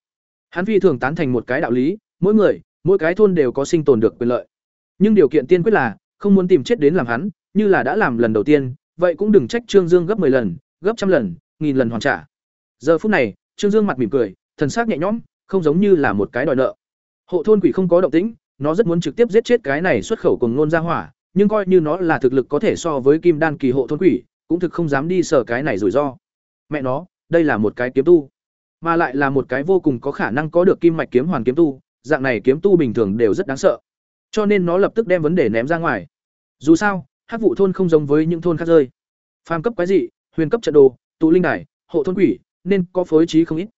Hắn phi thường tán thành một cái đạo lý, mỗi người, mỗi cái thôn đều có sinh tồn được quyền lợi. Nhưng điều kiện tiên quyết là không muốn tìm chết đến làm hắn, như là đã làm lần đầu tiên, vậy cũng đừng trách Trương Dương gấp 10 lần, gấp trăm lần, nghìn lần hoàn trả. Giờ phút này, Trương Dương mặt mỉm cười, thần sắc nhẹ nhõm, không giống như là một cái đòi nợ. Hộ thôn quỷ không có động tĩnh, nó rất muốn trực tiếp giết chết cái này xuất khẩu cùng ngôn ra hỏa, nhưng coi như nó là thực lực có thể so với kim đan kỳ hộ thôn quỷ, cũng thực không dám đi sở cái này rủi ro. Mẹ nó, đây là một cái kiếm tu, mà lại là một cái vô cùng có khả năng có được kim mạch kiếm hoàn kiếm tu, dạng này kiếm tu bình thường đều rất đáng sợ. Cho nên nó lập tức đem vấn đề ném ra ngoài. Dù sao, Hắc vụ thôn không giống với những thôn khác rơi. Phàm cấp quái dị, huyền cấp trận đồ, tụ linh đài, hộ thôn quỷ, nên có phối trí không ít.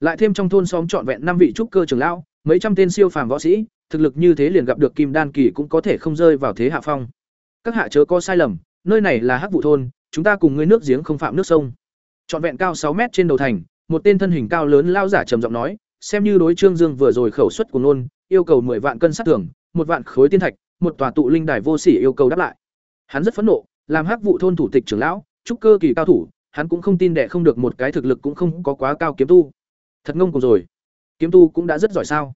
Lại thêm trong thôn xóm trọn vẹn năm vị trúc cơ trưởng lão, mấy trăm tên siêu phàm võ sĩ, thực lực như thế liền gặp được kim đan kỳ cũng có thể không rơi vào thế hạ phong. Các hạ chớ có sai lầm, nơi này là Hắc vụ thôn, chúng ta cùng ngươi nước giếng không phạm nước sông. Trọn vẹn cao sáu mét trên đầu thành, một tên thân hình cao lớn lao giả trầm giọng nói, xem như đối Trương Dương vừa rồi khẩu suất của nôn, yêu cầu 10 vạn cân sát thưởng, một vạn khối tiên thạch, một tòa tụ linh đài vô sỉ yêu cầu đáp lại. Hắn rất phẫn nộ, làm hắc vụ thôn thủ tịch trưởng lão, trúc cơ kỳ cao thủ, hắn cũng không tin đẻ không được một cái thực lực cũng không có quá cao kiếm tu. Thật ngông cùng rồi. Kiếm tu cũng đã rất giỏi sao?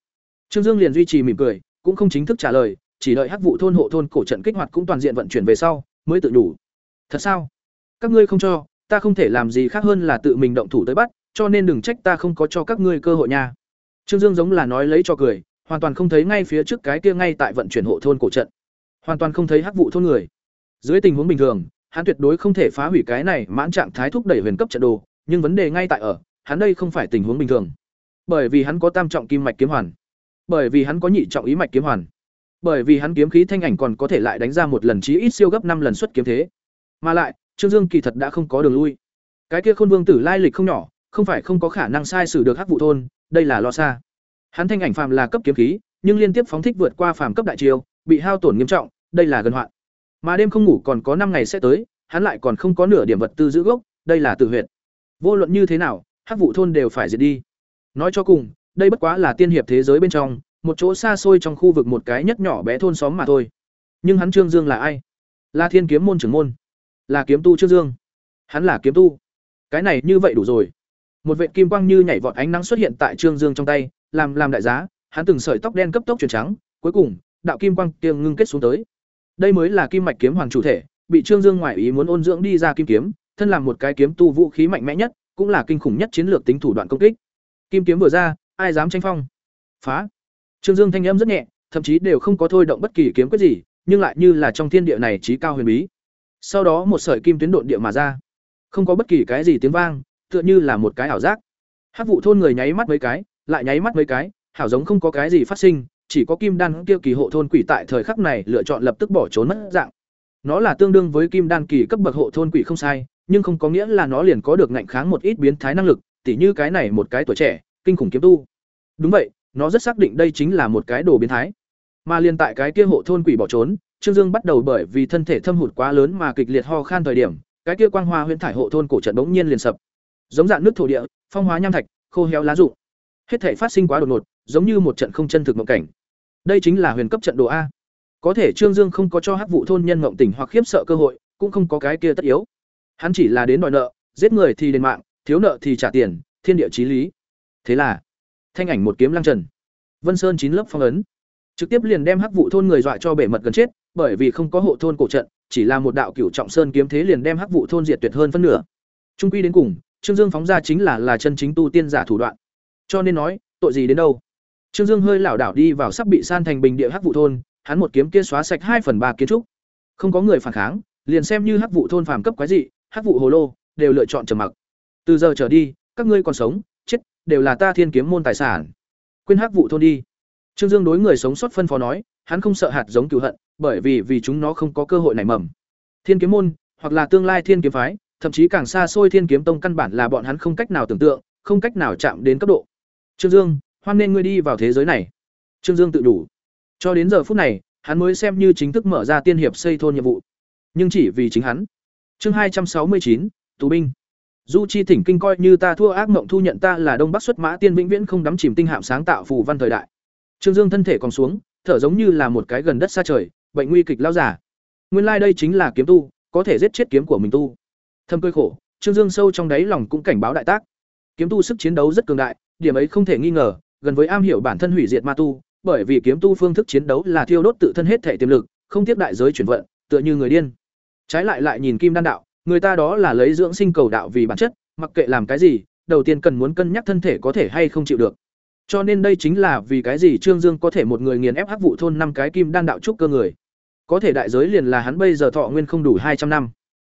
Trương Dương liền duy trì mỉm cười, cũng không chính thức trả lời, chỉ đợi hắc vụ thôn hộ thôn cổ trận kích hoạt cũng toàn diện vận chuyển về sau, mới tự đủ. Thật sao? Các ngươi không cho, ta không thể làm gì khác hơn là tự mình động thủ tới bắt, cho nên đừng trách ta không có cho các ngươi cơ hội nha. Trương Dương giống là nói lấy cho cười, hoàn toàn không thấy ngay phía trước cái kia ngay tại vận chuyển hộ thôn cổ trận. Hoàn toàn không thấy hắc vụ thôn người. Dưới tình huống bình thường, hắn tuyệt đối không thể phá hủy cái này mãn trạng thái thúc đẩy huyền cấp trận đồ, nhưng vấn đề ngay tại ở, hắn đây không phải tình huống bình thường. Bởi vì hắn có tam trọng kim mạch kiếm hoàn, bởi vì hắn có nhị trọng ý mạch kiếm hoàn, bởi vì hắn kiếm khí thanh ảnh còn có thể lại đánh ra một lần chí ít siêu gấp năm lần xuất kiếm thế. Mà lại, Trương Dương kỳ thật đã không có đường lui. Cái kia Khôn Vương tử lai lịch không nhỏ, không phải không có khả năng sai sử được Hắc vụ thôn, đây là lo xa. Hắn thanh ảnh phàm là cấp kiếm khí, nhưng liên tiếp phóng thích vượt qua phàm cấp đại chiêu, bị hao tổn nghiêm trọng, đây là gần hoạn. Mà đêm không ngủ còn có năm ngày sẽ tới, hắn lại còn không có nửa điểm vật tư giữ gốc, đây là tự huyệt. Vô luận như thế nào, Hắc vụ thôn đều phải diệt đi. Nói cho cùng, đây bất quá là tiên hiệp thế giới bên trong, một chỗ xa xôi trong khu vực một cái nhất nhỏ bé thôn xóm mà thôi. Nhưng hắn Trương Dương là ai? Là Thiên Kiếm môn trưởng môn, là kiếm tu Trương Dương. Hắn là kiếm tu. Cái này như vậy đủ rồi. Một vệt kim quang như nhảy vọt ánh nắng xuất hiện tại Trương Dương trong tay, làm làm đại giá, hắn từng sợi tóc đen cấp tốc chuyển trắng, cuối cùng, đạo kim quang kia ngưng kết xuống tới. Đây mới là kim mạch kiếm hoàng chủ thể, bị Trương Dương ngoại ý muốn ôn dưỡng đi ra kim kiếm, thân làm một cái kiếm tu vũ khí mạnh mẽ nhất, cũng là kinh khủng nhất chiến lược tính thủ đoạn công kích. Kim kiếm vừa ra, ai dám tranh phong? Phá! Trương Dương thanh âm rất nhẹ, thậm chí đều không có thôi động bất kỳ kiếm quyết gì, nhưng lại như là trong thiên địa này trí cao huyền bí. Sau đó một sợi kim tuyến độn địa mà ra, không có bất kỳ cái gì tiếng vang, tựa như là một cái ảo giác. Hát vụ thôn người nháy mắt mấy cái, lại nháy mắt mấy cái, hảo giống không có cái gì phát sinh, chỉ có kim đan kia kỳ hộ thôn quỷ tại thời khắc này lựa chọn lập tức bỏ trốn mất dạng. Nó là tương đương với kim đan kỳ cấp bậc hộ thôn quỷ không sai, nhưng không có nghĩa là nó liền có được ngạnh kháng một ít biến thái năng lực, tỉ như cái này một cái tuổi trẻ, kinh khủng kiếm tu. Đúng vậy, nó rất xác định đây chính là một cái đồ biến thái. Mà liên tại cái kia hộ thôn quỷ bỏ trốn, Trương Dương bắt đầu bởi vì thân thể thâm hụt quá lớn mà kịch liệt ho khan thời điểm, cái kia quang hoa huyễn thải hộ thôn cổ trận bỗng nhiên liền sập. Giống dạng nước thổ địa, phong hóa nham thạch, khô héo lá rụng. Hết thể phát sinh quá đột ngột, giống như một trận không chân thực mộng cảnh. Đây chính là huyền cấp trận đồ a. Có thể Trương Dương không có cho Hắc vụ thôn nhân mộng tỉnh hoặc khiếp sợ cơ hội, cũng không có cái kia tất yếu. Hắn chỉ là đến đòi nợ, giết người thì đền mạng, thiếu nợ thì trả tiền, thiên địa chí lý. Thế là, thanh ảnh một kiếm lăng trần. Vân Sơn chín lớp phong ấn, trực tiếp liền đem Hắc vụ thôn người dọa cho bể mật gần chết, bởi vì không có hộ thôn cổ trận, chỉ là một đạo cửu trọng sơn kiếm thế liền đem Hắc vụ thôn diệt tuyệt hơn phân nửa. Trung quy đến cùng, Trương Dương phóng ra chính là là chân chính tu tiên giả thủ đoạn. Cho nên nói, tội gì đến đâu? Trương Dương hơi lảo đảo đi vào sắp bị san thành bình địa hắc vụ thôn, hắn một kiếm kia xóa sạch hai phần ba kiến trúc. Không có người phản kháng, liền xem như hắc vụ thôn phàm cấp quái dị, hắc vụ hồ lô, đều lựa chọn trầm mặc. Từ giờ trở đi, các ngươi còn sống, chết, đều là ta Thiên Kiếm môn tài sản. Quên hắc vụ thôn đi. Trương Dương đối người sống sót phân phó nói, hắn không sợ hạt giống cừu hận, bởi vì vì chúng nó không có cơ hội nảy mầm. Thiên Kiếm môn, hoặc là tương lai Thiên Kiếm phái, thậm chí càng xa xôi Thiên Kiếm tông căn bản là bọn hắn không cách nào tưởng tượng, không cách nào chạm đến cấp độ. Trương Dương, hoan nên ngươi đi vào thế giới này trương dương tự đủ cho đến giờ phút này hắn mới xem như chính thức mở ra tiên hiệp xây thôn nhiệm vụ nhưng chỉ vì chính hắn. Chương hai trăm sáu mươi chín tù binh. Du Chi thỉnh kinh coi như ta thua ác mộng thu nhận ta là Đông Bắc xuất mã tiên vĩnh viễn không đắm chìm tinh hạm sáng tạo phù văn thời đại. Trương Dương thân thể còn xuống, thở giống như là một cái gần đất xa trời, bệnh nguy kịch lao giả. Nguyên lai đây chính là kiếm tu, có thể giết chết kiếm của mình tu. Thâm cơi khổ, Trương Dương sâu trong đáy lòng cũng cảnh báo đại tác. Kiếm tu sức chiến đấu rất cường đại, điểm ấy không thể nghi ngờ, gần với am hiểu bản thân hủy diệt ma tu, bởi vì kiếm tu phương thức chiến đấu là thiêu đốt tự thân hết thể tiềm lực, không tiếp đại giới chuyển vận, tựa như người điên. Trái lại lại nhìn Kim Đan đạo, người ta đó là lấy dưỡng sinh cầu đạo vì bản chất, mặc kệ làm cái gì, đầu tiên cần muốn cân nhắc thân thể có thể hay không chịu được. Cho nên đây chính là vì cái gì Trương Dương có thể một người nghiền ép hắc vụ thôn năm cái kim đan đạo trúc cơ người. Có thể đại giới liền là hắn bây giờ thọ nguyên không đủ hai trăm năm.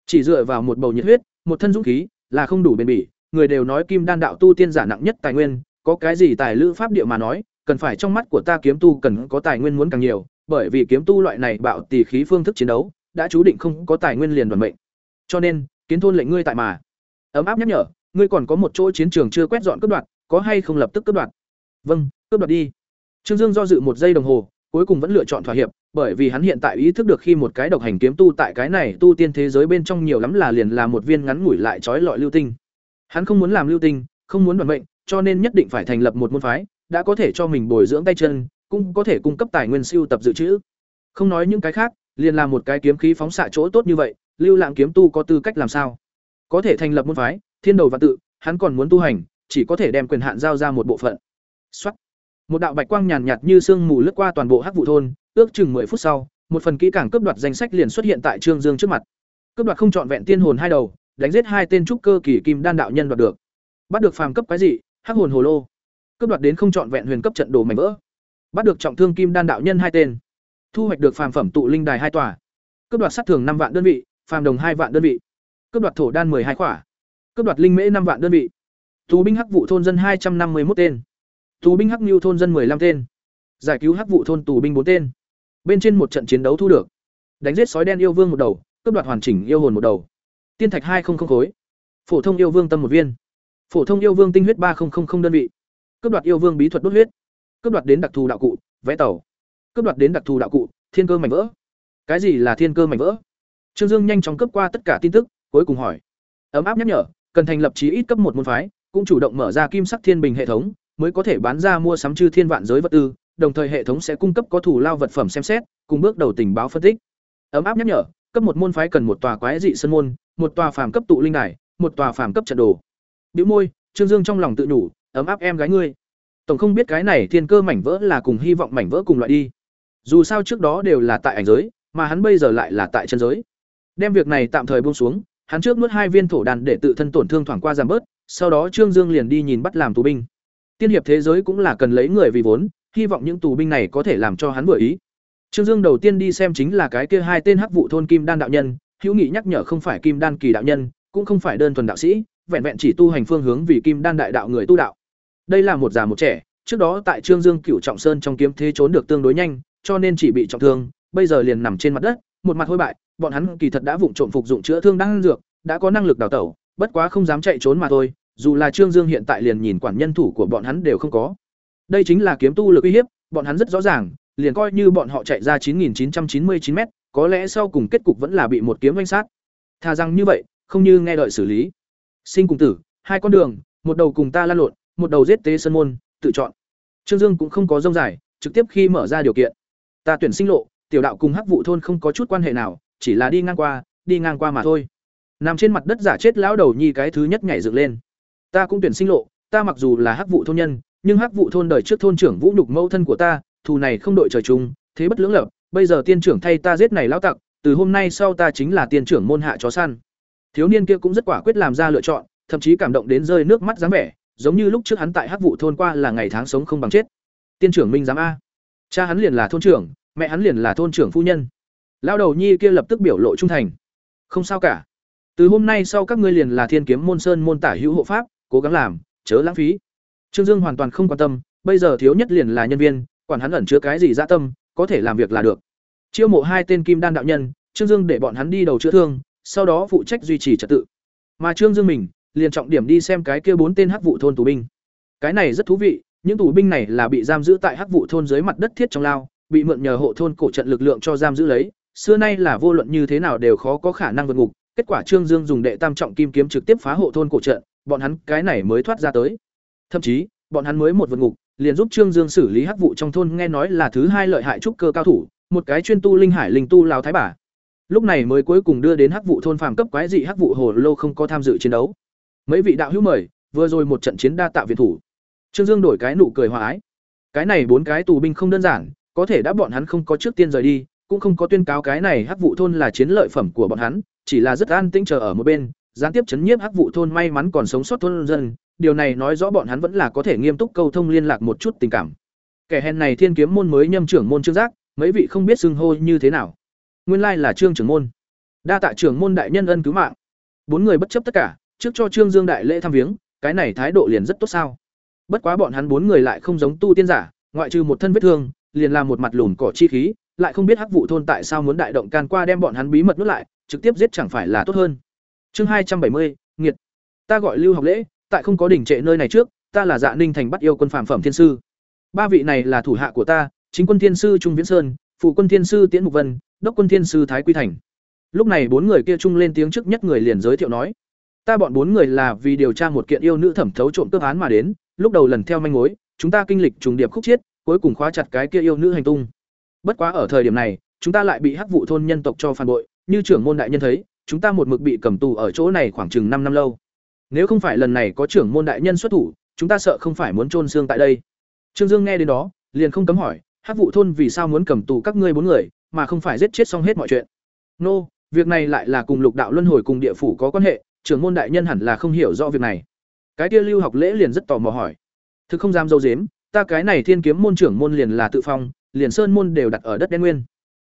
Chỉ dựa vào một bầu nhiệt huyết, một thân dũng khí, là không đủ bền bỉ, người đều nói kim đan đạo tu tiên giả nặng nhất tài nguyên, có cái gì tài lữ pháp địa mà nói, cần phải trong mắt của ta kiếm tu cần có tài nguyên muốn càng nhiều, bởi vì kiếm tu loại này bạo tỷ khí phương thức chiến đấu, đã chú định không có tài nguyên liền đoàn mệnh. Cho nên, kiến thôn lệnh ngươi tại mà. Ấm áp nhắc nhở, ngươi còn có một chỗ chiến trường chưa quét dọn cướp đoạt, có hay không lập tức cướp đoạt? Vâng, cướp đoạt đi. Trương Dương do dự một giây đồng hồ, cuối cùng vẫn lựa chọn thỏa hiệp, bởi vì hắn hiện tại ý thức được khi một cái độc hành kiếm tu tại cái này tu tiên thế giới bên trong nhiều lắm là liền là một viên ngắn ngủi lại trói lọi lưu tinh. Hắn không muốn làm lưu tinh, không muốn đoàn mệnh, cho nên nhất định phải thành lập một môn phái, đã có thể cho mình bồi dưỡng tay chân, cũng có thể cung cấp tài nguyên siêu tập dự trữ. Không nói những cái khác, liền làm một cái kiếm khí phóng xạ chỗ tốt như vậy, Lưu Lãng kiếm tu có tư cách làm sao? Có thể thành lập môn phái, thiên đầu và tự, hắn còn muốn tu hành, chỉ có thể đem quyền hạn giao ra một bộ phận. Soát. Một đạo bạch quang nhàn nhạt như sương mù lướt qua toàn bộ Hắc vụ thôn, ước chừng 10 phút sau, một phần kỹ càng cướp đoạt danh sách liền xuất hiện tại Trương Dương trước mặt. Cướp đoạt không chọn vẹn tiên hồn hai đầu, đánh giết hai tên trúc cơ kỳ kim đan đạo nhân đoạt được. Bắt được phàm cấp cái gì? Hắc hồn hồ lô. Cướp đoạt đến không chọn vẹn huyền cấp trận đồ mảnh vỡ. Bắt được trọng thương kim đan đạo nhân hai tên. Thu hoạch được phàm phẩm tụ linh đài hai tòa. Cướp đoạt sát thường năm vạn đơn vị, phàm đồng hai vạn đơn vị. Cướp đoạt thổ đan hai khỏa. Cướp đoạt linh mễ năm vạn đơn vị. Tù binh hắc vụ thôn dân hai trăm năm mươi một tên. Tù binh hắc mưu thôn dân 15 tên. Giải cứu hắc vụ thôn tù binh bốn tên. Bên trên một trận chiến đấu thu được. Đánh giết sói đen yêu vương một đầu, cướp đoạt hoàn chỉnh yêu hồn một đầu. Tiên thạch hai không không khối. Phổ thông yêu vương tâm một viên. Phổ thông yêu vương tinh huyết ba không không không đơn vị. Cướp đoạt yêu vương bí thuật đốt huyết. Cướp đoạt đến đặc thù đạo cụ, vẽ tàu. Cướp đoạt đến đặc thù đạo cụ, thiên cơ mảnh vỡ. Cái gì là thiên cơ mảnh vỡ? Trương Dương nhanh chóng cấp qua tất cả tin tức, cuối cùng hỏi. Ấm áp nhắc nhở, cần thành lập chí ít cấp một môn phái, cũng chủ động mở ra kim sắc thiên bình hệ thống, mới có thể bán ra mua sắm chư thiên vạn giới vật tư, đồng thời hệ thống sẽ cung cấp có thủ lao vật phẩm xem xét, cùng bước đầu tình báo phân tích. Ấm áp nhắc nhở, cấp một môn phái cần một tòa quái dị sân môn, một tòa phàm cấp tụ linh đài, một tòa phàm cấp trận đồ. Bĩu môi, Trương Dương trong lòng tự nhủ, ấm áp em gái ngươi. Tổng không biết cái này thiên cơ mảnh vỡ là cùng hy vọng mảnh vỡ cùng loại đi. Dù sao trước đó đều là tại ảnh giới, mà hắn bây giờ lại là tại chân giới. Đem việc này tạm thời buông xuống, hắn trước nuốt hai viên thổ đàn để tự thân tổn thương thoảng qua giảm bớt, sau đó Trương Dương liền đi nhìn bắt làm tù binh. Tiên hiệp thế giới cũng là cần lấy người vì vốn, hy vọng những tù binh này có thể làm cho hắn vừa ý. Trương Dương đầu tiên đi xem chính là cái kia hai tên hắc vụ thôn Kim Đan đạo nhân, hữu nghị nhắc nhở không phải Kim Đan kỳ đạo nhân, cũng không phải đơn thuần đạo sĩ, vẹn vẹn chỉ tu hành phương hướng vì Kim Đan đại đạo người tu đạo. Đây là một già một trẻ, trước đó tại Trương Dương Cửu Trọng Sơn trong kiếm thế trốn được tương đối nhanh, cho nên chỉ bị trọng thương, bây giờ liền nằm trên mặt đất, một mặt hôi bại, bọn hắn kỳ thật đã vụng trộm phục dụng chữa thương đang dược, đã có năng lực đào tẩu, bất quá không dám chạy trốn mà thôi, dù là Trương Dương hiện tại liền nhìn quản nhân thủ của bọn hắn đều không có. Đây chính là kiếm tu lực uy hiếp, bọn hắn rất rõ ràng, liền coi như bọn họ chạy ra 9999 m có lẽ sau cùng kết cục vẫn là bị một kiếm vây sát. tha rằng như vậy, không như nghe đợi xử lý. Sinh cùng tử, hai con đường, một đầu cùng ta lan lộn, một đầu giết tế sân môn, tự chọn. Trương Dương cũng không có rông dài, trực tiếp khi mở ra điều kiện. Ta tuyển sinh lộ, tiểu đạo cùng hắc vụ thôn không có chút quan hệ nào, chỉ là đi ngang qua, đi ngang qua mà thôi. Nằm trên mặt đất giả chết lão đầu nhi cái thứ nhất nhảy dựng lên ta cũng tuyển sinh lộ ta mặc dù là hắc vụ thôn nhân nhưng hắc vụ thôn đời trước thôn trưởng vũ nhục mẫu thân của ta thù này không đội trời chung thế bất lưỡng lập bây giờ tiên trưởng thay ta giết này lão tặc từ hôm nay sau ta chính là tiên trưởng môn hạ chó săn thiếu niên kia cũng rất quả quyết làm ra lựa chọn, thậm chí cảm động đến rơi nước mắt dáng vẻ, giống như lúc trước hắn tại hắc vụ thôn qua là ngày tháng sống không bằng chết. Tiên trưởng minh giám a. Cha hắn liền là thôn trưởng, mẹ hắn liền là thôn trưởng phu nhân. Lao đầu nhi kia lập tức biểu lộ trung thành. Không sao cả. Từ hôm nay sau các ngươi liền là thiên kiếm môn sơn môn tả hữu hộ pháp, cố gắng làm, chớ lãng phí. Trương dương hoàn toàn không quan tâm, bây giờ thiếu nhất liền là nhân viên, quản hắn ẩn chứa cái gì dã tâm, có thể làm việc là được. Chiêu mộ hai tên kim đan đạo nhân, trương dương để bọn hắn đi đầu chữa thương sau đó phụ trách duy trì trật tự mà trương dương mình liền trọng điểm đi xem cái kia bốn tên hắc vụ thôn tù binh cái này rất thú vị những tù binh này là bị giam giữ tại hắc vụ thôn dưới mặt đất thiết trong lao bị mượn nhờ hộ thôn cổ trận lực lượng cho giam giữ lấy xưa nay là vô luận như thế nào đều khó có khả năng vượt ngục, kết quả Trương Dương dùng đệ tam trọng kim kiếm trực tiếp phá hộ thôn cổ trận, bọn hắn cái này mới thoát ra tới. Thậm chí, bọn hắn mới một vượt ngục, liền giúp Trương Dương xử lý hắc vụ trong thôn nghe nói là thứ hai lợi hại trúc cơ cao thủ, một cái chuyên tu linh hải linh tu lão thái bà. Lúc này mới cuối cùng đưa đến hắc vụ thôn phàm cấp quái dị hắc vụ hồ lô không có tham dự chiến đấu. Mấy vị đạo hữu mời, vừa rồi một trận chiến đa tạo viện thủ. Trương Dương đổi cái nụ cười hòa ái. Cái này bốn cái tù binh không đơn giản, có thể đã bọn hắn không có trước tiên rời đi, cũng không có tuyên cáo cái này hắc vụ thôn là chiến lợi phẩm của bọn hắn, chỉ là rất an tĩnh chờ ở một bên, gián tiếp chấn nhiếp hắc vụ thôn may mắn còn sống sót thôn dân, điều này nói rõ bọn hắn vẫn là có thể nghiêm túc câu thông liên lạc một chút tình cảm. Kẻ hèn này thiên kiếm môn mới nhâm trưởng môn trương giác, mấy vị không biết xưng hô như thế nào. Nguyên lai là trương trưởng môn. Đa tạ trưởng môn đại nhân ân cứu mạng. Bốn người bất chấp tất cả, trước cho Trương Dương đại lễ thăm viếng, cái này thái độ liền rất tốt sao? Bất quá bọn hắn bốn người lại không giống tu tiên giả, ngoại trừ một thân vết thương, liền làm một mặt lùn cỏ chi khí, lại không biết Hắc vụ thôn tại sao muốn đại động can qua đem bọn hắn bí mật nuốt lại, trực tiếp giết chẳng phải là tốt hơn. Chương hai trăm bảy mươi, nghiệt. Ta gọi Lưu Học Lễ, tại không có đỉnh trệ nơi này trước, ta là Dạ Ninh thành bắt yêu quân phàm phẩm thiên sư. Ba vị này là thủ hạ của ta, chính quân thiên sư Trung Viễn Sơn, phụ quân thiên sư Tiễn Mục Vân, đốc quân thiên sư Thái Quy Thành. Lúc này bốn người kia chung lên tiếng trước nhất người liền giới thiệu nói: "Ta bọn bốn người là vì điều tra một kiện yêu nữ thẩm thấu trộm cướp án mà đến, lúc đầu lần theo manh mối, chúng ta kinh lịch trùng điệp khúc chiết, cuối cùng khóa chặt cái kia yêu nữ hành tung. Bất quá ở thời điểm này, chúng ta lại bị hắc vụ thôn nhân tộc cho phản bội, như trưởng môn đại nhân thấy, chúng ta một mực bị cầm tù ở chỗ này khoảng chừng năm năm lâu. Nếu không phải lần này có trưởng môn đại nhân xuất thủ, chúng ta sợ không phải muốn chôn xương tại đây. Trương Dương nghe đến đó, liền không cấm hỏi, hắc vụ thôn vì sao muốn cầm tù các ngươi bốn người, mà không phải giết chết xong hết mọi chuyện. Nô, việc này lại là cùng lục đạo luân hồi cùng địa phủ có quan hệ, trưởng môn đại nhân hẳn là không hiểu rõ việc này. Cái kia Lưu Học Lễ liền rất tò mò hỏi. Thực không dám dâu dếm, ta cái này thiên kiếm môn trưởng môn liền là tự phong, liền sơn môn đều đặt ở đất đen nguyên.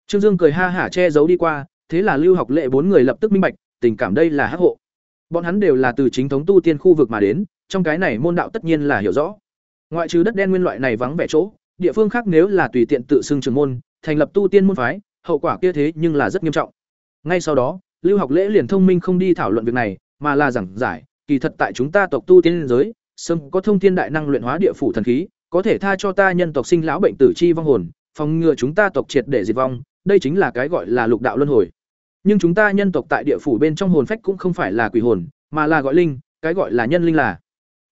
Trương Dương cười ha hả che giấu đi qua, thế là Lưu Học Lễ bốn người lập tức minh bạch, tình cảm đây là hắc hộ. Bọn hắn đều là từ chính thống tu tiên khu vực mà đến, trong cái này môn đạo tất nhiên là hiểu rõ. Ngoại trừ đất đen nguyên loại này vắng vẻ chỗ, địa phương khác nếu là tùy tiện tự xưng trường môn, thành lập tu tiên môn phái, hậu quả kia thế nhưng là rất nghiêm trọng. Ngay sau đó, Lưu Học Lễ liền thông minh không đi thảo luận việc này, mà là giảng giải, kỳ thật tại chúng ta tộc tu tiên giới, sớm có thông thiên đại năng luyện hóa địa phủ thần khí, có thể tha cho ta nhân tộc sinh lão bệnh tử chi vong hồn, phòng ngừa chúng ta tộc triệt để diệt vong, đây chính là cái gọi là lục đạo luân hồi. Nhưng chúng ta nhân tộc tại địa phủ bên trong hồn phách cũng không phải là quỷ hồn, mà là gọi linh, cái gọi là nhân linh là.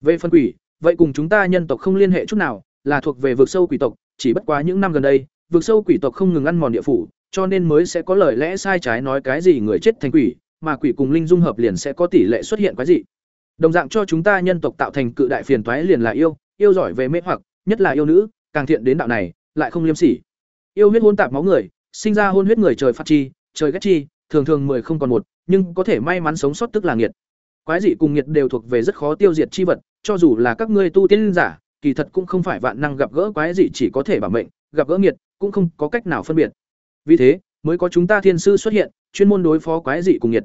Về phân quỷ, vậy cùng chúng ta nhân tộc không liên hệ chút nào, là thuộc về vực sâu quỷ tộc, chỉ bất quá những năm gần đây, vực sâu quỷ tộc không ngừng ăn mòn địa phủ, cho nên mới sẽ có lời lẽ sai trái nói cái gì người chết thành quỷ, mà quỷ cùng linh dung hợp liền sẽ có tỷ lệ xuất hiện quái dị. Đồng dạng cho chúng ta nhân tộc tạo thành cự đại phiền toái liền là yêu, yêu giỏi về mê hoặc, nhất là yêu nữ, càng thiện đến đạo này, lại không liêm sỉ. Yêu huyết hôn tạp máu người, sinh ra hôn huyết người trời phát chi, trời ghét chi, thường thường mười không còn một, nhưng có thể may mắn sống sót tức là nghiệt. Quái dị cùng nghiệt đều thuộc về rất khó tiêu diệt chi vật, cho dù là các ngươi tu tiên giả, kỳ thật cũng không phải vạn năng gặp gỡ quái dị chỉ có thể bảo mệnh, gặp gỡ nghiệt cũng không có cách nào phân biệt. Vì thế, mới có chúng ta thiên sư xuất hiện, chuyên môn đối phó quái dị cùng nhiệt.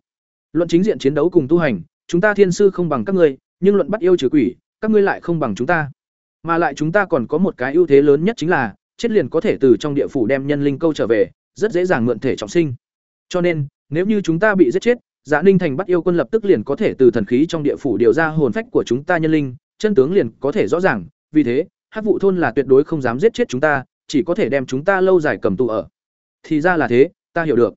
Luận chính diện chiến đấu cùng tu hành, chúng ta thiên sư không bằng các ngươi, nhưng luận bắt yêu trừ quỷ, các ngươi lại không bằng chúng ta. Mà lại chúng ta còn có một cái ưu thế lớn nhất chính là, chết liền có thể từ trong địa phủ đem nhân linh câu trở về, rất dễ dàng mượn thể trọng sinh. Cho nên, nếu như chúng ta bị giết chết, Dạ Ninh Thành bắt yêu quân lập tức liền có thể từ thần khí trong địa phủ điều ra hồn phách của chúng ta nhân linh, chân tướng liền có thể rõ ràng, vì thế, Hắc vụ thôn là tuyệt đối không dám giết chết chúng ta, chỉ có thể đem chúng ta lâu dài cầm tù ở. Thì ra là thế, ta hiểu được.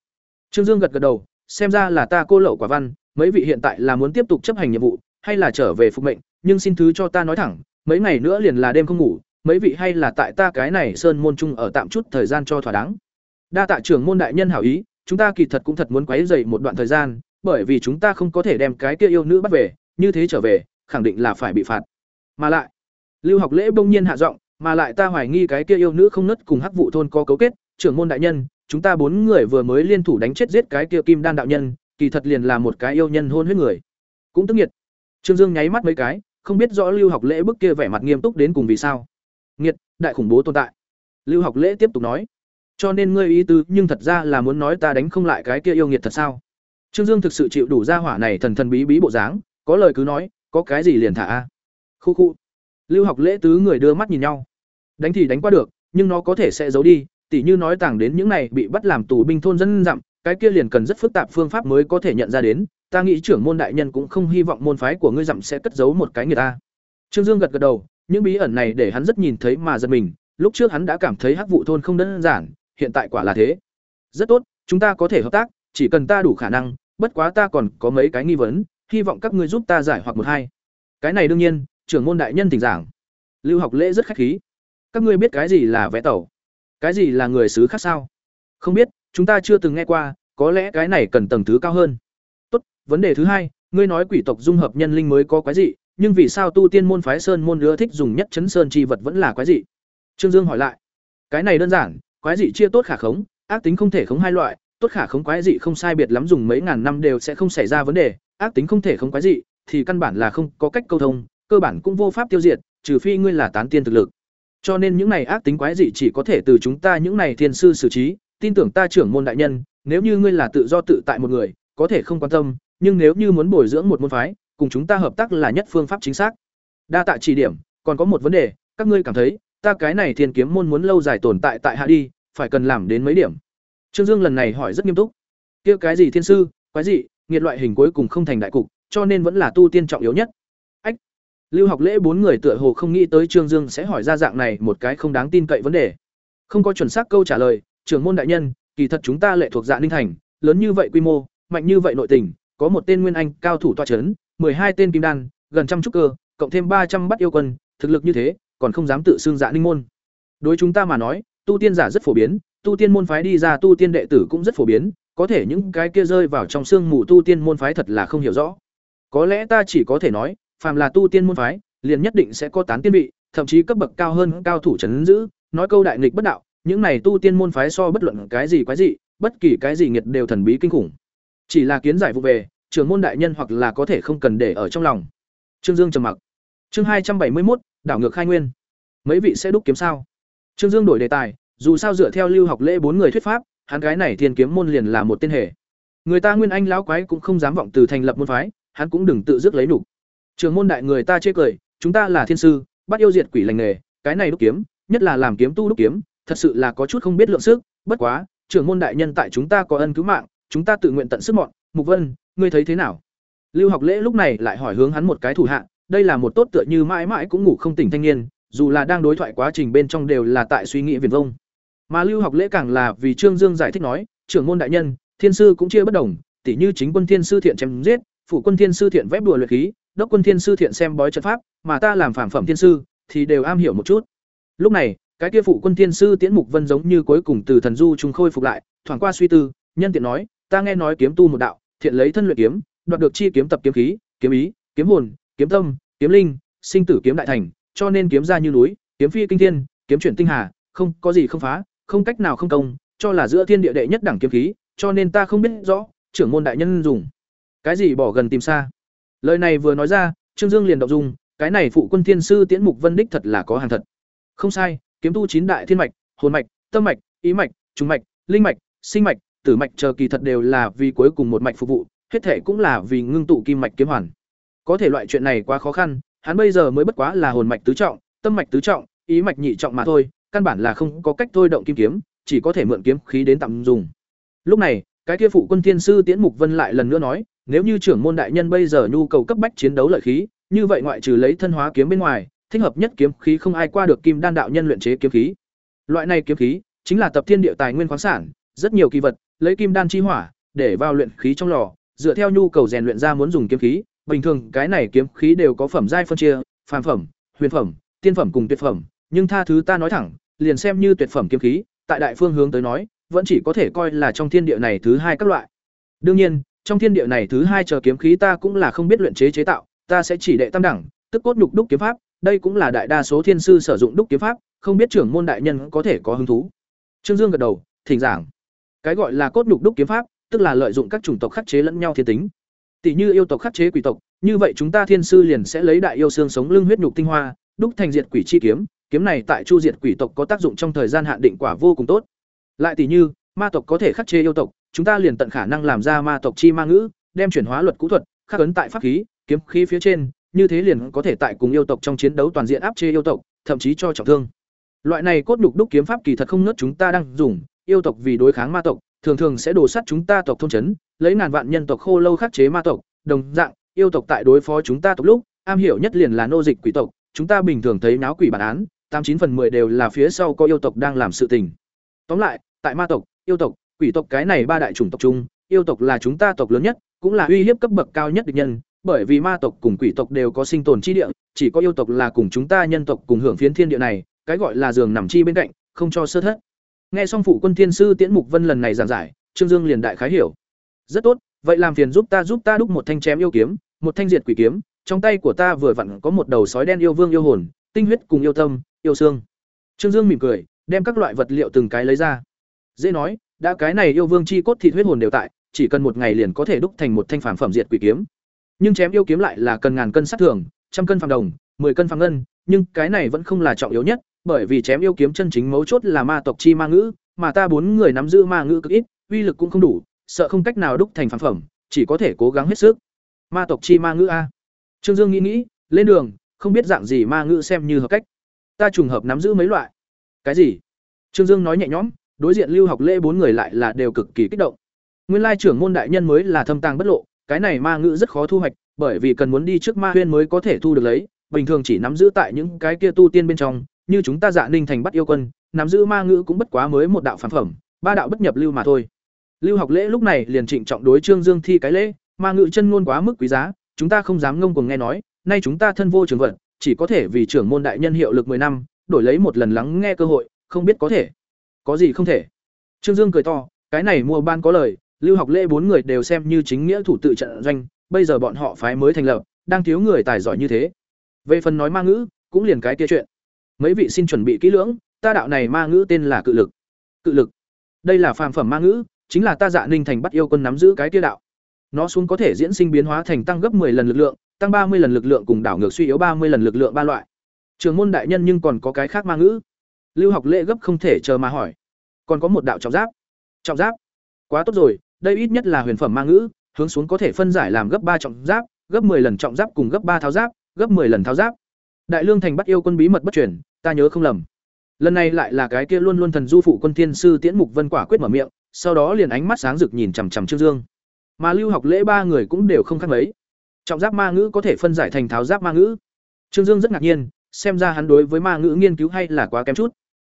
Trương Dương gật gật đầu, xem ra là ta cô lậu quả văn, mấy vị hiện tại là muốn tiếp tục chấp hành nhiệm vụ, hay là trở về phục mệnh, nhưng xin thứ cho ta nói thẳng, mấy ngày nữa liền là đêm không ngủ, mấy vị hay là tại ta cái này sơn môn chung ở tạm chút thời gian cho thỏa đáng. Đa tạ trưởng môn đại nhân hảo ý, chúng ta kỳ thật cũng thật muốn quấy rầy một đoạn thời gian, bởi vì chúng ta không có thể đem cái kia yêu nữ bắt về, như thế trở về, khẳng định là phải bị phạt. Mà lại, Lưu Học Lễ bỗng nhiên hạ giọng, mà lại ta hoài nghi cái kia yêu nữ không nứt cùng Hắc vụ thôn có cấu kết, trưởng môn đại nhân, chúng ta bốn người vừa mới liên thủ đánh chết giết cái kia Kim Đan đạo nhân, kỳ thật liền là một cái yêu nhân hôn huyết người. Cũng tức nghiệt. Trương Dương nháy mắt mấy cái, không biết rõ Lưu Học Lễ bức kia vẻ mặt nghiêm túc đến cùng vì sao. Nghiệt, đại khủng bố tồn tại. Lưu Học Lễ tiếp tục nói, cho nên ngươi ý tứ nhưng thật ra là muốn nói ta đánh không lại cái kia yêu nghiệt thật sao? Trương Dương thực sự chịu đủ ra hỏa này thần thần bí bí bộ dáng, có lời cứ nói, có cái gì liền thả a. Khu khu. Lưu Học Lễ tứ người đưa mắt nhìn nhau. Đánh thì đánh qua được, nhưng nó có thể sẽ giấu đi, tỉ như nói tàng đến những này bị bắt làm tù binh thôn dân dặm, cái kia liền cần rất phức tạp phương pháp mới có thể nhận ra đến, ta nghĩ trưởng môn đại nhân cũng không hy vọng môn phái của ngươi dặm sẽ cất giấu một cái người ta. Trương Dương gật gật đầu, những bí ẩn này để hắn rất nhìn thấy mà giật mình, lúc trước hắn đã cảm thấy Hắc vụ thôn không đơn giản, hiện tại quả là thế. Rất tốt, chúng ta có thể hợp tác, chỉ cần ta đủ khả năng, bất quá ta còn có mấy cái nghi vấn, hy vọng các ngươi giúp ta giải hoặc một hai. Cái này đương nhiên, trưởng môn đại nhân thỉnh giảng. Lưu Học Lễ rất khách khí. Các ngươi biết cái gì là vẽ tàu? Cái gì là người xứ khác sao? Không biết, chúng ta chưa từng nghe qua, có lẽ cái này cần tầng thứ cao hơn. Tốt, vấn đề thứ hai, ngươi nói quỷ tộc dung hợp nhân linh mới có quái gì, nhưng vì sao tu tiên môn phái sơn môn ưa thích dùng nhất chấn sơn chi vật vẫn là quái gì? Trương Dương hỏi lại. Cái này đơn giản, quái dị chia tốt khả khống, ác tính không thể khống hai loại, tốt khả khống quái dị không sai biệt lắm dùng mấy ngàn năm đều sẽ không xảy ra vấn đề, ác tính không thể khống quái dị thì căn bản là không có cách câu thông, cơ bản cũng vô pháp tiêu diệt, trừ phi ngươi là tán tiên thực lực. Cho nên những này ác tính quái dị chỉ có thể từ chúng ta những này thiên sư xử trí, tin tưởng ta trưởng môn đại nhân, nếu như ngươi là tự do tự tại một người, có thể không quan tâm, nhưng nếu như muốn bồi dưỡng một môn phái, cùng chúng ta hợp tác là nhất phương pháp chính xác. Đa tạ chỉ điểm, còn có một vấn đề, các ngươi cảm thấy, ta cái này thiên kiếm môn muốn lâu dài tồn tại tại hạ đi, phải cần làm đến mấy điểm. Trương Dương lần này hỏi rất nghiêm túc. Kia cái gì thiên sư, quái gì, nghiệt loại hình cuối cùng không thành đại cục, cho nên vẫn là tu tiên trọng yếu nhất. Lưu Học Lễ bốn người tựa hồ không nghĩ tới Trương Dương sẽ hỏi ra dạng này một cái không đáng tin cậy vấn đề. Không có chuẩn xác câu trả lời, trưởng môn đại nhân, kỳ thật chúng ta lệ thuộc Dạ Ninh thành, lớn như vậy quy mô, mạnh như vậy nội tình, có một tên nguyên anh cao thủ tọa chấn, hai tên kim đan, gần trăm trúc cơ, cộng thêm ba trăm bắt yêu quân, thực lực như thế, còn không dám tự xưng Dạ Ninh môn. Đối chúng ta mà nói, tu tiên giả rất phổ biến, tu tiên môn phái đi ra tu tiên đệ tử cũng rất phổ biến, có thể những cái kia rơi vào trong xương mù tu tiên môn phái thật là không hiểu rõ. Có lẽ ta chỉ có thể nói, phàm là tu tiên môn phái, liền nhất định sẽ có tán tiên vị, thậm chí cấp bậc cao hơn cao thủ trấn giữ, nói câu đại nghịch bất đạo, những này tu tiên môn phái so bất luận cái gì quái gì, bất kỳ cái gì nghiệt đều thần bí kinh khủng. Chỉ là kiến giải vụ về, trưởng môn đại nhân hoặc là có thể không cần để ở trong lòng. Trương Dương trầm mặc. Chương hai trăm bảy mươi một đảo ngược khai nguyên. Mấy vị sẽ đúc kiếm sao? Trương Dương đổi đề tài, dù sao dựa theo lưu học lễ bốn người thuyết pháp, hắn gái này thiên kiếm môn liền là một tên hề. Người ta nguyên anh lão quái cũng không dám vọng từ thành lập môn phái, hắn cũng đừng tự dứt lấy đủ. Trường môn đại người ta chê cười, chúng ta là thiên sư, bắt yêu diệt quỷ lành nghề, cái này đúc kiếm, nhất là làm kiếm tu đúc kiếm, thật sự là có chút không biết lượng sức, bất quá, trưởng môn đại nhân tại chúng ta có ân cứu mạng, chúng ta tự nguyện tận sức mọn, Mục Vân, ngươi thấy thế nào? Lưu Học Lễ lúc này lại hỏi hướng hắn một cái thủ hạ, đây là một tốt tựa như mãi mãi cũng ngủ không tỉnh thanh niên, dù là đang đối thoại quá trình bên trong đều là tại suy nghĩ viển vông. Mà Lưu Học Lễ càng là vì Trương Dương giải thích nói, trưởng môn đại nhân, thiên sư cũng chia bất đồng, tỉ như chính quân thiên sư thiện chém giết, phụ quân thiên sư thiện vẽ đùa luyện khí, đốc quân thiên sư thiện xem bói trận pháp, mà ta làm phản phẩm thiên sư thì đều am hiểu một chút. Lúc này, cái kia phụ quân thiên sư Tiễn Mục Vân giống như cuối cùng từ thần du trùng khôi phục lại, thoáng qua suy tư, nhân tiện nói, ta nghe nói kiếm tu một đạo, thiện lấy thân luyện kiếm, đoạt được chi kiếm tập kiếm khí, kiếm ý, kiếm hồn, kiếm tâm, kiếm linh, sinh tử kiếm đại thành, cho nên kiếm ra như núi, kiếm phi kinh thiên, kiếm chuyển tinh hà, không có gì không phá, không cách nào không công, cho là giữa thiên địa đệ nhất đẳng kiếm khí, cho nên ta không biết rõ, trưởng môn đại nhân dùng cái gì bỏ gần tìm xa. Lời này vừa nói ra, Trương Dương liền động dung, cái này phụ quân thiên sư Tiễn Mục Vân đích thật là có hàng thật. Không sai, kiếm tu chín đại thiên mạch, hồn mạch, tâm mạch, ý mạch, trùng mạch, linh mạch, sinh mạch, tử mạch chờ kỳ thật đều là vì cuối cùng một mạch phục vụ, hết thể cũng là vì ngưng tụ kim mạch kiếm hoàn. Có thể loại chuyện này quá khó khăn, hắn bây giờ mới bất quá là hồn mạch tứ trọng, tâm mạch tứ trọng, ý mạch nhị trọng mà thôi, căn bản là không có cách thôi động kim kiếm, chỉ có thể mượn kiếm khí đến tạm dùng. Lúc này, cái kia phụ quân thiên sư Tiễn Mục Vân lại lần nữa nói, nếu như trưởng môn đại nhân bây giờ nhu cầu cấp bách chiến đấu lợi khí, như vậy ngoại trừ lấy thân hóa kiếm bên ngoài, thích hợp nhất kiếm khí không ai qua được kim đan đạo nhân luyện chế kiếm khí. Loại này kiếm khí chính là tập thiên địa tài nguyên khoáng sản, rất nhiều kỳ vật, lấy kim đan chi hỏa để vào luyện khí trong lò, dựa theo nhu cầu rèn luyện ra muốn dùng kiếm khí, bình thường cái này kiếm khí đều có phẩm giai phân chia, phàm phẩm, huyền phẩm, tiên phẩm cùng tuyệt phẩm, nhưng tha thứ ta nói thẳng, liền xem như tuyệt phẩm kiếm khí, tại đại phương hướng tới nói, vẫn chỉ có thể coi là trong thiên địa này thứ hai các loại. Đương nhiên, trong thiên địa này thứ hai chờ kiếm khí ta cũng là không biết luyện chế chế tạo, ta sẽ chỉ đệ tam đẳng, tức cốt nhục đúc kiếm pháp, đây cũng là đại đa số thiên sư sử dụng đúc kiếm pháp, không biết trưởng môn đại nhân có thể có hứng thú. Trương Dương gật đầu, thỉnh giảng. Cái gọi là cốt nhục đúc kiếm pháp, tức là lợi dụng các chủng tộc khắc chế lẫn nhau thiên tính. Tỷ như yêu tộc khắc chế quỷ tộc, như vậy chúng ta thiên sư liền sẽ lấy đại yêu xương sống lưng huyết nhục tinh hoa, đúc thành diệt quỷ chi kiếm, kiếm này tại chu diệt quỷ tộc có tác dụng trong thời gian hạn định quả vô cùng tốt. Lại tỷ như, ma tộc có thể khắc chế yêu tộc, chúng ta liền tận khả năng làm ra ma tộc chi ma ngữ, đem chuyển hóa luật cũ thuật, khắc ấn tại pháp khí, kiếm khí phía trên, như thế liền có thể tại cùng yêu tộc trong chiến đấu toàn diện áp chế yêu tộc, thậm chí cho trọng thương. Loại này cốt nhục đúc kiếm pháp kỳ thật không nớt chúng ta đang dùng, yêu tộc vì đối kháng ma tộc, thường thường sẽ đổ sát chúng ta tộc thôn trấn, lấy ngàn vạn nhân tộc khô lâu khắc chế ma tộc, đồng dạng, yêu tộc tại đối phó chúng ta tộc lúc, am hiểu nhất liền là nô dịch quỷ tộc, chúng ta bình thường thấy náo quỷ bản án, tám chín phần 10 đều là phía sau có yêu tộc đang làm sự tình. Tóm lại, tại ma tộc, yêu tộc, quỷ tộc cái này ba đại chủng tộc chung, yêu tộc là chúng ta tộc lớn nhất, cũng là uy hiếp cấp bậc cao nhất địch nhân, bởi vì ma tộc cùng quỷ tộc đều có sinh tồn chi địa, chỉ có yêu tộc là cùng chúng ta nhân tộc cùng hưởng phiến thiên địa này, cái gọi là giường nằm chi bên cạnh, không cho sơ thất. Nghe xong phụ quân thiên sư Tiễn Mục Vân lần này giảng giải, Trương Dương liền đại khái hiểu. Rất tốt, vậy làm phiền giúp ta giúp ta đúc một thanh chém yêu kiếm, một thanh diệt quỷ kiếm, trong tay của ta vừa vặn có một đầu sói đen yêu vương yêu hồn, tinh huyết cùng yêu tâm, yêu xương. Trương Dương mỉm cười, đem các loại vật liệu từng cái lấy ra. Dễ nói, đã cái này yêu vương chi cốt thịt huyết hồn đều tại, chỉ cần một ngày liền có thể đúc thành một thanh phản phẩm diệt quỷ kiếm. Nhưng chém yêu kiếm lại là cần ngàn cân sát thường, trăm cân phàm đồng, 10 cân phàm ngân, nhưng cái này vẫn không là trọng yếu nhất, bởi vì chém yêu kiếm chân chính mấu chốt là ma tộc chi ma ngữ, mà ta bốn người nắm giữ ma ngữ cực ít, uy lực cũng không đủ, sợ không cách nào đúc thành phản phẩm, chỉ có thể cố gắng hết sức. Ma tộc chi ma ngữ a. Trương Dương nghĩ nghĩ, lên đường, không biết dạng gì ma ngữ xem như hợp cách. Ta trùng hợp nắm giữ mấy loại. Cái gì? Trương Dương nói nhẹ nhõm, đối diện Lưu Học Lễ bốn người lại là đều cực kỳ kích động. Nguyên lai trưởng môn đại nhân mới là thâm tàng bất lộ, cái này ma ngữ rất khó thu hoạch, bởi vì cần muốn đi trước ma huyên mới có thể thu được lấy, bình thường chỉ nắm giữ tại những cái kia tu tiên bên trong, như chúng ta Dạ Ninh thành bắt yêu quân, nắm giữ ma ngữ cũng bất quá mới một đạo phản phẩm, ba đạo bất nhập lưu mà thôi. Lưu Học Lễ lúc này liền trịnh trọng đối Trương Dương thi cái lễ, ma ngữ chân ngôn quá mức quý giá, chúng ta không dám ngông cuồng nghe nói, nay chúng ta thân vô trường vận, chỉ có thể vì trưởng môn đại nhân hiệu lực 10 năm, đổi lấy một lần lắng nghe cơ hội, không biết có thể. Có gì không thể. Trương Dương cười to, cái này mua ban có lời, Lưu Học Lễ bốn người đều xem như chính nghĩa thủ tự trận doanh, bây giờ bọn họ phái mới thành lập, đang thiếu người tài giỏi như thế. Về phần nói ma ngữ, cũng liền cái kia chuyện. Mấy vị xin chuẩn bị kỹ lưỡng, ta đạo này ma ngữ tên là cự lực. Cự lực. Đây là phàm phẩm ma ngữ, chính là ta Dạ Ninh thành bắt yêu quân nắm giữ cái kia đạo. Nó xuống có thể diễn sinh biến hóa thành tăng gấp 10 lần lực lượng, tăng 30 lần lực lượng cùng đảo ngược suy yếu 30 lần lực lượng ba loại. Trường môn đại nhân nhưng còn có cái khác ma ngữ. Lưu học lễ gấp không thể chờ mà hỏi. Còn có một đạo trọng giáp. Trọng giáp? Quá tốt rồi, đây ít nhất là huyền phẩm ma ngữ, hướng xuống có thể phân giải làm gấp ba trọng giáp, gấp 10 lần trọng giáp cùng gấp ba tháo giáp, gấp 10 lần tháo giáp. Đại lương thành bắt yêu quân bí mật bất truyền, ta nhớ không lầm. Lần này lại là cái kia luôn luôn thần du phụ quân tiên sư Tiễn Mục Vân quả quyết mở miệng, sau đó liền ánh mắt sáng rực nhìn chằm chằm Trương Dương. Mà Lưu Học Lễ ba người cũng đều không khác mấy. Trọng giáp ma ngữ có thể phân giải thành tháo giáp ma ngữ. Trương Dương rất ngạc nhiên, xem ra hắn đối với ma ngữ nghiên cứu hay là quá kém chút.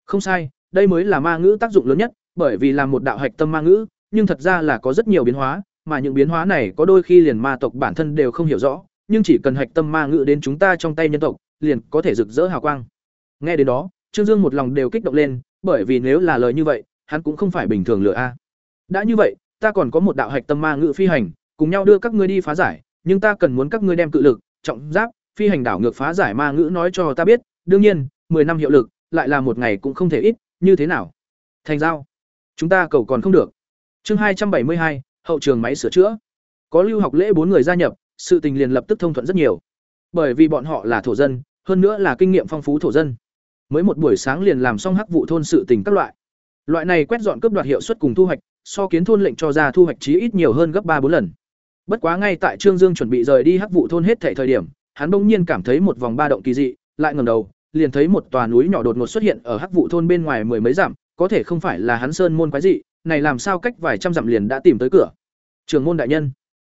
Không sai, đây mới là ma ngữ tác dụng lớn nhất, bởi vì là một đạo hạch tâm ma ngữ, nhưng thật ra là có rất nhiều biến hóa, mà những biến hóa này có đôi khi liền ma tộc bản thân đều không hiểu rõ, nhưng chỉ cần hạch tâm ma ngữ đến chúng ta trong tay nhân tộc, liền có thể rực rỡ hào quang. Nghe đến đó, Trương Dương một lòng đều kích động lên, bởi vì nếu là lời như vậy, hắn cũng không phải bình thường lựa a. Đã như vậy, ta còn có một đạo hạch tâm ma ngữ phi hành, cùng nhau đưa các ngươi đi phá giải, nhưng ta cần muốn các ngươi đem cự lực, trọng giáp, phi hành đảo ngược phá giải ma ngữ nói cho ta biết, đương nhiên, 10 năm hiệu lực, lại là một ngày cũng không thể ít, như thế nào? Thành giao. Chúng ta cầu còn không được. Chương hai trăm bảy mươi hai, hậu trường máy sửa chữa. Có lưu học lễ bốn người gia nhập, sự tình liền lập tức thông thuận rất nhiều. Bởi vì bọn họ là thổ dân, hơn nữa là kinh nghiệm phong phú thổ dân. Mới một buổi sáng liền làm xong hắc vụ thôn sự tình các loại. Loại này quét dọn cướp đoạt hiệu suất cùng thu hoạch, so kiến thôn lệnh cho ra thu hoạch chí ít nhiều hơn gấp ba bốn lần. Bất quá ngay tại Trương Dương chuẩn bị rời đi hắc vụ thôn hết thảy thời điểm, hắn bỗng nhiên cảm thấy một vòng ba động kỳ dị, lại ngẩng đầu, liền thấy một tòa núi nhỏ đột ngột xuất hiện ở hắc vụ thôn bên ngoài mười mấy dặm, có thể không phải là hắn sơn môn quái dị, này làm sao cách vài trăm dặm liền đã tìm tới cửa. Trường môn đại nhân,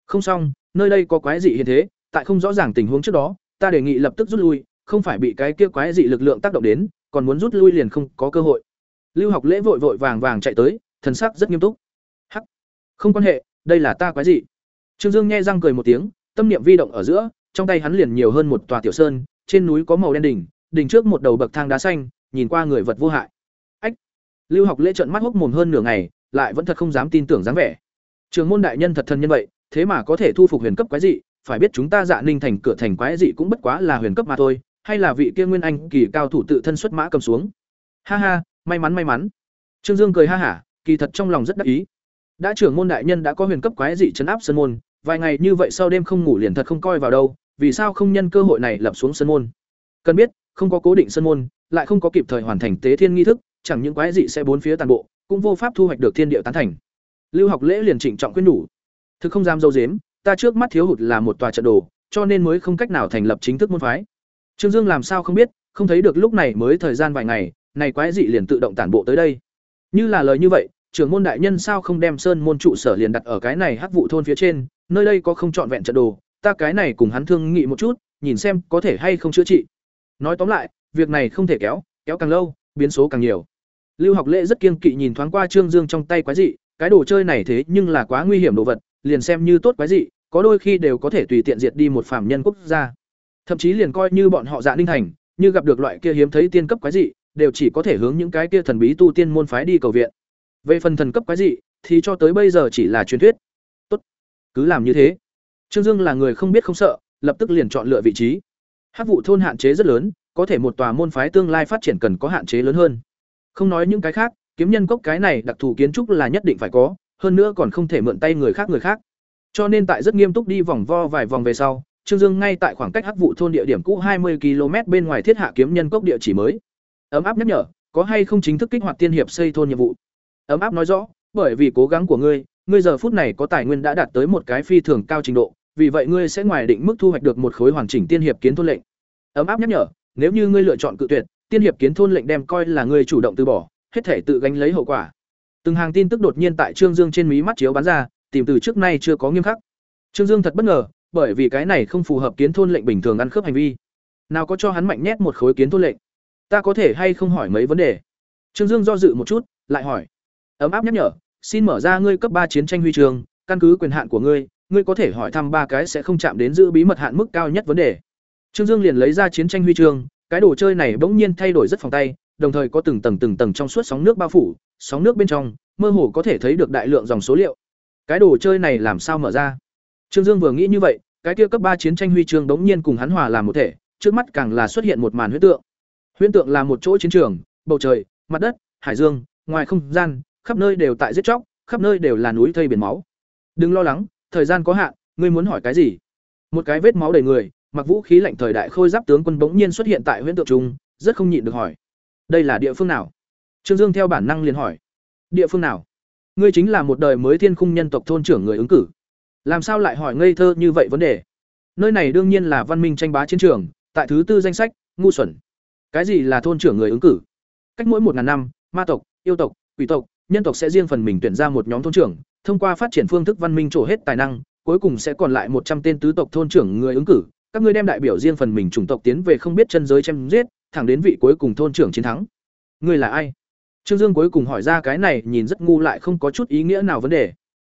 không xong, nơi đây có quái dị hiện thế, tại không rõ ràng tình huống trước đó, ta đề nghị lập tức rút lui, không phải bị cái kia quái dị lực lượng tác động đến, còn muốn rút lui liền không có cơ hội. Lưu Học Lễ vội vội vàng vàng chạy tới, thần sắc rất nghiêm túc. Hắc, không quan hệ, đây là ta quái dị. Trương Dương nghe răng cười một tiếng, tâm niệm vi động ở giữa, trong tay hắn liền nhiều hơn một tòa tiểu sơn, trên núi có màu đen đỉnh, đỉnh trước một đầu bậc thang đá xanh, nhìn qua người vật vô hại. Ách. Lưu Học Lễ trợn mắt hốc mồm hơn nửa ngày, lại vẫn thật không dám tin tưởng dáng vẻ. Trường môn đại nhân thật thân nhân vậy, thế mà có thể thu phục huyền cấp quái dị, phải biết chúng ta Dạ Ninh thành cửa thành quái dị cũng bất quá là huyền cấp mà thôi, hay là vị kia nguyên anh kỳ cao thủ tự thân xuất mã cầm xuống. Ha ha, may mắn may mắn. Trương Dương cười ha hả, kỳ thật trong lòng rất đắc ý. Đã trưởng môn đại nhân đã có huyền cấp quái dị chấn áp sơn môn, vài ngày như vậy sau đêm không ngủ liền thật không coi vào đâu, vì sao không nhân cơ hội này lập xuống sơn môn? Cần biết, không có cố định sơn môn, lại không có kịp thời hoàn thành tế thiên nghi thức, chẳng những quái dị sẽ bốn phía toàn bộ, cũng vô pháp thu hoạch được thiên địa tán thành. Lưu Học Lễ liền chỉnh trọng khuyên nhủ, thực không dám dâu dếm, ta trước mắt thiếu hụt là một tòa trận đồ, cho nên mới không cách nào thành lập chính thức môn phái. Trương Dương làm sao không biết, không thấy được lúc này mới thời gian vài ngày, này quái dị liền tự động tản bộ tới đây. Như là lời như vậy, trưởng môn đại nhân sao không đem sơn môn trụ sở liền đặt ở cái này hắc vụ thôn phía trên, nơi đây có không trọn vẹn trận đồ, ta cái này cùng hắn thương nghị một chút, nhìn xem có thể hay không chữa trị. Nói tóm lại, việc này không thể kéo, kéo càng lâu, biến số càng nhiều. Lưu Học Lễ rất kiêng kỵ nhìn thoáng qua Trương Dương trong tay quái dị, cái đồ chơi này thế nhưng là quá nguy hiểm đồ vật, liền xem như tốt quái dị, có đôi khi đều có thể tùy tiện diệt đi một phạm nhân quốc gia. Thậm chí liền coi như bọn họ Dạ Ninh Thành, như gặp được loại kia hiếm thấy tiên cấp quái dị, đều chỉ có thể hướng những cái kia thần bí tu tiên môn phái đi cầu viện. Về phần thần cấp quái dị, thì cho tới bây giờ chỉ là truyền thuyết. Tốt, cứ làm như thế. Trương Dương là người không biết không sợ, lập tức liền chọn lựa vị trí. Hắc vụ thôn hạn chế rất lớn, có thể một tòa môn phái tương lai phát triển cần có hạn chế lớn hơn. Không nói những cái khác, kiếm nhân cốc cái này đặc thù kiến trúc là nhất định phải có, hơn nữa còn không thể mượn tay người khác người khác. Cho nên tại rất nghiêm túc đi vòng vo vài vòng về sau, Trương Dương ngay tại khoảng cách Hắc vụ thôn địa điểm cũ hai mươi km bên ngoài thiết hạ kiếm nhân cốc địa chỉ mới. Ấm áp nhắc nhở, có hay không chính thức kích hoạt tiên hiệp xây thôn nhiệm vụ. Ấm áp nói rõ, bởi vì cố gắng của ngươi, ngươi giờ phút này có tài nguyên đã đạt tới một cái phi thường cao trình độ, vì vậy ngươi sẽ ngoài định mức thu hoạch được một khối hoàn chỉnh tiên hiệp kiến thôn lệnh. Ấm áp nhắc nhở, nếu như ngươi lựa chọn cự tuyệt, tiên hiệp kiến thôn lệnh đem coi là ngươi chủ động từ bỏ, hết thể tự gánh lấy hậu quả. Từng hàng tin tức đột nhiên tại Trương Dương trên mí mắt chiếu bắn ra, tìm từ trước nay chưa có nghiêm khắc. Trương Dương thật bất ngờ, bởi vì cái này không phù hợp kiến thôn lệnh bình thường ăn khớp hành vi. Nào có cho hắn mạnh nhét một khối kiến thôn lệnh. Ta có thể hay không hỏi mấy vấn đề? Trương Dương do dự một chút, lại hỏi. Ấm áp nhắc nhở, xin mở ra ngươi cấp ba chiến tranh huy trường, căn cứ quyền hạn của ngươi, ngươi có thể hỏi thăm ba cái sẽ không chạm đến giữ bí mật hạn mức cao nhất vấn đề. Trương Dương liền lấy ra chiến tranh huy chương, cái đồ chơi này bỗng nhiên thay đổi rất phòng tay, đồng thời có từng tầng từng tầng trong suốt sóng nước bao phủ, sóng nước bên trong, mơ hồ có thể thấy được đại lượng dòng số liệu. Cái đồ chơi này làm sao mở ra? Trương Dương vừa nghĩ như vậy, cái kia cấp ba chiến tranh huy chương bỗng nhiên cùng hắn hòa làm một thể, trước mắt càng là xuất hiện một màn huyễn tượng. Huyễn tượng là một chỗ chiến trường, bầu trời, mặt đất, hải dương, ngoài không gian, khắp nơi đều tại giết chóc, khắp nơi đều là núi thây biển máu. Đừng lo lắng, thời gian có hạn, ngươi muốn hỏi cái gì? Một cái vết máu đầy người, mặc vũ khí lạnh thời đại khôi giáp tướng quân bỗng nhiên xuất hiện tại huyễn tượng trung, rất không nhịn được hỏi. Đây là địa phương nào? Trương Dương theo bản năng liền hỏi. Địa phương nào? Ngươi chính là một đời mới thiên khung nhân tộc thôn trưởng người ứng cử. Làm sao lại hỏi ngây thơ như vậy vấn đề? Nơi này đương nhiên là văn minh tranh bá chiến trường, tại thứ tư danh sách, ngu xuẩn. Cái gì là thôn trưởng người ứng cử? Cách mỗi một ngàn năm, ma tộc, yêu tộc, quỷ tộc, nhân tộc sẽ riêng phần mình tuyển ra một nhóm thôn trưởng, thông qua phát triển phương thức văn minh trổ hết tài năng, cuối cùng sẽ còn lại một trăm tên tứ tộc thôn trưởng người ứng cử, các ngươi đem đại biểu riêng phần mình chủng tộc tiến về không biết chân giới chém giết, thẳng đến vị cuối cùng thôn trưởng chiến thắng. Ngươi là ai? Trương Dương cuối cùng hỏi ra cái này, nhìn rất ngu lại không có chút ý nghĩa nào vấn đề.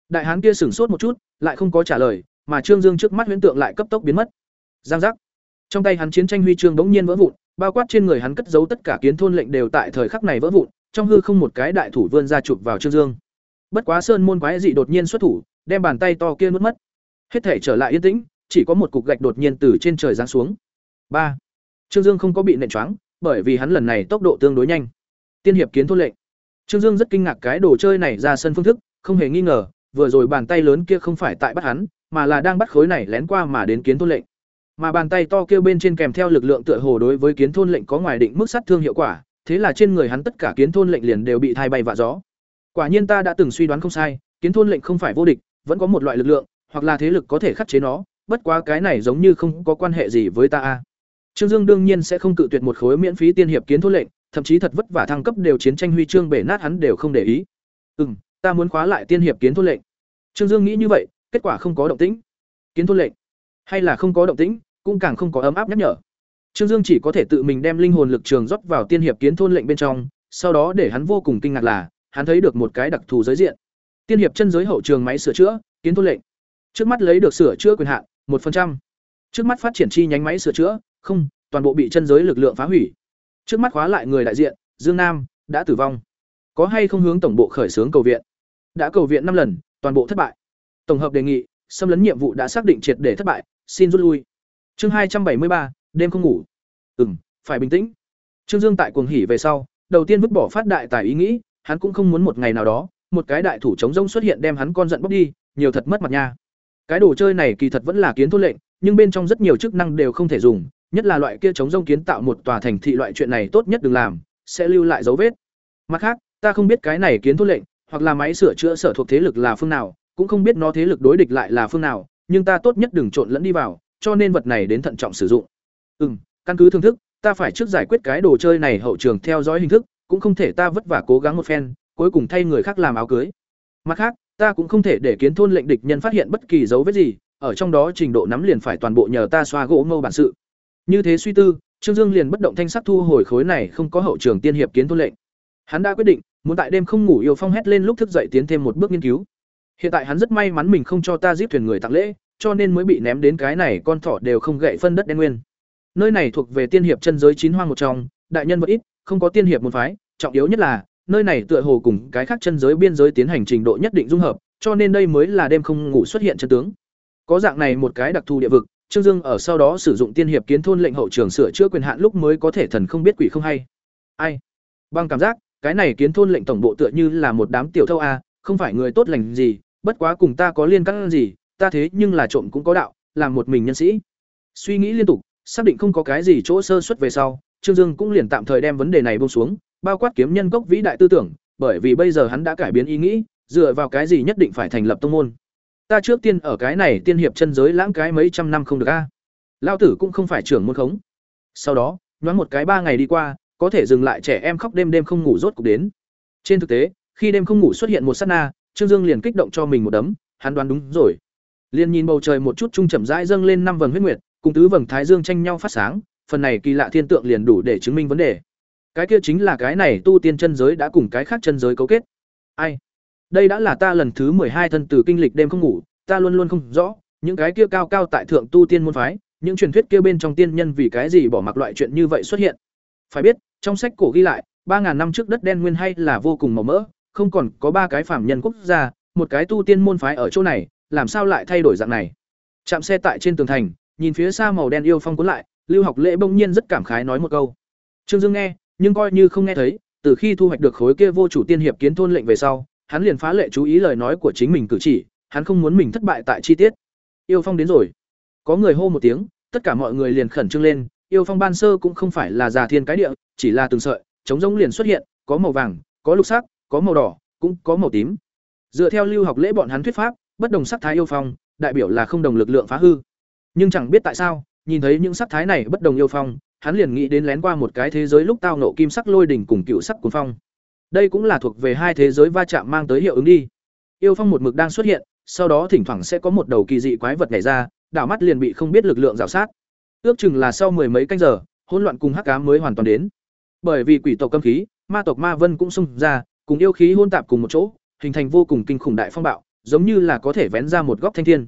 Đại hán kia sửng sốt một chút, lại không có trả lời, mà Trương Dương trước mắt huyễn tượng lại cấp tốc biến mất. Giang giác. Trong tay hắn chiến tranh huy chương bỗng nhiên vỡ vụn, bao quát trên người hắn cất giấu tất cả kiến thôn lệnh đều tại thời khắc này vỡ vụn, trong hư không một cái đại thủ vươn ra chụp vào Trương Dương. Bất quá sơn môn quái dị đột nhiên xuất thủ, đem bàn tay to kia nuốt mất. Hết thể trở lại yên tĩnh, chỉ có một cục gạch đột nhiên từ trên trời giáng xuống. Ba. Trương Dương không có bị nện choáng, bởi vì hắn lần này tốc độ tương đối nhanh. Tiên hiệp kiến thôn lệnh. Trương Dương rất kinh ngạc cái đồ chơi này ra sân phương thức, không hề nghi ngờ, vừa rồi bàn tay lớn kia không phải tại bắt hắn, mà là đang bắt khối này lén qua mà đến kiến thôn lệnh. Mà bàn tay to kia bên trên kèm theo lực lượng tựa hồ đối với kiến thôn lệnh có ngoài định mức sát thương hiệu quả, thế là trên người hắn tất cả kiến thôn lệnh liền đều bị thay bay vạ gió. Quả nhiên ta đã từng suy đoán không sai, kiến thôn lệnh không phải vô địch, vẫn có một loại lực lượng, hoặc là thế lực có thể khắc chế nó, bất quá cái này giống như không có quan hệ gì với ta a. Trương Dương đương nhiên sẽ không cự tuyệt một khối miễn phí tiên hiệp kiến thôn lệnh, thậm chí thật vất vả thăng cấp đều chiến tranh huy chương bể nát hắn đều không để ý. Ừm, ta muốn khóa lại tiên hiệp kiến thôn lệnh. Trương Dương nghĩ như vậy, kết quả không có động tĩnh. Kiến thôn lệnh, hay là không có động tĩnh, cũng càng không có ấm áp nhắc nhở. Trương Dương chỉ có thể tự mình đem linh hồn lực trường rót vào tiên hiệp kiến thôn lệnh bên trong, sau đó để hắn vô cùng kinh ngạc là, hắn thấy được một cái đặc thù giới diện. Tiên hiệp chân giới hậu trường máy sửa chữa, kiến thôn lệnh. Trước mắt lấy được sửa chữa quyền hạn, 1%. Trước mắt phát triển chi nhánh máy sửa chữa, không, toàn bộ bị chân giới lực lượng phá hủy. Trước mắt khóa lại người đại diện, Dương Nam đã tử vong. Có hay không hướng tổng bộ khởi xướng cầu viện? Đã cầu viện năm lần, toàn bộ thất bại. Tổng hợp đề nghị, xâm lấn nhiệm vụ đã xác định triệt để thất bại, xin rút lui. Chương hai trăm bảy mươi ba, đêm không ngủ. Ừm, phải bình tĩnh. Trương Dương tại cuồng hỉ về sau, đầu tiên vứt bỏ phát đại tài ý nghĩ, hắn cũng không muốn một ngày nào đó, một cái đại thủ chống rông xuất hiện đem hắn con giận bốc đi, nhiều thật mất mặt nha. Cái đồ chơi này kỳ thật vẫn là kiến thôn lệnh, nhưng bên trong rất nhiều chức năng đều không thể dùng, nhất là loại kia chống rông kiến tạo một tòa thành thị loại chuyện này tốt nhất đừng làm, sẽ lưu lại dấu vết. Mặt khác, ta không biết cái này kiến thôn lệnh, hoặc là máy sửa chữa sở thuộc thế lực là phương nào, cũng không biết nó thế lực đối địch lại là phương nào, nhưng ta tốt nhất đừng trộn lẫn đi vào, cho nên vật này đến thận trọng sử dụng. Ừm, căn cứ thương thức, ta phải trước giải quyết cái đồ chơi này hậu trường theo dõi hình thức, cũng không thể ta vất vả cố gắng một phen, cuối cùng thay người khác làm áo cưới. Mặt khác, ta cũng không thể để kiến thôn lệnh địch nhân phát hiện bất kỳ dấu vết gì, ở trong đó trình độ nắm liền phải toàn bộ nhờ ta xoa gỗ mâu bản sự. Như thế suy tư, Trương Dương liền bất động thanh sắc thu hồi khối này không có hậu trường tiên hiệp kiến thôn lệnh. Hắn đã quyết định, muốn tại đêm không ngủ yêu phong hét lên lúc thức dậy tiến thêm một bước nghiên cứu hiện tại hắn rất may mắn mình không cho ta giết thuyền người tặng lễ cho nên mới bị ném đến cái này con thỏ đều không gậy phân đất đen nguyên nơi này thuộc về tiên hiệp chân giới chín hoang một trong, đại nhân vật ít, không có tiên hiệp môn phái, trọng yếu nhất là, nơi này tựa hồ cùng cái khác chân giới biên giới tiến hành trình độ nhất định dung hợp, cho nên đây mới là đêm không ngủ xuất hiện chân tướng. Có dạng này một cái đặc thù địa vực, trương dương ở sau đó sử dụng tiên hiệp kiến thôn lệnh hậu trường sửa chữa quyền hạn lúc mới có thể thần không biết quỷ không hay. Ai? Bằng cảm giác, cái này kiến thôn lệnh tổng bộ tựa như là một đám tiểu thâu a, không phải người tốt lành gì, bất quá cùng ta có liên căng gì, ta thế nhưng là trộm cũng có đạo làm một mình nhân sĩ. Suy nghĩ liên tục xác định không có cái gì chỗ sơ xuất về sau, trương dương cũng liền tạm thời đem vấn đề này buông xuống, bao quát kiếm nhân cốc vĩ đại tư tưởng, bởi vì bây giờ hắn đã cải biến ý nghĩ, dựa vào cái gì nhất định phải thành lập tông môn. Ta trước tiên ở cái này tiên hiệp chân giới lãng cái mấy trăm năm không được a. Lao tử cũng không phải trưởng môn khống. Sau đó, nhoáng một cái ba ngày đi qua, có thể dừng lại trẻ em khóc đêm đêm không ngủ rốt cục đến. Trên thực tế, khi đêm không ngủ xuất hiện một sát na, trương dương liền kích động cho mình một đấm, hắn đoán đúng rồi. Liền nhìn bầu trời một chút trung chậm rãi dâng lên năm vầng huyết nguyệt cùng tứ vầng thái dương tranh nhau phát sáng, phần này kỳ lạ thiên tượng liền đủ để chứng minh vấn đề. Cái kia chính là cái này tu tiên chân giới đã cùng cái khác chân giới cấu kết. Ai? Đây đã là ta lần thứ mười hai thân từ kinh lịch đêm không ngủ, ta luôn luôn không rõ, những cái kia cao cao tại thượng tu tiên môn phái, những truyền thuyết kia bên trong tiên nhân vì cái gì bỏ mặc loại chuyện như vậy xuất hiện? Phải biết, trong sách cổ ghi lại, ba ngàn năm trước đất đen nguyên hay là vô cùng màu mỡ, không còn có ba cái phạm nhân quốc gia, một cái tu tiên môn phái ở chỗ này, làm sao lại thay đổi dạng này? Chạm xe tại trên tường thành nhìn phía xa màu đen yêu phong cuốn lại, lưu học lễ bỗng nhiên rất cảm khái nói một câu. Trương dương nghe, nhưng coi như không nghe thấy, từ khi thu hoạch được khối kia vô chủ tiên hiệp kiến thôn lệnh về sau, hắn liền phá lệ chú ý lời nói của chính mình cử chỉ, hắn không muốn mình thất bại tại chi tiết. Yêu phong đến rồi. Có người hô một tiếng, tất cả mọi người liền khẩn trương lên, yêu phong ban sơ cũng không phải là già thiên cái địa, chỉ là từng sợi chống rỗng liền xuất hiện, có màu vàng, có lục sắc, có màu đỏ, cũng có màu tím. Dựa theo lưu học lễ bọn hắn thuyết pháp, bất đồng sắc thái yêu phong, đại biểu là không đồng lực lượng phá hư nhưng chẳng biết tại sao, nhìn thấy những sắc thái này bất đồng yêu phong, hắn liền nghĩ đến lén qua một cái thế giới lúc tao nộ kim sắc lôi đỉnh cùng cựu sắc cuồng phong. Đây cũng là thuộc về hai thế giới va chạm mang tới hiệu ứng đi. Yêu phong một mực đang xuất hiện, sau đó thỉnh thoảng sẽ có một đầu kỳ dị quái vật nhảy ra, đảo mắt liền bị không biết lực lượng rào sát. Ước chừng là sau mười mấy canh giờ, hỗn loạn cùng hắc ám mới hoàn toàn đến. Bởi vì quỷ tộc cấm khí, ma tộc ma vân cũng xung ra, cùng yêu khí hôn tạp cùng một chỗ, hình thành vô cùng kinh khủng đại phong bạo, giống như là có thể vén ra một góc thanh thiên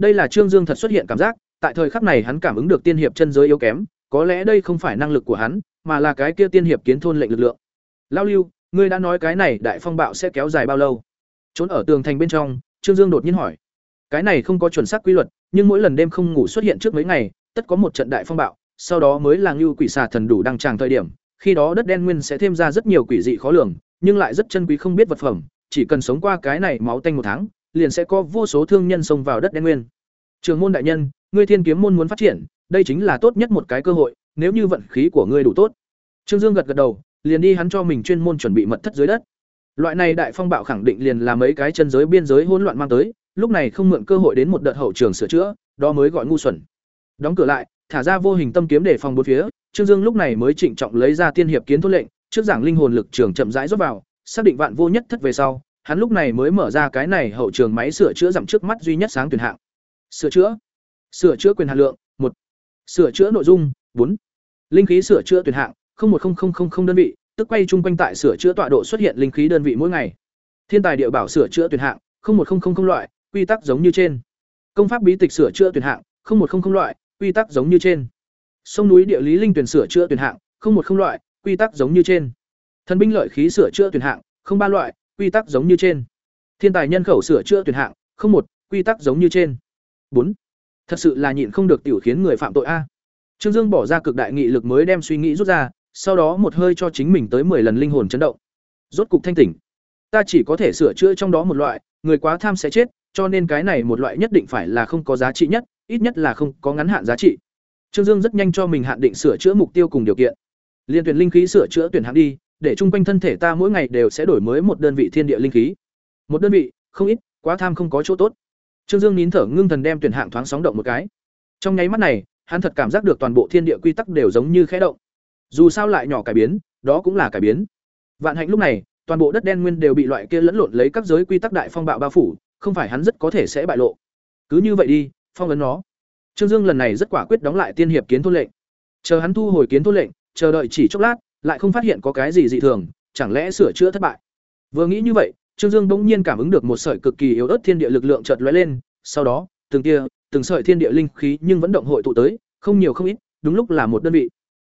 đây là trương dương thật xuất hiện cảm giác, tại thời khắc này hắn cảm ứng được tiên hiệp chân giới yếu kém, có lẽ đây không phải năng lực của hắn, mà là cái kia tiên hiệp kiến thôn lệnh lực lượng. Lao lưu, ngươi đã nói cái này đại phong bạo sẽ kéo dài bao lâu? Trốn ở tường thành bên trong, trương dương đột nhiên hỏi. Cái này không có chuẩn xác quy luật, nhưng mỗi lần đêm không ngủ xuất hiện trước mấy ngày, tất có một trận đại phong bạo, sau đó mới là ngưu quỷ xà thần đủ đăng tràng thời điểm, khi đó đất đen nguyên sẽ thêm ra rất nhiều quỷ dị khó lường, nhưng lại rất chân quý không biết vật phẩm, chỉ cần sống qua cái này máu tanh một tháng liền sẽ có vô số thương nhân xông vào đất đen nguyên. Trường môn đại nhân, ngươi thiên kiếm môn muốn phát triển, đây chính là tốt nhất một cái cơ hội, nếu như vận khí của ngươi đủ tốt. Trương dương gật gật đầu, liền đi hắn cho mình chuyên môn chuẩn bị mật thất dưới đất. Loại này đại phong bạo khẳng định liền là mấy cái chân giới biên giới hỗn loạn mang tới, lúc này không mượn cơ hội đến một đợt hậu trường sửa chữa, đó mới gọi ngu xuẩn. Đóng cửa lại, thả ra vô hình tâm kiếm để phòng bốn phía, trương dương lúc này mới trịnh trọng lấy ra tiên hiệp kiến thôn lệnh, trước giảng linh hồn lực trường chậm rãi rót vào, xác định vạn vô nhất thất về sau hắn lúc này mới mở ra cái này hậu trường máy sửa chữa giảm trước mắt duy nhất sáng tuyển hạng. Sửa chữa. Sửa chữa quyền hạn lượng, một. Sửa chữa nội dung, bốn. Linh khí sửa chữa tuyển hạng một đơn vị, tức quay chung quanh tại sửa chữa tọa độ xuất hiện linh khí đơn vị mỗi ngày. Thiên tài địa bảo sửa chữa tuyển hạng một loại, quy tắc giống như trên. Công pháp bí tịch sửa chữa tuyển hạng một loại, quy tắc giống như trên. Sông núi địa lý linh tuyển sửa chữa tuyển hạng một loại, quy tắc giống như trên. Thần binh lợi khí sửa chữa tuyển hạng ba loại quy tắc giống như trên. Thiên tài nhân khẩu sửa chữa tuyển hạng, không một, quy tắc giống như trên. Bốn. Thật sự là nhịn không được tiểu khiến người phạm tội a. Trương dương bỏ ra cực đại nghị lực mới đem suy nghĩ rút ra, sau đó một hơi cho chính mình tới 10 lần linh hồn chấn động. Rốt cục thanh tỉnh. Ta chỉ có thể sửa chữa trong đó một loại, người quá tham sẽ chết, cho nên cái này một loại nhất định phải là không có giá trị nhất, ít nhất là không có ngắn hạn giá trị. Trương dương rất nhanh cho mình hạn định sửa chữa mục tiêu cùng điều kiện. Liên tuyển linh khí sửa chữa tuyển hạng đi để trung quanh thân thể ta mỗi ngày đều sẽ đổi mới một đơn vị thiên địa linh khí. Một đơn vị, không ít, quá tham không có chỗ tốt. Trương dương nín thở ngưng thần đem tuyển hạng thoáng sóng động một cái. Trong nháy mắt này, hắn thật cảm giác được toàn bộ thiên địa quy tắc đều giống như khẽ động. Dù sao lại nhỏ cải biến, đó cũng là cải biến. Vạn hạnh lúc này, toàn bộ đất đen nguyên đều bị loại kia lẫn lộn lấy các giới quy tắc đại phong bạo bao phủ, không phải hắn rất có thể sẽ bại lộ. Cứ như vậy đi, phong ấn nó. Trương dương lần này rất quả quyết đóng lại tiên hiệp kiến thôn lệnh. Chờ hắn thu hồi kiến thôn lệnh, chờ đợi chỉ chốc lát lại không phát hiện có cái gì dị thường chẳng lẽ sửa chữa thất bại Vừa nghĩ như vậy, Trương Dương bỗng nhiên cảm ứng được một sợi cực kỳ yếu ớt thiên địa lực lượng chợt lóe lên, sau đó, từng tia, từng sợi thiên địa linh khí nhưng vẫn động hội tụ tới, không nhiều không ít, đúng lúc là một đơn vị.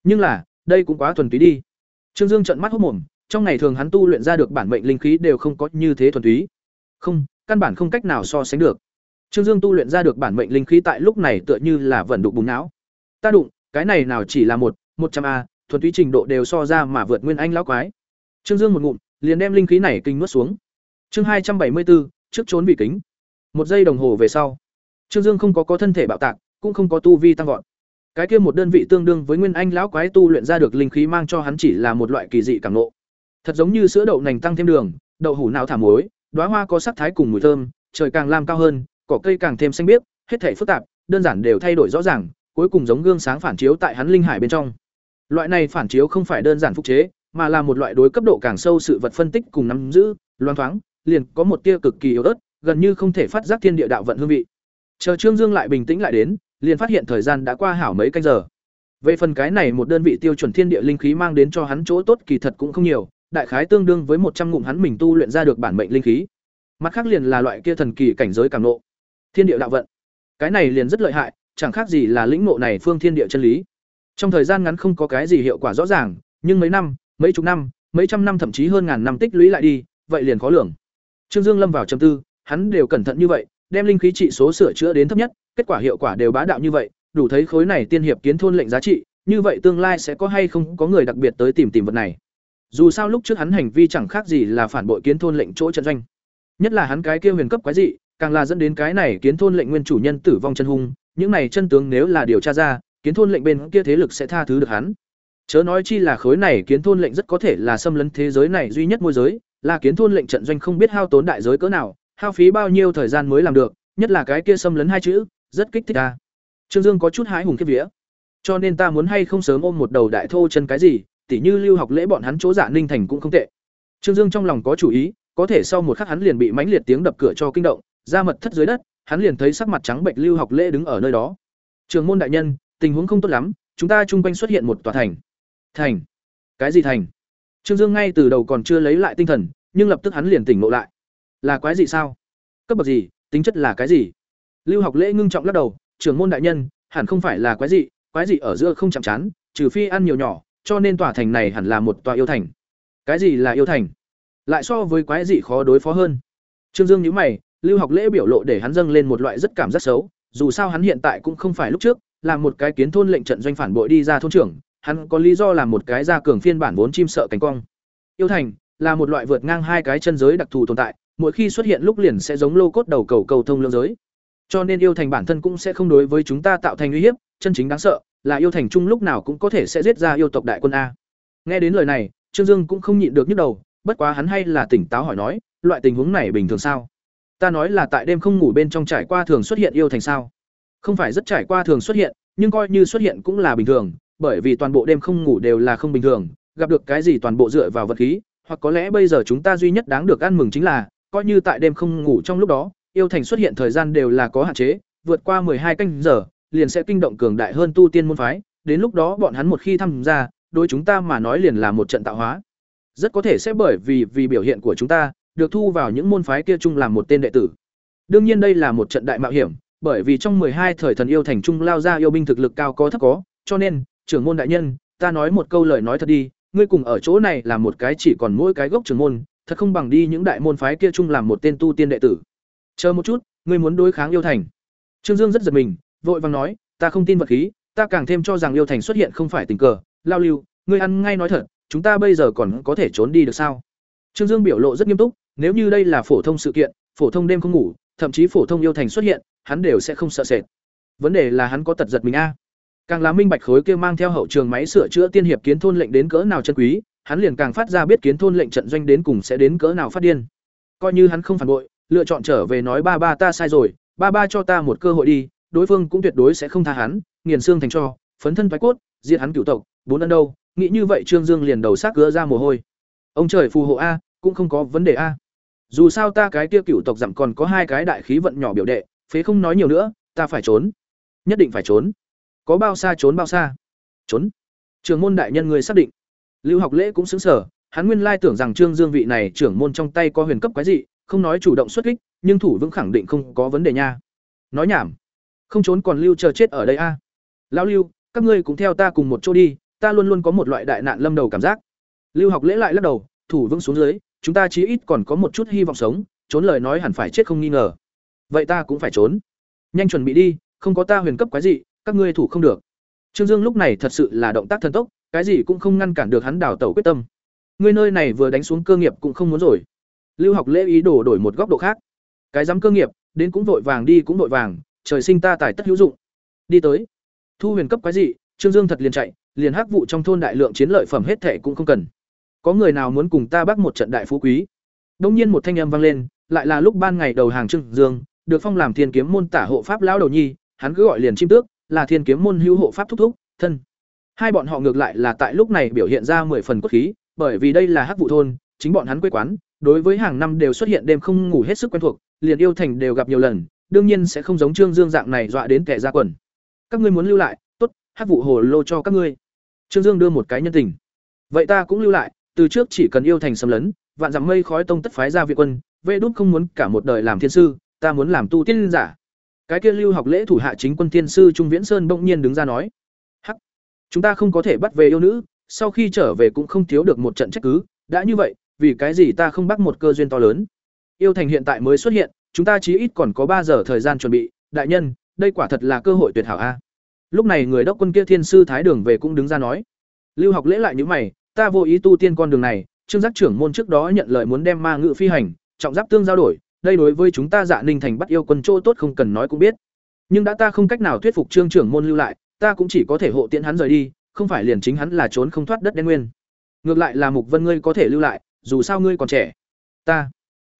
Nhưng là, đây cũng quá thuần túy đi. Trương Dương trợn mắt hốt mồm, trong ngày thường hắn tu luyện ra được bản mệnh linh khí đều không có như thế thuần túy. Không, căn bản không cách nào so sánh được. Trương Dương tu luyện ra được bản mệnh linh khí tại lúc này tựa như là vận đụng bùng não. Ta đụng, cái này nào chỉ là một, một trăm a, thuần túy trình độ đều so ra mà vượt nguyên anh lão quái. Trương Dương một ngụm, liền đem linh khí này kinh nuốt xuống. Chương hai trăm bảy mươi bốn, trước trốn bị kính. Một giây đồng hồ về sau, Trương Dương không có có thân thể bạo tạc, cũng không có tu vi tăng vọt. Cái kia một đơn vị tương đương với nguyên anh lão quái tu luyện ra được linh khí mang cho hắn chỉ là một loại kỳ dị cảm ngộ. Thật giống như sữa đậu nành tăng thêm đường, đậu hủ nào thả muối, đóa hoa có sắc thái cùng mùi thơm, trời càng làm cao hơn, cỏ cây càng thêm xanh biếc, hết thảy phức tạp, đơn giản đều thay đổi rõ ràng, cuối cùng giống gương sáng phản chiếu tại hắn linh hải bên trong. Loại này phản chiếu không phải đơn giản phục chế, mà là một loại đối cấp độ càng sâu sự vật phân tích cùng nắm giữ, loan thoáng, liền có một tia cực kỳ yếu ớt, gần như không thể phát giác thiên địa đạo vận hương vị. Chờ Trương Dương lại bình tĩnh lại đến, liền phát hiện thời gian đã qua hảo mấy canh giờ. Về phần cái này một đơn vị tiêu chuẩn thiên địa linh khí mang đến cho hắn chỗ tốt kỳ thật cũng không nhiều, đại khái tương đương với một trăm ngụm hắn mình tu luyện ra được bản mệnh linh khí. Mặt khác liền là loại kia thần kỳ cảnh giới cảm nộ. Thiên địa đạo vận. Cái này liền rất lợi hại, chẳng khác gì là lĩnh ngộ này phương thiên địa chân lý. Trong thời gian ngắn không có cái gì hiệu quả rõ ràng, nhưng mấy năm, mấy chục năm, mấy trăm năm thậm chí hơn ngàn năm tích lũy lại đi, vậy liền khó lường. Trương Dương lâm vào trầm tư, hắn đều cẩn thận như vậy, đem linh khí trị số sửa chữa đến thấp nhất, kết quả hiệu quả đều bá đạo như vậy, đủ thấy khối này tiên hiệp kiến thôn lệnh giá trị, như vậy tương lai sẽ có hay không có người đặc biệt tới tìm tìm vật này. Dù sao lúc trước hắn hành vi chẳng khác gì là phản bội kiến thôn lệnh chỗ trận doanh. Nhất là hắn cái kia huyền cấp quái dị, càng là dẫn đến cái này kiến thôn lệnh nguyên chủ nhân tử vong chân hung, những này chân tướng nếu là điều tra ra, kiến thôn lệnh bên kia thế lực sẽ tha thứ được hắn. Chớ nói chi là khối này kiến thôn lệnh rất có thể là xâm lấn thế giới này duy nhất môi giới, là kiến thôn lệnh trận doanh không biết hao tốn đại giới cỡ nào, hao phí bao nhiêu thời gian mới làm được, nhất là cái kia xâm lấn hai chữ, rất kích thích ta. Trương Dương có chút hái hùng kiếp vía. Cho nên ta muốn hay không sớm ôm một đầu đại thô chân cái gì, tỉ như lưu học lễ bọn hắn chỗ giả ninh thành cũng không tệ. Trương Dương trong lòng có chủ ý, có thể sau một khắc hắn liền bị mãnh liệt tiếng đập cửa cho kinh động, ra mật thất dưới đất, hắn liền thấy sắc mặt trắng bệnh lưu học lễ đứng ở nơi đó. Trường môn đại nhân, tình huống không tốt lắm, chúng ta chung quanh xuất hiện một tòa thành. Thành? Cái gì thành? Trương Dương ngay từ đầu còn chưa lấy lại tinh thần, nhưng lập tức hắn liền tỉnh ngộ lại. Là quái gì sao? Cấp bậc gì, tính chất là cái gì? Lưu Học Lễ ngưng trọng lắc đầu, trưởng môn đại nhân, hẳn không phải là quái gì, quái gì ở giữa không chạm chán, trừ phi ăn nhiều nhỏ, cho nên tòa thành này hẳn là một tòa yêu thành. Cái gì là yêu thành? Lại so với quái gì khó đối phó hơn. Trương Dương nhíu mày, Lưu Học Lễ biểu lộ để hắn dâng lên một loại rất cảm giác xấu, dù sao hắn hiện tại cũng không phải lúc trước, làm một cái kiến thôn lệnh trận doanh phản bội đi ra thôn trưởng, hắn có lý do làm một cái gia cường phiên bản vốn chim sợ cánh cong. Yêu thành là một loại vượt ngang hai cái chân giới đặc thù tồn tại, mỗi khi xuất hiện lúc liền sẽ giống lô cốt đầu cầu cầu thông lương giới. Cho nên yêu thành bản thân cũng sẽ không đối với chúng ta tạo thành uy hiếp, chân chính đáng sợ là yêu thành chung lúc nào cũng có thể sẽ giết ra yêu tộc đại quân a. Nghe đến lời này, Trương Dương cũng không nhịn được nhức đầu, bất quá hắn hay là tỉnh táo hỏi nói, loại tình huống này bình thường sao? Ta nói là tại đêm không ngủ bên trong trải qua thường xuất hiện yêu thành sao? Không phải rất trải qua thường xuất hiện, nhưng coi như xuất hiện cũng là bình thường, bởi vì toàn bộ đêm không ngủ đều là không bình thường, gặp được cái gì toàn bộ dựa vào vật khí, hoặc có lẽ bây giờ chúng ta duy nhất đáng được ăn mừng chính là, coi như tại đêm không ngủ trong lúc đó, yêu thành xuất hiện thời gian đều là có hạn chế, vượt qua hai canh giờ, liền sẽ kinh động cường đại hơn tu tiên môn phái, đến lúc đó bọn hắn một khi tham gia, đối chúng ta mà nói liền là một trận tạo hóa. Rất có thể sẽ bởi vì vì biểu hiện của chúng ta, được thu vào những môn phái kia chung làm một tên đệ tử. Đương nhiên đây là một trận đại mạo hiểm, bởi vì trong hai thời thần yêu thành trung lao ra yêu binh thực lực cao có thấp có, cho nên, trưởng môn đại nhân, ta nói một câu lời nói thật đi, ngươi cùng ở chỗ này là một cái chỉ còn mỗi cái gốc trưởng môn, thật không bằng đi những đại môn phái kia chung làm một tên tu tiên đệ tử. Chờ một chút, ngươi muốn đối kháng yêu thành. Trương Dương rất giật mình, vội vàng nói, ta không tin vật khí, ta càng thêm cho rằng yêu thành xuất hiện không phải tình cờ, lao lưu, ngươi ăn ngay nói thật, chúng ta bây giờ còn có thể trốn đi được sao? Trương Dương biểu lộ rất nghiêm túc, nếu như đây là phổ thông sự kiện, phổ thông đêm không ngủ, thậm chí phổ thông yêu thành xuất hiện, hắn đều sẽ không sợ sệt. Vấn đề là hắn có tật giật mình a. Càng là minh bạch khối kia mang theo hậu trường máy sửa chữa tiên hiệp kiến thôn lệnh đến cỡ nào chân quý, hắn liền càng phát ra biết kiến thôn lệnh trận doanh đến cùng sẽ đến cỡ nào phát điên. Coi như hắn không phản bội, lựa chọn trở về nói ba ba ta sai rồi, ba ba cho ta một cơ hội đi, đối phương cũng tuyệt đối sẽ không tha hắn, nghiền xương thành cho, phấn thân phái cốt, diệt hắn cửu tộc, bốn ân đâu, nghĩ như vậy Trương Dương liền đầu xác gỡ ra mồ hôi. Ông trời phù hộ a, cũng không có vấn đề a. Dù sao ta cái kia cựu tộc dặm còn có hai cái đại khí vận nhỏ biểu đệ, phế không nói nhiều nữa, ta phải trốn. Nhất định phải trốn. Có bao xa trốn bao xa. Trốn. Trường môn đại nhân người xác định. Lưu Học Lễ cũng xứng sở, hắn nguyên lai tưởng rằng Trương Dương vị này trưởng môn trong tay có huyền cấp quái dị, không nói chủ động xuất kích, nhưng thủ vững khẳng định không có vấn đề nha. Nói nhảm, không trốn còn lưu chờ chết ở đây a. Lão Lưu, các ngươi cũng theo ta cùng một chỗ đi, ta luôn luôn có một loại đại nạn lâm đầu cảm giác. Lưu Học lễ lại lắc đầu, thủ vững xuống dưới, chúng ta chí ít còn có một chút hy vọng sống, trốn lời nói hẳn phải chết không nghi ngờ. Vậy ta cũng phải trốn. Nhanh chuẩn bị đi, không có ta huyền cấp quái gì, các ngươi thủ không được. Trương Dương lúc này thật sự là động tác thần tốc, cái gì cũng không ngăn cản được hắn đào tẩu quyết tâm. Ngươi nơi này vừa đánh xuống cơ nghiệp cũng không muốn rồi. Lưu Học Lễ ý đồ đổi một góc độ khác. Cái dám cơ nghiệp, đến cũng vội vàng đi cũng vội vàng, trời sinh ta tài tất hữu dụng. Đi tới. Thu huyền cấp quái gì, Trương Dương thật liền chạy, liền hắc vụ trong thôn đại lượng chiến lợi phẩm hết thẻ cũng không cần. Có người nào muốn cùng ta bắt một trận đại phú quý? Đông nhiên một thanh âm vang lên, lại là lúc ban ngày đầu hàng Trương Dương, được phong làm thiên kiếm môn tả hộ pháp lão đầu nhi, hắn cứ gọi liền chim tước, là thiên kiếm môn hữu hộ pháp thúc thúc, thân. Hai bọn họ ngược lại là tại lúc này biểu hiện ra mười phần cốt khí, bởi vì đây là hắc vụ thôn, chính bọn hắn quê quán, đối với hàng năm đều xuất hiện đêm không ngủ hết sức quen thuộc, liền yêu thành đều gặp nhiều lần, đương nhiên sẽ không giống Trương Dương dạng này dọa đến kẻ ra quần. Các ngươi muốn lưu lại, tốt, hát vụ hồ lô cho các ngươi. Trương Dương đưa một cái nhân tình. Vậy ta cũng lưu lại, từ trước chỉ cần yêu thành xâm lấn, vạn dặm mây khói tông tất phái ra viện quân, Vệ đút không muốn cả một đời làm thiên sư, ta muốn làm tu tiên giả. Cái kia lưu học lễ thủ hạ chính quân thiên sư Trung Viễn Sơn bỗng nhiên đứng ra nói: "Hắc, chúng ta không có thể bắt về yêu nữ, sau khi trở về cũng không thiếu được một trận trách cứ, đã như vậy, vì cái gì ta không bắt một cơ duyên to lớn? Yêu thành hiện tại mới xuất hiện, chúng ta chí ít còn có ba giờ thời gian chuẩn bị, đại nhân, đây quả thật là cơ hội tuyệt hảo a." Lúc này người đốc quân kia thiên sư Thái Đường về cũng đứng ra nói: "Lưu học lễ lại như mày, ta vô ý tu tiên con đường này, Trương giác trưởng môn trước đó nhận lời muốn đem ma ngự phi hành, trọng giáp tương giao đổi, đây đối với chúng ta Dạ Ninh thành bắt yêu quân chỗ tốt không cần nói cũng biết. Nhưng đã ta không cách nào thuyết phục Trương trưởng môn lưu lại, ta cũng chỉ có thể hộ tiễn hắn rời đi, không phải liền chính hắn là trốn không thoát đất đen nguyên. Ngược lại là Mục Vân ngươi có thể lưu lại, dù sao ngươi còn trẻ. Ta,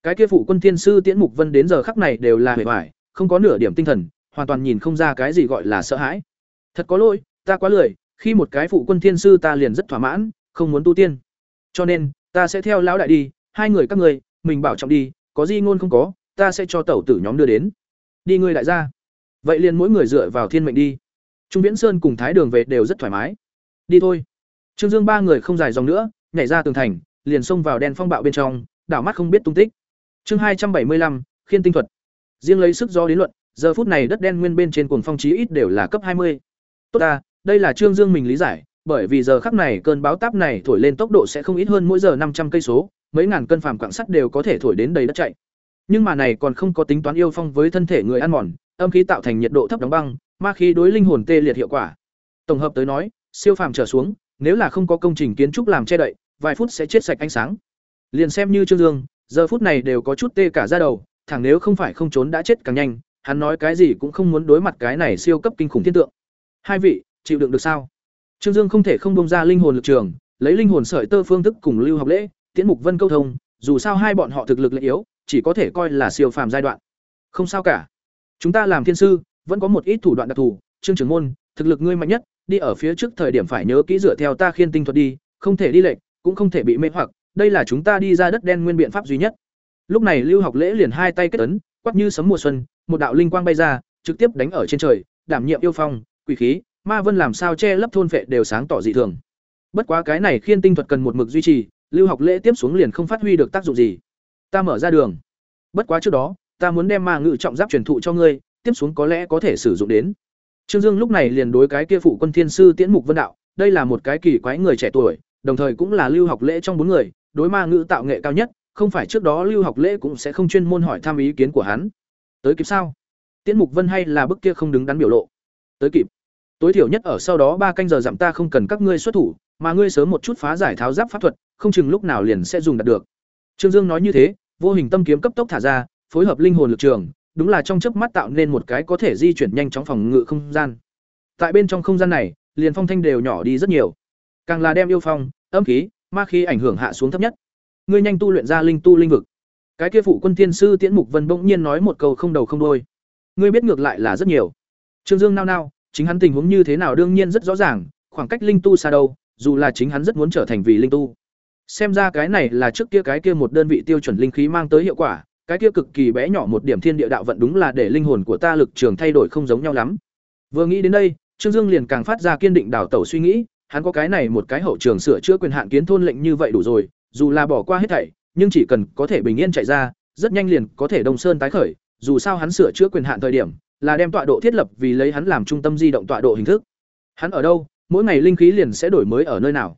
cái kia phụ quân thiên sư Tiễn Mục Vân đến giờ khắc này đều là hề bại, không có nửa điểm tinh thần, hoàn toàn nhìn không ra cái gì gọi là sợ hãi. Thật có lỗi, ta quá lười, khi một cái phụ quân thiên sư ta liền rất thỏa mãn, không muốn tu tiên. Cho nên, ta sẽ theo lão đại đi, hai người các ngươi, mình bảo trọng đi, có gì ngôn không có, ta sẽ cho tẩu tử nhóm đưa đến. Đi ngươi đại gia. Vậy liền mỗi người dựa vào thiên mệnh đi. Trung Viễn Sơn cùng Thái Đường về đều rất thoải mái. Đi thôi. Trương Dương ba người không dài dòng nữa, nhảy ra tường thành, liền xông vào đen phong bạo bên trong, đảo mắt không biết tung tích. Chương hai trăm bảy mươi lăm, Khiên tinh thuật. Riêng lấy sức do đến luận, giờ phút này đất đen nguyên bên trên cuồng phong chí ít đều là cấp hai mươi. Tốt ta, đây là Trương Dương mình lý giải, bởi vì giờ khắc này cơn báo táp này thổi lên tốc độ sẽ không ít hơn mỗi giờ năm trăm cây số, mấy ngàn cân phàm quặng sắt đều có thể thổi đến đầy đất chạy. Nhưng mà này còn không có tính toán yêu phong với thân thể người ăn mòn, âm khí tạo thành nhiệt độ thấp đóng băng, ma khí đối linh hồn tê liệt hiệu quả. Tổng hợp tới nói, siêu phàm trở xuống, nếu là không có công trình kiến trúc làm che đậy, vài phút sẽ chết sạch ánh sáng. Liền xem như Trương Dương, giờ phút này đều có chút tê cả da đầu, thẳng nếu không phải không trốn đã chết càng nhanh, hắn nói cái gì cũng không muốn đối mặt cái này siêu cấp kinh khủng thiên tượng. Hai vị, chịu đựng được sao? Trương Dương không thể không bông ra linh hồn lực trường, lấy linh hồn sợi tơ phương thức cùng Lưu Học Lễ, Tiễn Mục Vân câu thông, dù sao hai bọn họ thực lực lại yếu, chỉ có thể coi là siêu phàm giai đoạn. Không sao cả. Chúng ta làm thiên sư, vẫn có một ít thủ đoạn đặc thù, Trương trưởng môn, thực lực ngươi mạnh nhất, đi ở phía trước thời điểm phải nhớ kỹ dựa theo ta khiên tinh thuật đi, không thể đi lệch, cũng không thể bị mê hoặc, đây là chúng ta đi ra đất đen nguyên biện pháp duy nhất. Lúc này Lưu Học Lễ liền hai tay kết ấn, quát như sấm mùa xuân, một đạo linh quang bay ra, trực tiếp đánh ở trên trời, đảm nhiệm yêu phong, quỷ khí, ma vân làm sao che lấp thôn phệ đều sáng tỏ dị thường. Bất quá cái này khiên tinh thuật cần một mực duy trì, Lưu Học Lễ tiếp xuống liền không phát huy được tác dụng gì. Ta mở ra đường. Bất quá trước đó, ta muốn đem ma ngự trọng giáp truyền thụ cho ngươi, tiếp xuống có lẽ có thể sử dụng đến. Trương Dương lúc này liền đối cái kia phụ quân thiên sư Tiễn Mục Vân đạo, đây là một cái kỳ quái người trẻ tuổi, đồng thời cũng là lưu học lễ trong bốn người, đối ma ngữ tạo nghệ cao nhất, không phải trước đó lưu học lễ cũng sẽ không chuyên môn hỏi thăm ý kiến của hắn. Tới kịp sao? Tiễn Mục Vân hay là bức kia không đứng đắn biểu lộ. Tới kịp. Tối thiểu nhất ở sau đó ba canh giờ giảm ta không cần các ngươi xuất thủ, mà ngươi sớm một chút phá giải tháo giáp pháp thuật, không chừng lúc nào liền sẽ dùng đạt được. Trương Dương nói như thế, vô hình tâm kiếm cấp tốc thả ra, phối hợp linh hồn lực trường, đúng là trong chớp mắt tạo nên một cái có thể di chuyển nhanh chóng phòng ngự không gian. Tại bên trong không gian này, liền phong thanh đều nhỏ đi rất nhiều. Càng là đem yêu phong, âm khí, ma khí ảnh hưởng hạ xuống thấp nhất. Ngươi nhanh tu luyện ra linh tu linh vực. Cái kia phụ quân thiên sư Tiễn Mục Vân bỗng nhiên nói một câu không đầu không đuôi. Ngươi biết ngược lại là rất nhiều. Trương Dương nao nao, chính hắn tình huống như thế nào đương nhiên rất rõ ràng, khoảng cách linh tu xa đâu, dù là chính hắn rất muốn trở thành vị linh tu. Xem ra cái này là trước kia cái kia một đơn vị tiêu chuẩn linh khí mang tới hiệu quả, cái kia cực kỳ bé nhỏ một điểm thiên địa đạo vận đúng là để linh hồn của ta lực trường thay đổi không giống nhau lắm. Vừa nghĩ đến đây, Trương Dương liền càng phát ra kiên định đảo tẩu suy nghĩ, hắn có cái này một cái hậu trường sửa chữa quyền hạn kiến thôn lệnh như vậy đủ rồi, dù là bỏ qua hết thảy, nhưng chỉ cần có thể bình yên chạy ra, rất nhanh liền có thể Đông Sơn tái khởi, dù sao hắn sửa chữa quyền hạn thời điểm, là đem tọa độ thiết lập vì lấy hắn làm trung tâm di động tọa độ hình thức. Hắn ở đâu, mỗi ngày linh khí liền sẽ đổi mới ở nơi nào.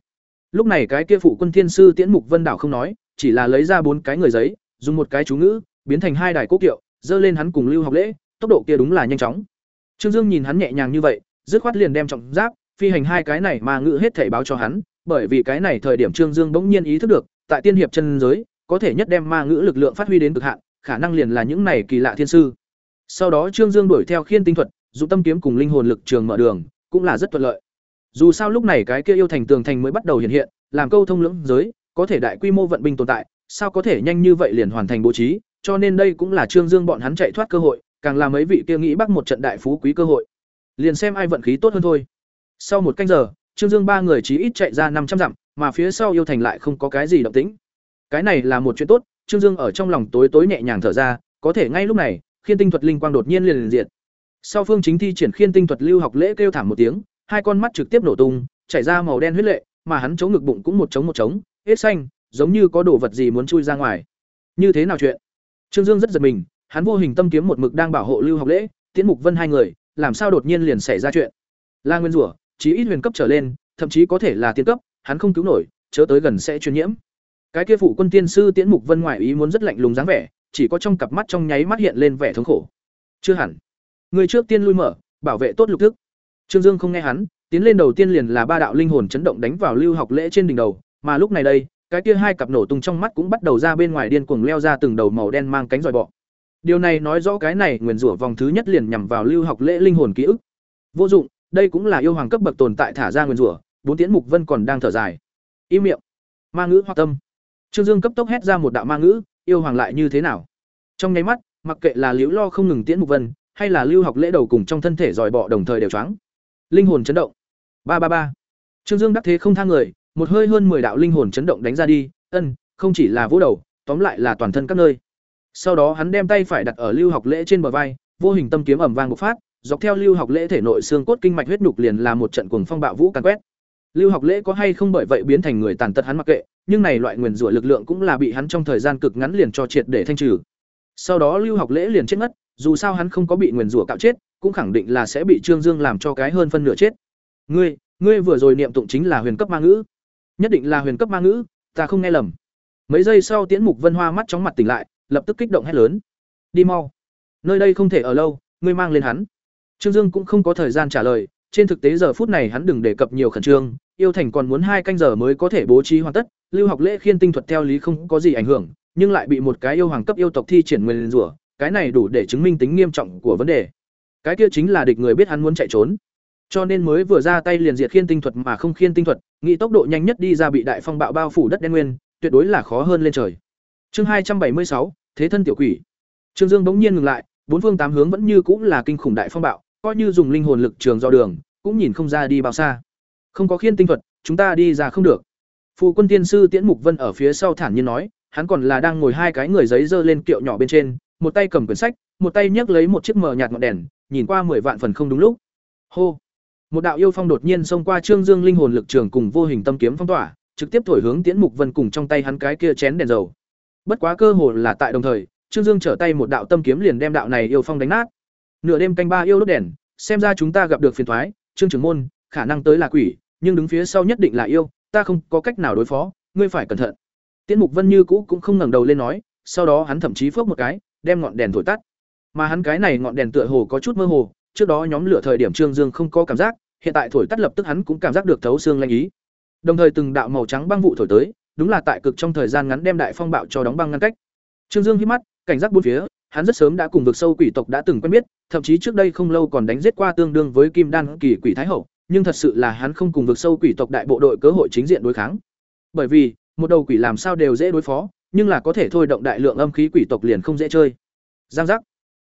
Lúc này cái kia phụ quân thiên sư Tiễn Mục Vân Đảo không nói, chỉ là lấy ra bốn cái người giấy, dùng một cái chú ngữ, biến thành hai đài cố kiệu, dơ lên hắn cùng Lưu Học Lễ, tốc độ kia đúng là nhanh chóng. Trương Dương nhìn hắn nhẹ nhàng như vậy, dứt khoát liền đem trọng giáp, phi hành hai cái này mà ngữ hết thể báo cho hắn, bởi vì cái này thời điểm Trương Dương bỗng nhiên ý thức được, tại tiên hiệp chân giới, có thể nhất đem ma ngữ lực lượng phát huy đến cực hạn, khả năng liền là những này kỳ lạ thiên sư. Sau đó Trương Dương đuổi theo khiên tinh thuật, dùng tâm kiếm cùng linh hồn lực trường mở đường, cũng là rất thuận lợi. Dù sao lúc này cái kia yêu thành tường thành mới bắt đầu hiện hiện, làm câu thông lưỡng giới, có thể đại quy mô vận binh tồn tại, sao có thể nhanh như vậy liền hoàn thành bố trí, cho nên đây cũng là Trương Dương bọn hắn chạy thoát cơ hội, càng là mấy vị kia nghĩ bắt một trận đại phú quý cơ hội. Liền xem ai vận khí tốt hơn thôi. Sau một canh giờ, Trương Dương ba người chí ít chạy ra năm trăm dặm, mà phía sau yêu thành lại không có cái gì động tĩnh. Cái này là một chuyện tốt, Trương Dương ở trong lòng tối tối nhẹ nhàng thở ra, có thể ngay lúc này, khiên tinh thuật linh quang đột nhiên liền liền diện. Sau Phương Chính thi triển khiên tinh thuật lưu học lễ kêu thảm một tiếng, hai con mắt trực tiếp nổ tung, chảy ra màu đen huyết lệ, mà hắn chống ngực bụng cũng một trống một trống, hết xanh, giống như có đồ vật gì muốn chui ra ngoài. Như thế nào chuyện? Trương Dương rất giật mình, hắn vô hình tâm kiếm một mực đang bảo hộ Lưu Học Lễ, Tiễn Mục Vân hai người, làm sao đột nhiên liền xảy ra chuyện? La Nguyên rủa, chí ít huyền cấp trở lên, thậm chí có thể là tiên cấp, hắn không cứu nổi, chớ tới gần sẽ truyền nhiễm. Cái kia phụ quân tiên sư Tiễn Mục Vân ngoại ý muốn rất lạnh lùng dáng vẻ, chỉ có trong cặp mắt trong nháy mắt hiện lên vẻ thống khổ. Chưa hẳn. Người trước tiên lui mở, bảo vệ tốt lục thức. Trương Dương không nghe hắn, tiến lên đầu tiên liền là ba đạo linh hồn chấn động đánh vào lưu học lễ trên đỉnh đầu, mà lúc này đây, cái kia hai cặp nổ tung trong mắt cũng bắt đầu ra bên ngoài điên cuồng leo ra từng đầu màu đen mang cánh giòi bọ. Điều này nói rõ cái này nguyên rủa vòng thứ nhất liền nhằm vào lưu học lễ linh hồn ký ức. Vô dụng, đây cũng là yêu hoàng cấp bậc tồn tại thả ra nguyên rủa, bốn tiễn mục vân còn đang thở dài. Im miệng. Ma ngữ hoặc tâm. Trương Dương cấp tốc hét ra một đạo ma ngữ, yêu hoàng lại như thế nào? Trong nháy mắt, mặc kệ là liễu lo không ngừng tiễn mục vân, hay là lưu học lễ đầu cùng trong thân thể dòi bọ đồng thời đều choáng. Linh hồn chấn động. Ba ba ba. Trương Dương đắc thế không tha người, một hơi hơn 10 đạo linh hồn chấn động đánh ra đi, ân, không chỉ là vỗ đầu, tóm lại là toàn thân các nơi. Sau đó hắn đem tay phải đặt ở Lưu Học Lễ trên bờ vai, vô hình tâm kiếm ầm vang bộc phát, dọc theo Lưu Học Lễ thể nội xương cốt kinh mạch huyết nhục liền là một trận cuồng phong bạo vũ càn quét. Lưu Học Lễ có hay không bởi vậy biến thành người tàn tật hắn mặc kệ, nhưng này loại nguyên rủa lực lượng cũng là bị hắn trong thời gian cực ngắn liền cho triệt để thanh trừ. Sau đó Lưu Học Lễ liền chết ngất dù sao hắn không có bị nguyên rủa cạo chết, cũng khẳng định là sẽ bị Trương Dương làm cho cái hơn phân nửa chết. Ngươi, ngươi vừa rồi niệm tụng chính là huyền cấp ma ngữ. Nhất định là huyền cấp ma ngữ, ta không nghe lầm. Mấy giây sau Tiễn Mục Vân Hoa mắt chóng mặt tỉnh lại, lập tức kích động hét lớn: "Đi mau, nơi đây không thể ở lâu, ngươi mang lên hắn." Trương Dương cũng không có thời gian trả lời, trên thực tế giờ phút này hắn đừng đề cập nhiều khẩn trương, yêu thành còn muốn hai canh giờ mới có thể bố trí hoàn tất, lưu học lễ khiên tinh thuật theo lý không có gì ảnh hưởng, nhưng lại bị một cái yêu hoàng cấp yêu tộc thi triển nguyên rủa, cái này đủ để chứng minh tính nghiêm trọng của vấn đề. Cái kia chính là địch người biết hắn muốn chạy trốn. Cho nên mới vừa ra tay liền diệt khiên tinh thuật mà không khiên tinh thuật nghĩ tốc độ nhanh nhất đi ra bị đại phong bạo bao phủ đất đen nguyên tuyệt đối là khó hơn lên trời. Chương hai trăm bảy mươi sáu thế thân tiểu quỷ. Trương dương bỗng nhiên ngừng lại bốn phương tám hướng vẫn như cũng là kinh khủng đại phong bạo coi như dùng linh hồn lực trường do đường cũng nhìn không ra đi bao xa không có khiên tinh thuật, chúng ta đi ra không được. Phụ quân tiên sư tiễn mục vân ở phía sau thản nhiên nói, hắn còn là đang ngồi hai cái người giấy dơ lên kiệu nhỏ bên trên, một tay cầm quyển sách, một tay nhấc lấy một chiếc mờ nhạt ngọn đèn, nhìn qua mười vạn phần không đúng lúc. Hô! Một đạo yêu phong đột nhiên xông qua trương dương linh hồn lực trường cùng vô hình tâm kiếm phong tỏa, trực tiếp thổi hướng tiễn mục vân cùng trong tay hắn cái kia chén đèn dầu. Bất quá cơ hồ là tại đồng thời, trương dương trở tay một đạo tâm kiếm liền đem đạo này yêu phong đánh nát. Nửa đêm canh ba yêu đốt đèn, xem ra chúng ta gặp được phiền thoái, trương trưởng môn, khả năng tới là quỷ nhưng đứng phía sau nhất định là yêu, ta không có cách nào đối phó, ngươi phải cẩn thận. Tiễn mục vân như cũ cũng không ngẩng đầu lên nói, sau đó hắn thậm chí phước một cái, đem ngọn đèn thổi tắt. Mà hắn cái này ngọn đèn tựa hồ có chút mơ hồ, trước đó nhóm lửa thời điểm trương dương không có cảm giác, hiện tại thổi tắt lập tức hắn cũng cảm giác được thấu xương lanh ý. Đồng thời từng đạo màu trắng băng vụ thổi tới, đúng là tại cực trong thời gian ngắn đem đại phong bạo cho đóng băng ngăn cách. Trương dương hít mắt, cảnh giác bốn phía, hắn rất sớm đã cùng vực sâu quỷ tộc đã từng quen biết, thậm chí trước đây không lâu còn đánh giết qua tương đương với kim đan kỳ quỷ thái hậu nhưng thật sự là hắn không cùng vực sâu quỷ tộc đại bộ đội cơ hội chính diện đối kháng. Bởi vì, một đầu quỷ làm sao đều dễ đối phó, nhưng là có thể thôi động đại lượng âm khí quỷ tộc liền không dễ chơi. Giang giác.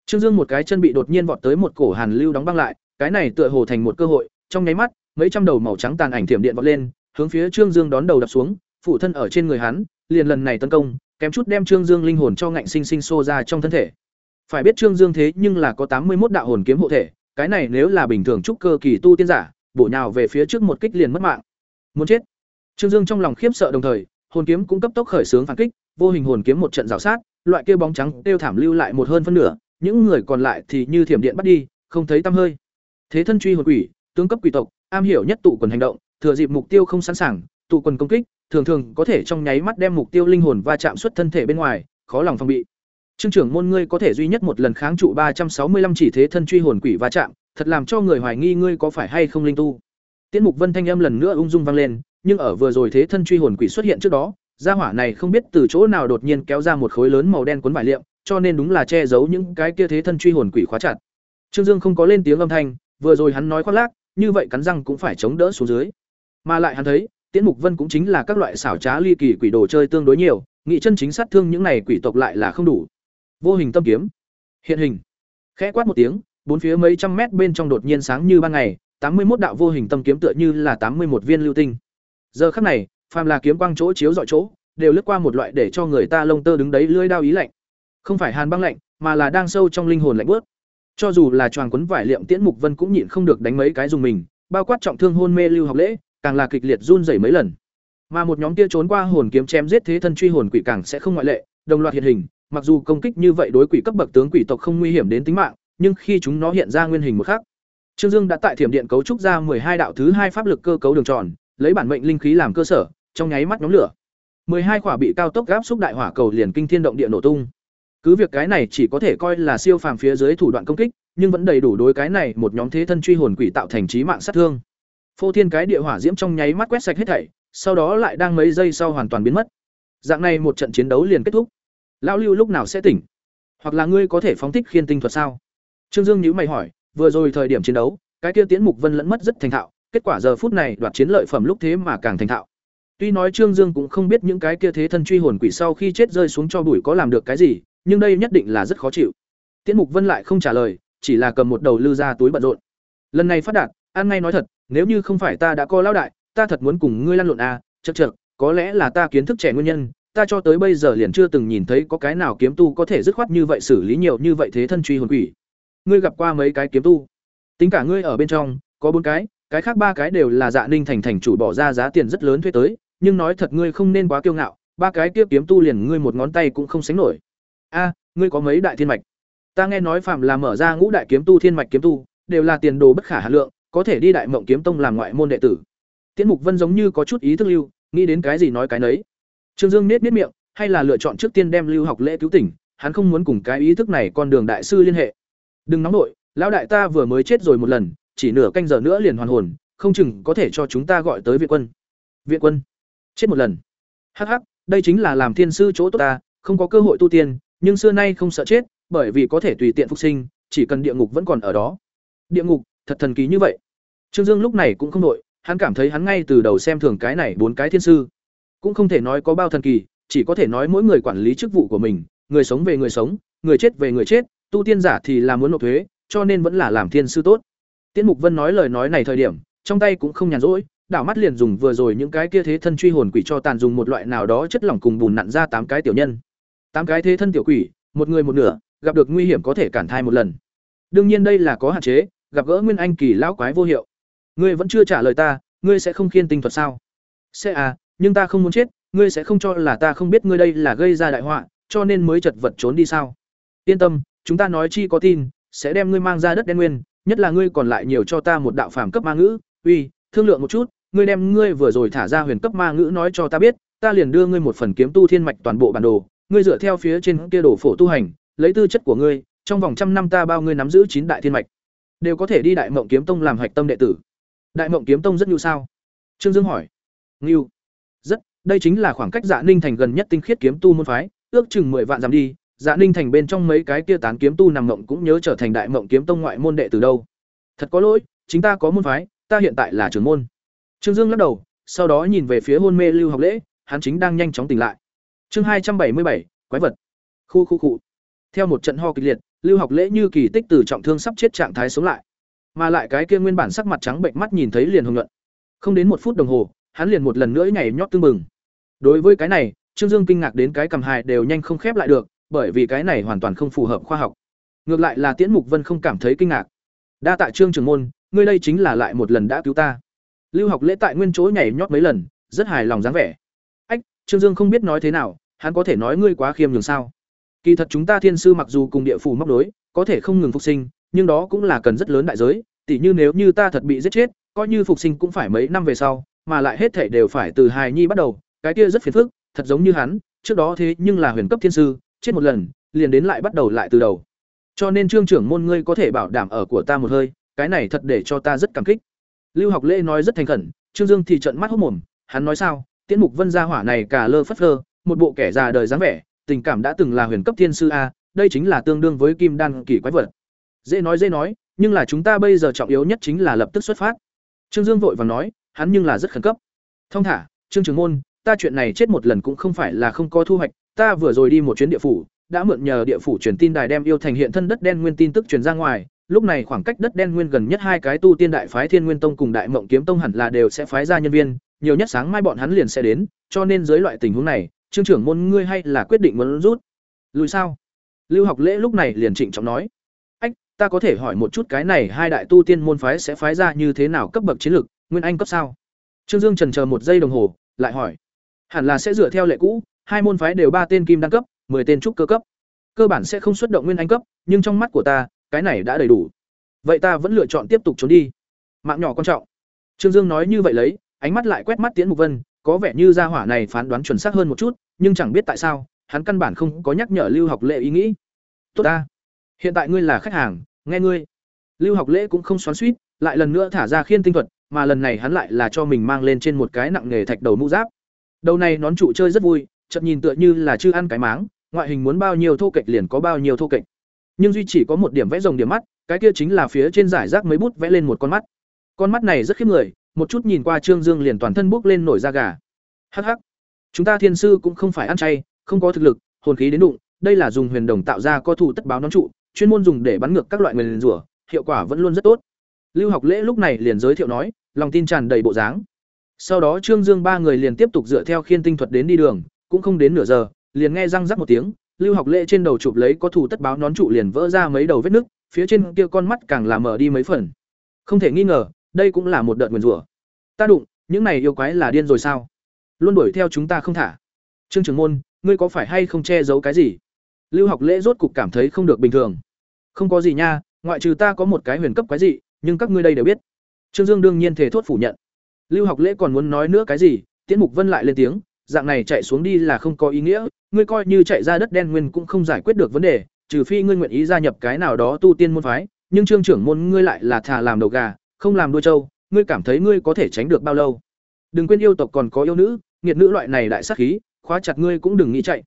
Trương dương một cái chân bị đột nhiên vọt tới một cổ hàn lưu đóng băng lại, cái này tựa hồ thành một cơ hội, trong nháy mắt, mấy trăm đầu màu trắng tàn ảnh thiểm điện vọt lên, hướng phía trương dương đón đầu đập xuống, phụ thân ở trên người hắn, liền lần này tấn công, kém chút đem trương dương linh hồn cho ngạnh sinh sinh xô ra trong thân thể. Phải biết trương dương thế nhưng là có tám mươi một đạo hồn kiếm hộ thể, cái này nếu là bình thường trúc cơ kỳ tu tiên giả bổ nhào về phía trước một kích liền mất mạng. Muốn chết. Trương dương trong lòng khiếp sợ đồng thời, hồn kiếm cũng cấp tốc khởi xướng phản kích, vô hình hồn kiếm một trận rào sát, loại kia bóng trắng tiêu thảm lưu lại một hơn phân nửa, những người còn lại thì như thiểm điện bắt đi, không thấy tăm hơi. Thế thân truy hồn quỷ, tướng cấp quỷ tộc, am hiểu nhất tụ quần hành động, thừa dịp mục tiêu không sẵn sàng, tụ quần công kích, thường thường có thể trong nháy mắt đem mục tiêu linh hồn va chạm xuất thân thể bên ngoài, khó lòng phòng bị trương trưởng môn ngươi có thể duy nhất một lần kháng trụ ba trăm sáu mươi lăm chỉ thế thân truy hồn quỷ va chạm, thật làm cho người hoài nghi ngươi có phải hay không linh tu. Tiễn mục vân thanh âm lần nữa ung dung vang lên, nhưng ở vừa rồi thế thân truy hồn quỷ xuất hiện trước đó, gia hỏa này không biết từ chỗ nào đột nhiên kéo ra một khối lớn màu đen cuốn vải liệm, cho nên đúng là che giấu những cái kia thế thân truy hồn quỷ khóa chặt. Trương dương không có lên tiếng âm thanh, vừa rồi hắn nói khoác lác, như vậy cắn răng cũng phải chống đỡ xuống dưới. Mà lại hắn thấy, tiễn mục vân cũng chính là các loại xảo trá ly kỳ quỷ đồ chơi tương đối nhiều, nghị chân chính sát thương những này quỷ tộc lại là không đủ vô hình tâm kiếm. Hiện hình. Khẽ quát một tiếng, bốn phía mấy trăm mét bên trong đột nhiên sáng như ban ngày, tám mươi một đạo vô hình tâm kiếm tựa như là tám mươi một viên lưu tinh. Giờ khắc này, phàm là kiếm quang chỗ chiếu dọi chỗ, đều lướt qua một loại để cho người ta lông tơ đứng đấy lưỡi đao ý lạnh. Không phải hàn băng lạnh, mà là đang sâu trong linh hồn lạnh bớt cho dù là choàng quấn vải liệm tiễn mục vân cũng nhịn không được đánh mấy cái dùng mình, bao quát trọng thương hôn mê lưu học lễ, càng là kịch liệt run rẩy mấy lần. Mà một nhóm kia trốn qua hồn kiếm chém giết thế thân truy hồn quỷ càng sẽ không ngoại lệ, đồng loạt hiện hình mặc dù công kích như vậy đối quỷ cấp bậc tướng quỷ tộc không nguy hiểm đến tính mạng, nhưng khi chúng nó hiện ra nguyên hình một khác trương dương đã tại thiểm điện cấu trúc ra hai đạo thứ hai pháp lực cơ cấu đường tròn, lấy bản mệnh linh khí làm cơ sở, trong nháy mắt nhóm lửa. hai quả bị cao tốc gáp xúc đại hỏa cầu liền kinh thiên động địa nổ tung. Cứ việc cái này chỉ có thể coi là siêu phàm phía dưới thủ đoạn công kích, nhưng vẫn đầy đủ đối cái này một nhóm thế thân truy hồn quỷ tạo thành trí mạng sát thương. Phô thiên cái địa hỏa diễm trong nháy mắt quét sạch hết thảy, sau đó lại đang mấy giây sau hoàn toàn biến mất. Dạng này một trận chiến đấu liền kết thúc lão lưu lúc nào sẽ tỉnh? Hoặc là ngươi có thể phóng thích khiên tinh thuật sao? Trương dương nhữ mày hỏi, vừa rồi thời điểm chiến đấu, cái kia tiến mục vân lẫn mất rất thành thạo, kết quả giờ phút này đoạt chiến lợi phẩm lúc thế mà càng thành thạo. Tuy nói trương dương cũng không biết những cái kia thế thân truy hồn quỷ sau khi chết rơi xuống cho bụi có làm được cái gì, nhưng đây nhất định là rất khó chịu. Tiễn mục vân lại không trả lời, chỉ là cầm một đầu lư ra túi bận rộn. Lần này phát đạt an ngay nói thật, nếu như không phải ta đã co lão đại, ta thật muốn cùng ngươi lăn lộn à chật chật có lẽ là ta kiến thức trẻ nguyên nhân ta cho tới bây giờ liền chưa từng nhìn thấy có cái nào kiếm tu có thể dứt khoát như vậy xử lý nhiều như vậy thế thân truy hồn quỷ. Ngươi gặp qua mấy cái kiếm tu? Tính cả ngươi ở bên trong, có bốn cái cái khác ba cái đều là dạ ninh thành thành chủ bỏ ra giá tiền rất lớn thuê tới, nhưng nói thật ngươi không nên quá kiêu ngạo, ba cái kia kiếm tu liền ngươi một ngón tay cũng không sánh nổi. A, ngươi có mấy đại thiên mạch? Ta nghe nói phạm là mở ra ngũ đại kiếm tu, thiên mạch kiếm tu, đều là tiền đồ bất khả hạn lượng, có thể đi đại mộng kiếm tông làm ngoại môn đệ tử. Tiễn mục vân giống như có chút ý thức lưu, nghĩ đến cái gì nói cái nấy trương dương nết nết miệng, hay là lựa chọn trước tiên đem lưu học lễ cứu tỉnh, hắn không muốn cùng cái ý thức này con đường đại sư liên hệ. Đừng nóng nội, lão đại ta vừa mới chết rồi một lần, chỉ nửa canh giờ nữa liền hoàn hồn, không chừng có thể cho chúng ta gọi tới viện quân. Viện quân? Chết một lần. Hắc hắc, đây chính là làm thiên sư chỗ tốt ta, không có cơ hội tu tiên, nhưng xưa nay không sợ chết, bởi vì có thể tùy tiện phục sinh, chỉ cần địa ngục vẫn còn ở đó. Địa ngục, thật thần kỳ như vậy. Trương dương lúc này cũng không nội, hắn cảm thấy hắn ngay từ đầu xem thường cái này bốn cái thiên sư cũng không thể nói có bao thần kỳ, chỉ có thể nói mỗi người quản lý chức vụ của mình, người sống về người sống, người chết về người chết, tu tiên giả thì là muốn nộp thuế, cho nên vẫn là làm thiên sư tốt. Tiễn mục vân nói lời nói này thời điểm, trong tay cũng không nhàn rỗi, đảo mắt liền dùng vừa rồi những cái kia thế thân truy hồn quỷ cho tàn dùng một loại nào đó chất lỏng cùng bùn nặn ra tám cái tiểu nhân. Tám cái thế thân tiểu quỷ, một người một nửa, gặp được nguy hiểm có thể cản thai một lần. Đương nhiên đây là có hạn chế, gặp gỡ nguyên anh kỳ lão quái vô hiệu. Ngươi vẫn chưa trả lời ta, ngươi sẽ không khiên tinh thuật sao? Sẽ à nhưng ta không muốn chết, ngươi sẽ không cho là ta không biết ngươi đây là gây ra đại họa, cho nên mới chật vật trốn đi sao? Yên tâm, chúng ta nói chi có tin, sẽ đem ngươi mang ra đất đen nguyên, nhất là ngươi còn lại nhiều cho ta một đạo phàm cấp ma ngữ. Uy, thương lượng một chút, ngươi đem ngươi vừa rồi thả ra huyền cấp ma ngữ nói cho ta biết, ta liền đưa ngươi một phần kiếm tu thiên mạch toàn bộ bản đồ, ngươi dựa theo phía trên kia đồ phổ tu hành, lấy tư chất của ngươi, trong vòng trăm năm ta bao ngươi nắm giữ chín đại thiên mạch, đều có thể đi đại mộng kiếm tông làm hạch tâm đệ tử. Đại mộng kiếm tông rất nhu sao? Trương dương hỏi. Ngưu đây chính là khoảng cách dạ ninh thành gần nhất tinh khiết kiếm tu môn phái, ước chừng mười vạn dặm đi dạ ninh thành bên trong mấy cái kia tán kiếm tu nằm mộng cũng nhớ trở thành đại mộng kiếm tông ngoại môn đệ từ đâu. Thật có lỗi, chính ta có môn phái, ta hiện tại là trưởng môn. Trương dương lắc đầu, sau đó nhìn về phía hôn mê lưu học lễ, hắn chính đang nhanh chóng tỉnh lại. Chương hai trăm bảy mươi bảy, quái vật. Khu khu cụ theo một trận ho kịch liệt, lưu học lễ như kỳ tích từ trọng thương sắp chết trạng thái sống lại. Mà lại cái kia nguyên bản sắc mặt trắng bệnh mắt nhìn thấy liền hồng nhuận. Không đến một phút đồng hồ, hắn liền một lần nữa nhảy nhót tương mừng đối với cái này trương dương kinh ngạc đến cái cầm hài đều nhanh không khép lại được bởi vì cái này hoàn toàn không phù hợp khoa học. Ngược lại là tiễn mục vân không cảm thấy kinh ngạc. Đa tạ trương trường môn ngươi đây chính là lại một lần đã cứu ta. Lưu học lễ tại nguyên chỗ nhảy nhót mấy lần rất hài lòng dáng vẻ. Ách Trương Dương không biết nói thế nào, hắn có thể nói ngươi quá khiêm nhường sao? Kỳ thật chúng ta thiên sư mặc dù cùng địa phủ móc đối, có thể không ngừng phục sinh, nhưng đó cũng là cần rất lớn đại giới, tỉ như nếu như ta thật bị giết chết, coi như phục sinh cũng phải mấy năm về sau, mà lại hết thể đều phải từ hài nhi bắt đầu, cái kia rất phiền phức, thật giống như hắn, trước đó thế nhưng là huyền cấp thiên sư, chết một lần, liền đến lại bắt đầu lại từ đầu. Cho nên Trương trưởng môn ngươi có thể bảo đảm ở của ta một hơi, cái này thật để cho ta rất cảm kích. Lưu Học Lễ nói rất thành khẩn, Trương Dương thì trợn mắt hốt mồm, hắn nói sao? Tiễn Mục Vân gia hỏa này cả lơ phất lơ, một bộ kẻ già đời dáng vẻ, tình cảm đã từng là huyền cấp thiên sư a, đây chính là tương đương với kim đan kỳ quái vật. Dễ nói dễ nói, nhưng là chúng ta bây giờ trọng yếu nhất chính là lập tức xuất phát. Trương Dương vội vàng nói, hắn nhưng là rất khẩn cấp. Thông thả, Trương trưởng môn, ta chuyện này chết một lần cũng không phải là không có thu hoạch, ta vừa rồi đi một chuyến địa phủ, đã mượn nhờ địa phủ truyền tin đài đem yêu thành hiện thân đất đen nguyên tin tức truyền ra ngoài, lúc này khoảng cách đất đen nguyên gần nhất hai cái tu tiên đại phái Thiên Nguyên Tông cùng Đại Mộng Kiếm Tông hẳn là đều sẽ phái ra nhân viên, nhiều nhất sáng mai bọn hắn liền sẽ đến, cho nên dưới loại tình huống này, trương trưởng môn ngươi hay là quyết định muốn rút. Lùi sao? Lưu Học Lễ lúc này liền trịnh trọng nói: "Ách, ta có thể hỏi một chút cái này hai đại tu tiên môn phái sẽ phái ra như thế nào cấp bậc chiến lược, nguyên anh cấp sao?" Trương Dương trần chờ một giây đồng hồ, lại hỏi: "Hẳn là sẽ dựa theo lệ cũ, hai môn phái đều ba tên kim đăng cấp, 10 tên trúc cơ cấp. Cơ bản sẽ không xuất động nguyên anh cấp, nhưng trong mắt của ta, cái này đã đầy đủ. Vậy ta vẫn lựa chọn tiếp tục trốn đi. Mạng nhỏ quan trọng." Trương Dương nói như vậy lấy, ánh mắt lại quét mắt Tiễn Mục Vân, có vẻ như gia hỏa này phán đoán chuẩn xác hơn một chút, nhưng chẳng biết tại sao, hắn căn bản không có nhắc nhở Lưu Học Lễ ý nghĩ. "Tốt ta, hiện tại ngươi là khách hàng, nghe ngươi." Lưu Học Lễ cũng không xoắn xuýt, lại lần nữa thả ra khiên tinh thuật, mà lần này hắn lại là cho mình mang lên trên một cái nặng nghề thạch đầu mũ giáp. Đầu này nón trụ chơi rất vui, chợt nhìn tựa như là chưa ăn cái máng, ngoại hình muốn bao nhiêu thô kệch liền có bao nhiêu thô kệch. Nhưng duy chỉ có một điểm vẽ rồng điểm mắt, cái kia chính là phía trên giải rác mấy bút vẽ lên một con mắt. Con mắt này rất khiếp người, một chút nhìn qua Trương Dương liền toàn thân bốc lên nổi da gà. Hắc hắc. Chúng ta thiên sư cũng không phải ăn chay, không có thực lực, hồn khí đến đụng, đây là dùng huyền đồng tạo ra co thủ tất báo nón trụ, chuyên môn dùng để bắn ngược các loại nguyên rủa, hiệu quả vẫn luôn rất tốt. Lưu Học Lễ lúc này liền giới thiệu nói, lòng tin tràn đầy bộ dáng. Sau đó Trương Dương ba người liền tiếp tục dựa theo khiên tinh thuật đến đi đường, cũng không đến nửa giờ, liền nghe răng rắc một tiếng, Lưu Học Lễ trên đầu chụp lấy có thủ tất báo nón trụ liền vỡ ra mấy đầu vết nứt, phía trên kia con mắt càng là mở đi mấy phần. Không thể nghi ngờ, đây cũng là một đợt nguyền rủa. Ta đụng, những này yêu quái là điên rồi sao? Luôn đuổi theo chúng ta không thả. Trương Trường Môn, ngươi có phải hay không che giấu cái gì? Lưu Học Lễ rốt cục cảm thấy không được bình thường. Không có gì nha, ngoại trừ ta có một cái huyền cấp quái dị nhưng các ngươi đây đều biết. Trương Dương đương nhiên thể thốt phủ nhận. Lưu Học Lễ còn muốn nói nữa cái gì, Tiễn Mục Vân lại lên tiếng, dạng này chạy xuống đi là không có ý nghĩa, ngươi coi như chạy ra đất đen nguyên cũng không giải quyết được vấn đề, trừ phi ngươi nguyện ý gia nhập cái nào đó tu tiên môn phái, nhưng Trương trưởng môn ngươi lại là thà làm đầu gà, không làm đuôi trâu, ngươi cảm thấy ngươi có thể tránh được bao lâu? Đừng quên yêu tộc còn có yêu nữ, nghiệt nữ loại này đại sát khí, khóa chặt ngươi cũng đừng nghĩ chạy.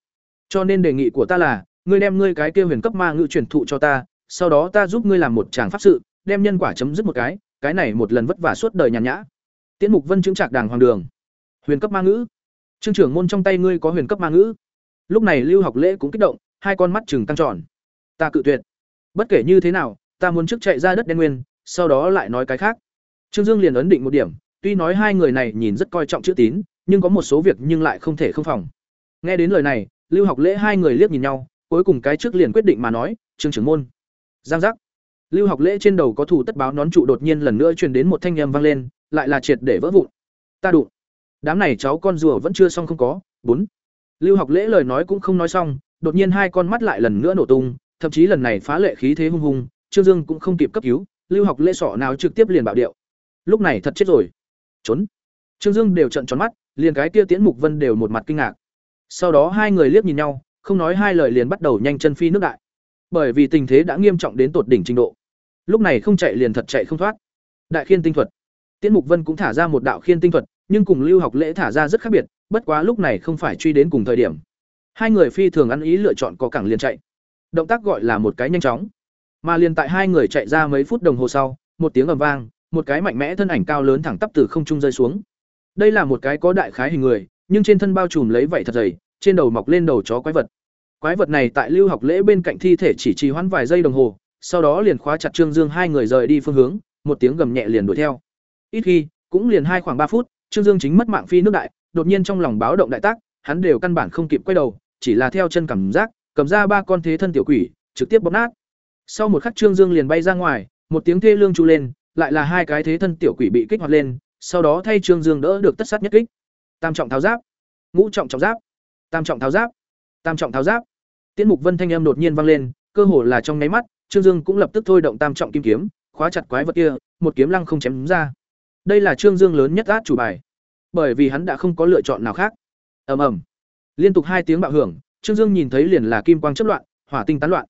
Cho nên đề nghị của ta là, ngươi đem ngươi cái kia huyền cấp ma ngữ truyền thụ cho ta, sau đó ta giúp ngươi làm một tràng pháp sự, đem nhân quả chấm dứt một cái, cái này một lần vất vả suốt đời nhàn nhã. Tiễn Mục Vân chứng trạc đàng hoàng đường. Huyền cấp ma ngữ. Trương trưởng môn trong tay ngươi có huyền cấp ma ngữ. Lúc này Lưu Học Lễ cũng kích động, hai con mắt trừng căng tròn. Ta cự tuyệt. Bất kể như thế nào, ta muốn trước chạy ra đất đen nguyên, sau đó lại nói cái khác. Trương Dương liền ấn định một điểm, tuy nói hai người này nhìn rất coi trọng chữ tín, nhưng có một số việc nhưng lại không thể không phòng. Nghe đến lời này, Lưu Học Lễ hai người liếc nhìn nhau, cuối cùng cái trước liền quyết định mà nói, "Trương trưởng môn." Giang giác. Lưu Học Lễ trên đầu có thủ tất báo nón trụ đột nhiên lần nữa truyền đến một thanh âm vang lên, lại là triệt để vỡ vụn. Ta đụng. Đám này cháu con rùa vẫn chưa xong không có. bốn Lưu Học Lễ lời nói cũng không nói xong, đột nhiên hai con mắt lại lần nữa nổ tung, thậm chí lần này phá lệ khí thế hung hùng, Trương Dương cũng không kịp cấp cứu, Lưu Học Lễ sọ nào trực tiếp liền bạo điệu. Lúc này thật chết rồi. Trốn. Trương Dương đều trợn tròn mắt, liền cái kia Tiễn Mục Vân đều một mặt kinh ngạc. Sau đó hai người liếc nhìn nhau, không nói hai lời liền bắt đầu nhanh chân phi nước đại. Bởi vì tình thế đã nghiêm trọng đến tột đỉnh trình độ. Lúc này không chạy liền thật chạy không thoát. Đại khiên tinh thuật. Tiễn Mục Vân cũng thả ra một đạo khiên tinh thuật, nhưng cùng Lưu Học Lễ thả ra rất khác biệt, bất quá lúc này không phải truy đến cùng thời điểm. Hai người phi thường ăn ý lựa chọn có cảng liền chạy. Động tác gọi là một cái nhanh chóng. Mà liền tại hai người chạy ra mấy phút đồng hồ sau, một tiếng ầm vang, một cái mạnh mẽ thân ảnh cao lớn thẳng tắp từ không trung rơi xuống. Đây là một cái có đại khái hình người, nhưng trên thân bao trùm lấy vảy thật dày, trên đầu mọc lên đầu chó quái vật. Quái vật này tại lưu học lễ bên cạnh thi thể chỉ trì hoãn vài giây đồng hồ, sau đó liền khóa chặt Trương Dương hai người rời đi phương hướng, một tiếng gầm nhẹ liền đuổi theo. Ít khi, cũng liền hai khoảng ba phút, Trương Dương chính mất mạng phi nước đại, đột nhiên trong lòng báo động đại tác, hắn đều căn bản không kịp quay đầu, chỉ là theo chân cảm giác, cầm ra ba con thế thân tiểu quỷ, trực tiếp bóp nát. Sau một khắc Trương Dương liền bay ra ngoài, một tiếng thê lương chu lên, lại là hai cái thế thân tiểu quỷ bị kích hoạt lên, sau đó thay Trương Dương đỡ được tất sát nhất kích. Tam trọng tháo giáp. ngũ trọng trọng giáp tam trọng tháo giáp tam trọng tháo giáp. Tiễn mục vân thanh âm đột nhiên vang lên, cơ hồ là trong nháy mắt, trương dương cũng lập tức thôi động tam trọng kim kiếm, khóa chặt quái vật kia, một kiếm lăng không chém ra. Đây là trương dương lớn nhất át chủ bài, bởi vì hắn đã không có lựa chọn nào khác. Ầm ầm. Liên tục hai tiếng bạo hưởng, trương dương nhìn thấy liền là kim quang chất loạn, hỏa tinh tán loạn.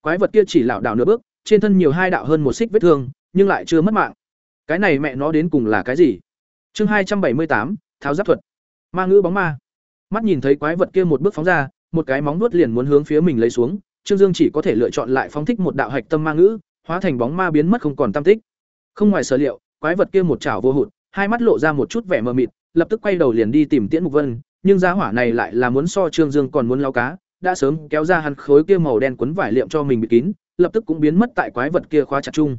Quái vật kia chỉ lảo đảo nửa bước, trên thân nhiều hai đạo hơn một xích vết thương, nhưng lại chưa mất mạng. Cái này mẹ nó đến cùng là cái gì? Chương hai trăm bảy mươi tám, tháo giáp thuật. Ma ngữ bóng ma. Mắt nhìn thấy quái vật kia một bước phóng ra một cái móng nuốt liền muốn hướng phía mình lấy xuống, trương dương chỉ có thể lựa chọn lại phóng thích một đạo hạch tâm ma ngữ, hóa thành bóng ma biến mất không còn tam tích. Không ngoài sở liệu, quái vật kia một chảo vô hụt, hai mắt lộ ra một chút vẻ mờ mịt, lập tức quay đầu liền đi tìm tiễn mục vân, nhưng giá hỏa này lại là muốn so trương dương còn muốn lao cá, đã sớm kéo ra hắn khối kia màu đen quấn vải liệm cho mình bị kín, lập tức cũng biến mất tại quái vật kia khóa chặt chung.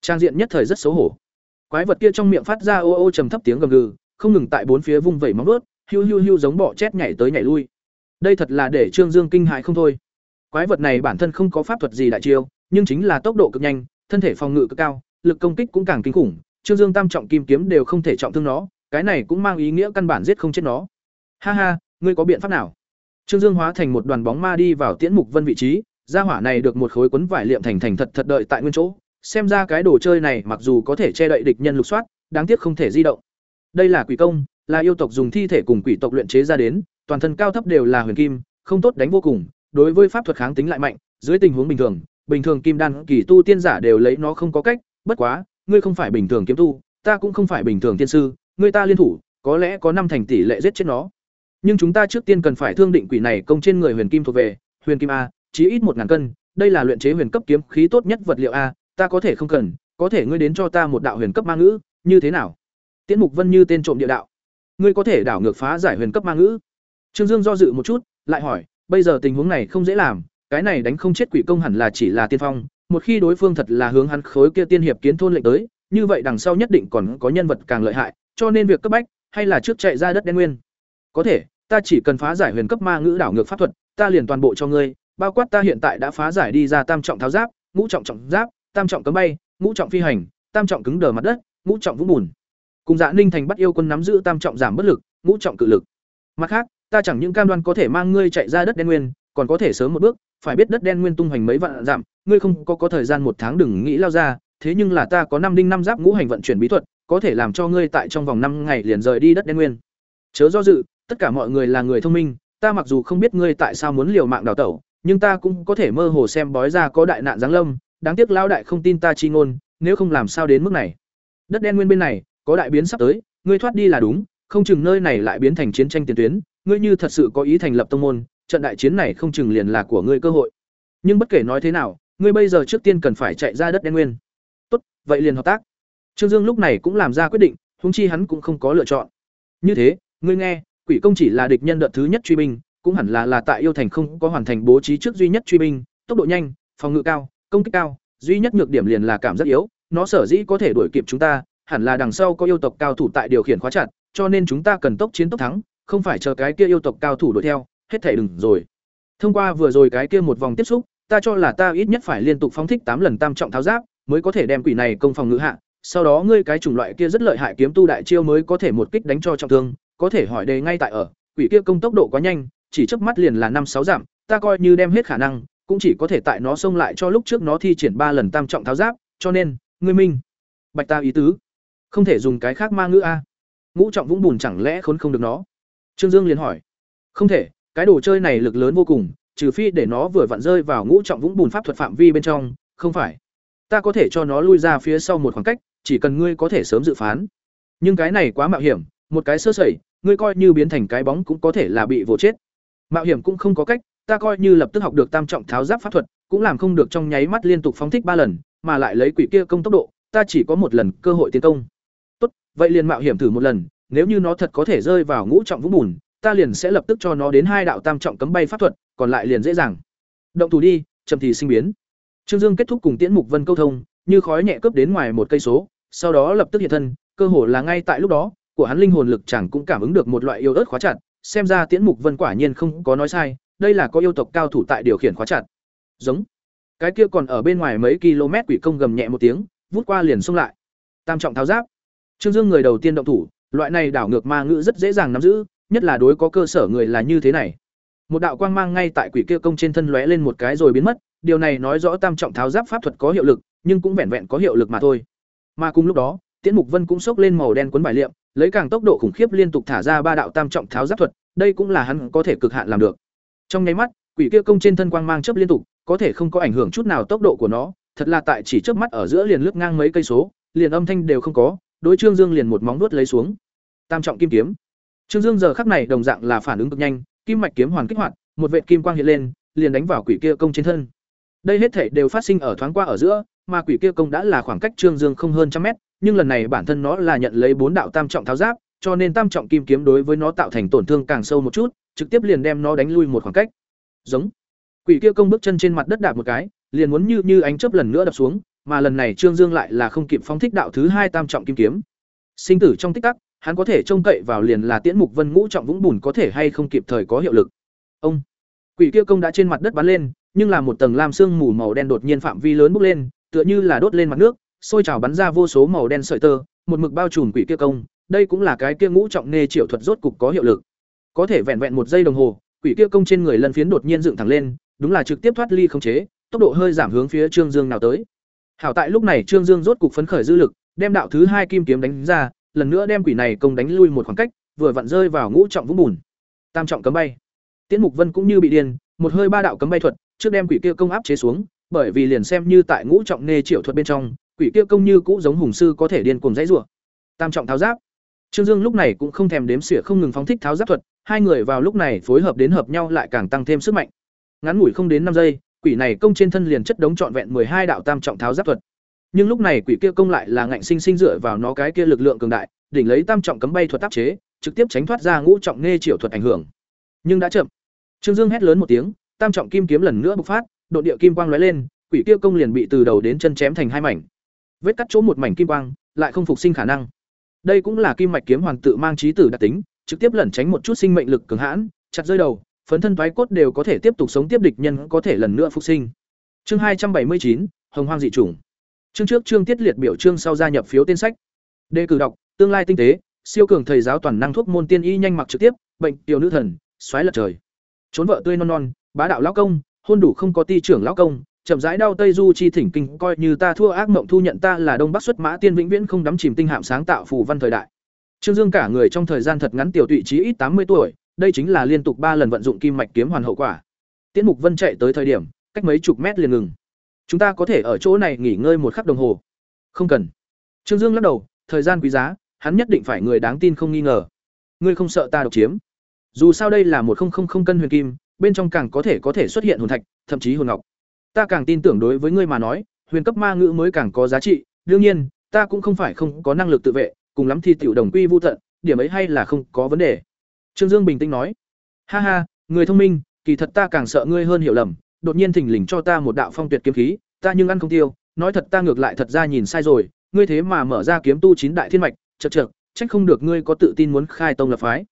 Trang diện nhất thời rất xấu hổ. Quái vật kia trong miệng phát ra ô ô trầm thấp tiếng gầm gừ, không ngừng tại bốn phía vung vẩy móng vuốt, hiu hiu hiu giống bọ chét nhảy tới nhảy lui đây thật là để trương dương kinh hại không thôi. Quái vật này bản thân không có pháp thuật gì đại chiêu, nhưng chính là tốc độ cực nhanh, thân thể phòng ngự cực cao, lực công kích cũng càng kinh khủng, trương dương tam trọng kim kiếm đều không thể trọng thương nó, cái này cũng mang ý nghĩa căn bản giết không chết nó. Ha ha, ngươi có biện pháp nào? Trương dương hóa thành một đoàn bóng ma đi vào tiễn mục vân vị trí, gia hỏa này được một khối quấn vải liệm thành thành thật thật đợi tại nguyên chỗ. Xem ra cái đồ chơi này mặc dù có thể che đậy địch nhân lục soát, đáng tiếc không thể di động. Đây là quỷ công, là yêu tộc dùng thi thể cùng quỷ tộc luyện chế ra đến toàn thân cao thấp đều là huyền kim, không tốt đánh vô cùng, đối với pháp thuật kháng tính lại mạnh, dưới tình huống bình thường bình thường kim đan kỳ tu tiên giả đều lấy nó không có cách, bất quá, ngươi không phải bình thường kiếm tu, ta cũng không phải bình thường tiên sư, ngươi ta liên thủ, có lẽ có năm thành tỷ lệ giết chết nó. Nhưng chúng ta trước tiên cần phải thương định quỷ này công trên người huyền kim thuộc về, huyền kim a, chí ít một ngàn cân, đây là luyện chế huyền cấp kiếm khí tốt nhất vật liệu a, ta có thể không cần, có thể ngươi đến cho ta một đạo huyền cấp ma ngữ, như thế nào? Tiễn mục vân như tên trộm địa đạo. Ngươi có thể đảo ngược phá giải huyền cấp ma ngữ trương dương do dự một chút, lại hỏi, bây giờ tình huống này không dễ làm, cái này đánh không chết quỷ công hẳn là chỉ là tiên phong, một khi đối phương thật là hướng hắn khối kia tiên hiệp kiến thôn lệnh tới, như vậy đằng sau nhất định còn có nhân vật càng lợi hại, cho nên việc cấp bách hay là trước chạy ra đất đen nguyên? Có thể, ta chỉ cần phá giải huyền cấp ma ngữ đảo ngược pháp thuật, ta liền toàn bộ cho ngươi, bao quát ta hiện tại đã phá giải đi ra tam trọng tháo giáp, ngũ trọng trọng giáp, tam trọng cấm bay, ngũ trọng phi hành, tam trọng cứng đờ mặt đất, ngũ trọng vũng bùn. Cùng dạ ninh thành bắt yêu quân nắm giữ tam trọng giảm bất lực, ngũ trọng cự lực. Mặt khác ta chẳng những cam đoan có thể mang ngươi chạy ra đất đen nguyên còn có thể sớm một bước phải biết đất đen nguyên tung hoành mấy vạn dặm, ngươi không có có thời gian một tháng đừng nghĩ lao ra thế nhưng là ta có năm đinh năm giáp ngũ hành vận chuyển bí thuật có thể làm cho ngươi tại trong vòng năm ngày liền rời đi đất đen nguyên. Chớ do dự tất cả mọi người là người thông minh ta mặc dù không biết ngươi tại sao muốn liều mạng đào tẩu nhưng ta cũng có thể mơ hồ xem bói ra có đại nạn giáng lâm đáng tiếc lão đại không tin ta chi ngôn nếu không làm sao đến mức này. Đất đen nguyên bên này có đại biến sắp tới ngươi thoát đi là đúng không chừng nơi này lại biến thành chiến tranh tiền tuyến ngươi như thật sự có ý thành lập tông môn, trận đại chiến này không chừng liền là của ngươi cơ hội. Nhưng bất kể nói thế nào, ngươi bây giờ trước tiên cần phải chạy ra đất đen nguyên. Tốt, vậy liền hợp tác. Trương dương lúc này cũng làm ra quyết định, huống chi hắn cũng không có lựa chọn. Như thế, ngươi nghe, quỷ công chỉ là địch nhân đợt thứ nhất truy binh, cũng hẳn là là tại yêu thành không có hoàn thành bố trí trước duy nhất truy binh, tốc độ nhanh, phòng ngự cao, công kích cao, duy nhất nhược điểm liền là cảm giác yếu, nó sở dĩ có thể đuổi kịp chúng ta, hẳn là đằng sau có yêu tộc cao thủ tại điều khiển khóa chặt, cho nên chúng ta cần tốc chiến tốc thắng không phải chờ cái kia yêu tộc cao thủ đuổi theo, hết thể đừng rồi. Thông qua vừa rồi cái kia một vòng tiếp xúc, ta cho là ta ít nhất phải liên tục phóng thích tám lần tam trọng tháo giáp, mới có thể đem quỷ này công phòng ngự hạ. Sau đó ngươi cái chủng loại kia rất lợi hại kiếm tu đại chiêu mới có thể một kích đánh cho trọng thương, có thể hỏi đề ngay tại ở. Quỷ kia công tốc độ quá nhanh, chỉ chớp mắt liền là năm sáu giảm, ta coi như đem hết khả năng, cũng chỉ có thể tại nó xông lại cho lúc trước nó thi triển ba lần tam trọng tháo giáp, cho nên, ngươi minh. Bạch ta ý tứ. Không thể dùng cái khác ma ngữ a. Ngũ trọng vũng bùn chẳng lẽ khốn không được nó? Trương dương liền hỏi. Không thể, cái đồ chơi này lực lớn vô cùng, trừ phi để nó vừa vặn rơi vào ngũ trọng vũng bùn pháp thuật phạm vi bên trong, không phải. Ta có thể cho nó lui ra phía sau một khoảng cách, chỉ cần ngươi có thể sớm dự phán. Nhưng cái này quá mạo hiểm, một cái sơ sẩy, ngươi coi như biến thành cái bóng cũng có thể là bị vồ chết. Mạo hiểm cũng không có cách, ta coi như lập tức học được tam trọng tháo giáp pháp thuật, cũng làm không được trong nháy mắt liên tục phóng thích ba lần, mà lại lấy quỷ kia công tốc độ, ta chỉ có một lần cơ hội tiến công. Tốt, vậy liền mạo hiểm thử một lần nếu như nó thật có thể rơi vào ngũ trọng vũng bùn, ta liền sẽ lập tức cho nó đến hai đạo tam trọng cấm bay pháp thuật, còn lại liền dễ dàng. Động thủ đi, chậm thì sinh biến. Trương dương kết thúc cùng tiễn mục vân câu thông, như khói nhẹ cướp đến ngoài một cây số, sau đó lập tức hiện thân, cơ hồ là ngay tại lúc đó, của hắn linh hồn lực chẳng cũng cảm ứng được một loại yêu ớt khóa chặt, xem ra tiễn mục vân quả nhiên không có nói sai, đây là có yêu tộc cao thủ tại điều khiển khóa chặt. Giống. Cái kia còn ở bên ngoài mấy km quỷ công gầm nhẹ một tiếng, vút qua liền xông lại. Tam trọng tháo giáp. Trương dương người đầu tiên động thủ loại này đảo ngược ma ngữ rất dễ dàng nắm giữ nhất là đối có cơ sở người là như thế này. Một đạo quang mang ngay tại quỷ kia công trên thân lóe lên một cái rồi biến mất, điều này nói rõ tam trọng tháo giáp pháp thuật có hiệu lực, nhưng cũng vẹn vẹn có hiệu lực mà thôi. Mà cùng lúc đó, Tiễn Mục Vân cũng xốc lên màu đen cuốn bài liệm, lấy càng tốc độ khủng khiếp liên tục thả ra ba đạo tam trọng tháo giáp thuật, đây cũng là hắn có thể cực hạn làm được. Trong nháy mắt, quỷ kia công trên thân quang mang chớp liên tục, có thể không có ảnh hưởng chút nào tốc độ của nó, thật là tại chỉ chớp mắt ở giữa liền lướt ngang mấy cây số, liền âm thanh đều không có, đối Trương Dương liền một móng nuốt lấy xuống. Tam trọng kim kiếm. Trương Dương giờ khắc này đồng dạng là phản ứng cực nhanh, kim mạch kiếm hoàn kích hoạt, một vệt kim quang hiện lên, liền đánh vào quỷ kia công trên thân. Đây hết thể đều phát sinh ở thoáng qua ở giữa, mà quỷ kia công đã là khoảng cách Trương Dương không hơn trăm mét, nhưng lần này bản thân nó là nhận lấy bốn đạo tam trọng tháo giáp, cho nên tam trọng kim kiếm đối với nó tạo thành tổn thương càng sâu một chút, trực tiếp liền đem nó đánh lui một khoảng cách. Giống. Quỷ kia công bước chân trên mặt đất đạp một cái, liền muốn như như ánh chớp lần nữa đập xuống, mà lần này Trương Dương lại là không kịp phóng thích đạo thứ hai tam trọng kim kiếm. Sinh tử trong tích tắc, hắn có thể trông cậy vào liền là Tiễn Mục Vân ngũ trọng vũng bùn có thể hay không kịp thời có hiệu lực. Ông. Quỷ kia công đã trên mặt đất bắn lên, nhưng là một tầng lam xương mù màu đen đột nhiên phạm vi lớn bốc lên, tựa như là đốt lên mặt nước, sôi trào bắn ra vô số màu đen sợi tơ, một mực bao trùm quỷ kia công, đây cũng là cái kia ngũ trọng nê triệu thuật rốt cục có hiệu lực. Có thể vẹn vẹn một giây đồng hồ, quỷ kia công trên người lần phiến đột nhiên dựng thẳng lên, đúng là trực tiếp thoát ly không chế, tốc độ hơi giảm hướng phía Trương Dương nào tới. Hảo tại lúc này Trương Dương rốt cục phấn khởi dư lực, đem đạo thứ hai kim kiếm đánh ra, lần nữa đem quỷ này công đánh lui một khoảng cách, vừa vặn rơi vào ngũ trọng vũng bùn. Tam trọng cấm bay. Tiễn Mục Vân cũng như bị điên, một hơi ba đạo cấm bay thuật, trước đem quỷ kia công áp chế xuống, bởi vì liền xem như tại ngũ trọng nê triệu thuật bên trong, quỷ kia công như cũ giống hùng sư có thể điên cuồng dãy rủa. Tam trọng tháo giáp. Trương Dương lúc này cũng không thèm đếm xỉa không ngừng phóng thích tháo giáp thuật, hai người vào lúc này phối hợp đến hợp nhau lại càng tăng thêm sức mạnh. Ngắn ngủi không đến năm giây, quỷ này công trên thân liền chất đống trọn vẹn hai đạo tam trọng tháo giáp thuật. Nhưng lúc này quỷ kia công lại là ngạnh sinh sinh dựa vào nó cái kia lực lượng cường đại, đỉnh lấy tam trọng cấm bay thuật áp chế, trực tiếp tránh thoát ra ngũ trọng nghe triệu thuật ảnh hưởng. Nhưng đã chậm. Trương Dương hét lớn một tiếng, tam trọng kim kiếm lần nữa bộc phát, độ địa kim quang lóe lên, quỷ kia công liền bị từ đầu đến chân chém thành hai mảnh. Vết cắt chỗ một mảnh kim quang, lại không phục sinh khả năng. Đây cũng là kim mạch kiếm hoàng tự mang trí tử đặc tính, trực tiếp lẩn tránh một chút sinh mệnh lực cường hãn, chặt rơi đầu, phấn thân thoái cốt đều có thể tiếp tục sống tiếp địch nhân có thể lần nữa phục sinh. Chương hai trăm bảy mươi chín Hồng Hoang dị chủng. Chương trước chương tiết liệt biểu chương sau gia nhập phiếu tên sách. Đề cử đọc, tương lai tinh tế, siêu cường thầy giáo toàn năng thuốc môn tiên y nhanh mặc trực tiếp, bệnh tiểu nữ thần, xoáy lật trời. Trốn vợ tươi non non, bá đạo lão công, hôn đủ không có ti trưởng lão công, chậm rãi đau tây du chi thỉnh kinh coi như ta thua ác mộng thu nhận ta là đông bắc xuất mã tiên vĩnh viễn không đắm chìm tinh hạm sáng tạo phù văn thời đại. Trương Dương cả người trong thời gian thật ngắn tiểu tụy trí ít tám mươi tuổi, đây chính là liên tục ba lần vận dụng kim mạch kiếm hoàn hậu quả. Tiễn Mục Vân chạy tới thời điểm, cách mấy chục mét liền ngừng. Chúng ta có thể ở chỗ này nghỉ ngơi một khắc đồng hồ. Không cần. Trương Dương lắc đầu, thời gian quý giá, hắn nhất định phải người đáng tin không nghi ngờ. Ngươi không sợ ta độc chiếm? Dù sao đây là một không không không cân huyền kim, bên trong càng có thể có thể xuất hiện hồn thạch, thậm chí hồn ngọc. Ta càng tin tưởng đối với ngươi mà nói, huyền cấp ma ngữ mới càng có giá trị, đương nhiên, ta cũng không phải không có năng lực tự vệ, cùng lắm thì tiểu đồng quy vu tận, điểm ấy hay là không có vấn đề. Trương Dương bình tĩnh nói: "Ha ha, người thông minh, kỳ thật ta càng sợ ngươi hơn hiểu lầm, đột nhiên thỉnh lình cho ta một đạo phong tuyệt kiếm khí, ta nhưng ăn không tiêu, nói thật ta ngược lại thật ra nhìn sai rồi, ngươi thế mà mở ra kiếm tu chín đại thiên mạch, chậc chậc, trách không được ngươi có tự tin muốn khai tông lập phái."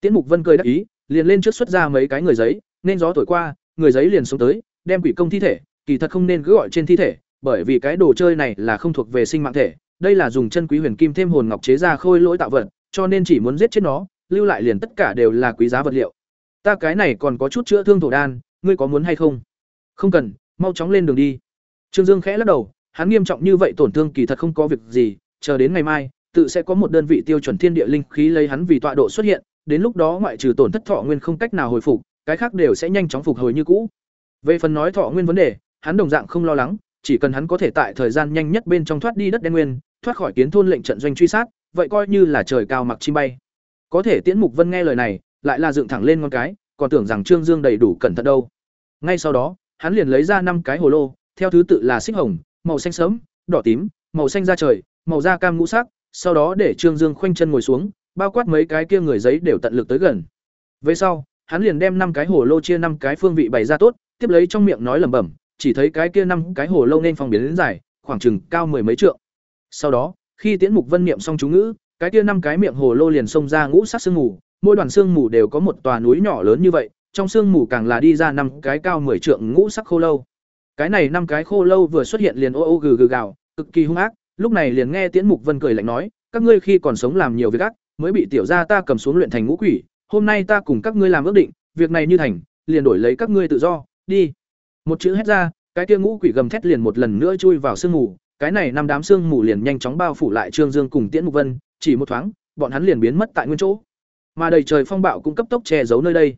Tiễn Mục Vân cười đắc ý, liền lên trước xuất ra mấy cái người giấy, nên gió thổi qua, người giấy liền xuống tới, đem quỷ công thi thể, kỳ thật không nên cứ gọi trên thi thể, bởi vì cái đồ chơi này là không thuộc về sinh mạng thể, đây là dùng chân quý huyền kim thêm hồn ngọc chế ra khôi lỗi tạo vật, cho nên chỉ muốn giết chết nó, lưu lại liền tất cả đều là quý giá vật liệu. Ta cái này còn có chút chữa thương thổ đan, ngươi có muốn hay không? Không cần, mau chóng lên đường đi. Trương Dương khẽ lắc đầu, hắn nghiêm trọng như vậy tổn thương kỳ thật không có việc gì, chờ đến ngày mai, tự sẽ có một đơn vị tiêu chuẩn thiên địa linh khí lấy hắn vì tọa độ xuất hiện, đến lúc đó ngoại trừ tổn thất thọ nguyên không cách nào hồi phục, cái khác đều sẽ nhanh chóng phục hồi như cũ. Về phần nói thọ nguyên vấn đề, hắn đồng dạng không lo lắng, chỉ cần hắn có thể tại thời gian nhanh nhất bên trong thoát đi đất đen nguyên, thoát khỏi kiến thôn lệnh trận doanh truy sát, vậy coi như là trời cao mặc chim bay. Có thể Tiễn Mục Vân nghe lời này, lại là dựng thẳng lên ngón cái, còn tưởng rằng Trương Dương đầy đủ cẩn thận đâu. Ngay sau đó, hắn liền lấy ra năm cái hồ lô, theo thứ tự là xích hồng, màu xanh sớm, đỏ tím, màu xanh da trời, màu da cam ngũ sắc, sau đó để Trương Dương khoanh chân ngồi xuống, bao quát mấy cái kia người giấy đều tận lực tới gần. Về sau, hắn liền đem năm cái hồ lô chia năm cái phương vị bày ra tốt, tiếp lấy trong miệng nói lẩm bẩm, chỉ thấy cái kia năm cái hồ lô nên phòng biến đến dài, khoảng chừng cao mười mấy trượng. Sau đó, khi Tiễn Mục Vân niệm xong chú ngữ, cái kia năm cái miệng hồ lô liền xông ra ngũ sắc sương mù, mỗi đoàn sương mù đều có một tòa núi nhỏ lớn như vậy, trong sương mù càng là đi ra năm cái cao mười trượng ngũ sắc khô lâu. Cái này năm cái khô lâu vừa xuất hiện liền ô ô gừ gừ gào, cực kỳ hung ác, lúc này liền nghe Tiễn Mục Vân cười lạnh nói, các ngươi khi còn sống làm nhiều việc ác, mới bị tiểu gia ta cầm xuống luyện thành ngũ quỷ, hôm nay ta cùng các ngươi làm ước định, việc này như thành, liền đổi lấy các ngươi tự do, đi. Một chữ hét ra, cái kia ngũ quỷ gầm thét liền một lần nữa chui vào sương mù, cái này năm đám sương mù liền nhanh chóng bao phủ lại Trương Dương cùng Tiễn Mục Vân, chỉ một thoáng, bọn hắn liền biến mất tại nguyên chỗ. Mà đầy trời phong bạo cũng cấp tốc che giấu nơi đây.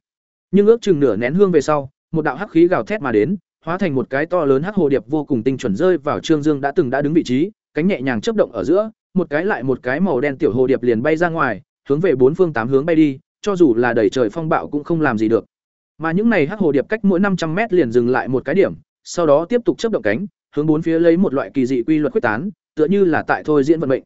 Nhưng ước chừng nửa nén hương về sau, một đạo hắc khí gào thét mà đến, hóa thành một cái to lớn hắc hồ điệp vô cùng tinh chuẩn rơi vào Trương Dương đã từng đã đứng vị trí, cánh nhẹ nhàng chớp động ở giữa, một cái lại một cái màu đen tiểu hồ điệp liền bay ra ngoài, hướng về bốn phương tám hướng bay đi, cho dù là đầy trời phong bạo cũng không làm gì được. Mà những này hắc hồ điệp cách mỗi năm trăm mét liền dừng lại một cái điểm, sau đó tiếp tục chớp động cánh, hướng bốn phía lấy một loại kỳ dị quy luật quyết tán, tựa như là tại thôi diễn vận mệnh.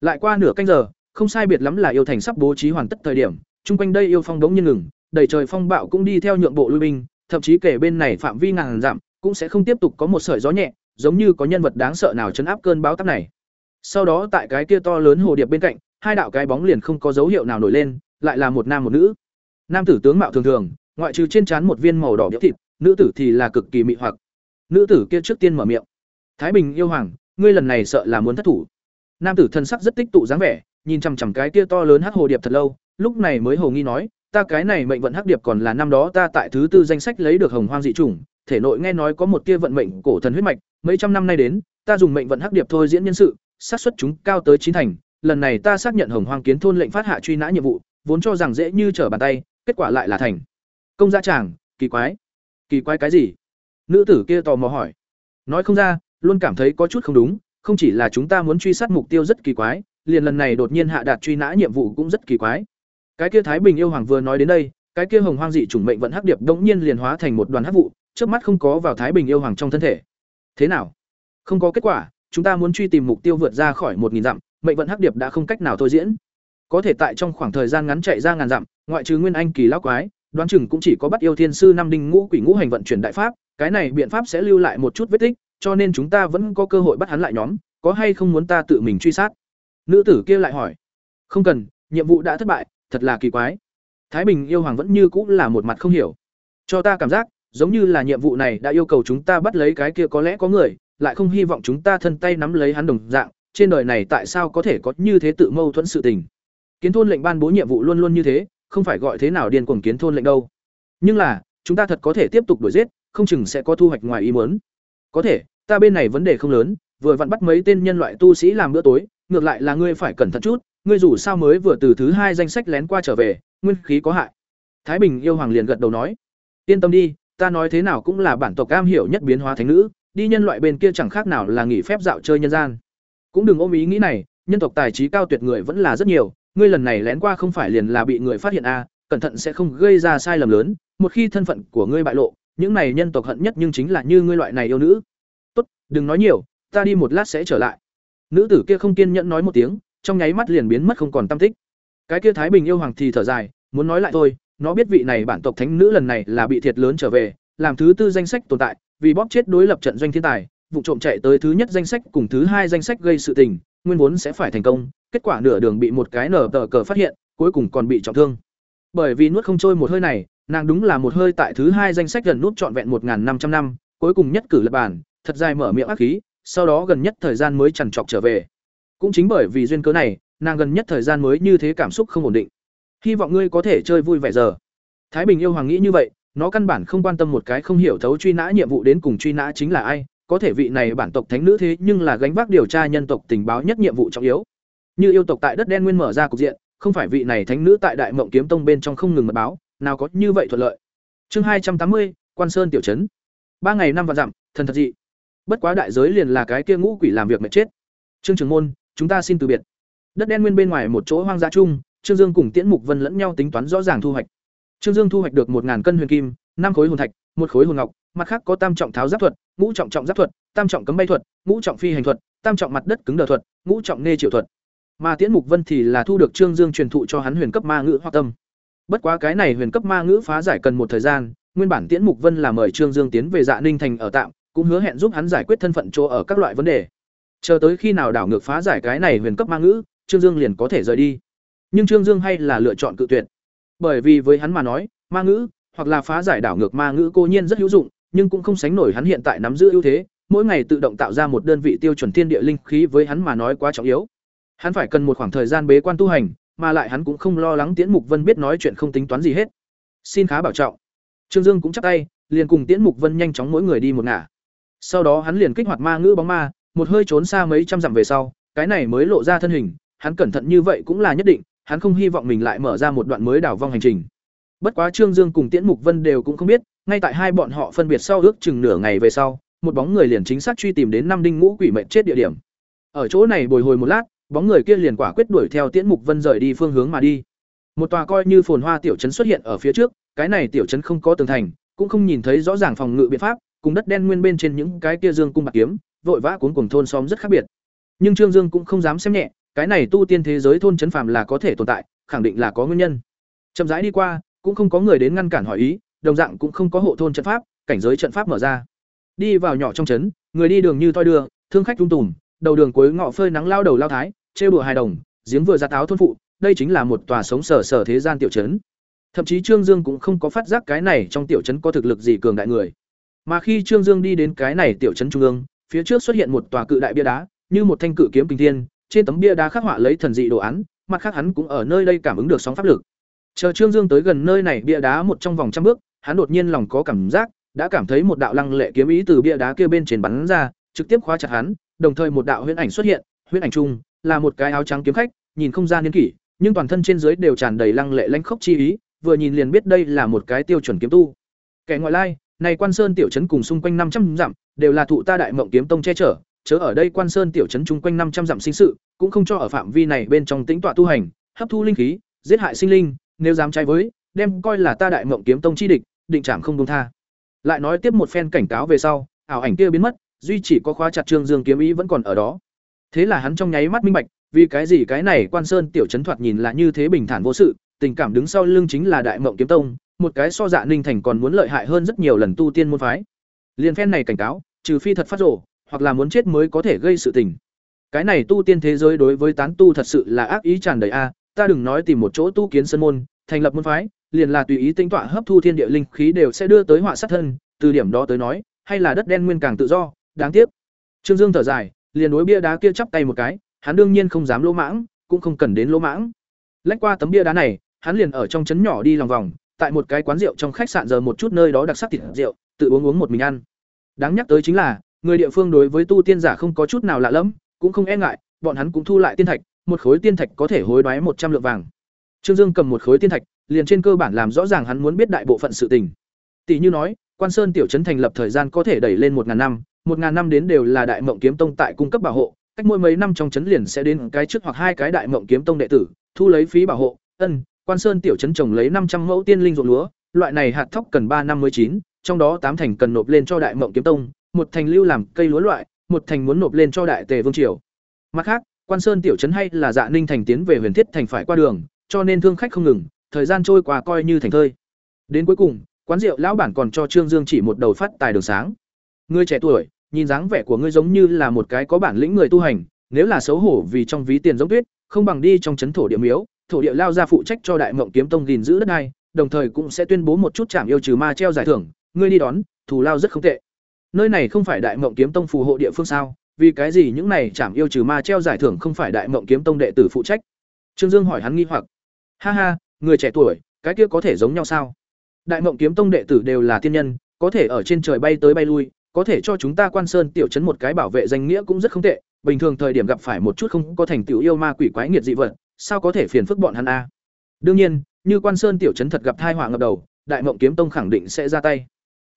Lại qua nửa canh giờ, không sai biệt lắm là yêu thành sắp bố trí hoàn tất thời điểm, chung quanh đây yêu phong đống nhiên ngừng, đầy trời phong bạo cũng đi theo nhượng bộ lui binh, thậm chí kể bên này phạm vi ngàn giảm, cũng sẽ không tiếp tục có một sợi gió nhẹ, giống như có nhân vật đáng sợ nào chấn áp cơn bão táp này. Sau đó tại cái kia to lớn hồ điệp bên cạnh, hai đạo cái bóng liền không có dấu hiệu nào nổi lên, lại là một nam một nữ. Nam tử tướng mạo thường thường, ngoại trừ trên trán một viên màu đỏ biểu thịt, nữ tử thì là cực kỳ mị hoặc. Nữ tử kia trước tiên mở miệng. Thái Bình yêu hoàng, ngươi lần này sợ là muốn thất thủ. Nam tử thân sắc rất tích tụ dáng vẻ, nhìn chằm chằm cái kia to lớn hắc hồ điệp thật lâu, lúc này mới hồ nghi nói, ta cái này mệnh vận hắc điệp còn là năm đó ta tại thứ tư danh sách lấy được hồng hoang dị chủng, thể nội nghe nói có một tia vận mệnh cổ thần huyết mạch, mấy trăm năm nay đến, ta dùng mệnh vận hắc điệp thôi diễn nhân sự, xác suất chúng cao tới chín thành, lần này ta xác nhận hồng hoang kiến thôn lệnh phát hạ truy nã nhiệm vụ, vốn cho rằng dễ như trở bàn tay, kết quả lại là thành. Công gia chàng, kỳ quái. Kỳ quái cái gì? Nữ tử kia tò mò hỏi. Nói không ra, luôn cảm thấy có chút không đúng, không chỉ là chúng ta muốn truy sát mục tiêu rất kỳ quái, liền lần này đột nhiên hạ đạt truy nã nhiệm vụ cũng rất kỳ quái. Cái kia Thái Bình yêu hoàng vừa nói đến đây, cái kia hồng hoang dị chủng mệnh vận hắc điệp đống nhiên liền hóa thành một đoàn hắc vụ, trước mắt không có vào Thái Bình yêu hoàng trong thân thể. Thế nào? Không có kết quả, chúng ta muốn truy tìm mục tiêu vượt ra khỏi một nghìn dặm, mệnh vận hắc điệp đã không cách nào thôi diễn. Có thể tại trong khoảng thời gian ngắn chạy ra ngàn dặm, ngoại trừ Nguyên Anh kỳ lão quái, đoán chừng cũng chỉ có bắt yêu thiên sư năm đinh ngũ quỷ ngũ hành vận chuyển đại pháp, cái này biện pháp sẽ lưu lại một chút vết tích, cho nên chúng ta vẫn có cơ hội bắt hắn lại nhóm, có hay không muốn ta tự mình truy sát? Nữ tử kia lại hỏi. Không cần, nhiệm vụ đã thất bại, thật là kỳ quái. Thái Bình yêu hoàng vẫn như cũ là một mặt không hiểu. Cho ta cảm giác, giống như là nhiệm vụ này đã yêu cầu chúng ta bắt lấy cái kia có lẽ có người, lại không hy vọng chúng ta thân tay nắm lấy hắn đồng dạng, trên đời này tại sao có thể có như thế tự mâu thuẫn sự tình. Kiến thôn lệnh ban bố nhiệm vụ luôn luôn như thế, không phải gọi thế nào điên cuồng kiến thôn lệnh đâu. Nhưng là, chúng ta thật có thể tiếp tục đuổi giết, không chừng sẽ có thu hoạch ngoài ý muốn. Có thể, ta bên này vấn đề không lớn, vừa vặn bắt mấy tên nhân loại tu sĩ làm bữa tối, ngược lại là ngươi phải cẩn thận chút, ngươi dù sao mới vừa từ thứ hai danh sách lén qua trở về, nguyên khí có hại. Thái Bình yêu hoàng liền gật đầu nói, yên tâm đi, ta nói thế nào cũng là bản tộc cam hiểu nhất biến hóa thánh nữ, đi nhân loại bên kia chẳng khác nào là nghỉ phép dạo chơi nhân gian. Cũng đừng ôm ý nghĩ này, nhân tộc tài trí cao tuyệt người vẫn là rất nhiều, ngươi lần này lén qua không phải liền là bị người phát hiện a, à, cẩn thận sẽ không gây ra sai lầm lớn, một khi thân phận của ngươi bại lộ, những này nhân tộc hận nhất nhưng chính là như ngươi loại này yêu nữ. Tốt, đừng nói nhiều, ta đi một lát sẽ trở lại. Nữ tử kia không kiên nhẫn nói một tiếng, trong nháy mắt liền biến mất không còn tâm tích. Cái kia Thái Bình yêu hoàng thì thở dài, muốn nói lại thôi, nó biết vị này bản tộc thánh nữ lần này là bị thiệt lớn trở về, làm thứ tư danh sách tồn tại, vì bóp chết đối lập trận doanh thiên tài, vụ trộm chạy tới thứ nhất danh sách cùng thứ hai danh sách gây sự tình, nguyên vốn sẽ phải thành công, kết quả nửa đường bị một cái nở tờ cờ phát hiện, cuối cùng còn bị trọng thương. Bởi vì nuốt không trôi một hơi này, nàng đúng là một hơi tại thứ hai danh sách gần nút trọn vẹn một năm trăm năm, cuối cùng nhất cử lập bản, thật dài mở miệng ác khí, sau đó gần nhất thời gian mới chằn trọc trở về. Cũng chính bởi vì duyên cớ này, nàng gần nhất thời gian mới như thế cảm xúc không ổn định. Hy vọng ngươi có thể chơi vui vẻ giờ. Thái Bình yêu hoàng nghĩ như vậy, nó căn bản không quan tâm một cái không hiểu thấu truy nã nhiệm vụ đến cùng truy nã chính là ai, có thể vị này bản tộc thánh nữ thế nhưng là gánh vác điều tra nhân tộc tình báo nhất nhiệm vụ trọng yếu. Như yêu tộc tại đất đen nguyên mở ra cục diện, không phải vị này thánh nữ tại Đại Mộng Kiếm Tông bên trong không ngừng mật báo, nào có như vậy thuận lợi. Chương hai trăm tám mươi, Quan Sơn tiểu trấn. Ba ngày năm vạn dặm, thần thật dị. Bất quá đại giới liền là cái kia ngũ quỷ làm việc mệt chết. Trương Trường Môn, chúng ta xin từ biệt. Đất đen nguyên bên ngoài một chỗ hoang dã chung, Trương Dương cùng Tiễn Mục Vân lẫn nhau tính toán rõ ràng thu hoạch. Trương Dương thu hoạch được một cân huyền kim, năm khối hồn thạch, một khối hồn ngọc, mặt khác có tam trọng tháo giáp thuật, ngũ trọng trọng giáp thuật, tam trọng cấm bay thuật, ngũ trọng phi hành thuật, tam trọng mặt đất cứng đờ thuật, ngũ trọng nê triệu thuật. Mà Tiễn Mục Vân thì là thu được Trương Dương truyền thụ cho hắn huyền cấp ma ngữ hoặc tâm. Bất quá cái này huyền cấp ma ngữ phá giải cần một thời gian, nguyên bản Tiễn Mục Vân là mời Trương Dương tiến về Dạ Ninh thành ở tạm, cũng hứa hẹn giúp hắn giải quyết thân phận chỗ ở các loại vấn đề. Chờ tới khi nào đảo ngược phá giải cái này huyền cấp ma ngữ, Trương Dương liền có thể rời đi. Nhưng Trương Dương hay là lựa chọn cự tuyệt. Bởi vì với hắn mà nói, ma ngữ hoặc là phá giải đảo ngược ma ngữ cô nhiên rất hữu dụng, nhưng cũng không sánh nổi hắn hiện tại nắm giữ ưu thế, mỗi ngày tự động tạo ra một đơn vị tiêu chuẩn thiên địa linh khí với hắn mà nói quá trọng yếu. Hắn phải cần một khoảng thời gian bế quan tu hành, mà lại hắn cũng không lo lắng Tiễn Mục Vân biết nói chuyện không tính toán gì hết. Xin khá bảo trọng. Trương Dương cũng chắp tay, liền cùng Tiễn Mục Vân nhanh chóng mỗi người đi một ngả. Sau đó hắn liền kích hoạt ma ngữ bóng ma, một hơi trốn xa mấy trăm dặm về sau, cái này mới lộ ra thân hình, hắn cẩn thận như vậy cũng là nhất định, hắn không hy vọng mình lại mở ra một đoạn mới đảo vong hành trình. Bất quá Trương Dương cùng Tiễn Mục Vân đều cũng không biết, ngay tại hai bọn họ phân biệt sau ước chừng nửa ngày về sau, một bóng người liền chính xác truy tìm đến năm đinh ngũ quỷ mệnh chết địa điểm. Ở chỗ này bồi hồi một lát, bóng người kia liền quả quyết đuổi theo Tiễn Mục Vân rời đi phương hướng mà đi. Một tòa coi như phồn hoa tiểu trấn xuất hiện ở phía trước, cái này tiểu trấn không có tường thành, cũng không nhìn thấy rõ ràng phòng ngự biện pháp, cùng đất đen nguyên bên trên những cái kia dương cung bạc kiếm, vội vã cuốn cùng thôn xóm rất khác biệt. Nhưng Trương Dương cũng không dám xem nhẹ, cái này tu tiên thế giới thôn trấn phàm là có thể tồn tại, khẳng định là có nguyên nhân. Chậm rãi đi qua, cũng không có người đến ngăn cản hỏi ý, đồng dạng cũng không có hộ thôn trận pháp, cảnh giới trận pháp mở ra. Đi vào nhỏ trong trấn, người đi đường như toi đưa, thương khách tung tùm, đầu đường cuối ngọ phơi nắng lao đầu lao thái, trêu đùa hài đồng, giếng vừa ra táo thôn phụ, đây chính là một tòa sống sở sở thế gian tiểu trấn. Thậm chí Trương Dương cũng không có phát giác cái này trong tiểu trấn có thực lực gì cường đại người. Mà khi Trương Dương đi đến cái này tiểu trấn trung ương, phía trước xuất hiện một tòa cự đại bia đá, như một thanh cự kiếm kinh thiên, trên tấm bia đá khắc họa lấy thần dị đồ án, mặt khác hắn cũng ở nơi đây cảm ứng được sóng pháp lực. Chờ Trương Dương tới gần nơi này bia đá một trong vòng trăm bước, hắn đột nhiên lòng có cảm giác, đã cảm thấy một đạo lăng lệ kiếm ý từ bia đá kia bên trên bắn ra, trực tiếp khóa chặt hắn, đồng thời một đạo huyễn ảnh xuất hiện, huyễn ảnh chung là một cái áo trắng kiếm khách, nhìn không ra niên kỷ, nhưng toàn thân trên dưới đều tràn đầy lăng lệ lãnh khốc chi ý, vừa nhìn liền biết đây là một cái tiêu chuẩn kiếm tu. Kẻ ngoại lai, này Quan Sơn tiểu trấn cùng xung quanh năm trăm dặm, đều là thụ ta Đại Mộng kiếm tông che chở, chớ ở đây Quan Sơn tiểu trấn chung quanh năm trăm dặm sinh sự, cũng không cho ở phạm vi này bên trong tĩnh tọa tu hành, hấp thu linh khí, giết hại sinh linh, nếu dám trái với, đem coi là ta Đại Mộng kiếm tông chi địch, định trảm không buông tha. Lại nói tiếp một phen cảnh cáo về sau, ảo ảnh kia biến mất, duy chỉ có khóa chặt Trương Dương kiếm ý vẫn còn ở đó. Thế là hắn trong nháy mắt minh bạch, vì cái gì cái này Quan Sơn tiểu trấn thoạt nhìn là như thế bình thản vô sự, tình cảm đứng sau lưng chính là Đại Mộng kiếm tông, một cái so dạ ninh thành còn muốn lợi hại hơn rất nhiều lần tu tiên môn phái. Liên phen này cảnh cáo, trừ phi thật phát rồ, hoặc là muốn chết mới có thể gây sự tình. Cái này tu tiên thế giới đối với tán tu thật sự là ác ý tràn đầy a, ta đừng nói tìm một chỗ tu kiến sân môn, thành lập môn phái, liền là tùy ý tinh tọa hấp thu thiên địa linh khí đều sẽ đưa tới họa sát thân, từ điểm đó tới nói, hay là đất đen nguyên càng tự do, đáng tiếc. Trương Dương thở dài, liền đối bia đá kia chắp tay một cái, hắn đương nhiên không dám lỗ mãng, cũng không cần đến lỗ mãng. Lách qua tấm bia đá này, hắn liền ở trong trấn nhỏ đi lòng vòng, tại một cái quán rượu trong khách sạn giờ một chút nơi đó đặc sắc thịt rượu, tự uống uống một mình ăn. Đáng nhắc tới chính là, người địa phương đối với tu tiên giả không có chút nào lạ lẫm, cũng không e ngại, bọn hắn cũng thu lại tiên thạch, một khối tiên thạch có thể hối đoái một trăm lượng vàng. Trương Dương cầm một khối tiên thạch, liền trên cơ bản làm rõ ràng hắn muốn biết đại bộ phận sự tình. Tỷ như nói, Quan Sơn tiểu trấn thành lập thời gian có thể đẩy lên một ngàn năm, một ngàn năm đến đều là Đại Mộng Kiếm Tông tại cung cấp bảo hộ, cách mỗi mấy năm trong chấn liền sẽ đến cái trước hoặc hai cái Đại Mộng Kiếm Tông đệ tử, thu lấy phí bảo hộ. Ân, Quan Sơn tiểu trấn trồng lấy năm trăm mẫu tiên linh ruộng lúa, loại này hạt thóc cần ba năm mới chín, trong đó tám thành cần nộp lên cho Đại Mộng Kiếm Tông, một thành lưu làm cây lúa loại, một thành muốn nộp lên cho Đại Tề Vương triều. Mặt khác, Quan Sơn tiểu trấn hay là Dạ Ninh thành tiến về Huyền Thiết thành phải qua đường, cho nên thương khách không ngừng, thời gian trôi qua coi như thành thơi. Đến cuối cùng, quán rượu lão bản còn cho Trương Dương chỉ một đầu phát tài đường sáng. người trẻ tuổi, nhìn dáng vẻ của ngươi giống như là một cái có bản lĩnh người tu hành, nếu là xấu hổ vì trong ví tiền giống tuyết, không bằng đi trong trấn thổ địa miếu, thổ địa lao ra phụ trách cho Đại Mộng Kiếm Tông gìn giữ đất này, đồng thời cũng sẽ tuyên bố một chút trảm yêu trừ ma treo giải thưởng, ngươi đi đón, thù lao rất không tệ. Nơi này không phải Đại Mộng Kiếm Tông phù hộ địa phương sao? Vì cái gì những này trảm yêu trừ ma treo giải thưởng không phải Đại Mộng Kiếm Tông đệ tử phụ trách? Trương Dương hỏi hắn nghi hoặc. Ha ha, người trẻ tuổi, cái kia có thể giống nhau sao? Đại Mộng Kiếm Tông đệ tử đều là tiên nhân, có thể ở trên trời bay tới bay lui, có thể cho chúng ta Quan Sơn tiểu trấn một cái bảo vệ danh nghĩa cũng rất không tệ, bình thường thời điểm gặp phải một chút không có thành tựu yêu ma quỷ quái nghiệt dị vật, sao có thể phiền phức bọn hắn a? Đương nhiên, như Quan Sơn tiểu trấn thật gặp tai họa ngập đầu, Đại Mộng Kiếm Tông khẳng định sẽ ra tay.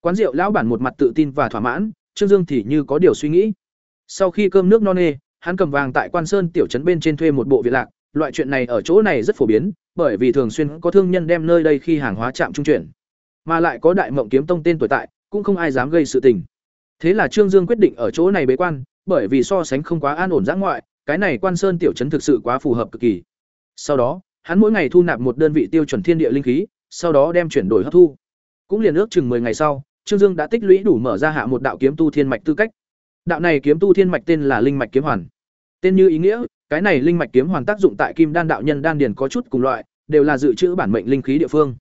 Quán rượu lão bản một mặt tự tin và thỏa mãn, Trương Dương thì như có điều suy nghĩ. Sau khi cơm nước no nê, hắn cầm vàng tại Quan Sơn tiểu trấn bên trên thuê một bộ viện lạc, loại chuyện này ở chỗ này rất phổ biến, bởi vì thường xuyên có thương nhân đem nơi đây khi hàng hóa chạm trung chuyển, mà lại có Đại Mộng Kiếm Tông tên tuổi tại, cũng không ai dám gây sự tình. Thế là Trương Dương quyết định ở chỗ này bế quan, bởi vì so sánh không quá an ổn giã ngoại, cái này Quan Sơn tiểu trấn thực sự quá phù hợp cực kỳ. Sau đó, hắn mỗi ngày thu nạp một đơn vị tiêu chuẩn thiên địa linh khí, sau đó đem chuyển đổi hấp thu. Cũng liền ước chừng 10 ngày sau, Trương Dương đã tích lũy đủ mở ra hạ một đạo kiếm tu thiên mạch tư cách. Đạo này kiếm tu thiên mạch tên là linh mạch kiếm hoàn. Tên như ý nghĩa, cái này linh mạch kiếm hoàn tác dụng tại kim đan đạo nhân đan điền có chút cùng loại, đều là dự trữ bản mệnh linh khí địa phương.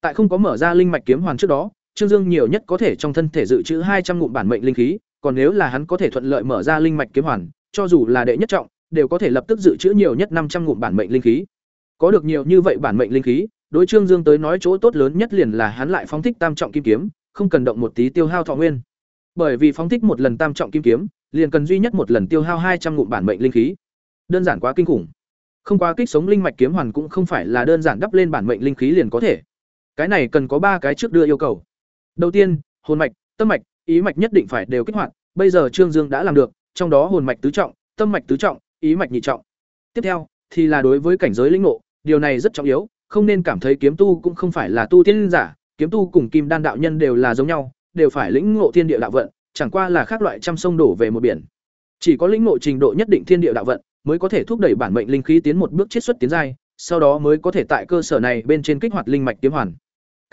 Tại không có mở ra linh mạch kiếm hoàn trước đó, Trương Dương nhiều nhất có thể trong thân thể dự trữ hai trăm ngụm bản mệnh linh khí, còn nếu là hắn có thể thuận lợi mở ra linh mạch kiếm hoàn, cho dù là đệ nhất trọng, đều có thể lập tức dự trữ nhiều nhất năm trăm ngụm bản mệnh linh khí. Có được nhiều như vậy bản mệnh linh khí, đối Trương Dương tới nói chỗ tốt lớn nhất liền là hắn lại phóng thích tam trọng kim kiếm, không cần động một tí tiêu hao thọ nguyên. Bởi vì phóng thích một lần tam trọng kim kiếm, liền cần duy nhất một lần tiêu hao hai trăm ngụm bản mệnh linh khí. Đơn giản quá kinh khủng. Không quá kích sống linh mạch kiếm hoàn cũng không phải là đơn giản đắp lên bản mệnh linh khí liền có thể. Cái này cần có ba cái trước đưa yêu cầu. Đầu tiên, hồn mạch, tâm mạch, ý mạch nhất định phải đều kích hoạt, bây giờ Trương Dương đã làm được, trong đó hồn mạch tứ trọng, tâm mạch tứ trọng, ý mạch nhị trọng. Tiếp theo, thì là đối với cảnh giới linh ngộ, điều này rất trọng yếu, không nên cảm thấy kiếm tu cũng không phải là tu tiên giả, kiếm tu cùng kim đan đạo nhân đều là giống nhau, đều phải lĩnh ngộ thiên địa đạo vận, chẳng qua là khác loại trăm sông đổ về một biển. Chỉ có lĩnh ngộ trình độ nhất định thiên địa đạo vận, mới có thể thúc đẩy bản mệnh linh khí tiến một bước chiết xuất tiến giai, sau đó mới có thể tại cơ sở này bên trên kích hoạt linh mạch kiếm hoàn.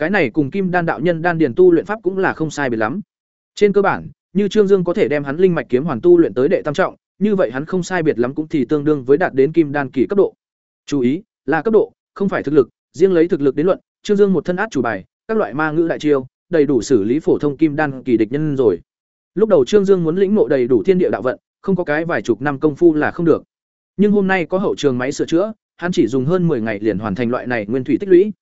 Cái này cùng kim đan đạo nhân đan điền tu luyện pháp cũng là không sai biệt lắm. Trên cơ bản, như Trương Dương có thể đem hắn linh mạch kiếm hoàn tu luyện tới đệ tam trọng, như vậy hắn không sai biệt lắm cũng thì tương đương với đạt đến kim đan kỳ cấp độ. Chú ý, là cấp độ, không phải thực lực, riêng lấy thực lực đến luận, Trương Dương một thân át chủ bài, các loại ma ngữ đại chiêu, đầy đủ xử lý phổ thông kim đan kỳ địch nhân rồi. Lúc đầu Trương Dương muốn lĩnh ngộ đầy đủ thiên địa đạo vận, không có cái vài chục năm công phu là không được. Nhưng hôm nay có hậu trường máy sửa chữa, hắn chỉ dùng hơn 10 ngày liền hoàn thành loại này nguyên thủy tích lũy.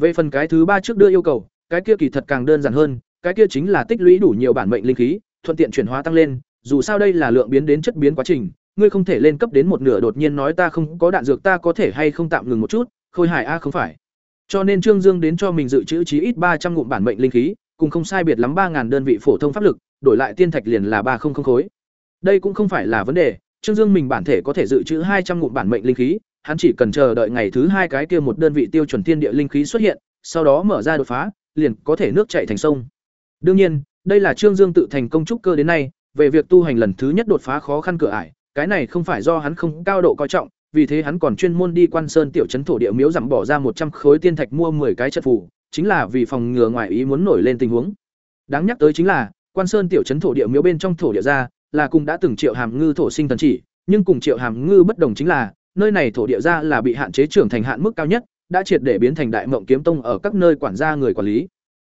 Về phần cái thứ ba trước đưa yêu cầu, cái kia kỳ thật càng đơn giản hơn, cái kia chính là tích lũy đủ nhiều bản mệnh linh khí, thuận tiện chuyển hóa tăng lên, dù sao đây là lượng biến đến chất biến quá trình, ngươi không thể lên cấp đến một nửa đột nhiên nói ta không có đạn dược ta có thể hay không tạm ngừng một chút, khôi hài a à không phải. Cho nên Trương Dương đến cho mình dự trữ chí ít ba trăm ngụm bản mệnh linh khí, cùng không sai biệt lắm ba 3000 đơn vị phổ thông pháp lực, đổi lại tiên thạch liền là ba không không khối. Đây cũng không phải là vấn đề, Trương Dương mình bản thể có thể dự trữ hai trăm ngụm bản mệnh linh khí, hắn chỉ cần chờ đợi ngày thứ hai cái kia một đơn vị tiêu chuẩn thiên địa linh khí xuất hiện, sau đó mở ra đột phá, liền có thể nước chảy thành sông. Đương nhiên, đây là Trương Dương tự thành công trúc cơ đến nay, về việc tu hành lần thứ nhất đột phá khó khăn cửa ải, cái này không phải do hắn không cao độ coi trọng, vì thế hắn còn chuyên môn đi quan sơn tiểu trấn thổ địa miếu giảm bỏ ra một trăm khối tiên thạch mua 10 cái trận phù, chính là vì phòng ngừa ngoài ý muốn nổi lên tình huống. Đáng nhắc tới chính là, quan sơn tiểu trấn thổ địa miếu bên trong thổ địa ra, là cùng đã từng Triệu Hàm Ngư thổ sinh thần chỉ, nhưng cùng Triệu Hàm Ngư bất đồng chính là, nơi này thổ địa ra là bị hạn chế trưởng thành hạn mức cao nhất, đã triệt để biến thành đại mộng kiếm tông ở các nơi quản gia người quản lý.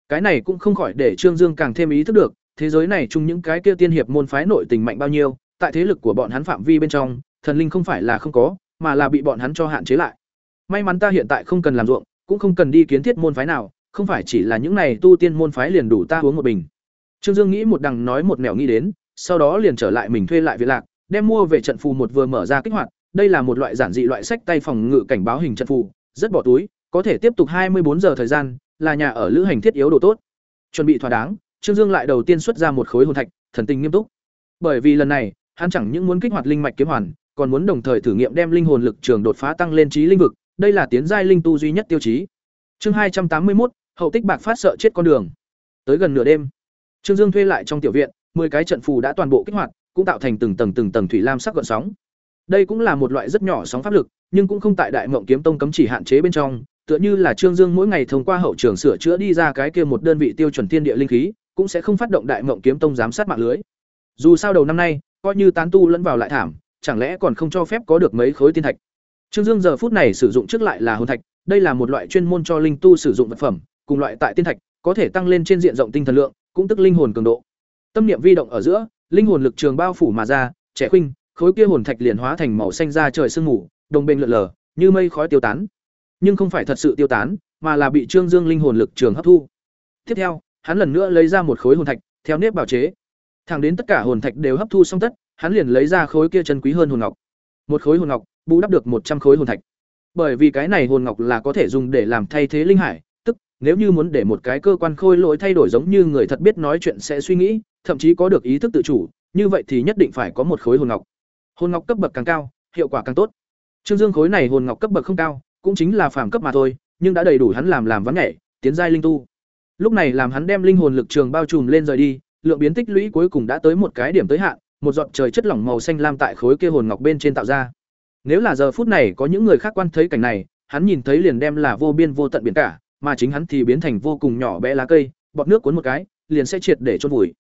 Cái này cũng không khỏi để Trương Dương càng thêm ý thức được, thế giới này chung những cái kia tiên hiệp môn phái nội tình mạnh bao nhiêu, tại thế lực của bọn hắn phạm vi bên trong, thần linh không phải là không có, mà là bị bọn hắn cho hạn chế lại. May mắn ta hiện tại không cần làm ruộng, cũng không cần đi kiến thiết môn phái nào, không phải chỉ là những này tu tiên môn phái liền đủ ta uống một bình. Trương Dương nghĩ một đằng nói một nẻo nghĩ đến, sau đó liền trở lại mình thuê lại viện lạc, đem mua về trận phù một vừa mở ra kích hoạt, đây là một loại giản dị loại sách tay phòng ngự cảnh báo hình trận phù, rất bỏ túi, có thể tiếp tục hai mươi bốn giờ thời gian, là nhà ở lữ hành thiết yếu đồ tốt. Chuẩn bị thỏa đáng, Trương Dương lại đầu tiên xuất ra một khối hồn thạch, thần tình nghiêm túc. Bởi vì lần này, hắn chẳng những muốn kích hoạt linh mạch kiếm hoàn, còn muốn đồng thời thử nghiệm đem linh hồn lực trường đột phá tăng lên trí linh vực, đây là tiến giai linh tu duy nhất tiêu chí. Chương hai trăm tám mươi một, hậu tích bạc phát sợ chết con đường. Tới gần nửa đêm, Trương Dương thuê lại trong tiểu viện, 10 cái trận phù đã toàn bộ kích hoạt, cũng tạo thành từng tầng từng tầng thủy lam sắc gợn sóng. Đây cũng là một loại rất nhỏ sóng pháp lực, nhưng cũng không tại Đại Mộng Kiếm Tông cấm chỉ hạn chế bên trong, tựa như là Trương Dương mỗi ngày thông qua hậu trường sửa chữa đi ra cái kia một đơn vị tiêu chuẩn thiên địa linh khí, cũng sẽ không phát động Đại Mộng Kiếm Tông giám sát mạng lưới. Dù sao đầu năm nay, coi như tán tu lẫn vào lại thảm, chẳng lẽ còn không cho phép có được mấy khối tiên thạch. Trương Dương giờ phút này sử dụng trước lại là hồn thạch, đây là một loại chuyên môn cho linh tu sử dụng vật phẩm, cùng loại tại tiên thạch, có thể tăng lên trên diện rộng tinh thần lượng, cũng tức linh hồn cường độ. Tâm niệm vi động ở giữa, linh hồn lực trường bao phủ mà ra, trẻ khuynh, khối kia hồn thạch liền hóa thành màu xanh da trời sương mù, đồng bên lượn lờ, như mây khói tiêu tán. Nhưng không phải thật sự tiêu tán, mà là bị Trương Dương linh hồn lực trường hấp thu. Tiếp theo, hắn lần nữa lấy ra một khối hồn thạch, theo nếp bảo chế. Thẳng đến tất cả hồn thạch đều hấp thu xong tất, hắn liền lấy ra khối kia chân quý hơn hồn ngọc. Một khối hồn ngọc, bù đắp được một trăm khối hồn thạch. Bởi vì cái này hồn ngọc là có thể dùng để làm thay thế linh hải, tức nếu như muốn để một cái cơ quan khôi lỗi thay đổi giống như người thật biết nói chuyện sẽ suy nghĩ, thậm chí có được ý thức tự chủ, như vậy thì nhất định phải có một khối hồn ngọc. Hồn ngọc cấp bậc càng cao, hiệu quả càng tốt. Trương Dương khối này hồn ngọc cấp bậc không cao, cũng chính là phàm cấp mà thôi, nhưng đã đầy đủ hắn làm làm vắn nhảy, tiến giai linh tu. Lúc này làm hắn đem linh hồn lực trường bao trùm lên rời đi, lượng biến tích lũy cuối cùng đã tới một cái điểm tới hạn, một giọt trời chất lỏng màu xanh lam tại khối kia hồn ngọc bên trên tạo ra. Nếu là giờ phút này có những người khác quan thấy cảnh này, hắn nhìn thấy liền đem là vô biên vô tận biển cả, mà chính hắn thì biến thành vô cùng nhỏ bé lá cây, bọt nước cuốn một cái, liền sẽ triệt để chôn vùi.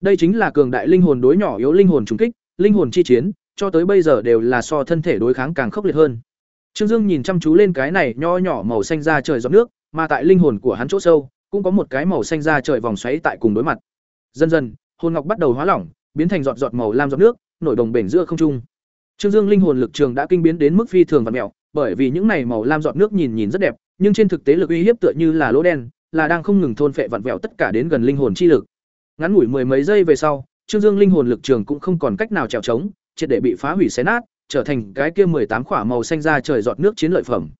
Đây chính là cường đại linh hồn đối nhỏ yếu linh hồn trùng kích, linh hồn chi chiến, cho tới bây giờ đều là so thân thể đối kháng càng khốc liệt hơn. Trương Dương nhìn chăm chú lên cái này nho nhỏ màu xanh da trời giọt nước, mà tại linh hồn của hắn chỗ sâu, cũng có một cái màu xanh da trời vòng xoáy tại cùng đối mặt. Dần dần, hồn ngọc bắt đầu hóa lỏng, biến thành giọt giọt màu lam giọt nước, nổi đồng bền giữa không trung. Trương Dương linh hồn lực trường đã kinh biến đến mức phi thường và mèo, bởi vì những này màu lam giọt nước nhìn nhìn rất đẹp, nhưng trên thực tế lực uy hiếp tựa như là lỗ đen, là đang không ngừng thôn phệ vặn vẹo tất cả đến gần linh hồn chi lực. Ngắn ngủi mười mấy giây về sau, Trương Dương linh hồn lực trường cũng không còn cách nào trèo trống, triệt để bị phá hủy xé nát, trở thành cái kia tám quả màu xanh ra trời giọt nước chiến lợi phẩm.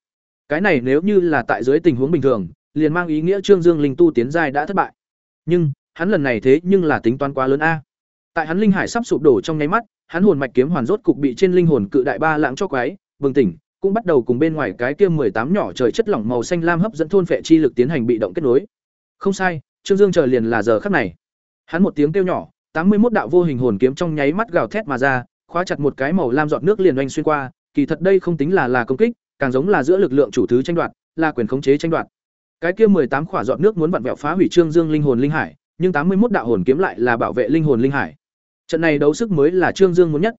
Cái này nếu như là tại dưới tình huống bình thường, liền mang ý nghĩa Trương Dương linh tu tiến giai đã thất bại. Nhưng, hắn lần này thế nhưng là tính toán quá lớn a. Tại hắn linh hải sắp sụp đổ trong nháy mắt, hắn hồn mạch kiếm hoàn rốt cục bị trên linh hồn cự đại ba lãng cho quái, bừng tỉnh, cũng bắt đầu cùng bên ngoài cái kia tám nhỏ trời chất lỏng màu xanh lam hấp dẫn thôn phệ chi lực tiến hành bị động kết nối. Không sai, Trương Dương chờ liền là giờ khắc này. Hắn một tiếng kêu nhỏ, tám mươi một đạo vô hình hồn kiếm trong nháy mắt gào thét mà ra, khóa chặt một cái màu lam giọt nước liền oanh xuyên qua, kỳ thật đây không tính là là công kích, càng giống là giữa lực lượng chủ thứ tranh đoạt, là quyền khống chế tranh đoạt. Cái kia mười tám khỏa giọt nước muốn vặn vẹo phá hủy Trương Dương linh hồn linh hải, nhưng tám mươi một đạo hồn kiếm lại là bảo vệ linh hồn linh hải. Trận này đấu sức mới là Trương Dương muốn nhất.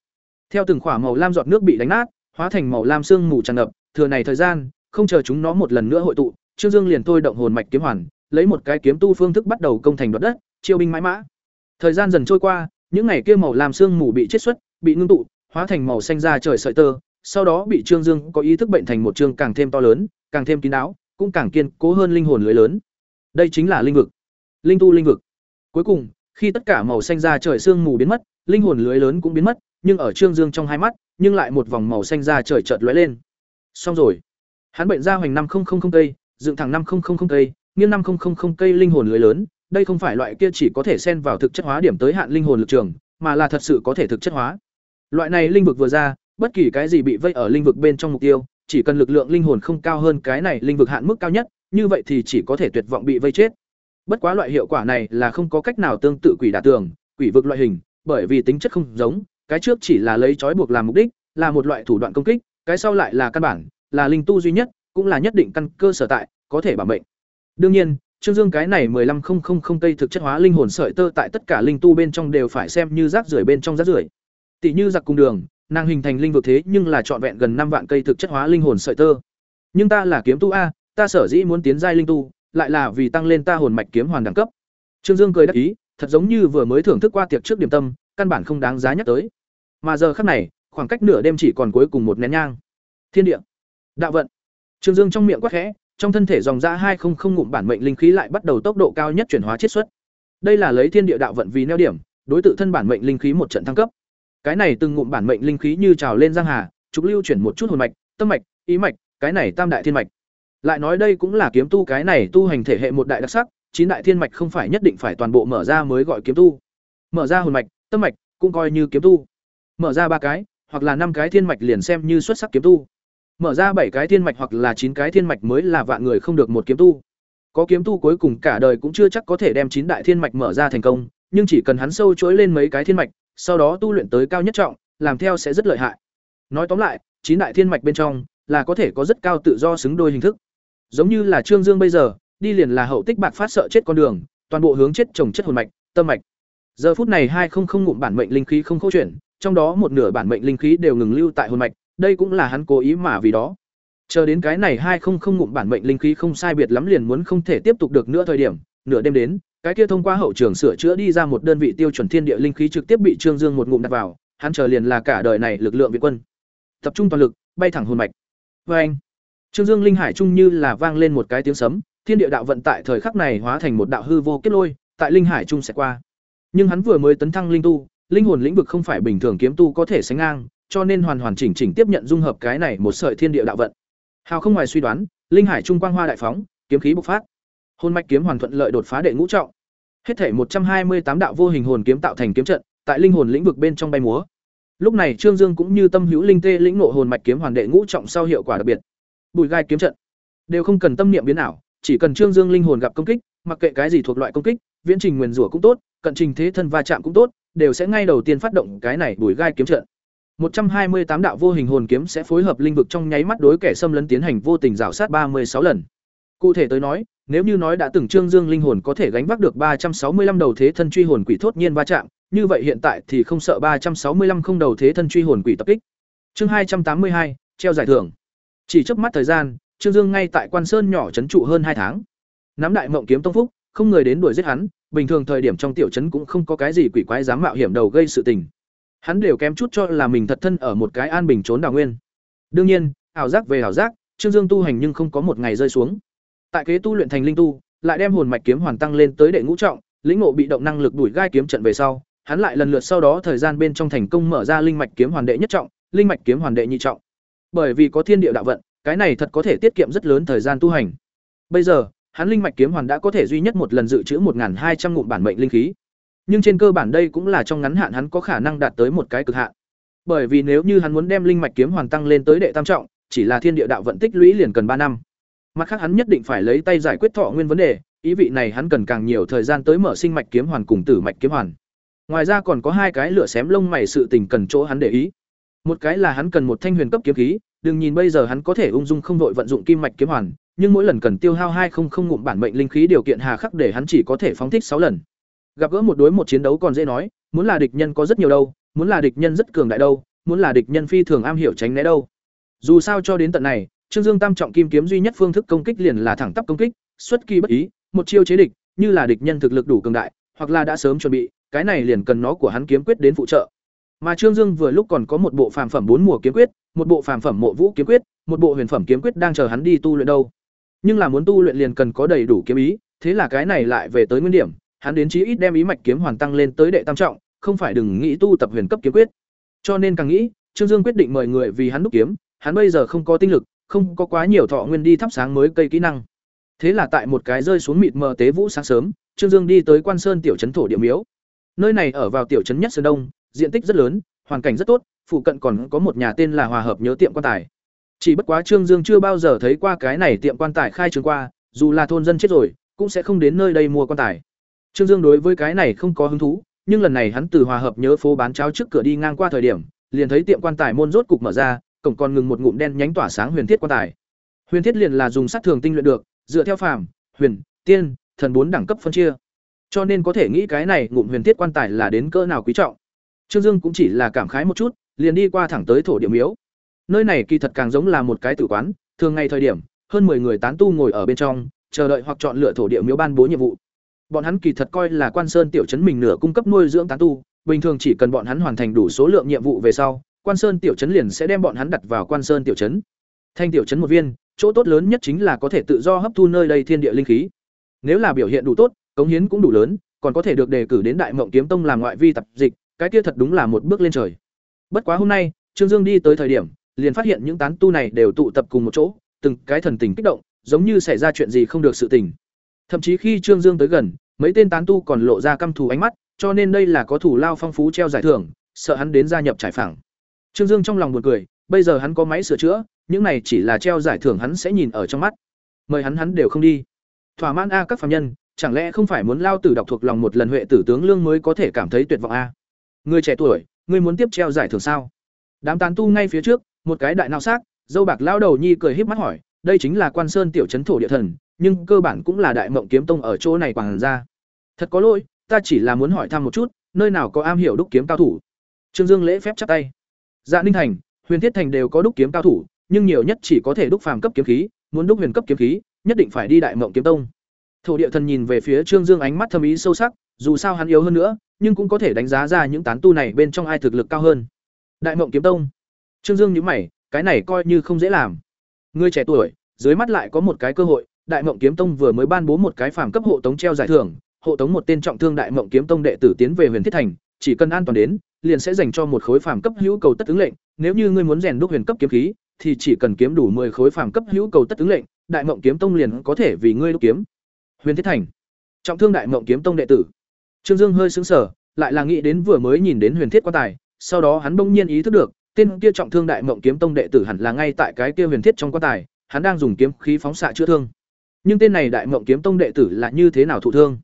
Theo từng khỏa màu lam giọt nước bị đánh nát, hóa thành màu lam sương mù tràn ngập, thừa này thời gian, không chờ chúng nó một lần nữa hội tụ, Trương Dương liền thôi động hồn mạch kiếm hoàn, lấy một cái kiếm tu phương thức bắt đầu công thành đoạt đất, chiêu binh mãi mã. Thời gian dần trôi qua, những ngày kia màu lam sương mù bị chết xuất, bị ngưng tụ, hóa thành màu xanh da trời sợi tơ, sau đó bị Trương Dương có ý thức bệnh thành một chương càng thêm to lớn, càng thêm kín đáo, cũng càng kiên cố hơn linh hồn lưới lớn. Đây chính là linh vực. Linh tu linh vực. Cuối cùng, khi tất cả màu xanh da trời sương mù biến mất, linh hồn lưới lớn cũng biến mất, nhưng ở Trương Dương trong hai mắt, nhưng lại một vòng màu xanh da trời chợt lóe lên. Xong rồi. Hắn bệnh ra hoành năm không không không cây, dựng thẳng năm không không không cây, nghiêng năm không không không cây linh hồn lưới lớn, đây không phải loại kia chỉ có thể xen vào thực chất hóa điểm tới hạn linh hồn lực trường, mà là thật sự có thể thực chất hóa. Loại này linh vực vừa ra, bất kỳ cái gì bị vây ở linh vực bên trong mục tiêu, chỉ cần lực lượng linh hồn không cao hơn cái này linh vực hạn mức cao nhất, như vậy thì chỉ có thể tuyệt vọng bị vây chết. Bất quá loại hiệu quả này là không có cách nào tương tự quỷ đả tường, quỷ vực loại hình, bởi vì tính chất không giống, cái trước chỉ là lấy trói buộc làm mục đích, là một loại thủ đoạn công kích, cái sau lại là căn bản, là linh tu duy nhất, cũng là nhất định căn cơ sở tại, có thể bảo mệnh. Đương nhiên, Trương Dương cái này 15000 cây thực chất hóa linh hồn sợi tơ tại tất cả linh tu bên trong đều phải xem như rác rưởi bên trong rác rưởi. Tỷ như giặc cung đường, nàng hình thành linh vực thế nhưng là trọn vẹn gần năm vạn cây thực chất hóa linh hồn sợi tơ. Nhưng ta là kiếm tu a, ta sở dĩ muốn tiến giai linh tu, lại là vì tăng lên ta hồn mạch kiếm hoàn đẳng cấp. Trương Dương cười đắc ý, thật giống như vừa mới thưởng thức qua tiệc trước điểm tâm, căn bản không đáng giá nhắc tới. Mà giờ khắc này, khoảng cách nửa đêm chỉ còn cuối cùng một nén nhang. Thiên địa, đạo vận. Trương Dương trong miệng quát khẽ, trong thân thể dòng ra hai không không ngụm bản mệnh linh khí lại bắt đầu tốc độ cao nhất chuyển hóa chiết xuất. Đây là lấy thiên địa đạo vận vì neo điểm, đối tự thân bản mệnh linh khí một trận thăng cấp. Cái này từng ngụm bản mệnh linh khí như trào lên giang hà, trục lưu chuyển một chút hồn mạch, tâm mạch, ý mạch, cái này tam đại thiên mạch. Lại nói đây cũng là kiếm tu cái này tu hành thể hệ một đại đặc sắc, chín đại thiên mạch không phải nhất định phải toàn bộ mở ra mới gọi kiếm tu. Mở ra hồn mạch, tâm mạch cũng coi như kiếm tu. Mở ra ba cái, hoặc là năm cái thiên mạch liền xem như xuất sắc kiếm tu. Mở ra bảy cái thiên mạch hoặc là chín cái thiên mạch mới là vạn người không được một kiếm tu. Có kiếm tu cuối cùng cả đời cũng chưa chắc có thể đem chín đại thiên mạch mở ra thành công, nhưng chỉ cần hắn sâu chối lên mấy cái thiên mạch, sau đó tu luyện tới cao nhất trọng, làm theo sẽ rất lợi hại. Nói tóm lại, chín đại thiên mạch bên trong là có thể có rất cao tự do xứng đôi hình thức. Giống như là Trương Dương bây giờ, đi liền là hậu tích bạc phát sợ chết con đường, toàn bộ hướng chết trồng chất hồn mạch, tâm mạch. Giờ phút này hai không không ngụm bản mệnh linh khí không khô chuyển, trong đó một nửa bản mệnh linh khí đều ngừng lưu tại hồn mạch, đây cũng là hắn cố ý mà vì đó. Chờ đến cái này hai không không ngụm bản mệnh linh khí không sai biệt lắm liền muốn không thể tiếp tục được nữa thời điểm, nửa đêm đến, cái kia thông qua hậu trường sửa chữa đi ra một đơn vị tiêu chuẩn thiên địa linh khí trực tiếp bị Trương Dương một ngụm đặt vào, hắn chờ liền là cả đời này lực lượng viện quân. Tập trung toàn lực, bay thẳng hồn mạch. vê anh, Trương Dương linh hải trung như là vang lên một cái tiếng sấm, thiên địa đạo vận tại thời khắc này hóa thành một đạo hư vô kết lôi, tại linh hải trung sẽ qua. Nhưng hắn vừa mới tấn thăng linh tu, linh hồn lĩnh vực không phải bình thường kiếm tu có thể sánh ngang, cho nên hoàn hoàn chỉnh chỉnh tiếp nhận dung hợp cái này một sợi thiên địa đạo vận. Hào không ngoài suy đoán, linh hải trung quang hoa đại phóng, kiếm khí bộc phát. Hồn mạch kiếm hoàn thuận lợi đột phá đệ ngũ trọng. Hết thể một trăm hai mươi tám đạo vô hình hồn kiếm tạo thành kiếm trận, tại linh hồn lĩnh vực bên trong bay múa. Lúc này Trương Dương cũng như tâm hữu linh tê lĩnh ngộ hồn mạch kiếm hoàn đệ ngũ trọng sau hiệu quả đặc biệt. Bùi gai kiếm trận, đều không cần tâm niệm biến ảo, chỉ cần Trương Dương linh hồn gặp công kích, mặc kệ cái gì thuộc loại công kích, viễn trình nguyên rủa cũng tốt, cận trình thế thân va chạm cũng tốt, đều sẽ ngay đầu tiên phát động cái này bùi gai kiếm trận. 128 đạo vô hình hồn kiếm sẽ phối hợp linh vực trong nháy mắt đối kẻ xâm lấn tiến hành vô tình rào sát 36 lần. Cụ thể tới nói, nếu như nói đã từng Trương Dương linh hồn có thể gánh vác được 365 đầu thế thân truy hồn quỷ thốt nhiên va chạm, như vậy hiện tại thì không sợ 365 không đầu thế thân truy hồn quỷ tập kích. Chương 282, treo giải thưởng. Chỉ chớp mắt thời gian, Trương Dương ngay tại Quan Sơn nhỏ trấn trụ hơn hai tháng. Nắm đại mộng kiếm tông phúc, không người đến đuổi giết hắn, bình thường thời điểm trong tiểu trấn cũng không có cái gì quỷ quái dám mạo hiểm đầu gây sự tình. Hắn đều kém chút cho là mình thật thân ở một cái an bình trốn đào nguyên. Đương nhiên, ảo giác về ảo giác, Trương Dương tu hành nhưng không có một ngày rơi xuống. Tại kế tu luyện thành linh tu, lại đem hồn mạch kiếm hoàn tăng lên tới đệ ngũ trọng, lĩnh ngộ bị động năng lực đuổi gai kiếm trận về sau, hắn lại lần lượt sau đó thời gian bên trong thành công mở ra linh mạch kiếm hoàn đệ nhất trọng, linh mạch kiếm hoàn đệ nhị trọng. Bởi vì có thiên địa đạo vận, cái này thật có thể tiết kiệm rất lớn thời gian tu hành. Bây giờ, hắn linh mạch kiếm hoàn đã có thể duy nhất một lần dự trữ 1200 ngụm bản mệnh linh khí. Nhưng trên cơ bản đây cũng là trong ngắn hạn hắn có khả năng đạt tới một cái cực hạn. Bởi vì nếu như hắn muốn đem linh mạch kiếm hoàn tăng lên tới đệ tam trọng, chỉ là thiên địa đạo vận tích lũy liền cần ba năm. Mặt khác hắn nhất định phải lấy tay giải quyết thọ nguyên vấn đề, ý vị này hắn cần càng nhiều thời gian tới mở sinh mạch kiếm hoàn cùng tử mạch kiếm hoàn. Ngoài ra còn có hai cái lửa xém lông mày sự tình cần chỗ hắn để ý. Một cái là hắn cần một thanh huyền cấp kiếm khí, đừng nhìn bây giờ hắn có thể ung dung không đội vận dụng kim mạch kiếm hoàn, nhưng mỗi lần cần tiêu hao hai không không ngụm bản mệnh linh khí điều kiện hà khắc để hắn chỉ có thể phóng thích sáu lần. Gặp gỡ một đối một chiến đấu còn dễ nói, muốn là địch nhân có rất nhiều đâu, muốn là địch nhân rất cường đại đâu, muốn là địch nhân phi thường am hiểu tránh né đâu. Dù sao cho đến tận này, Trương Dương Tam trọng kim kiếm duy nhất phương thức công kích liền là thẳng tắp công kích, xuất kỳ bất ý, một chiêu chế địch, như là địch nhân thực lực đủ cường đại, hoặc là đã sớm chuẩn bị, cái này liền cần nó của hắn kiếm quyết đến phụ trợ. Mà Trương Dương vừa lúc còn có một bộ phàm phẩm bốn mùa kiếm quyết, một bộ phàm phẩm mộ vũ kiếm quyết, một bộ huyền phẩm kiếm quyết đang chờ hắn đi tu luyện đâu. Nhưng là muốn tu luyện liền cần có đầy đủ kiếm ý, thế là cái này lại về tới nguyên điểm, hắn đến chí ít đem ý mạch kiếm hoàn tăng lên tới đệ tam trọng, không phải đừng nghĩ tu tập huyền cấp kiếm quyết. Cho nên càng nghĩ, Trương Dương quyết định mời người vì hắn đúc kiếm, hắn bây giờ không có tinh lực, không có quá nhiều thọ nguyên đi thắp sáng mới cây kỹ năng. Thế là tại một cái rơi xuống mịt mờ tế vũ sáng sớm, Trương Dương đi tới Quan Sơn tiểu trấn thổ địa miếu. Nơi này ở vào tiểu trấn nhất sơn đông, diện tích rất lớn, hoàn cảnh rất tốt, phụ cận còn có một nhà tên là Hòa Hợp nhớ tiệm quan tài. Chỉ bất quá Trương Dương chưa bao giờ thấy qua cái này tiệm quan tài khai trương qua, dù là thôn dân chết rồi, cũng sẽ không đến nơi đây mua quan tài. Trương Dương đối với cái này không có hứng thú, nhưng lần này hắn từ Hòa Hợp nhớ phố bán cháo trước cửa đi ngang qua thời điểm, liền thấy tiệm quan tài môn rốt cục mở ra, cổng còn ngừng một ngụm đen nhánh tỏa sáng huyền thiết quan tài. Huyền thiết liền là dùng sát thường tinh luyện được, dựa theo phàm, huyền, tiên, thần bốn đẳng cấp phân chia. Cho nên có thể nghĩ cái này ngụm huyền thiết quan tài là đến cỡ nào quý trọng. Trương Dương cũng chỉ là cảm khái một chút, liền đi qua thẳng tới thổ địa miếu. Nơi này kỳ thật càng giống là một cái tử quán, thường ngày thời điểm, hơn 10 người tán tu ngồi ở bên trong, chờ đợi hoặc chọn lựa thổ địa miếu ban bố nhiệm vụ. Bọn hắn kỳ thật coi là Quan Sơn tiểu trấn mình nửa cung cấp nuôi dưỡng tán tu, bình thường chỉ cần bọn hắn hoàn thành đủ số lượng nhiệm vụ về sau, Quan Sơn tiểu trấn liền sẽ đem bọn hắn đặt vào Quan Sơn tiểu trấn. Thanh tiểu trấn một viên, chỗ tốt lớn nhất chính là có thể tự do hấp thu nơi đây thiên địa linh khí. Nếu là biểu hiện đủ tốt, cống hiến cũng đủ lớn, còn có thể được đề cử đến Đại Mộng Kiếm Tông làm ngoại vi tập dịch, cái kia thật đúng là một bước lên trời. Bất quá hôm nay, Trương Dương đi tới thời điểm, liền phát hiện những tán tu này đều tụ tập cùng một chỗ, từng cái thần tình kích động, giống như xảy ra chuyện gì không được sự tình. Thậm chí khi Trương Dương tới gần, mấy tên tán tu còn lộ ra căm thù ánh mắt, cho nên đây là có thủ lao phong phú treo giải thưởng, sợ hắn đến gia nhập trải phẳng. Trương Dương trong lòng buồn cười, bây giờ hắn có máy sửa chữa, những này chỉ là treo giải thưởng hắn sẽ nhìn ở trong mắt. Mời hắn hắn đều không đi. Thỏa mãn a các phàm nhân, chẳng lẽ không phải muốn lao tử đọc thuộc lòng một lần huệ tử tướng lương mới có thể cảm thấy tuyệt vọng a? Người trẻ tuổi, ngươi muốn tiếp treo giải thưởng sao? Đám tán tu ngay phía trước, một cái đại nào xác, dâu bạc lao đầu nhi cười híp mắt hỏi, đây chính là Quan Sơn tiểu trấn thổ địa thần, nhưng cơ bản cũng là đại mộng kiếm tông ở chỗ này quảng ra. Thật có lỗi, ta chỉ là muốn hỏi thăm một chút, nơi nào có am hiểu đúc kiếm cao thủ. Trương Dương lễ phép chắp tay. Dạ Ninh Thành, Huyền Thiết Thành đều có đúc kiếm cao thủ, nhưng nhiều nhất chỉ có thể đúc phàm cấp kiếm khí, muốn đúc huyền cấp kiếm khí, nhất định phải đi Đại Mộng kiếm tông. Thổ địa thần nhìn về phía Trương Dương ánh mắt thâm ý sâu sắc, dù sao hắn yếu hơn nữa, nhưng cũng có thể đánh giá ra những tán tu này bên trong ai thực lực cao hơn. Đại Mộng kiếm tông. Trương Dương nhíu mày, cái này coi như không dễ làm. Ngươi trẻ tuổi, dưới mắt lại có một cái cơ hội, Đại Mộng kiếm tông vừa mới ban bố một cái phàm cấp hộ tống treo giải thưởng, hộ tống một tên trọng thương Đại Mộng kiếm tông đệ tử tiến về Huyền Thiết Thành, chỉ cần an toàn đến, liền sẽ dành cho một khối phàm cấp hữu cầu tất ứng lệnh, nếu như ngươi muốn rèn đúc huyền cấp kiếm khí, thì chỉ cần kiếm đủ 10 khối phàm cấp hữu cầu tất ứng lệnh, Đại Mộng kiếm tông liền có thể vì ngươi đúc kiếm. Huyền Thiết Thành, trọng thương Đại Mộng kiếm tông đệ tử. Trương Dương hơi sững sờ, lại là nghĩ đến vừa mới nhìn đến Huyền Thiết quan tài, sau đó hắn bỗng nhiên ý thức được, tên kia trọng thương Đại Mộng kiếm tông đệ tử hẳn là ngay tại cái kia Huyền Thiết trong quan tài, hắn đang dùng kiếm khí phóng xạ chữa thương. Nhưng tên này Đại Mộng kiếm tông đệ tử là như thế nào thụ thương?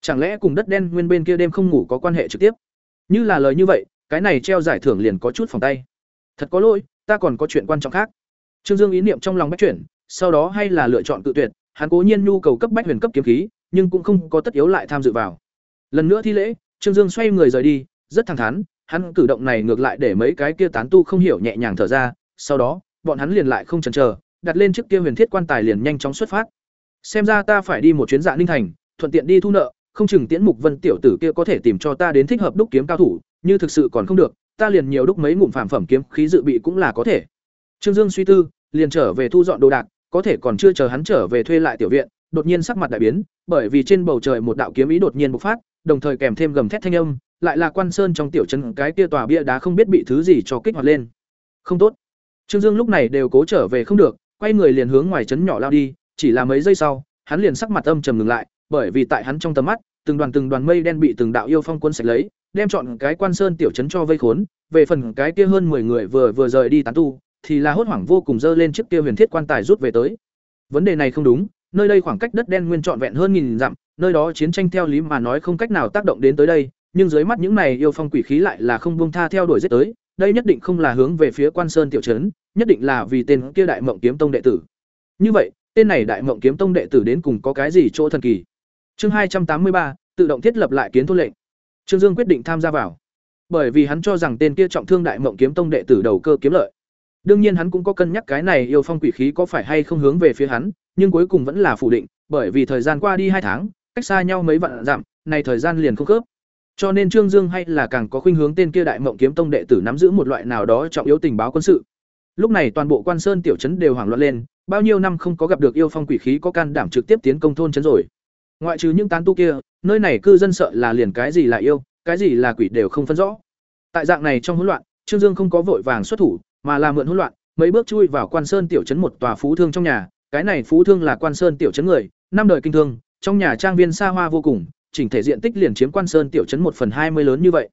Chẳng lẽ cùng đất đen nguyên bên kia đêm không ngủ có quan hệ trực tiếp? Như là lời như vậy, cái này treo giải thưởng liền có chút phòng tay. Thật có lỗi, ta còn có chuyện quan trọng khác. Trương Dương ý niệm trong lòng bách chuyển, sau đó hay là lựa chọn tự tuyệt, hắn cố nhiên nhu cầu cấp bách huyền cấp kiếm khí, nhưng cũng không có tất yếu lại tham dự vào. Lần nữa thi lễ, Trương Dương xoay người rời đi, rất thẳng thắn, hắn cử động này ngược lại để mấy cái kia tán tu không hiểu nhẹ nhàng thở ra, sau đó, bọn hắn liền lại không chần chờ, đặt lên trước kia huyền thiết quan tài liền nhanh chóng xuất phát. Xem ra ta phải đi một chuyến dạ linh thành, thuận tiện đi thu nợ, không chừng Tiễn Mục Vân tiểu tử kia có thể tìm cho ta đến thích hợp đúc kiếm cao thủ, như thực sự còn không được, ta liền nhiều đúc mấy ngụm phàm phẩm kiếm khí dự bị cũng là có thể. Trương Dương suy tư, liền trở về thu dọn đồ đạc, có thể còn chưa chờ hắn trở về thuê lại tiểu viện, đột nhiên sắc mặt đại biến, bởi vì trên bầu trời một đạo kiếm ý đột nhiên bộc phát, đồng thời kèm thêm gầm thét thanh âm, lại là Quan Sơn trong tiểu trấn cái kia tòa bia đá không biết bị thứ gì cho kích hoạt lên. Không tốt. Trương Dương lúc này đều cố trở về không được, quay người liền hướng ngoài trấn nhỏ lao đi, chỉ là mấy giây sau, hắn liền sắc mặt âm trầm ngừng lại, bởi vì tại hắn trong tầm mắt, từng đoàn từng đoàn mây đen bị từng đạo yêu phong cuốn sạch lấy, đem chọn cái Quan Sơn tiểu trấn cho vây khốn, về phần cái kia hơn 10 người vừa vừa rời đi tán tu, thì là hốt hoảng vô cùng dơ lên chiếc kia huyền thiết quan tài rút về tới. Vấn đề này không đúng, nơi đây khoảng cách đất đen nguyên trọn vẹn hơn nghìn dặm, nơi đó chiến tranh theo lý mà nói không cách nào tác động đến tới đây, nhưng dưới mắt những này yêu phong quỷ khí lại là không buông tha theo đuổi giết tới, đây nhất định không là hướng về phía Quan Sơn tiểu trấn, nhất định là vì tên kia Đại Mộng Kiếm Tông đệ tử. Như vậy, tên này Đại Mộng Kiếm Tông đệ tử đến cùng có cái gì chỗ thần kỳ? Chương hai trăm tám mươi ba tự động thiết lập lại kiến thôn lệnh. Trương Dương quyết định tham gia vào, bởi vì hắn cho rằng tên kia trọng thương Đại Mộng Kiếm Tông đệ tử đầu cơ kiếm lợi. Đương nhiên hắn cũng có cân nhắc cái này yêu phong quỷ khí có phải hay không hướng về phía hắn, nhưng cuối cùng vẫn là phủ định, bởi vì thời gian qua đi hai tháng, cách xa nhau mấy vạn dặm, này thời gian liền không khớp. Cho nên Trương Dương hay là càng có khuynh hướng tên kia Đại Mộng Kiếm Tông đệ tử nắm giữ một loại nào đó trọng yếu tình báo quân sự. Lúc này toàn bộ Quan Sơn tiểu trấn đều hoảng loạn lên, bao nhiêu năm không có gặp được yêu phong quỷ khí có can đảm trực tiếp tiến công thôn trấn rồi. Ngoại trừ những tán tu kia, nơi này cư dân sợ là liền cái gì là yêu, cái gì là quỷ đều không phân rõ. Tại dạng này trong hỗn loạn, Trương Dương không có vội vàng xuất thủ, mà là mượn hỗn loạn, mấy bước chui vào Quan Sơn tiểu trấn một tòa phú thương trong nhà, cái này phú thương là Quan Sơn tiểu trấn người, năm đời kinh thương, trong nhà trang viên xa hoa vô cùng, chỉnh thể diện tích liền chiếm Quan Sơn tiểu trấn một phần hai mươi lớn như vậy.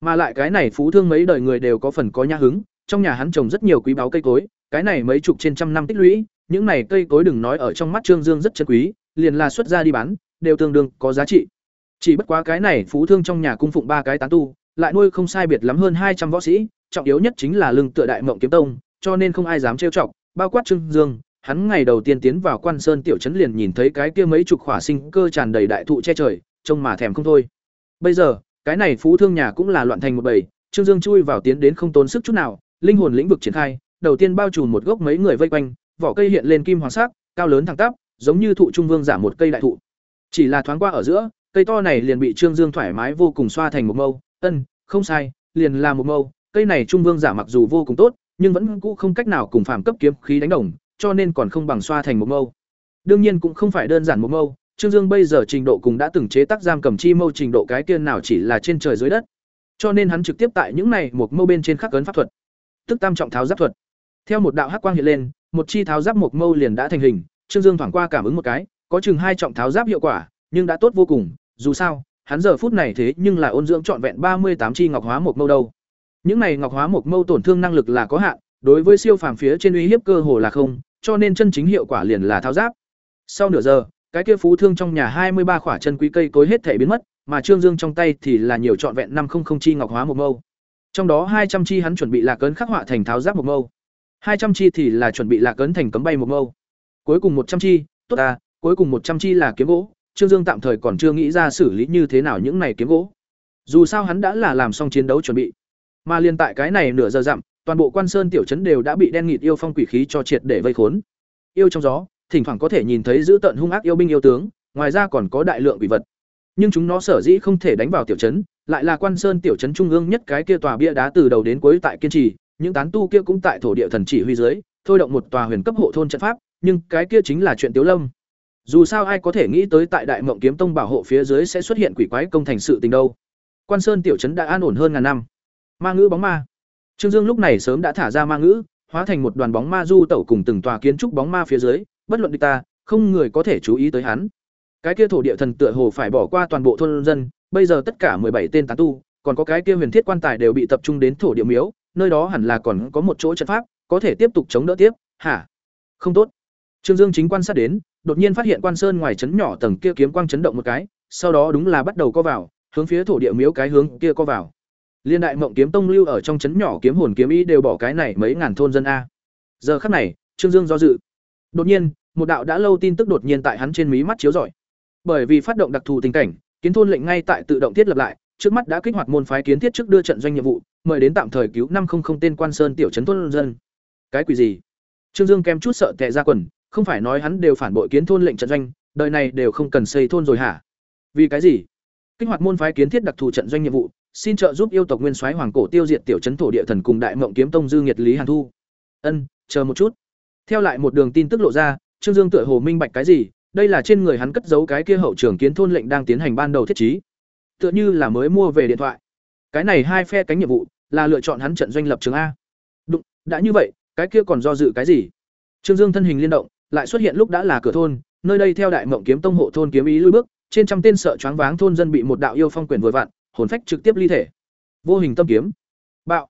Mà lại cái này phú thương mấy đời người đều có phần có nhã hứng, trong nhà hắn trồng rất nhiều quý báu cây cối, cái này mấy chục trên trăm năm tích lũy, những này cây cối đừng nói ở trong mắt Trương Dương rất chân quý, liền là xuất ra đi bán, đều tương đương có giá trị. Chỉ bất quá cái này phú thương trong nhà cung phụng ba cái tán tu, lại nuôi không sai biệt lắm hơn hai trăm võ sĩ, trọng yếu nhất chính là lưng tựa đại mộng kiếm tông, cho nên không ai dám trêu chọc, bao quát Trương Dương, hắn ngày đầu tiên tiến vào Quan Sơn tiểu trấn liền nhìn thấy cái kia mấy chục khỏa sinh cơ tràn đầy đại thụ che trời, trông mà thèm không thôi. Bây giờ, cái này phú thương nhà cũng là loạn thành một bầy, Trương Dương chui vào tiến đến không tốn sức chút nào, linh hồn lĩnh vực triển khai, đầu tiên bao trùm một gốc mấy người vây quanh, vỏ cây hiện lên kim hoàng sắc, cao lớn thẳng tắp, giống như thụ trung vương giả một cây đại thụ. Chỉ là thoáng qua ở giữa, cây to này liền bị Trương Dương thoải mái vô cùng xoa thành một mâu, ân, không sai, liền là một mâu, cây này trung vương giả mặc dù vô cùng tốt, nhưng vẫn cũ không cách nào cùng phàm cấp kiếm khí đánh đồng, cho nên còn không bằng xoa thành một mâu. Đương nhiên cũng không phải đơn giản một mâu, Trương Dương bây giờ trình độ cùng đã từng chế tác giam cầm chi mâu trình độ cái kia nào chỉ là trên trời dưới đất. Cho nên hắn trực tiếp tại những này một mâu bên trên khắc ấn pháp thuật. Tức tam trọng tháo giáp thuật. Theo một đạo hắc quang hiện lên, một chi tháo giáp một mâu liền đã thành hình, Trương Dương thoảng qua cảm ứng một cái, có chừng hai trọng tháo giáp hiệu quả, nhưng đã tốt vô cùng, dù sao, hắn giờ phút này thế nhưng là ôn dưỡng trọn vẹn ba mươi tám chi ngọc hóa một mâu đâu. Những này ngọc hóa một mâu tổn thương năng lực là có hạn, đối với siêu phàm phía trên uy hiếp cơ hồ là không, cho nên chân chính hiệu quả liền là tháo giáp. Sau nửa giờ, cái kia phú thương trong nhà hai mươi ba khỏa chân quý cây cối hết thể biến mất, mà Trương Dương trong tay thì là nhiều trọn vẹn năm không không chi ngọc hóa một mâu. Trong đó hai trăm chi hắn chuẩn bị là cấn khắc họa thành tháo giáp một mâu. hai trăm chi thì là chuẩn bị là cấn thành cấm bay một mâu. Cuối cùng một trăm chi, tốt à, cuối cùng một trăm chi là kiếm gỗ, Trương Dương tạm thời còn chưa nghĩ ra xử lý như thế nào những này kiếm gỗ. Dù sao hắn đã là làm xong chiến đấu chuẩn bị. Mà liên tại cái này nửa giờ dặm, toàn bộ Quan Sơn tiểu trấn đều đã bị đen nghịt yêu phong quỷ khí cho triệt để vây khốn. Yêu trong gió, thỉnh thoảng có thể nhìn thấy giữ tận hung ác yêu binh yêu tướng, ngoài ra còn có đại lượng quỷ vật. Nhưng chúng nó sở dĩ không thể đánh vào tiểu trấn, lại là Quan Sơn tiểu trấn trung ương nhất cái kia tòa bia đá từ đầu đến cuối tại kiên trì, những tán tu kia cũng tại thổ địa thần chỉ huy dưới, thôi động một tòa huyền cấp hộ thôn trận pháp, nhưng cái kia chính là chuyện Tiếu Lâm. Dù sao ai có thể nghĩ tới tại Đại Mộng Kiếm Tông bảo hộ phía dưới sẽ xuất hiện quỷ quái công thành sự tình đâu. Quan Sơn tiểu trấn đã an ổn hơn ngàn năm. Ma ngữ bóng ma. Trương Dương lúc này sớm đã thả ra ma ngữ, hóa thành một đoàn bóng ma du tẩu cùng từng tòa kiến trúc bóng ma phía dưới, bất luận địch ta, không người có thể chú ý tới hắn. Cái kia thổ địa thần tựa hồ phải bỏ qua toàn bộ thôn dân, bây giờ tất cả bảy tên tán tu, còn có cái kia huyền thiết quan tài đều bị tập trung đến thổ địa miếu, nơi đó hẳn là còn có một chỗ trận pháp, có thể tiếp tục chống đỡ tiếp, hả? Không tốt. Trương Dương chính quan sát đến, đột nhiên phát hiện quan sơn ngoài trấn nhỏ tầng kia kiếm quang chấn động một cái, sau đó đúng là bắt đầu co vào, hướng phía thổ địa miếu cái hướng kia co vào. Liên đại mộng kiếm tông lưu ở trong trấn nhỏ kiếm hồn kiếm ý đều bỏ cái này mấy ngàn thôn dân a. Giờ khắc này, Trương Dương do dự. Đột nhiên, một đạo đã lâu tin tức đột nhiên tại hắn trên mí mắt chiếu rọi. Bởi vì phát động đặc thù tình cảnh, kiến thôn lệnh ngay tại tự động thiết lập lại, trước mắt đã kích hoạt môn phái kiến thiết trước đưa trận doanh nhiệm vụ, mời đến tạm thời cứu năm không không tên quan sơn tiểu trấn thôn dân. Cái quỷ gì? Trương Dương kém chút sợ tè ra quần, không phải nói hắn đều phản bội kiến thôn lệnh trận doanh, đời này đều không cần xây thôn rồi hả? Vì cái gì? Kích hoạt môn phái kiến thiết đặc thù trận doanh nhiệm vụ, xin trợ giúp yêu tộc nguyên soái hoàng cổ tiêu diệt tiểu trấn thổ địa thần cùng đại mộng kiếm tông dư nghiệt lý hàn thu ân chờ một chút Theo lại một đường tin tức lộ ra, Trương Dương tựa hồ minh bạch cái gì, đây là trên người hắn cất giấu cái kia hậu trưởng kiến thôn lệnh đang tiến hành ban đầu thiết trí. Tựa như là mới mua về điện thoại. Cái này hai phe cánh nhiệm vụ, là lựa chọn hắn trận doanh lập trường a. Đụng, đã như vậy, cái kia còn do dự cái gì? Trương Dương thân hình liên động, lại xuất hiện lúc đã là cửa thôn, nơi đây theo đại mộng kiếm tông hộ thôn kiếm ý lui bước, trên trăm tên sợ choáng váng thôn dân bị một đạo yêu phong quyền vừa vặn, hồn phách trực tiếp ly thể. Vô hình tâm kiếm. Bạo.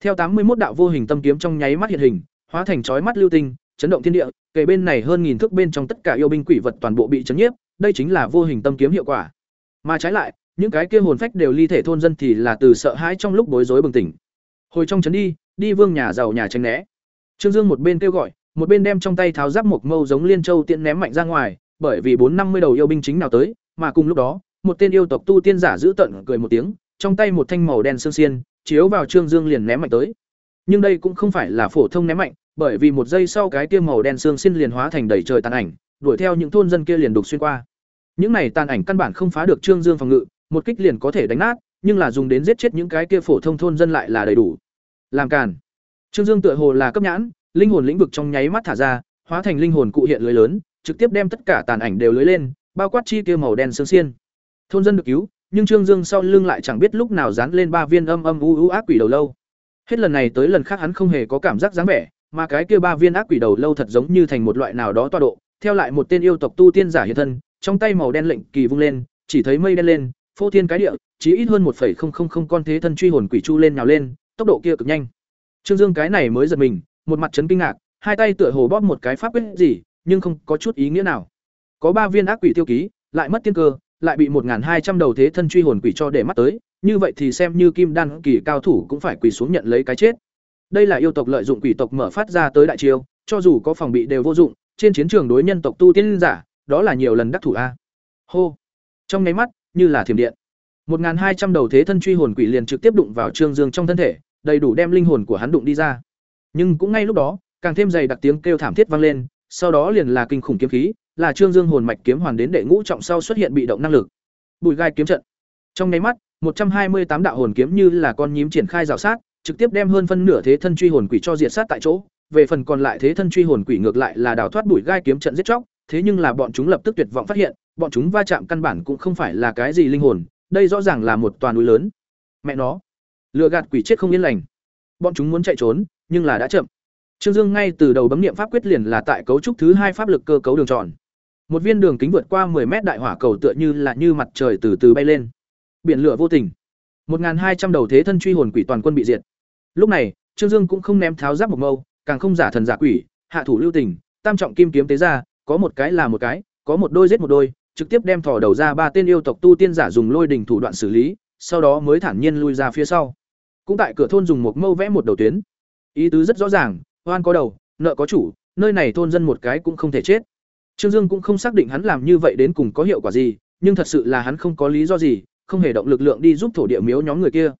Theo tám mươi một đạo vô hình tâm kiếm trong nháy mắt hiện hình, hóa thành chói mắt lưu tinh, chấn động thiên địa, kề bên này hơn nghìn thước bên trong tất cả yêu binh quỷ vật toàn bộ bị chấn nhiếp, đây chính là vô hình tâm kiếm hiệu quả. Mà trái lại, những cái kia hồn phách đều ly thể thôn dân thì là từ sợ hãi trong lúc bối rối bừng tỉnh. Hồi trong trấn đi, đi vương nhà giàu nhà tránh né. Trương Dương một bên kêu gọi, một bên đem trong tay tháo giáp một mâu giống liên châu tiện ném mạnh ra ngoài, bởi vì bốn năm mươi đầu yêu binh chính nào tới, mà cùng lúc đó, một tên yêu tộc tu tiên giả giữ tận cười một tiếng, trong tay một thanh màu đen xương xiên, chiếu vào Trương Dương liền ném mạnh tới. Nhưng đây cũng không phải là phổ thông ném mạnh, bởi vì một giây sau cái kia màu đen xương xiên liền hóa thành đầy trời tàn ảnh, đuổi theo những thôn dân kia liền đục xuyên qua. Những này tàn ảnh căn bản không phá được Trương Dương phòng ngự, một kích liền có thể đánh nát, nhưng là dùng đến giết chết những cái kia phổ thông thôn dân lại là đầy đủ. Làm càn. Trương Dương tựa hồ là cấp nhãn, linh hồn lĩnh vực trong nháy mắt thả ra, hóa thành linh hồn cụ hiện lưới lớn, trực tiếp đem tất cả tàn ảnh đều lưới lên, bao quát chi kia màu đen xương xiên. Thôn dân được cứu, nhưng Trương Dương sau lưng lại chẳng biết lúc nào dán lên ba viên âm âm u u ác quỷ đầu lâu. Hết lần này tới lần khác hắn không hề có cảm giác dáng vẻ, mà cái kia ba viên ác quỷ đầu lâu thật giống như thành một loại nào đó tọa độ, theo lại một tên yêu tộc tu tiên giả hiện thân, trong tay màu đen lệnh kỳ vung lên, chỉ thấy mây đen lên, phô thiên cái địa, chỉ ít hơn 1.000 con thế thân truy hồn quỷ chu lên nhào lên, tốc độ kia cực nhanh. Trương Dương cái này mới giật mình, một mặt chấn kinh ngạc, hai tay tựa hồ bóp một cái pháp quyết gì, nhưng không có chút ý nghĩa nào. Có ba viên ác quỷ tiêu ký, lại mất tiên cơ, lại bị 1200 đầu thế thân truy hồn quỷ cho để mắt tới, như vậy thì xem như kim đan kỳ cao thủ cũng phải quỳ xuống nhận lấy cái chết. Đây là yêu tộc lợi dụng quỷ tộc mở phát ra tới đại chiêu, cho dù có phòng bị đều vô dụng, trên chiến trường đối nhân tộc tu tiên giả, đó là nhiều lần đắc thủ a. Hô. Trong nháy mắt, như là thiểm điện. 1200 đầu thế thân truy hồn quỷ liền trực tiếp đụng vào Trương Dương trong thân thể, đầy đủ đem linh hồn của hắn đụng đi ra. Nhưng cũng ngay lúc đó, càng thêm dày đặc tiếng kêu thảm thiết vang lên, sau đó liền là kinh khủng kiếm khí, là Trương Dương hồn mạch kiếm hoàn đến đệ ngũ trọng sau xuất hiện bị động năng lực. Bùi gai kiếm trận. Trong nháy mắt, 128 đạo hồn kiếm như là con nhím triển khai rào sát, trực tiếp đem hơn phân nửa thế thân truy hồn quỷ cho diệt sát tại chỗ. Về phần còn lại thế thân truy hồn quỷ ngược lại là đào thoát bùi gai kiếm trận giết chóc, thế nhưng là bọn chúng lập tức tuyệt vọng phát hiện, bọn chúng va chạm căn bản cũng không phải là cái gì linh hồn, đây rõ ràng là một toàn núi lớn. Mẹ nó, lừa gạt quỷ chết không yên lành. Bọn chúng muốn chạy trốn, nhưng là đã chậm. Trương Dương ngay từ đầu bấm niệm pháp quyết liền là tại cấu trúc thứ hai pháp lực cơ cấu đường tròn. Một viên đường kính vượt qua 10 mét đại hỏa cầu tựa như là như mặt trời từ từ bay lên. Biển lửa vô tình. 1200 đầu thế thân truy hồn quỷ toàn quân bị diệt. Lúc này, Trương Dương cũng không ném tháo giáp một mâu, càng không giả thần giả quỷ, hạ thủ lưu tình, tam trọng kim kiếm tế ra, có một cái là một cái, có một đôi giết một đôi, trực tiếp đem thò đầu ra ba tên yêu tộc tu tiên giả dùng lôi đỉnh thủ đoạn xử lý, sau đó mới thản nhiên lui ra phía sau. Cũng tại cửa thôn dùng một mâu vẽ một đầu tuyến. Ý tứ rất rõ ràng, oan có đầu, nợ có chủ, nơi này thôn dân một cái cũng không thể chết. Trương Dương cũng không xác định hắn làm như vậy đến cùng có hiệu quả gì, nhưng thật sự là hắn không có lý do gì, không hề động lực lượng đi giúp thổ địa miếu nhóm người kia.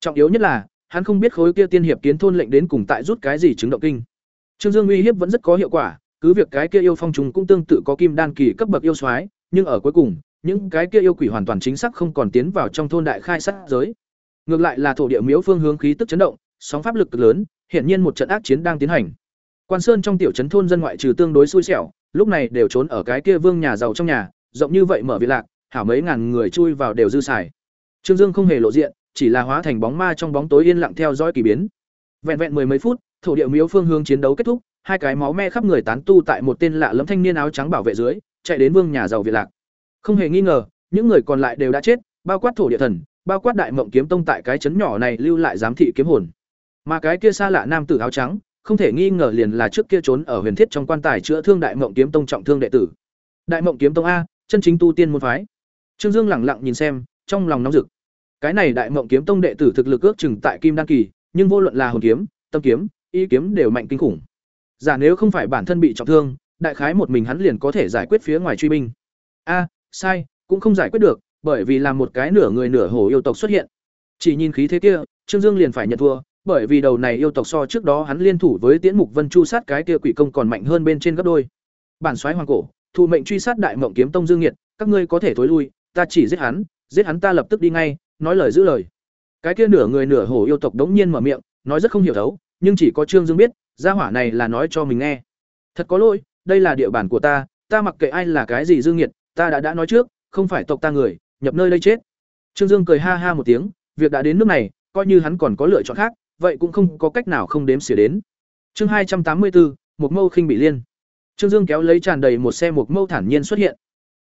Trọng yếu nhất là, hắn không biết khối kia tiên hiệp kiến thôn lệnh đến cùng tại rút cái gì chứng động kinh. Trương Dương uy hiếp vẫn rất có hiệu quả, cứ việc cái kia yêu phong trùng cũng tương tự có kim đan kỳ cấp bậc yêu soái, nhưng ở cuối cùng, những cái kia yêu quỷ hoàn toàn chính xác không còn tiến vào trong thôn đại khai sát giới. Ngược lại là thổ địa miếu phương hướng khí tức chấn động, sóng pháp lực cực lớn, hiện nhiên một trận ác chiến đang tiến hành. Quan Sơn trong tiểu trấn thôn dân ngoại trừ tương đối xui xẻo, lúc này đều trốn ở cái kia vương nhà giàu trong nhà, rộng như vậy mở vị lạc, hảo mấy ngàn người chui vào đều dư xài. Trương Dương không hề lộ diện, chỉ là hóa thành bóng ma trong bóng tối yên lặng theo dõi kỳ biến. Vẹn vẹn mười mấy phút, thổ địa miếu phương hướng chiến đấu kết thúc, hai cái máu me khắp người tán tu tại một tên lạ lẫm thanh niên áo trắng bảo vệ dưới, chạy đến vương nhà giàu viện lạc. Không hề nghi ngờ, những người còn lại đều đã chết, bao quát thổ địa thần, bao quát đại mộng kiếm tông tại cái trấn nhỏ này lưu lại giám thị kiếm hồn. Mà cái kia xa lạ nam tử áo trắng, không thể nghi ngờ liền là trước kia trốn ở huyền thiết trong quan tài chữa thương đại mộng kiếm tông trọng thương đệ tử. Đại mộng kiếm tông a, chân chính tu tiên môn phái. Trương Dương lẳng lặng nhìn xem, trong lòng nóng rực. Cái này đại mộng kiếm tông đệ tử thực lực ước chừng tại kim đan kỳ, nhưng vô luận là hồn kiếm, tâm kiếm, y kiếm đều mạnh kinh khủng. Giả nếu không phải bản thân bị trọng thương, đại khái một mình hắn liền có thể giải quyết phía ngoài truy binh. A, sai, cũng không giải quyết được, bởi vì là một cái nửa người nửa hổ yêu tộc xuất hiện. Chỉ nhìn khí thế kia, Trương Dương liền phải nhận thua, bởi vì đầu này yêu tộc so trước đó hắn liên thủ với Tiễn Mục Vân Chu sát cái kia quỷ công còn mạnh hơn bên trên gấp đôi. Bản soái hoàng cổ, thụ mệnh truy sát đại mộng kiếm tông Dương Nghiệt, các ngươi có thể thối lui, ta chỉ giết hắn, giết hắn ta lập tức đi ngay, nói lời giữ lời. Cái kia nửa người nửa hổ yêu tộc đống nhiên mở miệng, nói rất không hiểu thấu, nhưng chỉ có Trương Dương biết, gia hỏa này là nói cho mình nghe. thật có lỗi đây là địa bàn của ta ta mặc kệ ai là cái gì dương nghiệt ta đã đã nói trước không phải tộc ta người nhập nơi đây chết trương dương cười ha ha một tiếng việc đã đến nước này coi như hắn còn có lựa chọn khác vậy cũng không có cách nào không đếm xỉa đến. Chương hai trăm tám mươi bốn một mâu khinh bị liên. Trương dương kéo lấy tràn đầy một xe một mâu thản nhiên xuất hiện.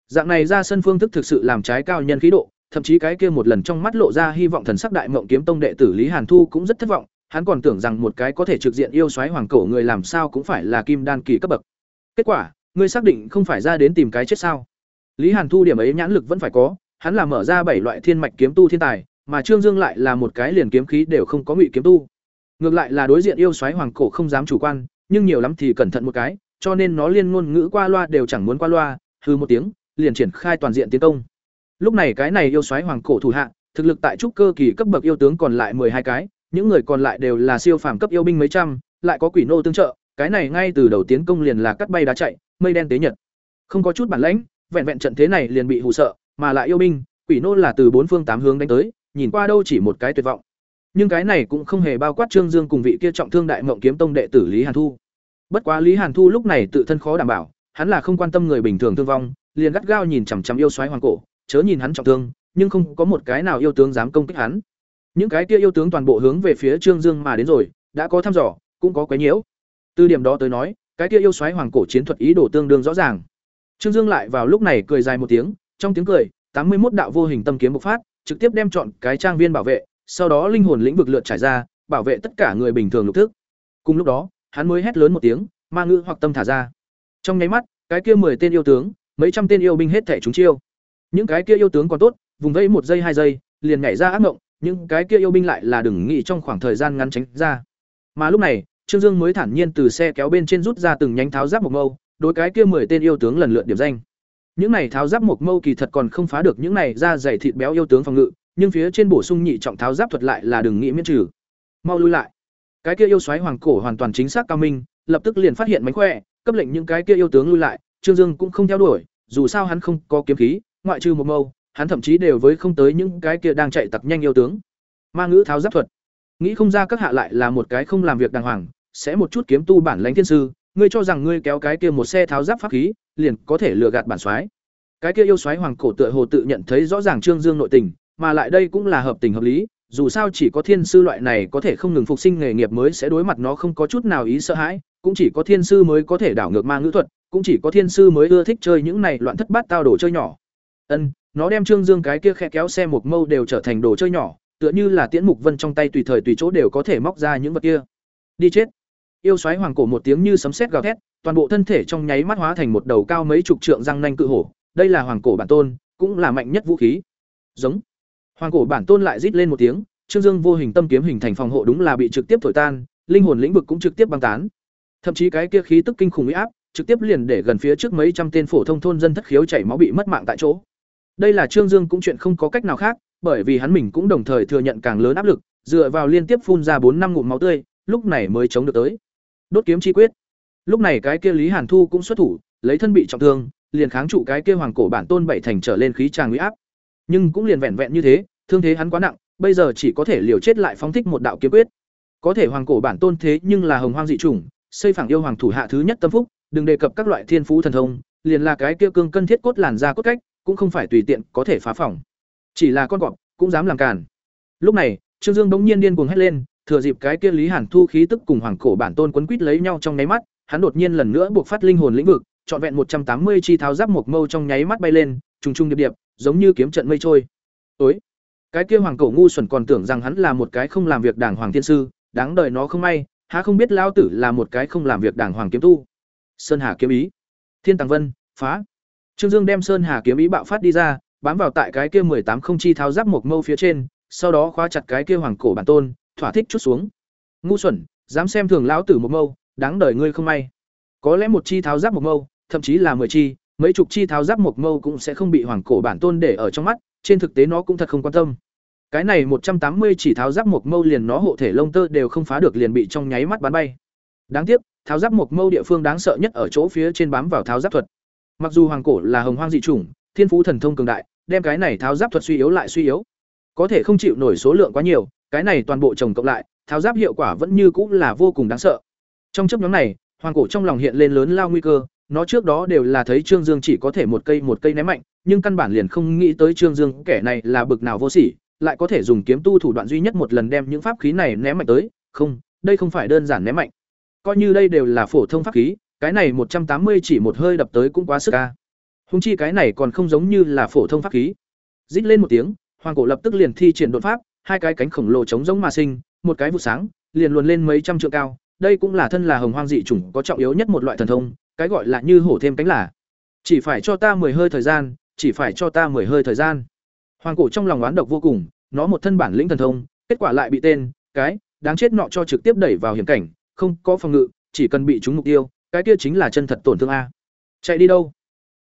Dạng này ra sân phương thức thực sự làm trái cao nhân khí độ, thậm chí cái kia một lần trong mắt lộ ra hy vọng thần sắc đại mộng kiếm tông đệ tử lý hàn thu cũng rất thất vọng, hắn còn tưởng rằng một cái có thể trực diện yêu xoáy hoàng cổ người làm sao cũng phải là kim đan kỳ cấp bậc. Kết quả, ngươi xác định không phải ra đến tìm cái chết sao? Lý hàn thu điểm ấy nhãn lực vẫn phải có, hắn là mở ra bảy loại thiên mạch kiếm tu thiên tài mà trương dương lại là một cái liền kiếm khí đều không có ngụy kiếm tu. Ngược lại là đối diện yêu xoáy hoàng cổ không dám chủ quan, nhưng nhiều lắm thì cẩn thận một cái, cho nên nó liên ngôn ngữ qua loa đều chẳng muốn qua loa hư một tiếng, liền triển khai toàn diện tiến công. Lúc này cái này yêu xoáy hoàng cổ thủ hạ, thực lực tại trúc cơ kỳ cấp bậc yêu tướng còn lại hai cái, những người còn lại đều là siêu phàm cấp yêu binh mấy trăm, lại có quỷ nô tương trợ, cái này ngay từ đầu tiến công liền là cắt bay đá chạy, mây đen tế nhật. Không có chút bản lãnh, vẹn vẹn trận thế này liền bị hù sợ, mà lại yêu binh, quỷ nô là từ bốn phương tám hướng đánh tới nhìn qua đâu chỉ một cái tuyệt vọng. Nhưng cái này cũng không hề bao quát trương dương cùng vị kia trọng thương đại mộng kiếm tông đệ tử lý hàn thu. Bất quá lý hàn thu lúc này tự thân khó đảm bảo, hắn là không quan tâm người bình thường thương vong, liền gắt gao nhìn chằm chằm yêu xoáy hoàng cổ, chớ nhìn hắn trọng thương, nhưng không có một cái nào yêu tướng dám công kích hắn. Những cái kia yêu tướng toàn bộ hướng về phía trương dương mà đến rồi, đã có thăm dò, cũng có quấy nhiễu. Từ điểm đó tới nói, cái kia yêu xoáy hoàng cổ chiến thuật ý đồ tương đương rõ ràng. Trương dương lại vào lúc này cười dài một tiếng, trong tiếng cười, tám mươi một đạo vô hình tâm kiếm bộc phát trực tiếp đem chọn cái trang viên bảo vệ, sau đó linh hồn lĩnh vực lượt trải ra, bảo vệ tất cả người bình thường lục thức. Cùng lúc đó, hắn mới hét lớn một tiếng, ma ngữ hoặc tâm thả ra. Trong nháy mắt, cái kia mười tên yêu tướng, mấy trăm tên yêu binh hết thể chúng chiêu. Những cái kia yêu tướng còn tốt, vùng vẫy một giây, hai giây, liền nhảy ra ác mộng, những cái kia yêu binh lại là đừng nghĩ trong khoảng thời gian ngắn tránh ra. Mà lúc này, trương dương mới thản nhiên từ xe kéo bên trên rút ra từng nhánh tháo giáp một mâu đối cái kia mười tên yêu tướng lần lượt điểm danh những này tháo giáp một mâu kỳ thật còn không phá được những này ra dày thịt béo yêu tướng phòng ngự, nhưng phía trên bổ sung nhị trọng tháo giáp thuật lại là đừng nghĩ miễn trừ. Mau lui lại. Cái kia yêu xoáy hoàng cổ hoàn toàn chính xác cao minh, lập tức liền phát hiện mánh khỏe, cấp lệnh những cái kia yêu tướng lui lại, trương dương cũng không theo đuổi, dù sao hắn không có kiếm khí, ngoại trừ một mâu, hắn thậm chí đều với không tới những cái kia đang chạy tặc nhanh yêu tướng. Ma ngữ tháo giáp thuật. Nghĩ không ra các hạ lại là một cái không làm việc đàng hoàng, sẽ một chút kiếm tu bản lãnh thiên sư ngươi cho rằng ngươi kéo cái kia một xe tháo giáp pháp khí, liền có thể lừa gạt bản soái. Cái kia yêu soái hoàng cổ tựa hồ tự nhận thấy rõ ràng trương dương nội tình, mà lại đây cũng là hợp tình hợp lý, dù sao chỉ có thiên sư loại này có thể không ngừng phục sinh nghề nghiệp mới sẽ đối mặt nó không có chút nào ý sợ hãi, cũng chỉ có thiên sư mới có thể đảo ngược ma ngữ thuật, cũng chỉ có thiên sư mới ưa thích chơi những này loạn thất bát tao đồ chơi nhỏ. Ân, nó đem trương dương cái kia khe kéo xe một mâu đều trở thành đồ chơi nhỏ, tựa như là tiễn mục vân trong tay tùy thời tùy chỗ đều có thể móc ra những vật kia. Đi chết yêu xoáy hoàng cổ một tiếng như sấm sét gào thét, toàn bộ thân thể trong nháy mắt hóa thành một đầu cao mấy chục trượng răng nanh cự hổ. Đây là hoàng cổ bản tôn, cũng là mạnh nhất vũ khí. Giống. Hoàng cổ bản tôn lại rít lên một tiếng, trương dương vô hình tâm kiếm hình thành phòng hộ đúng là bị trực tiếp thổi tan, linh hồn lĩnh vực cũng trực tiếp băng tán. Thậm chí cái kia khí tức kinh khủng uy áp, trực tiếp liền để gần phía trước mấy trăm tên phổ thông thôn dân thất khiếu chảy máu bị mất mạng tại chỗ. Đây là trương dương cũng chuyện không có cách nào khác, bởi vì hắn mình cũng đồng thời thừa nhận càng lớn áp lực, dựa vào liên tiếp phun ra bốn năm ngụm máu tươi, lúc này mới chống được tới đốt kiếm chi quyết. Lúc này cái kia lý hàn thu cũng xuất thủ, lấy thân bị trọng thương, liền kháng trụ cái kia hoàng cổ bản tôn bảy thành trở lên khí tràng uy áp. Nhưng cũng liền vẹn vẹn như thế, thương thế hắn quá nặng, bây giờ chỉ có thể liều chết lại phóng thích một đạo kiếm quyết. Có thể hoàng cổ bản tôn thế nhưng là hồng hoang dị chủng, xây phẳng yêu hoàng thủ hạ thứ nhất tâm phúc, đừng đề cập các loại thiên phú thần thông, liền là cái kia cương cân thiết cốt làn ra cốt cách, cũng không phải tùy tiện có thể phá phỏng chỉ là con cọp, cũng dám làm càn. Lúc này, trương dương bỗng nhiên điên cuồng hét lên thừa dịp cái kia lý hàn thu khí tức cùng hoàng cổ bản tôn quấn quýt lấy nhau trong nháy mắt, hắn đột nhiên lần nữa buộc phát linh hồn lĩnh vực, trọn vẹn một trăm tám mươi chi tháo giáp một mâu trong nháy mắt bay lên, trùng trùng điệp điệp, giống như kiếm trận mây trôi. Ối! Cái kia hoàng cổ ngu xuẩn còn tưởng rằng hắn là một cái không làm việc đảng hoàng thiên sư, đáng đời nó không may, há không biết lao tử là một cái không làm việc đảng hoàng kiếm tu. Sơn hà kiếm ý. Thiên tàng vân, phá! Trương dương đem sơn hà kiếm ý bạo phát đi ra, bám vào tại cái kia mười tám không chi tháo giáp một mâu phía trên, sau đó khóa chặt cái kia hoàng cổ bản tôn thỏa thích chút xuống. Ngu xuẩn, dám xem thường lão tử một mâu, đáng đời ngươi không may. Có lẽ một chi tháo giáp một mâu, thậm chí là mười chi, mấy chục chi tháo giáp một mâu cũng sẽ không bị hoàng cổ bản tôn để ở trong mắt, trên thực tế nó cũng thật không quan tâm. Cái này một trăm tám mươi chỉ tháo giáp một mâu liền nó hộ thể lông tơ đều không phá được liền bị trong nháy mắt bắn bay. Đáng tiếc, tháo giáp một mâu địa phương đáng sợ nhất ở chỗ phía trên bám vào tháo giáp thuật. Mặc dù hoàng cổ là hồng hoang dị chủng, thiên phú thần thông cường đại, đem cái này tháo giáp thuật suy yếu lại suy yếu. Có thể không chịu nổi số lượng quá nhiều cái này toàn bộ chồng cộng lại tháo giáp hiệu quả vẫn như cũng là vô cùng đáng sợ trong chấp nhóm này Hoàng cổ trong lòng hiện lên lớn lao nguy cơ, nó trước đó đều là thấy Trương Dương chỉ có thể một cây một cây ném mạnh, nhưng căn bản liền không nghĩ tới Trương Dương kẻ này là bực nào vô sỉ, lại có thể dùng kiếm tu thủ đoạn duy nhất một lần đem những pháp khí này ném mạnh tới, không, đây không phải đơn giản ném mạnh. Coi như đây đều là phổ thông pháp khí, cái này một trăm tám mươi chỉ một hơi đập tới cũng quá sức a. húng chi cái này còn không giống như là phổ thông pháp khí. Rít lên một tiếng, Hoàng cổ lập tức liền thi triển đột pháp, hai cái cánh khổng lồ chống giống mà sinh, một cái vụ sáng, liền luồn lên mấy trăm trượng cao, đây cũng là thân là hồng hoang dị chủng có trọng yếu nhất một loại thần thông, cái gọi là như hổ thêm cánh là. Chỉ phải cho ta mười hơi thời gian, chỉ phải cho ta mười hơi thời gian. Hoàng cổ trong lòng oán độc vô cùng, nó một thân bản lĩnh thần thông, kết quả lại bị tên, cái, đáng chết nọ cho trực tiếp đẩy vào hiểm cảnh, không có phòng ngự, chỉ cần bị trúng mục tiêu, cái kia chính là chân thật tổn thương a. Chạy đi đâu?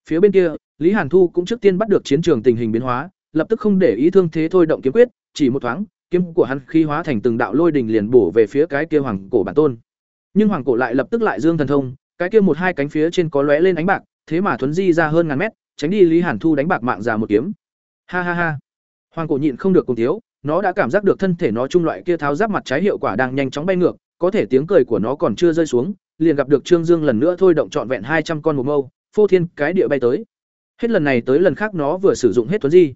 Phía bên kia, Lý Hàn Thu cũng trước tiên bắt được chiến trường tình hình biến hóa, lập tức không để ý thương thế thôi động kiếm quyết, chỉ một thoáng, kiếm của hắn khi hóa thành từng đạo lôi đình liền bổ về phía cái kia hoàng cổ bản tôn. Nhưng hoàng cổ lại lập tức lại dương thần thông, cái kia một hai cánh phía trên có lóe lên ánh bạc, thế mà thuấn di ra hơn ngàn mét, tránh đi Lý Hàn Thu đánh bạc mạng ra một kiếm. Ha ha ha. Hoàng cổ nhịn không được cùng thiếu, nó đã cảm giác được thân thể nó trung loại kia tháo giáp mặt trái hiệu quả đang nhanh chóng bay ngược, có thể tiếng cười của nó còn chưa rơi xuống, liền gặp được Trương Dương lần nữa thôi động trọn vẹn hai trăm con một mâu, phô thiên cái địa bay tới. Hết lần này tới lần khác nó vừa sử dụng hết tuấn di.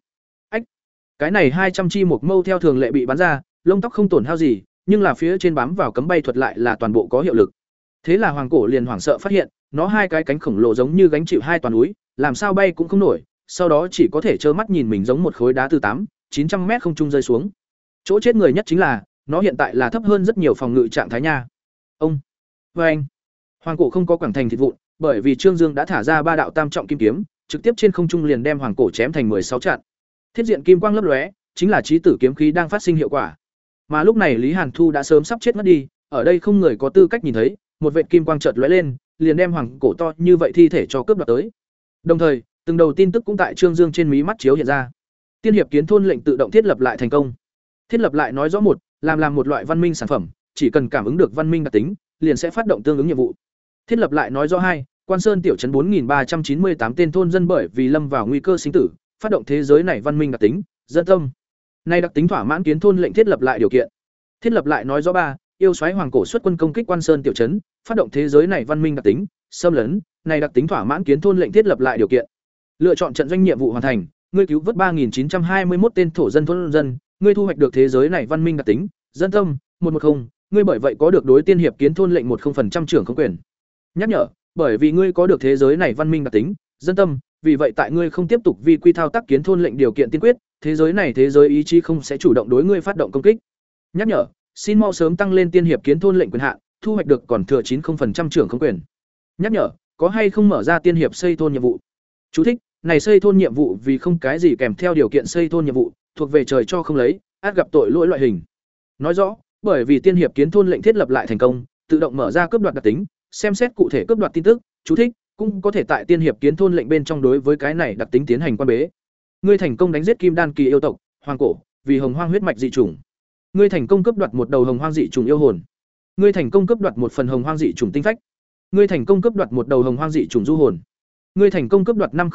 Cái này hai trăm chi một mâu theo thường lệ bị bắn ra, lông tóc không tổn hao gì, nhưng là phía trên bám vào cấm bay thuật lại là toàn bộ có hiệu lực. Thế là hoàng cổ liền hoảng sợ phát hiện, nó hai cái cánh khổng lồ giống như gánh chịu hai toàn núi, làm sao bay cũng không nổi, sau đó chỉ có thể trơ mắt nhìn mình giống một khối đá từ tám, chín trăm mét không trung rơi xuống. Chỗ chết người nhất chính là, nó hiện tại là thấp hơn rất nhiều phòng ngự trạng thái nha. Ông, với anh, hoàng cổ không có quảng thành thịt vụn, bởi vì Trương Dương đã thả ra ba đạo tam trọng kim kiếm, trực tiếp trên không trung liền đem hoàng cổ chém thành sáu trận. Thiết diện kim quang lấp lóe, chính là trí tử kiếm khí đang phát sinh hiệu quả. Mà lúc này Lý Hàn Thu đã sớm sắp chết mất đi, ở đây không người có tư cách nhìn thấy, một vệt kim quang chợt lóe lên, liền đem hoàng cổ to như vậy thi thể cho cướp đoạt tới. Đồng thời, từng đầu tin tức cũng tại Trương Dương trên mí mắt chiếu hiện ra. Tiên hiệp kiến thôn lệnh tự động thiết lập lại thành công. Thiết lập lại nói rõ một, làm làm một loại văn minh sản phẩm, chỉ cần cảm ứng được văn minh đặc tính, liền sẽ phát động tương ứng nhiệm vụ. Thiết lập lại nói rõ hai, Quan Sơn tiểu trấn 4398 tên thôn dân bởi vì lâm vào nguy cơ sinh tử, phát động thế giới này văn minh đặc tính, dân tâm. Nay đặc tính thỏa mãn kiến thôn lệnh thiết lập lại điều kiện. Thiết lập lại nói rõ ba, yêu xoáy hoàng cổ xuất quân công kích Quan Sơn tiểu trấn, phát động thế giới này văn minh đặc tính, xâm lấn, này đặc tính thỏa mãn kiến thôn lệnh thiết lập lại điều kiện. Lựa chọn trận doanh nhiệm vụ hoàn thành, ngươi cứu vớt 3921 tên thổ dân thôn dân, ngươi thu hoạch được thế giới này văn minh đặc tính, dân tâm, 110, ngươi bởi vậy có được đối tiên hiệp kiến thôn lệnh 10% trưởng không quyền. Nhắc nhở, bởi vì ngươi có được thế giới này văn minh đặc tính, dân tâm, vì vậy tại ngươi không tiếp tục vi quy thao tác kiến thôn lệnh điều kiện tiên quyết, thế giới này thế giới ý chí không sẽ chủ động đối ngươi phát động công kích. Nhắc nhở, xin mau sớm tăng lên tiên hiệp kiến thôn lệnh quyền hạn, thu hoạch được còn thừa 90% trưởng không quyền. Nhắc nhở, có hay không mở ra tiên hiệp xây thôn nhiệm vụ. Chú thích, này xây thôn nhiệm vụ vì không cái gì kèm theo điều kiện xây thôn nhiệm vụ, thuộc về trời cho không lấy, át gặp tội lỗi loại hình. Nói rõ, bởi vì tiên hiệp kiến thôn lệnh thiết lập lại thành công, tự động mở ra cướp đoạt đặc tính, xem xét cụ thể cướp đoạt tin tức, chú thích, cũng có thể tại tiên hiệp kiến thôn lệnh bên trong đối với cái này đặc tính tiến hành quan bế. Ngươi thành công đánh giết kim đan kỳ yêu tộc, hoàng cổ, vì hồng hoang huyết mạch dị chủng. Ngươi thành công cướp đoạt một đầu hồng hoang dị chủng yêu hồn. Ngươi thành công cướp đoạt một phần hồng hoang dị chủng tinh phách. Ngươi thành công cướp đoạt một đầu hồng hoang dị chủng du hồn. Ngươi thành công cướp đoạt năm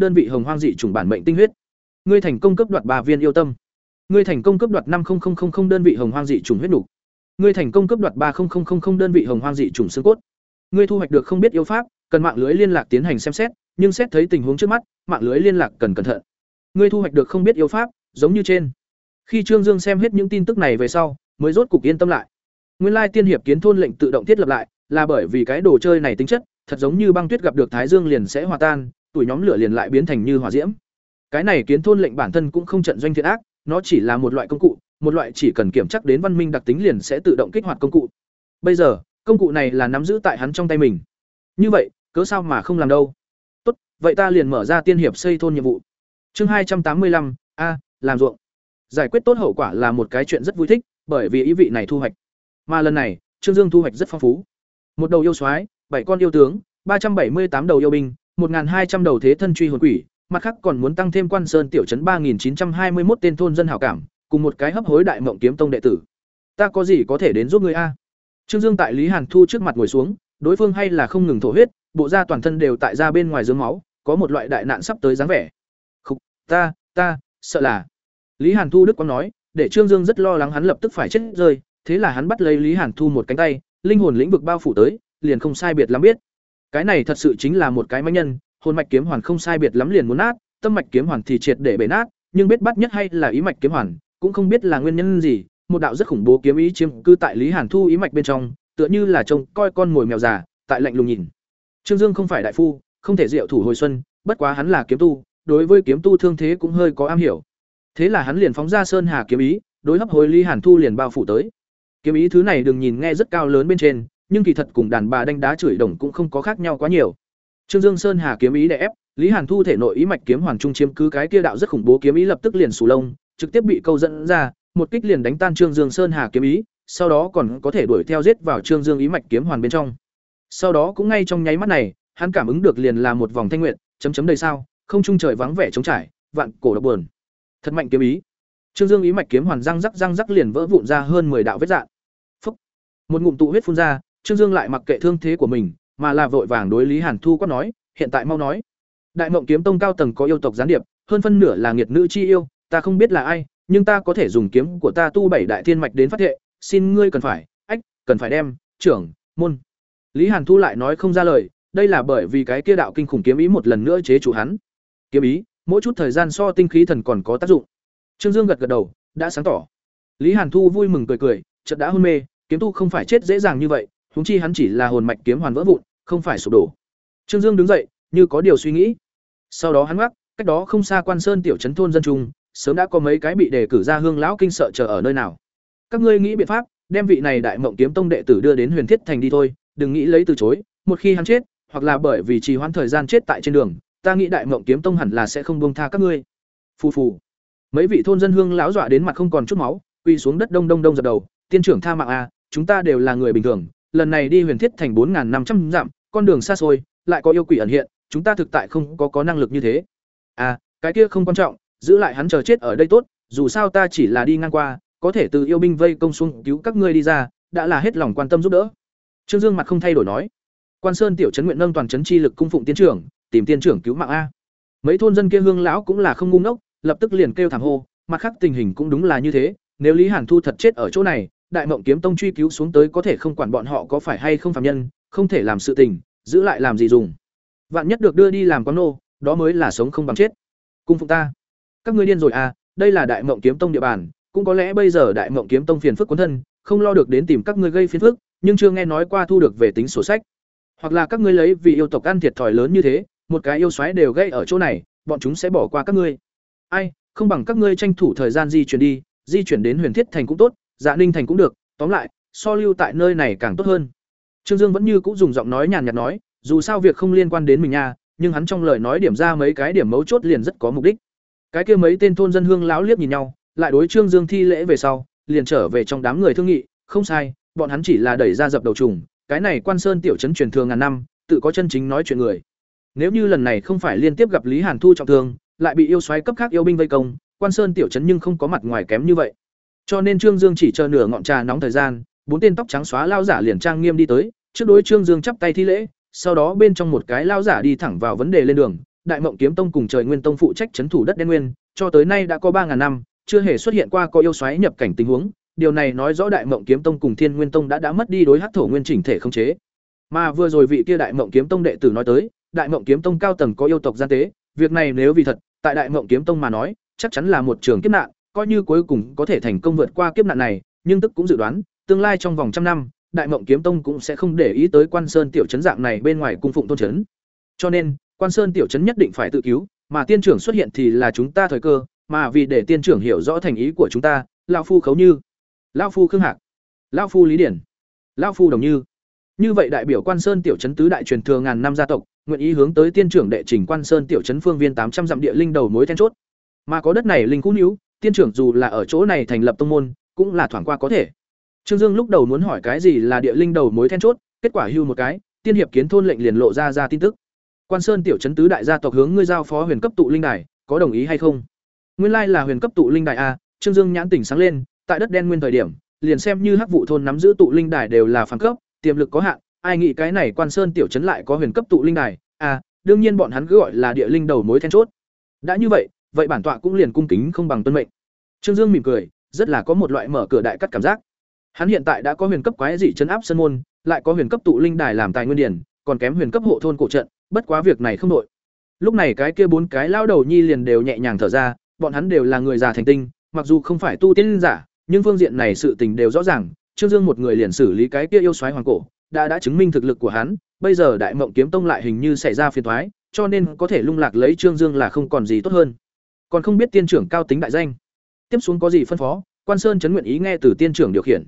đơn vị hồng hoang dị chủng bản mệnh tinh huyết. Ngươi thành công cướp đoạt bà viên yêu tâm. Ngươi thành công cướp đoạt năm đơn vị hồng hoang dị chủng huyết nục. Ngươi thành công cướp đoạt ba đơn vị hồng hoang dị chủng xương cốt. Ngươi thu hoạch được không biết yêu pháp, cần mạng lưới liên lạc tiến hành xem xét, nhưng xét thấy tình huống trước mắt, mạng lưới liên lạc cần cẩn thận. Ngươi thu hoạch được không biết yêu pháp, giống như trên. Khi Trương Dương xem hết những tin tức này về sau, mới rốt cục yên tâm lại. Nguyên lai tiên hiệp kiến thôn lệnh tự động thiết lập lại, là bởi vì cái đồ chơi này tính chất, thật giống như băng tuyết gặp được thái dương liền sẽ hòa tan, tuổi nhóm lửa liền lại biến thành như hỏa diễm. Cái này kiến thôn lệnh bản thân cũng không trận doanh thiện ác, nó chỉ là một loại công cụ, một loại chỉ cần kiểm chắc đến văn minh đặc tính liền sẽ tự động kích hoạt công cụ. Bây giờ, công cụ này là nắm giữ tại hắn trong tay mình. Như vậy, cớ sao mà không làm đâu? Tốt, vậy ta liền mở ra tiên hiệp xây thôn nhiệm vụ. Chương hai trăm tám mươi lăm a, làm ruộng. Giải quyết tốt hậu quả là một cái chuyện rất vui thích, bởi vì ý vị này thu hoạch. Mà lần này, Trương Dương thu hoạch rất phong phú. Một đầu yêu soái, bảy con yêu tướng, ba trăm bảy mươi tám đầu yêu binh, một hai trăm đầu thế thân truy hồn quỷ, mặt khác còn muốn tăng thêm quan sơn tiểu trấn ba nghìn chín trăm hai mươi một tên thôn dân hảo cảm, cùng một cái hấp hối đại mộng kiếm tông đệ tử. Ta có gì có thể đến giúp ngươi a? Trương Dương tại Lý Hàn Thu trước mặt ngồi xuống, đối phương hay là không ngừng thổ huyết, bộ da toàn thân đều tại ra bên ngoài dưới máu, có một loại đại nạn sắp tới dáng vẻ. Khục, ta, ta, sợ là. Lý Hàn Thu đức quan nói, để Trương Dương rất lo lắng hắn lập tức phải chết rơi, thế là hắn bắt lấy Lý Hàn Thu một cánh tay, linh hồn lĩnh vực bao phủ tới, liền không sai biệt lắm biết. Cái này thật sự chính là một cái mãnh nhân, hồn mạch kiếm hoàn không sai biệt lắm liền muốn nát, tâm mạch kiếm hoàn thì triệt để bể nát, nhưng biết bắt nhất hay là ý mạch kiếm hoàn, cũng không biết là nguyên nhân gì, một đạo rất khủng bố kiếm ý chiếm cư tại Lý Hàn Thu ý mạch bên trong, tựa như là trông coi con mồi mèo già, tại lạnh lùng nhìn. Trương Dương không phải đại phu, không thể diệu thủ hồi xuân, bất quá hắn là kiếm tu, đối với kiếm tu thương thế cũng hơi có am hiểu. Thế là hắn liền phóng ra sơn hà kiếm ý, đối hấp hồi Lý Hàn Thu liền bao phủ tới. Kiếm ý thứ này đừng nhìn nghe rất cao lớn bên trên, nhưng kỳ thật cùng đàn bà đánh đá chửi đồng cũng không có khác nhau quá nhiều. Trương Dương Sơn Hà kiếm ý đè ép, Lý Hàn Thu thể nội ý mạch kiếm hoàn trung chiếm cứ cái kia đạo rất khủng bố kiếm ý lập tức liền sù lông, trực tiếp bị câu dẫn ra, một kích liền đánh tan Trương Dương Sơn Hà kiếm ý, sau đó còn có thể đuổi theo giết vào Trương Dương ý mạch kiếm hoàn bên trong. Sau đó cũng ngay trong nháy mắt này, hắn cảm ứng được liền là một vòng thanh nguyện, chấm chấm đầy sao, không trung trời vắng vẻ trống trải, vạn cổ độc buồn. Thật mạnh kiếm ý. Trương Dương ý mạch kiếm hoàn răng rắc răng rắc liền vỡ vụn ra hơn 10 đạo vết dạn Phúc. Một ngụm tụ huyết phun ra, Trương Dương lại mặc kệ thương thế của mình, mà là vội vàng đối Lý Hàn Thu quát nói, hiện tại mau nói. Đại Mộng Kiếm Tông cao tầng có yêu tộc gián điệp, hơn phân nửa là nghiệt nữ chi yêu, ta không biết là ai, nhưng ta có thể dùng kiếm của ta tu bảy đại thiên mạch đến phát thệ, xin ngươi cần phải, ách, cần phải đem, trưởng, môn. Lý Hàn Thu lại nói không ra lời, đây là bởi vì cái kia đạo kinh khủng kiếm ý một lần nữa chế chủ hắn. Kiếm ý, mỗi chút thời gian so tinh khí thần còn có tác dụng. Trương Dương gật gật đầu, đã sáng tỏ. Lý Hàn Thu vui mừng cười cười, chợt đã hôn mê, kiếm tu không phải chết dễ dàng như vậy, huống chi hắn chỉ là hồn mạch kiếm hoàn vỡ vụn, không phải sụp đổ. Trương Dương đứng dậy, như có điều suy nghĩ. Sau đó hắn ngoắc, cách đó không xa Quan Sơn tiểu trấn thôn dân trung, sớm đã có mấy cái bị đề cử ra hương lão kinh sợ chờ ở nơi nào. Các ngươi nghĩ biện pháp, đem vị này đại mộng kiếm tông đệ tử đưa đến Huyền Thiết thành đi thôi, đừng nghĩ lấy từ chối, một khi hắn chết, hoặc là bởi vì trì hoãn thời gian chết tại trên đường, ta nghĩ đại mộng kiếm tông hẳn là sẽ không buông tha các ngươi. Phù phù. Mấy vị thôn dân hương lão dọa đến mặt không còn chút máu, quỳ xuống đất đông đông đông dập đầu, tiên trưởng tha mạng a, chúng ta đều là người bình thường, lần này đi Huyền Thiết thành bốn năm trăm dặm, con đường xa xôi, lại có yêu quỷ ẩn hiện, chúng ta thực tại không có có năng lực như thế. À, cái kia không quan trọng, giữ lại hắn chờ chết ở đây tốt, dù sao ta chỉ là đi ngang qua, có thể từ yêu binh vây công xuống cứu các ngươi đi ra, đã là hết lòng quan tâm giúp đỡ. Trương Dương mặt không thay đổi nói, Quan Sơn tiểu trấn nguyện nâng toàn trấn chi lực cung phụng tiên trưởng, tìm tiên trưởng cứu mạng a. Mấy thôn dân kia hương lão cũng là không ngu ngốc, lập tức liền kêu thảm hô, mặt khác tình hình cũng đúng là như thế, nếu Lý Hàn Thu thật chết ở chỗ này, Đại Mộng Kiếm Tông truy cứu xuống tới có thể không quản bọn họ có phải hay không phạm nhân, không thể làm sự tình, giữ lại làm gì dùng. Vạn nhất được đưa đi làm quán nô, đó mới là sống không bằng chết. Cung phụng ta. Các ngươi điên rồi à, đây là Đại Mộng Kiếm Tông địa bàn, cũng có lẽ bây giờ Đại Mộng Kiếm Tông phiền phức cuốn thân, không lo được đến tìm các ngươi gây phiền phức, nhưng chưa nghe nói qua thu được về tính sổ sách. Hoặc là các ngươi lấy vì yêu tộc ăn thiệt thòi lớn như thế, một cái yêu xoáy đều gây ở chỗ này, bọn chúng sẽ bỏ qua các ngươi. Ai, không bằng các ngươi tranh thủ thời gian di chuyển đi, di chuyển đến Huyền Thiết thành cũng tốt, Dạ Ninh thành cũng được, tóm lại, so lưu tại nơi này càng tốt hơn. Trương Dương vẫn như cũ dùng giọng nói nhàn nhạt nói, dù sao việc không liên quan đến mình nha, nhưng hắn trong lời nói điểm ra mấy cái điểm mấu chốt liền rất có mục đích. Cái kia mấy tên thôn dân hương lão liếc nhìn nhau, lại đối Trương Dương thi lễ về sau, liền trở về trong đám người thương nghị, không sai, bọn hắn chỉ là đẩy ra dập đầu trùng, cái này Quan Sơn tiểu trấn truyền thường ngàn năm, tự có chân chính nói chuyện người. Nếu như lần này không phải liên tiếp gặp Lý Hàn Thu trọng thương, lại bị yêu xoáy cấp khác yêu binh vây công, Quan Sơn tiểu trấn nhưng không có mặt ngoài kém như vậy. Cho nên Trương Dương chỉ chờ nửa ngọn trà nóng thời gian, bốn tên tóc trắng xóa lao giả liền trang nghiêm đi tới, trước đối Trương Dương chắp tay thi lễ, sau đó bên trong một cái lao giả đi thẳng vào vấn đề lên đường, Đại Mộng Kiếm Tông cùng Trời Nguyên Tông phụ trách trấn thủ đất đen nguyên, cho tới nay đã có ba ngàn năm, chưa hề xuất hiện qua có yêu xoáy nhập cảnh tình huống, điều này nói rõ Đại Mộng Kiếm Tông cùng Thiên Nguyên Tông đã đã mất đi đối hắc thổ nguyên chỉnh thể không chế. Mà vừa rồi vị kia Đại Mộng Kiếm Tông đệ tử nói tới, Đại Mộng Kiếm Tông cao tầng có yêu tộc gian tế, việc này nếu vì thật, tại Đại Mộng Kiếm Tông mà nói, chắc chắn là một trường kiếp nạn, coi như cuối cùng có thể thành công vượt qua kiếp nạn này, nhưng tức cũng dự đoán, tương lai trong vòng trăm năm, Đại Mộng Kiếm Tông cũng sẽ không để ý tới Quan Sơn tiểu trấn dạng này bên ngoài cung phụng tôn trấn. Cho nên, Quan Sơn tiểu trấn nhất định phải tự cứu, mà tiên trưởng xuất hiện thì là chúng ta thời cơ, mà vì để tiên trưởng hiểu rõ thành ý của chúng ta, lão phu khấu như, lão phu khương hạc, lão phu lý điển, lão phu đồng như. Như vậy đại biểu Quan Sơn tiểu trấn tứ đại truyền thừa ngàn năm gia tộc, nguyện ý hướng tới tiên trưởng đệ trình Quan Sơn tiểu trấn phương viên tám trăm dặm địa linh đầu mối then chốt. Mà có đất này linh cũ níu, tiên trưởng dù là ở chỗ này thành lập tông môn, cũng là thoảng qua có thể. Trương Dương lúc đầu muốn hỏi cái gì là địa linh đầu mối then chốt, kết quả hưu một cái, tiên hiệp kiến thôn lệnh liền lộ ra ra tin tức. Quan Sơn tiểu trấn tứ đại gia tộc hướng ngươi giao phó huyền cấp tụ linh đài, có đồng ý hay không? Nguyên lai là huyền cấp tụ linh đài a, Trương Dương nhãn tỉnh sáng lên, tại đất đen nguyên thời điểm, liền xem như hắc vụ thôn nắm giữ tụ linh đài đều là phàm cấp, tiềm lực có hạn, ai nghĩ cái này Quan Sơn tiểu trấn lại có huyền cấp tụ linh đài, a, đương nhiên bọn hắn cứ gọi là địa linh đầu mối then chốt. Đã như vậy, vậy bản tọa cũng liền cung kính không bằng tuân mệnh. Trương Dương mỉm cười, rất là có một loại mở cửa đại cắt cảm giác. Hắn hiện tại đã có huyền cấp quái dị chấn áp sân môn, lại có huyền cấp tụ linh đài làm tài nguyên điển, còn kém huyền cấp hộ thôn cổ trận, bất quá việc này không đội. Lúc này cái kia bốn cái lao đầu nhi liền đều nhẹ nhàng thở ra, bọn hắn đều là người già thành tinh, mặc dù không phải tu tiên giả, nhưng phương diện này sự tình đều rõ ràng, Trương Dương một người liền xử lý cái kia yêu xoáy hoàng cổ, đã đã chứng minh thực lực của hắn, bây giờ Đại Mộng Kiếm Tông lại hình như xảy ra phiền toái, cho nên có thể lung lạc lấy Trương Dương là không còn gì tốt hơn. Còn không biết tiên trưởng cao tính đại danh. Tiếp xuống có gì phân phó, Quan Sơn chấn nguyện ý nghe từ tiên trưởng điều khiển.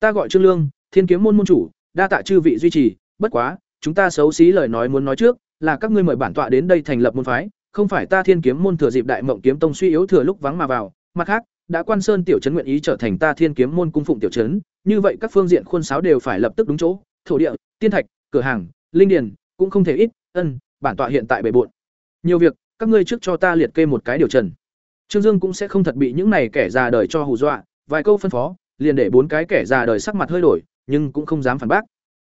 Ta gọi Trương Lương, Thiên Kiếm môn môn chủ, đa tạ chư vị duy trì, bất quá, chúng ta xấu xí lời nói muốn nói trước, là các ngươi mời bản tọa đến đây thành lập môn phái, không phải ta Thiên Kiếm môn thừa dịp Đại Mộng Kiếm Tông suy yếu thừa lúc vắng mà vào, mặt khác, đã Quan Sơn tiểu trấn nguyện ý trở thành ta Thiên Kiếm môn cung phụng tiểu trấn, như vậy các phương diện khuôn sáo đều phải lập tức đúng chỗ, thổ địa, tiên thạch, cửa hàng, linh điền, cũng không thể ít, ân, bản tọa hiện tại bề bộn. Nhiều việc, các ngươi trước cho ta liệt kê một cái điều trần. Trương Dương cũng sẽ không thật bị những này kẻ già đời cho hù dọa, vài câu phân phó, liền để bốn cái kẻ già đời sắc mặt hơi đổi, nhưng cũng không dám phản bác.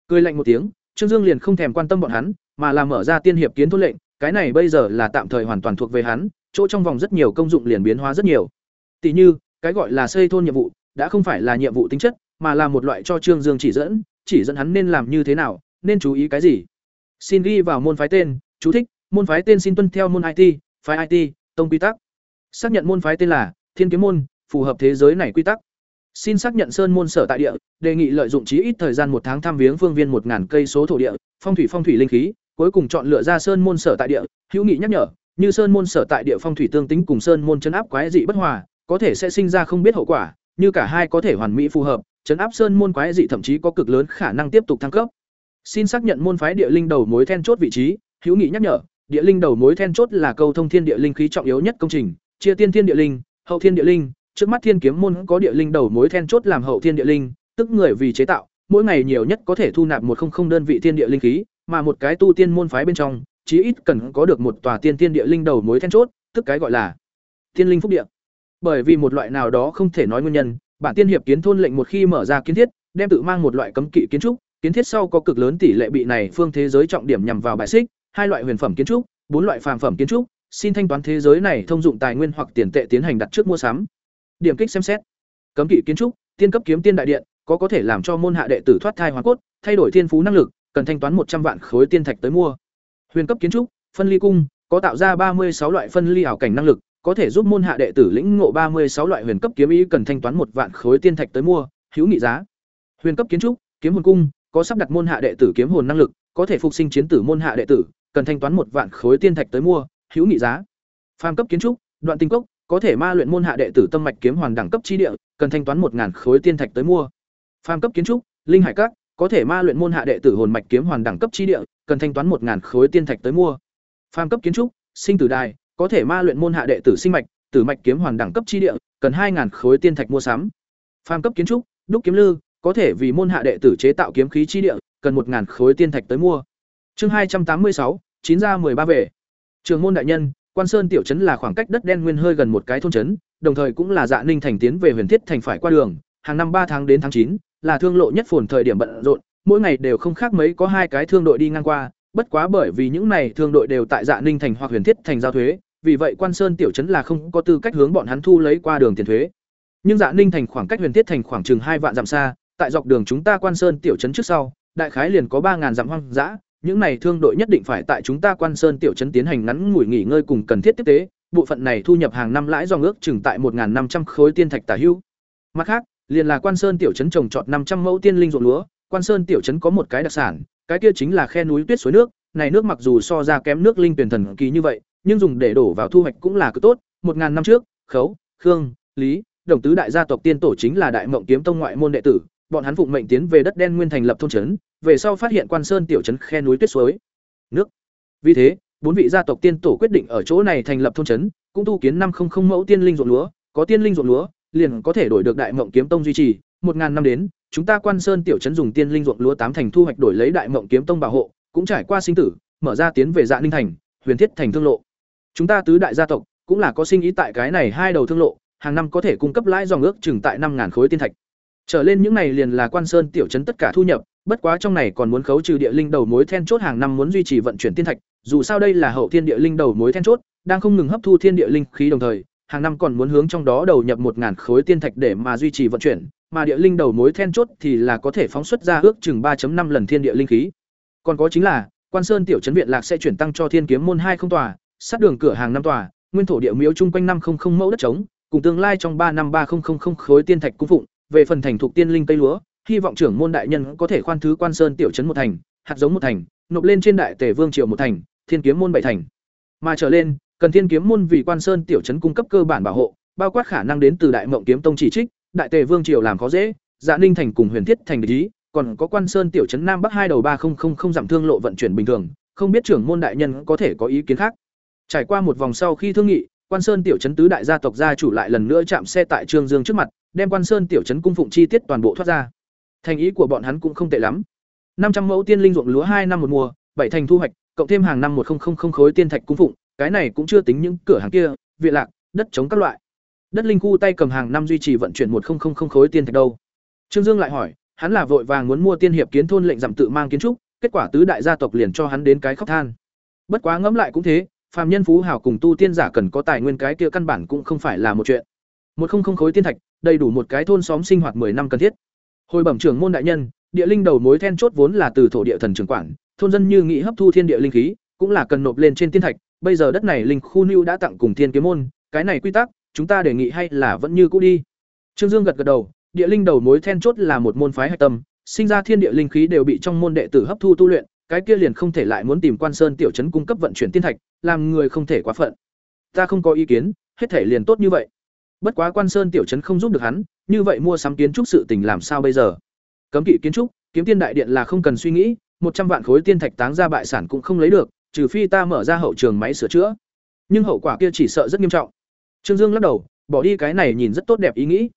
Cười lạnh một tiếng, Trương Dương liền không thèm quan tâm bọn hắn, mà là mở ra tiên hiệp kiến thốt lệnh, cái này bây giờ là tạm thời hoàn toàn thuộc về hắn, chỗ trong vòng rất nhiều công dụng liền biến hóa rất nhiều. Tỷ như, cái gọi là xây thôn nhiệm vụ, đã không phải là nhiệm vụ tính chất, mà là một loại cho Trương Dương chỉ dẫn, chỉ dẫn hắn nên làm như thế nào, nên chú ý cái gì. Xin ghi vào môn phái tên, chú thích, môn phái tên xin tuân theo môn IT, phái IT, tông quy tắc. Xác nhận môn phái tên là Thiên Kiếm môn, phù hợp thế giới này quy tắc. Xin xác nhận sơn môn sở tại địa, đề nghị lợi dụng chí ít thời gian một tháng thăm viếng phương viên một ngàn cây số thổ địa, phong thủy phong thủy linh khí, cuối cùng chọn lựa ra sơn môn sở tại địa, hữu nghị nhắc nhở, như sơn môn sở tại địa phong thủy tương tính cùng sơn môn chấn áp quái dị bất hòa, có thể sẽ sinh ra không biết hậu quả, như cả hai có thể hoàn mỹ phù hợp, chấn áp sơn môn quái dị thậm chí có cực lớn khả năng tiếp tục thăng cấp. Xin xác nhận môn phái địa linh đầu mối then chốt vị trí, hữu nghị nhắc nhở, địa linh đầu mối then chốt là câu thông thiên địa linh khí trọng yếu nhất công trình, chia tiên thiên địa linh, hậu thiên địa linh, trước mắt thiên kiếm môn có địa linh đầu mối then chốt làm hậu thiên địa linh, tức người vì chế tạo, mỗi ngày nhiều nhất có thể thu nạp một không không đơn vị thiên địa linh khí, mà một cái tu tiên môn phái bên trong, chí ít cần có được một tòa tiên thiên địa linh đầu mối then chốt, tức cái gọi là tiên linh phúc địa. Bởi vì một loại nào đó không thể nói nguyên nhân, bản tiên hiệp kiến thôn lệnh một khi mở ra kiến thiết, đem tự mang một loại cấm kỵ kiến trúc, kiến thiết sau có cực lớn tỷ lệ bị này phương thế giới trọng điểm nhằm vào bài xích, hai loại huyền phẩm kiến trúc, bốn loại phàm phẩm kiến trúc, xin thanh toán thế giới này thông dụng tài nguyên hoặc tiền tệ tiến hành đặt trước mua sắm. Điểm kích xem xét. Cấm kỵ kiến trúc, tiên cấp kiếm tiên đại điện, có có thể làm cho môn hạ đệ tử thoát thai hóa cốt, thay đổi thiên phú năng lực, cần thanh toán một trăm vạn khối tiên thạch tới mua. Huyền cấp kiến trúc, phân ly cung, có tạo ra ba mươi sáu loại phân ly ảo cảnh năng lực, có thể giúp môn hạ đệ tử lĩnh ngộ ba mươi sáu loại huyền cấp kiếm ý cần thanh toán một vạn khối tiên thạch tới mua, hữu nghị giá. Huyền cấp kiến trúc, kiếm hồn cung, có sắp đặt môn hạ đệ tử kiếm hồn năng lực, có thể phục sinh chiến tử môn hạ đệ tử, cần thanh toán một vạn khối tiên thạch tới mua, hữu nghị giá. Phàm cấp kiến trúc, đoạn tinh cốc, có thể ma luyện môn hạ đệ tử tâm mạch kiếm hoàn đẳng cấp chi địa, cần thanh toán một ngàn khối tiên thạch tới mua. Phàm cấp kiến trúc, linh hải các, có thể ma luyện môn hạ đệ tử hồn mạch kiếm hoàn đẳng cấp chi địa, cần thanh toán một ngàn khối tiên thạch tới mua. Phàm cấp kiến trúc, sinh tử đài, có thể ma luyện môn hạ đệ tử sinh mạch, tử mạch kiếm hoàn đẳng cấp chi địa, cần hai ngàn khối tiên thạch mua sắm. Phàm cấp kiến trúc, đúc kiếm lư, có thể vì môn hạ đệ tử chế tạo kiếm khí chi địa, cần một ngàn khối tiên thạch tới mua. Chương hai trăm tám mươi sáu, chín ra ba về. Trường môn đại nhân, Quan Sơn tiểu trấn là khoảng cách đất đen nguyên hơi gần một cái thôn trấn, đồng thời cũng là Dạ Ninh thành tiến về Huyền Thiết thành phải qua đường, hàng năm ba tháng đến tháng chín là thương lộ nhất phồn thời điểm bận rộn, mỗi ngày đều không khác mấy có hai cái thương đội đi ngang qua, bất quá bởi vì những này thương đội đều tại Dạ Ninh thành hoặc Huyền Thiết thành giao thuế, vì vậy Quan Sơn tiểu trấn là không có tư cách hướng bọn hắn thu lấy qua đường tiền thuế. Nhưng Dạ Ninh thành khoảng cách Huyền Thiết thành khoảng chừng hai vạn dặm xa, tại dọc đường chúng ta Quan Sơn tiểu trấn trước sau, đại khái liền có ba ngàn dặm hoang dã, những này thương đội nhất định phải tại chúng ta Quan Sơn tiểu trấn tiến hành ngắn ngủi nghỉ ngơi cùng cần thiết tiếp tế, bộ phận này thu nhập hàng năm lãi do ước chừng tại 1500 khối tiên thạch tả hữu. Mặt khác, liền là Quan Sơn tiểu trấn trồng trọt 500 mẫu tiên linh ruộng lúa, Quan Sơn tiểu trấn có một cái đặc sản, cái kia chính là khe núi tuyết suối nước, này nước mặc dù so ra kém nước linh tuyển thần kỳ như vậy, nhưng dùng để đổ vào thu hoạch cũng là cực tốt, một ngàn năm trước, Khấu, Khương, Lý, đồng tứ đại gia tộc tiên tổ chính là Đại Mộng Kiếm Tông ngoại môn đệ tử, bọn hắn phụng mệnh tiến về đất đen nguyên thành lập thôn trấn, về sau phát hiện Quan Sơn tiểu trấn khe núi tuyết suối nước. Vì thế, bốn vị gia tộc tiên tổ quyết định ở chỗ này thành lập thôn trấn, cũng tu kiến năm không không mẫu tiên linh ruộng lúa, có tiên linh ruộng lúa, liền có thể đổi được Đại Mộng Kiếm Tông duy trì, một ngàn năm đến, chúng ta Quan Sơn tiểu trấn dùng tiên linh ruộng lúa tám thành thu hoạch đổi lấy Đại Mộng Kiếm Tông bảo hộ, cũng trải qua sinh tử, mở ra tiến về Dạ Ninh thành, Huyền Thiết thành thương lộ. Chúng ta tứ đại gia tộc cũng là có sinh ý tại cái này hai đầu thương lộ, hàng năm có thể cung cấp lãi dòng ước chừng tại năm ngàn khối tiên thạch. Trở lên những này liền là Quan Sơn tiểu trấn tất cả thu nhập, bất quá trong này còn muốn khấu trừ địa linh đầu mối then chốt hàng năm muốn duy trì vận chuyển tiên thạch, dù sao đây là hậu thiên địa linh đầu mối then chốt, đang không ngừng hấp thu thiên địa linh khí đồng thời, hàng năm còn muốn hướng trong đó đầu nhập một ngàn khối tiên thạch để mà duy trì vận chuyển, mà địa linh đầu mối then chốt thì là có thể phóng xuất ra ước chừng 3.5 lần thiên địa linh khí. Còn có chính là, Quan Sơn tiểu trấn viện lạc sẽ chuyển tăng cho Thiên Kiếm môn hai không tòa, sát đường cửa hàng năm tòa, nguyên thổ địa miếu chung quanh 500 mẫu đất trống, cùng tương lai trong 3 năm 3000 khối tiên thạch cung phụng, về phần thành thuộc tiên linh cây lúa, hy vọng trưởng môn đại nhân có thể khoan thứ Quan Sơn tiểu trấn một thành, hạt giống một thành, nộp lên trên đại tề vương triều một thành, Thiên Kiếm môn bảy thành. Mà trở lên, cần Thiên Kiếm môn vì Quan Sơn tiểu trấn cung cấp cơ bản bảo hộ, bao quát khả năng đến từ Đại Mộng Kiếm Tông chỉ trích, Đại Tề Vương triều làm khó dễ, Dạ Ninh thành cùng Huyền Thiết thành ý, còn có Quan Sơn tiểu trấn Nam Bắc hai đầu ba không không không giảm thương lộ vận chuyển bình thường, không biết trưởng môn đại nhân có thể có ý kiến khác. Trải qua một vòng sau khi thương nghị, Quan Sơn tiểu trấn tứ đại gia tộc gia chủ lại lần nữa chạm xe tại Trương Dương trước mặt, đem Quan Sơn tiểu trấn cung phụng chi tiết toàn bộ thoát ra. Thành ý của bọn hắn cũng không tệ lắm. năm trăm mẫu tiên linh ruộng lúa hai năm một mùa, bảy thành thu hoạch, cộng thêm hàng năm một không khối tiên thạch cung phụng, cái này cũng chưa tính những cửa hàng kia, viện lạc, đất chống các loại. Đất linh khu tay cầm hàng năm duy trì vận chuyển một không khối tiên thạch đâu. Trương Dương lại hỏi, hắn là vội vàng muốn mua tiên hiệp kiến thôn lệnh giảm tự mang kiến trúc, kết quả tứ đại gia tộc liền cho hắn đến cái khóc than. Bất quá ngẫm lại cũng thế, phàm nhân phú hào cùng tu tiên giả cần có tài nguyên cái kia căn bản cũng không phải là một chuyện. Một không không khối tiên thạch, đầy đủ một cái thôn xóm sinh hoạt 10 năm cần thiết. Hồi bẩm trưởng môn đại nhân, địa linh đầu mối then chốt vốn là từ thổ địa thần trưởng quản, thôn dân như nghị hấp thu thiên địa linh khí, cũng là cần nộp lên trên tiên thạch, bây giờ đất này linh khu lưu đã tặng cùng thiên kiếm môn, cái này quy tắc, chúng ta đề nghị hay là vẫn như cũ đi. Trương Dương gật gật đầu, địa linh đầu mối then chốt là một môn phái hạch tâm, sinh ra thiên địa linh khí đều bị trong môn đệ tử hấp thu tu luyện, cái kia liền không thể lại muốn tìm Quan Sơn tiểu trấn cung cấp vận chuyển tiên thạch, làm người không thể quá phận. Ta không có ý kiến, hết thể liền tốt như vậy. Bất quá Quan Sơn tiểu trấn không giúp được hắn, như vậy mua sắm kiến trúc sự tình làm sao bây giờ? Cấm kỵ kiến trúc, kiếm tiên đại điện là không cần suy nghĩ, một trăm vạn khối tiên thạch táng ra bại sản cũng không lấy được, trừ phi ta mở ra hậu trường máy sửa chữa. Nhưng hậu quả kia chỉ sợ rất nghiêm trọng. Trương Dương lắc đầu, bỏ đi cái này nhìn rất tốt đẹp ý nghĩ.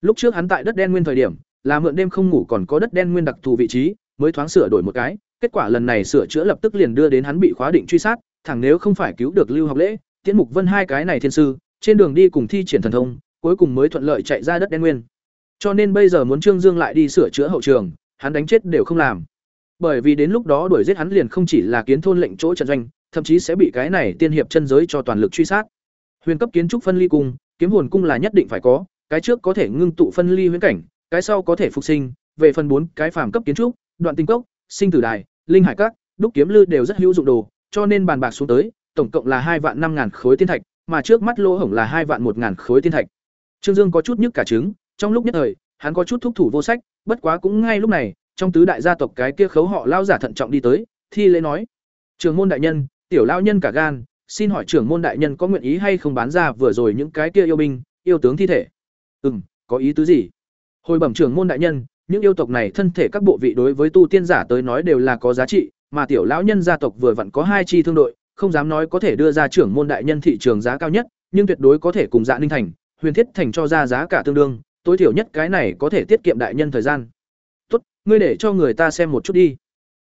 Lúc trước hắn tại đất đen nguyên thời điểm, là mượn đêm không ngủ còn có đất đen nguyên đặc thù vị trí, mới thoáng sửa đổi một cái, kết quả lần này sửa chữa lập tức liền đưa đến hắn bị khóa định truy sát, thẳng nếu không phải cứu được Lưu Học Lễ, Tiễn Mục Vân hai cái này thiên sư, trên đường đi cùng thi triển thần thông, cuối cùng mới thuận lợi chạy ra đất đen nguyên. Cho nên bây giờ muốn Trương Dương lại đi sửa chữa hậu trường, hắn đánh chết đều không làm. Bởi vì đến lúc đó đuổi giết hắn liền không chỉ là kiến thôn lệnh chỗ trận doanh, thậm chí sẽ bị cái này tiên hiệp chân giới cho toàn lực truy sát. Huyền cấp kiến trúc phân ly cung, kiếm hồn cung là nhất định phải có, cái trước có thể ngưng tụ phân ly huyễn cảnh, cái sau có thể phục sinh, về phần bốn cái phàm cấp kiến trúc, đoạn tinh cốc, sinh tử đài, linh hải các, đúc kiếm lư đều rất hữu dụng đồ, cho nên bàn bạc xuống tới, tổng cộng là hai vạn năm ngàn khối tiên thạch, mà trước mắt lỗ hổng là hai vạn một ngàn khối tiên thạch. Trương Dương có chút nhức cả trứng, trong lúc nhất thời, hắn có chút thúc thủ vô sách, bất quá cũng ngay lúc này, trong tứ đại gia tộc cái kia khấu họ lao giả thận trọng đi tới, thi lễ nói: "Trường môn đại nhân, tiểu lao nhân cả gan, xin hỏi trưởng môn đại nhân có nguyện ý hay không bán ra vừa rồi những cái kia yêu binh, yêu tướng thi thể?" "Ừm, có ý tứ gì?" Hồi bẩm trưởng môn đại nhân, những yêu tộc này thân thể các bộ vị đối với tu tiên giả tới nói đều là có giá trị, mà tiểu lão nhân gia tộc vừa vặn có hai chi thương đội, không dám nói có thể đưa ra trưởng môn đại nhân thị trường giá cao nhất, nhưng tuyệt đối có thể cùng Dạ Ninh thành, Huyền Thiết thành cho ra giá cả tương đương, tối thiểu nhất cái này có thể tiết kiệm đại nhân thời gian. Ngươi để cho người ta xem một chút đi."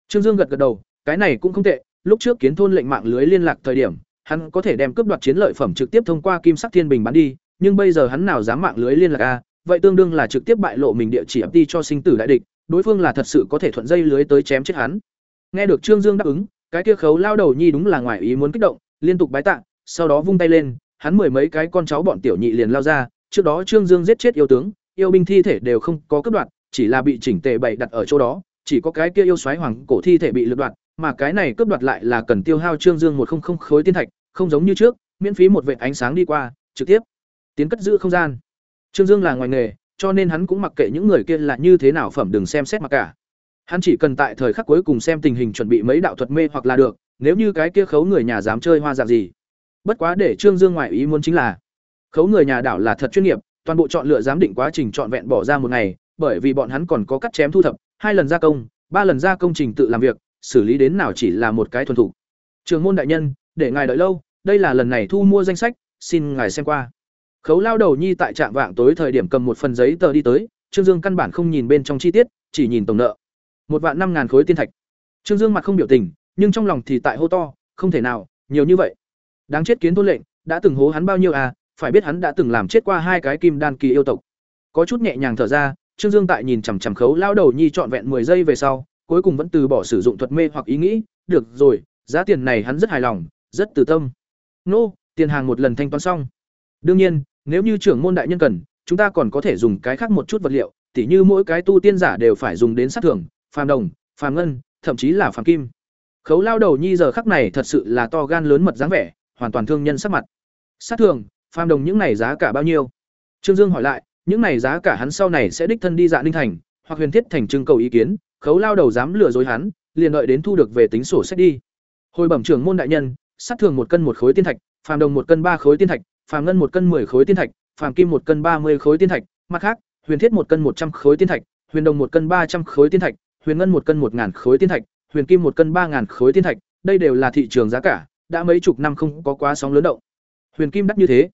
Trương Dương gật gật đầu, cái này cũng không tệ, lúc trước kiến thôn lệnh mạng lưới liên lạc thời điểm, hắn có thể đem cướp đoạt chiến lợi phẩm trực tiếp thông qua Kim Sắc Thiên Bình bán đi, nhưng bây giờ hắn nào dám mạng lưới liên lạc a, vậy tương đương là trực tiếp bại lộ mình địa chỉ ấp đi cho sinh tử đại địch, đối phương là thật sự có thể thuận dây lưới tới chém chết hắn. Nghe được Trương Dương đáp ứng, cái kia khấu lao đầu nhi đúng là ngoài ý muốn kích động, liên tục bái tạ, sau đó vung tay lên, hắn mười mấy cái con cháu bọn tiểu nhị liền lao ra, trước đó Trương Dương giết chết yêu tướng, yêu binh thi thể đều không có cướp đoạt, chỉ là bị chỉnh tề bày đặt ở chỗ đó, chỉ có cái kia yêu xoáy hoàng cổ thi thể bị lượt đoạt, mà cái này cướp đoạt lại là cần tiêu hao Trương Dương một không không khối tiên thạch, không giống như trước, miễn phí một vệt ánh sáng đi qua, trực tiếp tiến cất giữ không gian. Trương Dương là ngoài nghề, cho nên hắn cũng mặc kệ những người kia là như thế nào phẩm đừng xem xét mà cả. Hắn chỉ cần tại thời khắc cuối cùng xem tình hình chuẩn bị mấy đạo thuật mê hoặc là được, nếu như cái kia khấu người nhà dám chơi hoa dạng gì. Bất quá để Trương Dương ngoại ý muốn chính là, khấu người nhà đảo là thật chuyên nghiệp, toàn bộ chọn lựa giám định quá trình trọn vẹn bỏ ra một ngày, bởi vì bọn hắn còn có cắt chém thu thập, hai lần gia công, ba lần gia công trình tự làm việc, xử lý đến nào chỉ là một cái thuần thủ. Trường môn đại nhân, để ngài đợi lâu, đây là lần này thu mua danh sách, xin ngài xem qua. Khấu lao đầu nhi tại trạm vạng tối thời điểm cầm một phần giấy tờ đi tới, Trương Dương căn bản không nhìn bên trong chi tiết, chỉ nhìn tổng nợ. Một vạn năm ngàn khối tiên thạch. Trương Dương mặt không biểu tình, nhưng trong lòng thì tại hô to, không thể nào, nhiều như vậy. Đáng chết kiến tôn lệnh, đã từng hố hắn bao nhiêu à, phải biết hắn đã từng làm chết qua hai cái kim đan kỳ yêu tộc. Có chút nhẹ nhàng thở ra, Trương Dương tại nhìn chằm chằm khấu lao đầu nhi trọn vẹn 10 giây về sau, cuối cùng vẫn từ bỏ sử dụng thuật mê hoặc ý nghĩ, được rồi, giá tiền này hắn rất hài lòng, rất từ tâm. Nô, tiền hàng một lần thanh toán xong. Đương nhiên, nếu như trưởng môn đại nhân cần, chúng ta còn có thể dùng cái khác một chút vật liệu, tỉ như mỗi cái tu tiên giả đều phải dùng đến sát thưởng, phàm đồng, phàm ngân, thậm chí là phàm kim. Khấu lao đầu nhi giờ khắc này thật sự là to gan lớn mật dáng vẻ, hoàn toàn thương nhân sắc mặt. Sát thường, phàm đồng những này giá cả bao nhiêu? Trương Dương hỏi lại, những này giá cả hắn sau này sẽ đích thân đi dạ linh thành, hoặc huyền thiết thành trưng cầu ý kiến, khấu lao đầu dám lừa dối hắn, liền đợi đến thu được về tính sổ sách đi. Hồi bẩm trưởng môn đại nhân, sát thường một cân một khối tiên thạch, phàm đồng một cân ba khối tiên thạch, phàm ngân một cân 10 khối tiên thạch, phàm kim một cân ba mươi khối tiên thạch, mặt khác, huyền thiết một cân một trăm khối tiên thạch, huyền đồng một cân ba trăm khối tiên thạch, huyền ngân một cân một ngàn khối tiên thạch, huyền kim một cân ba ngàn khối tiên thạch, đây đều là thị trường giá cả, đã mấy chục năm không có quá sóng lớn động. Huyền kim đắt như thế.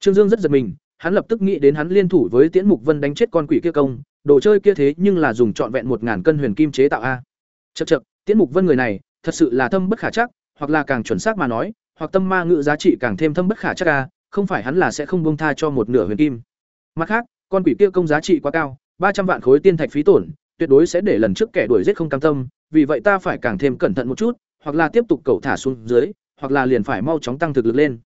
Trương Dương rất giật mình, hắn lập tức nghĩ đến hắn liên thủ với Tiễn Mục Vân đánh chết con quỷ kia công, đồ chơi kia thế nhưng là dùng trọn vẹn một ngàn cân huyền kim chế tạo a. Chậc chậc, Tiễn Mục Vân người này, thật sự là thâm bất khả chắc, hoặc là càng chuẩn xác mà nói, hoặc tâm ma ngự giá trị càng thêm thâm bất khả chắc a, không phải hắn là sẽ không buông tha cho một nửa huyền kim. Mặt khác, con quỷ kia công giá trị quá cao, ba trăm vạn khối tiên thạch phí tổn, tuyệt đối sẽ để lần trước kẻ đuổi giết không cam tâm, vì vậy ta phải càng thêm cẩn thận một chút, hoặc là tiếp tục cầu thả xuống dưới, hoặc là liền phải mau chóng tăng thực lực lên.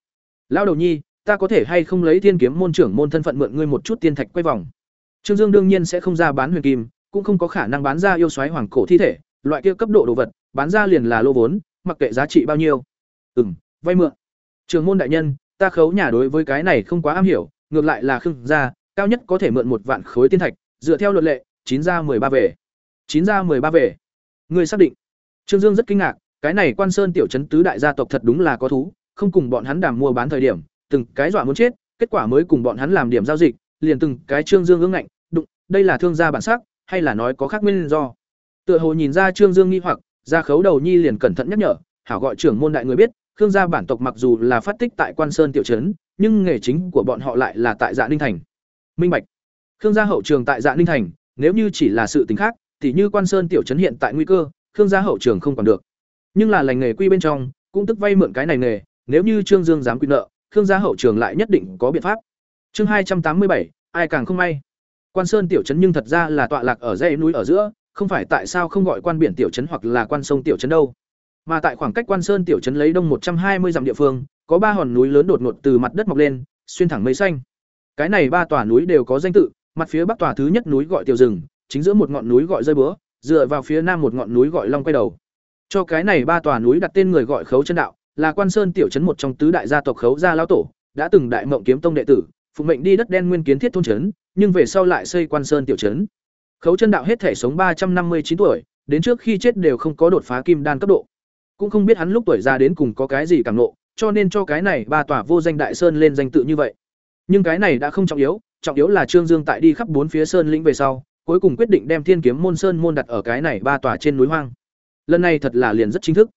Lão đầu nhi, ta có thể hay không lấy Thiên Kiếm môn trưởng môn thân phận mượn ngươi một chút tiên thạch quay vòng. Trương Dương đương nhiên sẽ không ra bán huyền kim, cũng không có khả năng bán ra yêu xoáy hoàng cổ thi thể, loại kia cấp độ đồ vật, bán ra liền là lô vốn, mặc kệ giá trị bao nhiêu. Ừm, vay mượn. trường môn đại nhân, ta khấu nhà đối với cái này không quá am hiểu, ngược lại là Khương gia, cao nhất có thể mượn một vạn khối tiên thạch, dựa theo luật lệ, chín ra ba về. chín ra ba về. Ngươi xác định? Trương Dương rất kinh ngạc, cái này Quan Sơn tiểu chấn tứ đại gia tộc thật đúng là có thú, không cùng bọn hắn đàm mua bán thời điểm, từng cái dọa muốn chết, kết quả mới cùng bọn hắn làm điểm giao dịch, liền từng cái Trương Dương ương ngạnh, đụng, đây là thương gia bản sắc, hay là nói có khác nguyên do. Tựa hồ nhìn ra Trương Dương nghi hoặc, ra khấu đầu nhi liền cẩn thận nhắc nhở, hảo gọi trưởng môn đại người biết, Khương gia bản tộc mặc dù là phát tích tại Quan Sơn tiểu trấn, nhưng nghề chính của bọn họ lại là tại Dạ Ninh thành. Minh Bạch. Khương gia hậu trường tại Dạ Ninh thành, nếu như chỉ là sự tình khác, thì như Quan Sơn tiểu trấn hiện tại nguy cơ, Khương gia hậu trường không còn được. Nhưng là lành nghề quy bên trong, cũng tức vay mượn cái này nghề, nếu như Trương Dương dám quy nợ, Khương gia hậu trường lại nhất định có biện pháp. Chương hai trăm tám mươi bảy, ai càng không may. Quan Sơn tiểu trấn nhưng thật ra là tọa lạc ở dãy núi ở giữa, không phải tại sao không gọi quan biển tiểu trấn hoặc là quan sông tiểu trấn đâu. Mà tại khoảng cách Quan Sơn tiểu trấn lấy đông một trăm hai mươi dặm địa phương, có ba hòn núi lớn đột ngột từ mặt đất mọc lên, xuyên thẳng mây xanh. Cái này ba tòa núi đều có danh tự, mặt phía bắc tòa thứ nhất núi gọi Tiểu Rừng, chính giữa một ngọn núi gọi Rơi Búa, dựa vào phía nam một ngọn núi gọi Long Quay Đầu. Cho cái này ba tòa núi đặt tên người gọi Khấu Chân Đạo, là Quan Sơn tiểu trấn một trong tứ đại gia tộc Khấu gia lão tổ, đã từng đại mộng kiếm tông đệ tử, phụ mệnh đi đất đen nguyên kiến thiết thôn trấn, nhưng về sau lại xây Quan Sơn tiểu trấn. Khấu Chân Đạo hết thể sống ba trăm năm mươi chín tuổi, đến trước khi chết đều không có đột phá kim đan cấp độ. Cũng không biết hắn lúc tuổi già đến cùng có cái gì cảm nộ, cho nên cho cái này ba tòa vô danh đại sơn lên danh tự như vậy. Nhưng cái này đã không trọng yếu, trọng yếu là Trương Dương tại đi khắp bốn phía sơn lĩnh về sau, cuối cùng quyết định đem Thiên Kiếm môn sơn môn đặt ở cái này ba tòa trên núi hoang. Lần này thật là liền rất chính thức.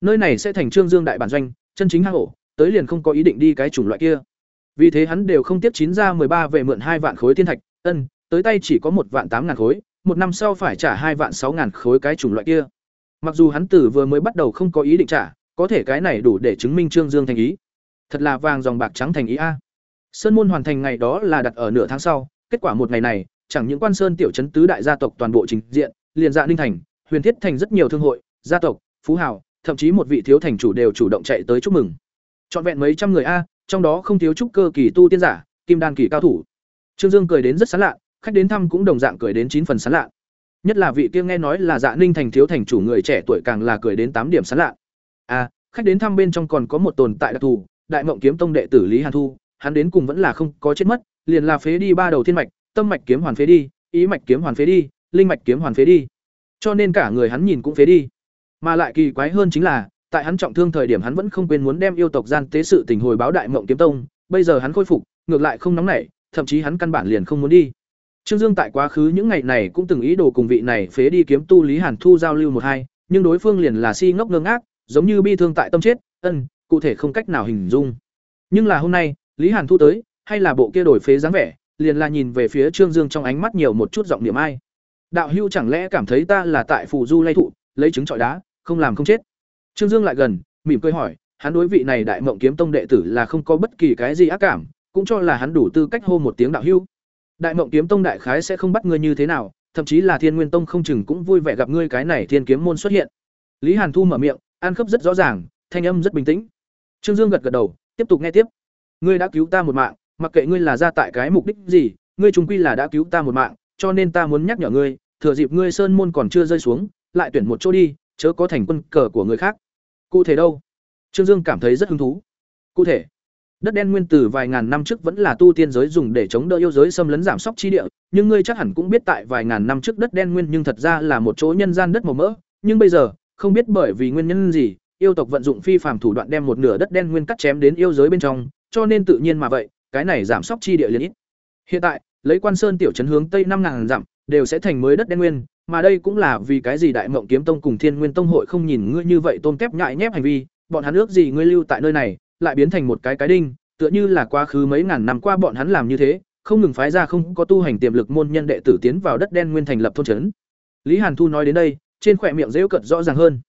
Nơi này sẽ thành Trương Dương đại bản doanh, chân chính hang ổ, tới liền không có ý định đi cái chủng loại kia. Vì thế hắn đều không tiếp chín ra ba về mượn hai vạn khối thiên thạch, ân, tới tay chỉ có một vạn tám ngàn khối, một năm sau phải trả hai vạn sáu ngàn khối cái chủng loại kia. Mặc dù hắn tử vừa mới bắt đầu không có ý định trả, có thể cái này đủ để chứng minh Trương Dương thành ý. Thật là vàng dòng bạc trắng thành ý a. Sơn môn hoàn thành ngày đó là đặt ở nửa tháng sau, kết quả một ngày này, chẳng những quan sơn tiểu chấn tứ đại gia tộc toàn bộ trình diện, liền dạ Ninh thành, Huyền Thiết thành rất nhiều thương hội, gia tộc, phú hào, thậm chí một vị thiếu thành chủ đều chủ động chạy tới chúc mừng. Trọn vẹn mấy trăm người a, trong đó không thiếu trúc cơ kỳ tu tiên giả, kim đan kỳ cao thủ. Trương Dương cười đến rất sán lạ, khách đến thăm cũng đồng dạng cười đến chín phần sán lạ. Nhất là vị kia nghe nói là Dạ Ninh thành thiếu thành chủ người trẻ tuổi càng là cười đến tám điểm sán lạ. A, khách đến thăm bên trong còn có một tồn tại đặc thù, Đại Mộng kiếm tông đệ tử Lý Hàn Thu, hắn đến cùng vẫn là không có chết mất, liền là phế đi ba đầu thiên mạch, tâm mạch kiếm hoàn phế đi, ý mạch kiếm hoàn phế đi, linh mạch kiếm hoàn phế đi. Cho nên cả người hắn nhìn cũng phế đi. Mà lại kỳ quái hơn chính là, tại hắn trọng thương thời điểm hắn vẫn không quên muốn đem yêu tộc gian tế sự tình hồi báo đại mộng kiếm tông, bây giờ hắn khôi phục, ngược lại không nóng nảy, thậm chí hắn căn bản liền không muốn đi. Trương Dương tại quá khứ những ngày này cũng từng ý đồ cùng vị này phế đi kiếm tu Lý Hàn Thu giao lưu một hai, nhưng đối phương liền là si ngốc ngơ ngác, giống như bi thương tại tâm chết, ân, cụ thể không cách nào hình dung. Nhưng là hôm nay, Lý Hàn Thu tới, hay là bộ kia đổi phế dáng vẻ, liền là nhìn về phía Trương Dương trong ánh mắt nhiều một chút giọng niệm ai. Đạo Hưu chẳng lẽ cảm thấy ta là tại phù du lay thụ, lấy trứng trọi đá, không làm không chết. Trương Dương lại gần, mỉm cười hỏi, hắn đối vị này Đại Mộng Kiếm Tông đệ tử là không có bất kỳ cái gì ác cảm, cũng cho là hắn đủ tư cách hô một tiếng đạo hưu. Đại Mộng Kiếm Tông đại khái sẽ không bắt ngươi như thế nào, thậm chí là Thiên Nguyên Tông không chừng cũng vui vẻ gặp ngươi cái này Thiên Kiếm môn xuất hiện. Lý Hàn Thu mở miệng, an khớp rất rõ ràng, thanh âm rất bình tĩnh. Trương Dương gật gật đầu, tiếp tục nghe tiếp. Ngươi đã cứu ta một mạng, mặc kệ ngươi là ra tại cái mục đích gì, ngươi trung quy là đã cứu ta một mạng, cho nên ta muốn nhắc nhở ngươi, thừa dịp ngươi sơn môn còn chưa rơi xuống, lại tuyển một chỗ đi, chớ có thành quân cờ của người khác. Cụ thể đâu? Trương Dương cảm thấy rất hứng thú. Cụ thể, đất đen nguyên tử vài ngàn năm trước vẫn là tu tiên giới dùng để chống đỡ yêu giới xâm lấn giảm sóc chi địa, nhưng ngươi chắc hẳn cũng biết tại vài ngàn năm trước đất đen nguyên nhưng thật ra là một chỗ nhân gian đất màu mỡ, nhưng bây giờ, không biết bởi vì nguyên nhân gì, yêu tộc vận dụng phi phàm thủ đoạn đem một nửa đất đen nguyên cắt chém đến yêu giới bên trong, cho nên tự nhiên mà vậy, cái này giảm sóc chi địa liền ít. Hiện tại, lấy Quan Sơn tiểu trấn hướng tây năm ngàn dặm, đều sẽ thành mới đất đen nguyên, mà đây cũng là vì cái gì Đại Mộng Kiếm Tông cùng Thiên Nguyên Tông hội không nhìn ngươi như vậy tôn kép nhại nhép hành vi, bọn hắn ước gì ngươi lưu tại nơi này, lại biến thành một cái cái đinh, tựa như là quá khứ mấy ngàn năm qua bọn hắn làm như thế, không ngừng phái ra không có tu hành tiềm lực môn nhân đệ tử tiến vào đất đen nguyên thành lập thôn trấn. Lý Hàn Thu nói đến đây, trên khỏe miệng rêu cận rõ ràng hơn.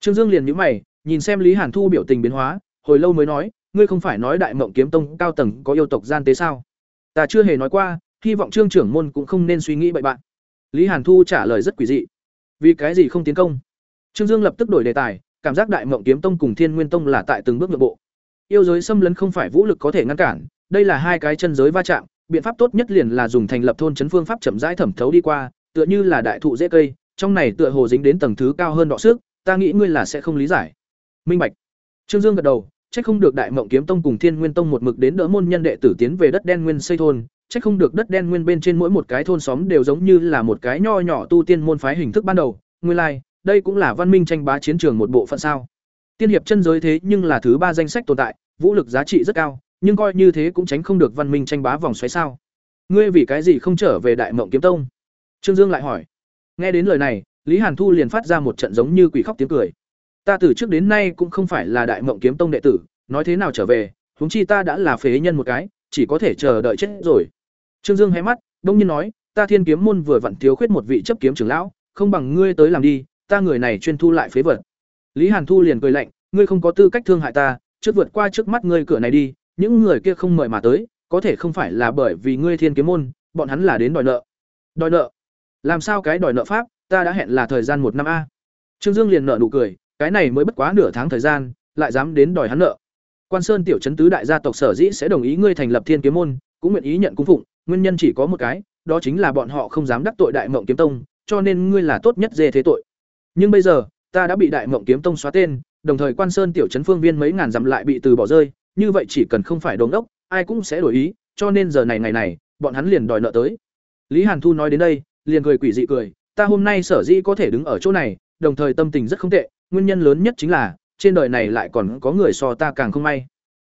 Trương Dương liền nhíu mày, nhìn xem Lý Hàn Thu biểu tình biến hóa, hồi lâu mới nói, ngươi không phải nói Đại Mộng Kiếm Tông cao tầng có yêu tộc gian tế sao? Ta chưa hề nói qua, hy vọng Trương trưởng môn cũng không nên suy nghĩ bậy bạn. Lý Hàn Thu trả lời rất quỷ dị. Vì cái gì không tiến công? Trương Dương lập tức đổi đề tài, cảm giác Đại Mộng Kiếm Tông cùng Thiên Nguyên Tông là tại từng bước nhượng bộ. Yêu giới xâm lấn không phải vũ lực có thể ngăn cản, đây là hai cái chân giới va chạm, biện pháp tốt nhất liền là dùng thành lập thôn trấn phương pháp chậm rãi thẩm thấu đi qua, tựa như là đại thụ dễ cây, trong này tựa hồ dính đến tầng thứ cao hơn đọ sức, ta nghĩ ngươi là sẽ không lý giải. Minh Bạch. Trương Dương gật đầu, trách không được Đại Mộng Kiếm Tông cùng Thiên Nguyên Tông một mực đến đỡ môn nhân đệ tử tiến về đất đen nguyên xây thôn, chắc không được đất đen nguyên bên trên mỗi một cái thôn xóm đều giống như là một cái nho nhỏ tu tiên môn phái hình thức ban đầu, nguyên lai, like, đây cũng là văn minh tranh bá chiến trường một bộ phận sao? Tiên hiệp chân giới thế nhưng là thứ ba danh sách tồn tại, vũ lực giá trị rất cao, nhưng coi như thế cũng tránh không được văn minh tranh bá vòng xoáy sao? Ngươi vì cái gì không trở về Đại Mộng Kiếm Tông? Trương Dương lại hỏi. Nghe đến lời này, Lý Hàn Thu liền phát ra một trận giống như quỷ khóc tiếng cười. Ta từ trước đến nay cũng không phải là Đại Mộng Kiếm Tông đệ tử, nói thế nào trở về, huống chi ta đã là phế nhân một cái, chỉ có thể chờ đợi chết rồi. Trương Dương hé mắt, đông nhiên nói, ta Thiên Kiếm môn vừa vặn thiếu khuyết một vị chấp kiếm trưởng lão, không bằng ngươi tới làm đi, ta người này chuyên thu lại phế vật. Lý Hàn Thu liền cười lạnh, ngươi không có tư cách thương hại ta, trước vượt qua trước mắt ngươi cửa này đi, những người kia không mời mà tới, có thể không phải là bởi vì ngươi Thiên Kiếm môn, bọn hắn là đến đòi nợ. Đòi nợ? Làm sao cái đòi nợ pháp, ta đã hẹn là thời gian một năm a. Trương Dương liền nợ nụ cười, cái này mới bất quá nửa tháng thời gian, lại dám đến đòi hắn nợ. Quan Sơn tiểu trấn tứ đại gia tộc sở dĩ sẽ đồng ý ngươi thành lập Thiên Kiếm môn, cũng nguyện ý nhận cung phụng, nguyên nhân chỉ có một cái, đó chính là bọn họ không dám đắc tội Đại Mộng Kiếm Tông, cho nên ngươi là tốt nhất dê thế tội. Nhưng bây giờ, ta đã bị Đại Mộng Kiếm Tông xóa tên, đồng thời Quan Sơn tiểu trấn phương viên mấy ngàn dặm lại bị từ bỏ rơi, như vậy chỉ cần không phải đống đốc, ai cũng sẽ đổi ý, cho nên giờ này ngày này, bọn hắn liền đòi nợ tới. Lý Hàn Thu nói đến đây, liền cười quỷ dị cười, ta hôm nay sở dĩ có thể đứng ở chỗ này, đồng thời tâm tình rất không tệ, nguyên nhân lớn nhất chính là trên đời này lại còn có người so ta càng không may.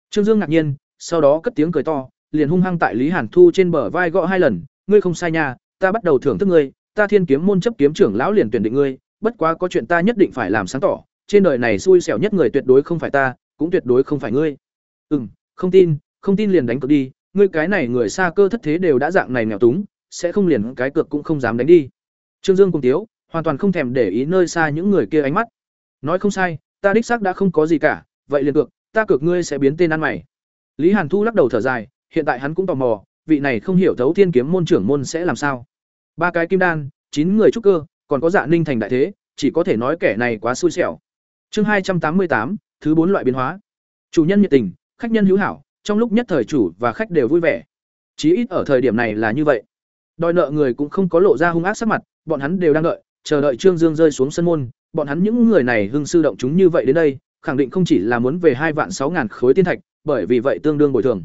Trương Dương ngạc nhiên, sau đó cất tiếng cười to, liền hung hăng tại Lý Hàn Thu trên bờ vai gõ hai lần, ngươi không sai nha, ta bắt đầu thưởng thức ngươi, ta Thiên Kiếm môn chấp kiếm trưởng lão liền tuyển định ngươi, bất quá có chuyện ta nhất định phải làm sáng tỏ, trên đời này xui xẻo nhất người tuyệt đối không phải ta, cũng tuyệt đối không phải ngươi. Ừm, không tin, không tin liền đánh cược đi, ngươi cái này người xa cơ thất thế đều đã dạng này nghèo túng, sẽ không liền cái cược cũng không dám đánh đi. Trương Dương cùng tiếu, hoàn toàn không thèm để ý nơi xa những người kia ánh mắt. Nói không sai, ta đích xác đã không có gì cả, vậy liền cược, ta cược ngươi sẽ biến tên ăn mày. Lý Hàn Thu lắc đầu thở dài, hiện tại hắn cũng tò mò, vị này không hiểu thấu thiên kiếm môn trưởng môn sẽ làm sao. Ba cái kim đan, chín người trúc cơ, còn có Dạ Ninh thành đại thế, chỉ có thể nói kẻ này quá xui xẻo. Chương hai trăm tám mươi tám, thứ bốn loại biến hóa. Chủ nhân nhiệt tình, khách nhân hữu hảo, trong lúc nhất thời chủ và khách đều vui vẻ. Chí ít ở thời điểm này là như vậy. Đòi nợ người cũng không có lộ ra hung ác sắc mặt, bọn hắn đều đang đợi, chờ đợi Trương Dương rơi xuống sân môn, bọn hắn những người này hưng sư động chúng như vậy đến đây, khẳng định không chỉ là muốn về hai vạn sáu ngàn khối tiên thạch, bởi vì vậy tương đương bồi thường.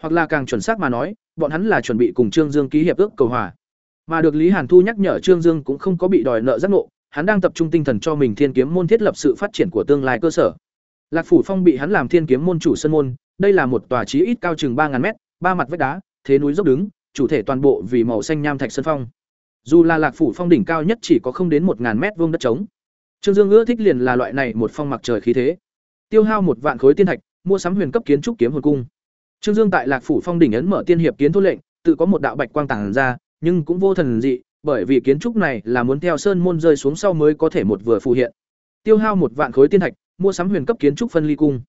Hoặc là càng chuẩn xác mà nói, bọn hắn là chuẩn bị cùng Trương Dương ký hiệp ước cầu hòa. Mà được Lý Hàn Thu nhắc nhở Trương Dương cũng không có bị đòi nợ giác ngộ, hắn đang tập trung tinh thần cho mình Thiên Kiếm môn thiết lập sự phát triển của tương lai cơ sở. Lạc Phủ Phong bị hắn làm Thiên Kiếm môn chủ sân môn, đây là một tòa chí ít cao chừng ba ngàn mét, ba mặt vách đá, thế núi dốc đứng, chủ thể toàn bộ vì màu xanh nham thạch sơn phong. Dù là Lạc Phủ Phong đỉnh cao nhất chỉ có không đến một ngàn mét vuông đất trống. Trương Dương ưa thích liền là loại này một phong mặc trời khí thế. Tiêu hao một vạn khối tiên thạch, mua sắm huyền cấp kiến trúc kiếm hồn cung. Trương Dương tại Lạc phủ phong đỉnh ấn mở tiên hiệp kiến thôn lệnh, tự có một đạo bạch quang tàng ra, nhưng cũng vô thần dị, bởi vì kiến trúc này là muốn theo sơn môn rơi xuống sau mới có thể một vừa phù hiện. Tiêu hao một vạn khối tiên thạch, mua sắm huyền cấp kiến trúc phân ly cung.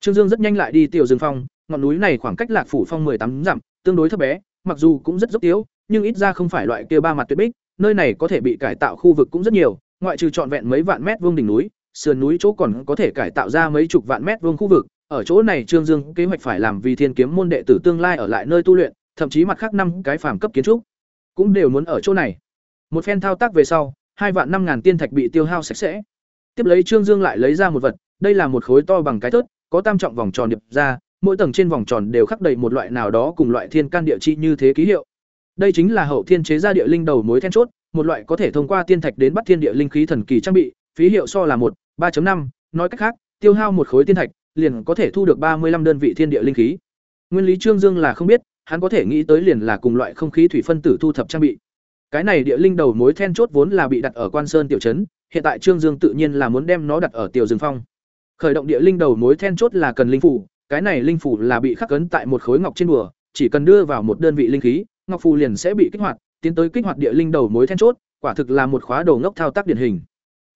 Trương Dương rất nhanh lại đi tiểu rừng Phong, ngọn núi này khoảng cách Lạc phủ phong tám dặm, tương đối thấp bé, mặc dù cũng rất dốc tiếu, nhưng ít ra không phải loại kia ba mặt tuyệt bích, nơi này có thể bị cải tạo khu vực cũng rất nhiều, ngoại trừ trọn vẹn mấy vạn mét vuông đỉnh núi, sườn núi chỗ còn có thể cải tạo ra mấy chục vạn mét vuông khu vực, ở chỗ này Trương Dương kế hoạch phải làm vì Thiên Kiếm môn đệ tử tương lai ở lại nơi tu luyện, thậm chí mặt khác năm cái phàm cấp kiến trúc. cũng đều muốn ở chỗ này. Một phen thao tác về sau, hai vạn năm ngàn tiên thạch bị tiêu hao sạch sẽ. Tiếp lấy Trương Dương lại lấy ra một vật, đây là một khối to bằng cái thớt, có tam trọng vòng tròn điệp ra, mỗi tầng trên vòng tròn đều khắc đầy một loại nào đó cùng loại thiên can địa chi như thế ký hiệu. Đây chính là hậu thiên chế ra địa linh đầu mối then chốt, một loại có thể thông qua tiên thạch đến bắt thiên địa linh khí thần kỳ trang bị, phí hiệu so là một 3.5, nói cách khác, tiêu hao một khối tiên thạch, liền có thể thu được ba mươi 35 đơn vị thiên địa linh khí. Nguyên lý Trương Dương là không biết, hắn có thể nghĩ tới liền là cùng loại không khí thủy phân tử thu thập trang bị. Cái này địa linh đầu mối then chốt vốn là bị đặt ở Quan Sơn tiểu trấn, hiện tại Trương Dương tự nhiên là muốn đem nó đặt ở Tiểu Dương Phong. Khởi động địa linh đầu mối then chốt là cần linh phủ, cái này linh phủ là bị khắc cấn tại một khối ngọc trên bùa, chỉ cần đưa vào một đơn vị linh khí, ngọc phù liền sẽ bị kích hoạt, tiến tới kích hoạt địa linh đầu mối then chốt, quả thực là một khóa đầu ngốc thao tác điển hình.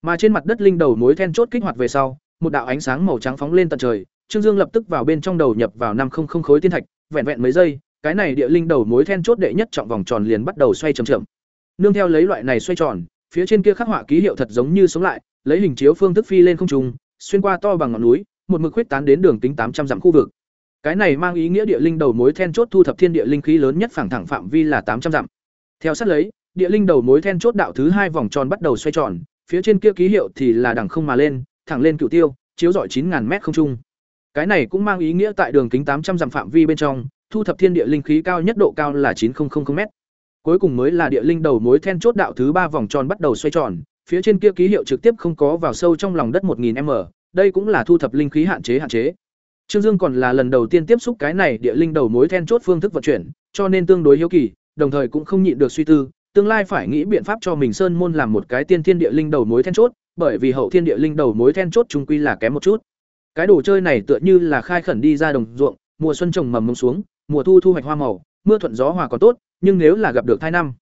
Mà trên mặt đất linh đầu mối then chốt kích hoạt về sau, một đạo ánh sáng màu trắng phóng lên tận trời, Trương Dương lập tức vào bên trong đầu nhập vào năm không không khối tiên thạch, vẹn vẹn mấy giây, cái này địa linh đầu mối then chốt đệ nhất trọng vòng tròn liền bắt đầu xoay chậm chậm. Nương theo lấy loại này xoay tròn, phía trên kia khắc họa ký hiệu thật giống như sống lại, lấy hình chiếu phương thức phi lên không trung, xuyên qua to bằng ngọn núi, một mực huyết tán đến đường kính tám trăm dặm khu vực. Cái này mang ý nghĩa địa linh đầu mối then chốt thu thập thiên địa linh khí lớn nhất phẳng thẳng phạm vi là tám trăm dặm. Theo sát lấy, địa linh đầu mối then chốt đạo thứ hai vòng tròn bắt đầu xoay tròn, phía trên kia ký hiệu thì là đằng không mà lên, thẳng lên cửu tiêu, chiếu rọi 9000 mét không trung. Cái này cũng mang ý nghĩa tại đường kính 800 dặm phạm vi bên trong, thu thập thiên địa linh khí cao nhất độ cao là 9000 mét. Cuối cùng mới là địa linh đầu mối then chốt đạo thứ ba vòng tròn bắt đầu xoay tròn, phía trên kia ký hiệu trực tiếp không có vào sâu trong lòng đất 1000m, đây cũng là thu thập linh khí hạn chế hạn chế. Trương Dương còn là lần đầu tiên tiếp xúc cái này địa linh đầu mối then chốt phương thức vận chuyển, cho nên tương đối hiếu kỳ, đồng thời cũng không nhịn được suy tư, tương lai phải nghĩ biện pháp cho mình sơn môn làm một cái tiên thiên địa linh đầu mối then chốt, bởi vì hậu thiên địa linh đầu mối then chốt chung quy là kém một chút. Cái đồ chơi này tựa như là khai khẩn đi ra đồng ruộng, mùa xuân trồng mầm mông xuống, mùa thu thu hoạch hoa màu, mưa thuận gió hòa còn tốt, nhưng nếu là gặp được thai năm,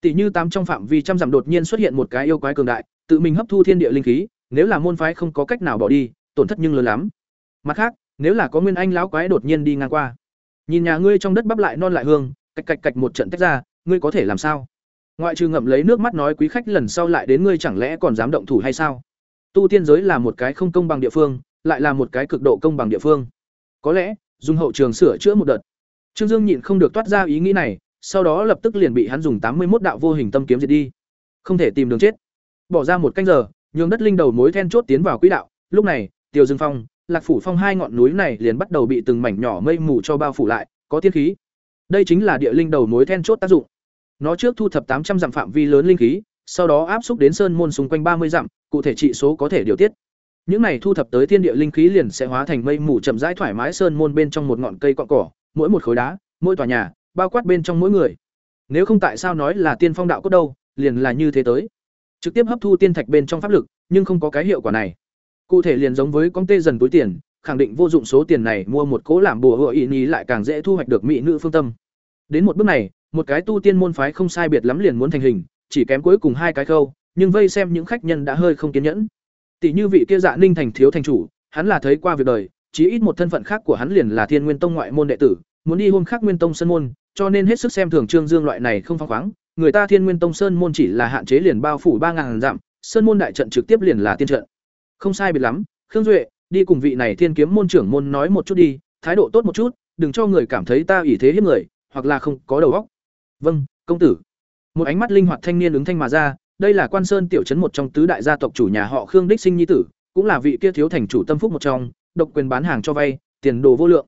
tỷ như tám trong phạm vi trăm dặm đột nhiên xuất hiện một cái yêu quái cường đại, tự mình hấp thu thiên địa linh khí, nếu là môn phái không có cách nào bỏ đi, tổn thất nhưng lớn lắm. Mặt khác, nếu là có nguyên anh lão quái đột nhiên đi ngang qua, nhìn nhà ngươi trong đất bắp lại non lại hương, cạch cạch cạch một trận tách ra, ngươi có thể làm sao? ngoại trừ ngậm lấy nước mắt nói quý khách lần sau lại đến ngươi chẳng lẽ còn dám động thủ hay sao? Tu tiên giới là một cái không công bằng địa phương lại là một cái cực độ công bằng địa phương. Có lẽ dùng hậu trường sửa chữa một đợt. Trương dương nhịn không được toát ra ý nghĩ này sau đó lập tức liền bị hắn dùng tám mươi một đạo vô hình tâm kiếm diệt đi. Không thể tìm đường chết. Bỏ ra một canh giờ nhường đất linh đầu mối then chốt tiến vào quỹ đạo. Lúc này tiêu dương phong lạc phủ phong hai ngọn núi này liền bắt đầu bị từng mảnh nhỏ mây mù cho bao phủ lại có tiên khí đây chính là địa linh đầu mối then chốt tác dụng nó trước thu thập tám trăm dặm phạm vi lớn linh khí, sau đó áp xúc đến sơn môn xung quanh ba mươi dặm, cụ thể trị số có thể điều tiết. Những này thu thập tới thiên địa linh khí liền sẽ hóa thành mây mù chậm rãi thoải mái sơn môn bên trong một ngọn cây cọn cỏ, mỗi một khối đá, mỗi tòa nhà, bao quát bên trong mỗi người. Nếu không tại sao nói là tiên phong đạo cốt đâu, liền là như thế tới. Trực tiếp hấp thu tiên thạch bên trong pháp lực, nhưng không có cái hiệu quả này. Cụ thể liền giống với con tê dần túi tiền, khẳng định vô dụng số tiền này mua một cố làm bùa hựa ý ý lại càng dễ thu hoạch được mỹ nữ phương tâm. Đến một bước này, một cái tu tiên môn phái không sai biệt lắm liền muốn thành hình, chỉ kém cuối cùng hai cái khâu, nhưng vây xem những khách nhân đã hơi không kiên nhẫn. Tỷ như vị kia Dạ Ninh thành thiếu thành chủ, hắn là thấy qua việc đời, chí ít một thân phận khác của hắn liền là Thiên Nguyên Tông ngoại môn đệ tử, muốn đi hôm khác Nguyên Tông sơn môn, cho nên hết sức xem thường Trương Dương loại này không phóng khoáng, người ta Thiên Nguyên Tông sơn môn chỉ là hạn chế liền bao phủ ba ngàn dặm, sơn môn đại trận trực tiếp liền là tiên trận. Không sai biệt lắm, Khương Duệ, đi cùng vị này Thiên Kiếm môn trưởng môn nói một chút đi, thái độ tốt một chút, đừng cho người cảm thấy ta ủy thế hiếp người, hoặc là không có đầu óc. Vâng công tử. Một ánh mắt linh hoạt thanh niên ứng thanh mà ra, đây là quan sơn tiểu trấn một trong tứ đại gia tộc chủ nhà họ khương đích sinh nhi tử, cũng là vị kia thiếu thành chủ tâm phúc một trong, độc quyền bán hàng cho vay, tiền đồ vô lượng.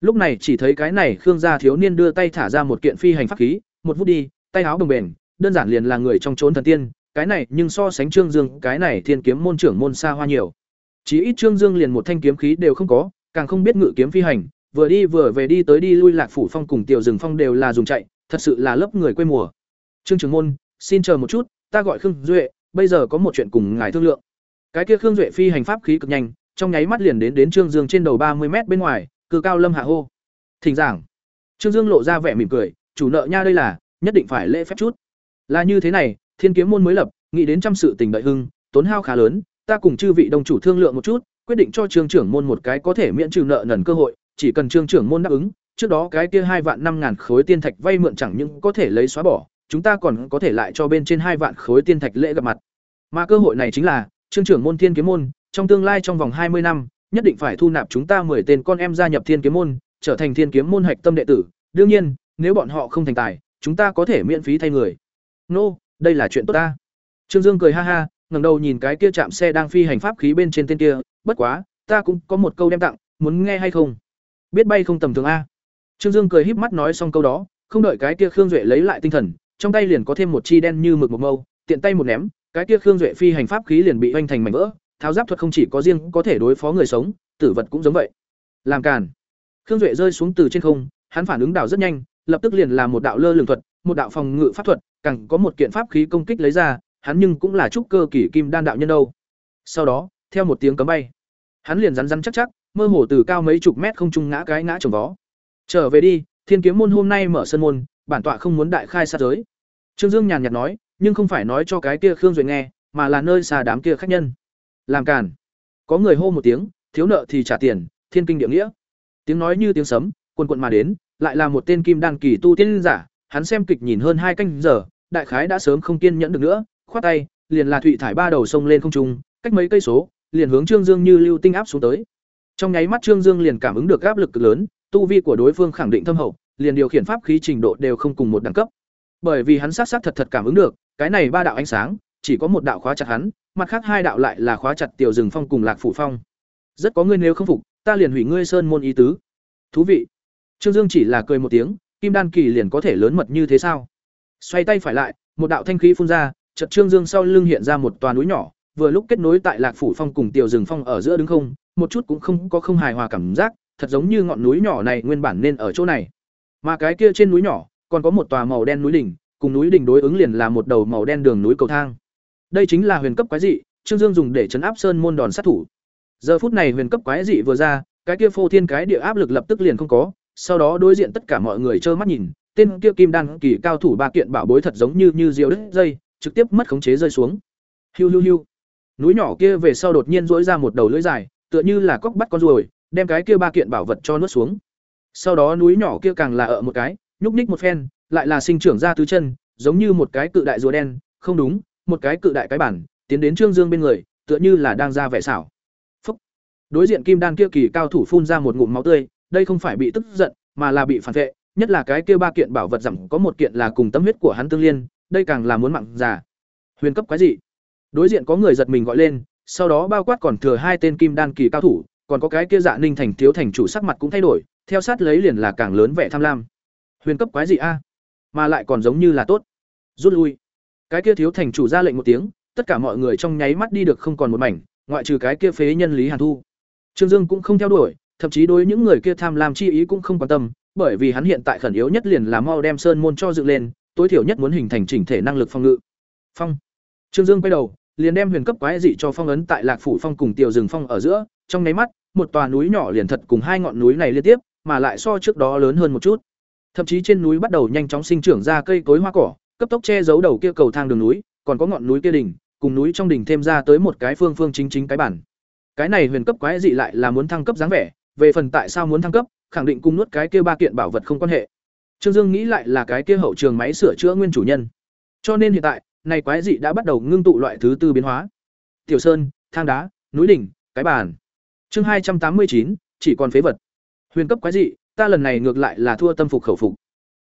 Lúc này chỉ thấy cái này khương gia thiếu niên đưa tay thả ra một kiện phi hành pháp khí, một vút đi, tay áo đồng bền đơn giản liền là người trong trốn thần tiên, cái này nhưng so sánh trương dương, cái này thiên kiếm môn trưởng môn xa hoa nhiều. Chỉ ít trương dương liền một thanh kiếm khí đều không có, càng không biết ngự kiếm phi hành vừa đi vừa về đi tới đi lui lạc phủ phong cùng tiểu rừng phong đều là dùng chạy, thật sự là lớp người quê mùa. Trương trường môn, xin chờ một chút, ta gọi khương duệ, bây giờ có một chuyện cùng ngài thương lượng. Cái kia khương duệ phi hành pháp khí cực nhanh, trong nháy mắt liền đến đến trương dương trên đầu ba mươi m bên ngoài cự cao lâm hạ hô. Thỉnh giảng. Trương dương lộ ra vẻ mỉm cười, chủ nợ nha đây là, nhất định phải lễ phép chút. Là như thế này, thiên kiếm môn mới lập, nghĩ đến trăm sự tình đợi hưng, tốn hao khá lớn, ta cùng chư vị đồng chủ thương lượng một chút, quyết định cho trương trưởng môn một cái có thể miễn trừ nợ nần cơ hội chỉ cần trương trưởng môn đáp ứng trước đó cái kia hai vạn năm ngàn khối tiên thạch vay mượn chẳng những có thể lấy xóa bỏ, chúng ta còn có thể lại cho bên trên hai vạn khối tiên thạch lễ gặp mặt. Mà cơ hội này chính là, trương trưởng môn Thiên Kiếm môn, trong tương lai trong vòng hai mươi năm, nhất định phải thu nạp chúng ta mười tên con em gia nhập Thiên Kiếm môn, trở thành Thiên Kiếm môn hạch tâm đệ tử. Đương nhiên, nếu bọn họ không thành tài, chúng ta có thể miễn phí thay người nô、no, đây là chuyện tốt ta trương dương cười ha ha ngẩng đầu nhìn cái kia chạm xe đang phi hành pháp khí bên trên tên kia bất quá ta cũng có một câu đem tặng muốn nghe hay không biết bay không tầm thường a. Trương dương cười híp mắt nói xong câu đó, không đợi cái kia khương duệ lấy lại tinh thần, trong tay liền có thêm một chi đen như mực một mâu, tiện tay một ném, cái kia khương duệ phi hành pháp khí liền bị oanh thành mảnh vỡ, tháo giáp thuật không chỉ có riêng có thể đối phó người sống, tử vật cũng giống vậy. Làm càn. Khương duệ rơi xuống từ trên không, hắn phản ứng đảo rất nhanh, lập tức liền làm một đạo lơ lường thuật, một đạo phòng ngự pháp thuật, càng có một kiện pháp khí công kích lấy ra, hắn nhưng cũng là trúc cơ kỷ kim đan đạo nhân đâu. Sau đó, theo một tiếng cấm bay, hắn liền rắn rắn chắc chắc mơ hồ từ cao mấy chục mét không trung ngã cái ngã trồng vó. Trở về đi, thiên kiếm môn hôm nay mở sân môn, bản tọa không muốn đại khai sát giới. Trương dương nhàn nhạt nói, nhưng không phải nói cho cái kia khương duệ nghe, mà là nơi xa đám kia khách nhân. Làm càn. Có người hô một tiếng, thiếu nợ thì trả tiền, thiên kinh địa nghĩa. Tiếng nói như tiếng sấm quần quận mà đến, lại là một tên kim đan kỳ tu tiên giả, hắn xem kịch nhìn hơn hai canh giờ, đại khái đã sớm không kiên nhẫn được nữa, khoát tay, liền là thụy thải ba đầu sông lên không trung, cách mấy cây số, liền hướng trương dương như lưu tinh áp xuống tới trong nháy mắt trương dương liền cảm ứng được áp lực cực lớn, tu vi của đối phương khẳng định thâm hậu, liền điều khiển pháp khí trình độ đều không cùng một đẳng cấp. Bởi vì hắn sát sát thật thật cảm ứng được, cái này ba đạo ánh sáng, chỉ có một đạo khóa chặt hắn, mặt khác hai đạo lại là khóa chặt tiểu rừng phong cùng lạc phủ phong. Rất có ngươi nếu không phục, ta liền hủy ngươi sơn môn ý tứ. Thú vị. Trương dương chỉ là cười một tiếng, kim đan kỳ liền có thể lớn mật như thế sao? Xoay tay phải lại, một đạo thanh khí phun ra, chợt trương dương sau lưng hiện ra một tòa núi nhỏ, vừa lúc kết nối tại lạc phủ phong cùng tiểu rừng phong ở giữa đứng không một chút cũng không có không hài hòa cảm giác, thật giống như ngọn núi nhỏ này nguyên bản nên ở chỗ này. Mà cái kia trên núi nhỏ, còn có một tòa màu đen núi đỉnh, cùng núi đỉnh đối ứng liền là một đầu màu đen đường núi cầu thang. Đây chính là huyền cấp quái dị, trương dương dùng để chấn áp sơn môn đòn sát thủ. Giờ phút này huyền cấp quái dị vừa ra, cái kia phô thiên cái địa áp lực lập tức liền không có, sau đó đối diện tất cả mọi người trơ mắt nhìn, tên kia kim đan kỳ cao thủ ba kiện bảo bối thật giống như như diều đứt dây, trực tiếp mất khống chế rơi xuống. Hiu hiu hiu. Núi nhỏ kia về sau đột nhiên dỗi ra một đầu lưỡi dài tựa như là cóc bắt con ruồi, đem cái kia ba kiện bảo vật cho nuốt xuống. Sau đó núi nhỏ kia càng là ở một cái, nhúc nhích một phen, lại là sinh trưởng ra tứ chân, giống như một cái cự đại rùa đen, không đúng, một cái cự đại cái bản, tiến đến trương dương bên người, tựa như là đang ra vẻ xảo. Phúc. đối diện kim đan kia kỳ cao thủ phun ra một ngụm máu tươi, đây không phải bị tức giận, mà là bị phản vệ, nhất là cái kia ba kiện bảo vật rằng có một kiện là cùng tâm huyết của hắn tương liên, đây càng là muốn mặn già. Huyền cấp quái dị. Đối diện có người giật mình gọi lên sau đó bao quát còn thừa hai tên kim đan kỳ cao thủ, còn có cái kia dạ ninh thành thiếu thành chủ sắc mặt cũng thay đổi, theo sát lấy liền là càng lớn vẻ tham lam. Huyền cấp quái gì a, mà lại còn giống như là tốt. Rút lui. Cái kia thiếu thành chủ ra lệnh một tiếng, tất cả mọi người trong nháy mắt đi được không còn một mảnh, ngoại trừ cái kia phế nhân lý hàn thu. Trương dương cũng không theo đuổi, thậm chí đối những người kia tham lam chi ý cũng không quan tâm, bởi vì hắn hiện tại khẩn yếu nhất liền là mau đem sơn môn cho dựng lên, tối thiểu nhất muốn hình thành chỉnh thể năng lực phòng ngự. Phong. Trương dương quay đầu liền đem huyền cấp quái dị cho phong ấn tại lạc phủ phong cùng tiểu rừng phong ở giữa. Trong nháy mắt, một tòa núi nhỏ liền thật cùng hai ngọn núi này liên tiếp, mà lại so trước đó lớn hơn một chút. Thậm chí trên núi bắt đầu nhanh chóng sinh trưởng ra cây cối hoa cỏ, cấp tốc che giấu đầu kia cầu thang đường núi, còn có ngọn núi kia đỉnh, cùng núi trong đỉnh thêm ra tới một cái phương phương chính chính cái bản. Cái này huyền cấp quái dị lại là muốn thăng cấp dáng vẻ, về phần tại sao muốn thăng cấp, khẳng định cung nuốt cái kia ba kiện bảo vật không quan hệ. Trương dương nghĩ lại là cái kia hậu trường máy sửa chữa nguyên chủ nhân. Cho nên hiện tại này quái dị đã bắt đầu ngưng tụ loại thứ tư biến hóa. Tiểu sơn, thang đá, núi đỉnh, cái bàn. Chương hai trăm tám mươi chín, chỉ còn phế vật. Huyền cấp quái dị, ta lần này ngược lại là thua tâm phục khẩu phục.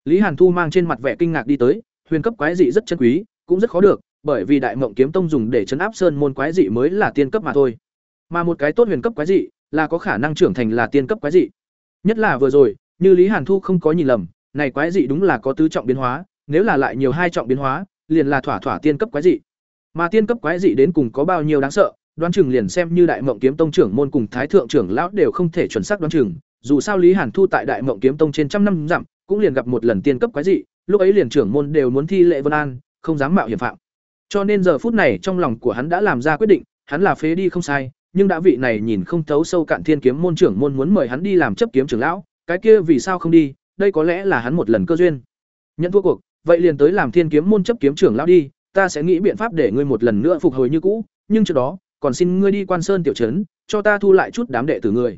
Lý hàn thu mang trên mặt vẻ kinh ngạc đi tới, huyền cấp quái dị rất chân quý, cũng rất khó được, bởi vì đại mộng kiếm tông dùng để chấn áp sơn môn quái dị mới là tiên cấp mà thôi. Mà một cái tốt huyền cấp quái dị, là có khả năng trưởng thành là tiên cấp quái dị. Nhất là vừa rồi, như lý hàn thu không có nhìn lầm, này quái dị đúng là có tứ trọng biến hóa, nếu là lại nhiều hai trọng biến hóa liền là thỏa thỏa tiên cấp quái dị. Mà tiên cấp quái dị đến cùng có bao nhiêu đáng sợ, đoán chừng liền xem như đại mộng kiếm tông trưởng môn cùng thái thượng trưởng lão đều không thể chuẩn xác đoán chừng, dù sao lý hàn thu tại đại mộng kiếm tông trên trăm năm dặm, cũng liền gặp một lần tiên cấp quái dị, lúc ấy liền trưởng môn đều muốn thi lệ vân an, không dám mạo hiểm phạm. Cho nên giờ phút này trong lòng của hắn đã làm ra quyết định, hắn là phế đi không sai, nhưng đã vị này nhìn không thấu sâu cạn thiên kiếm môn trưởng môn muốn mời hắn đi làm chấp kiếm trưởng lão, cái kia vì sao không đi, đây có lẽ là hắn một lần cơ duyên. Nhận thua cuộc vậy liền tới làm thiên kiếm môn chấp kiếm trưởng lão đi, ta sẽ nghĩ biện pháp để ngươi một lần nữa phục hồi như cũ, nhưng trước đó, còn xin ngươi đi quan sơn tiểu trấn, cho ta thu lại chút đám đệ tử người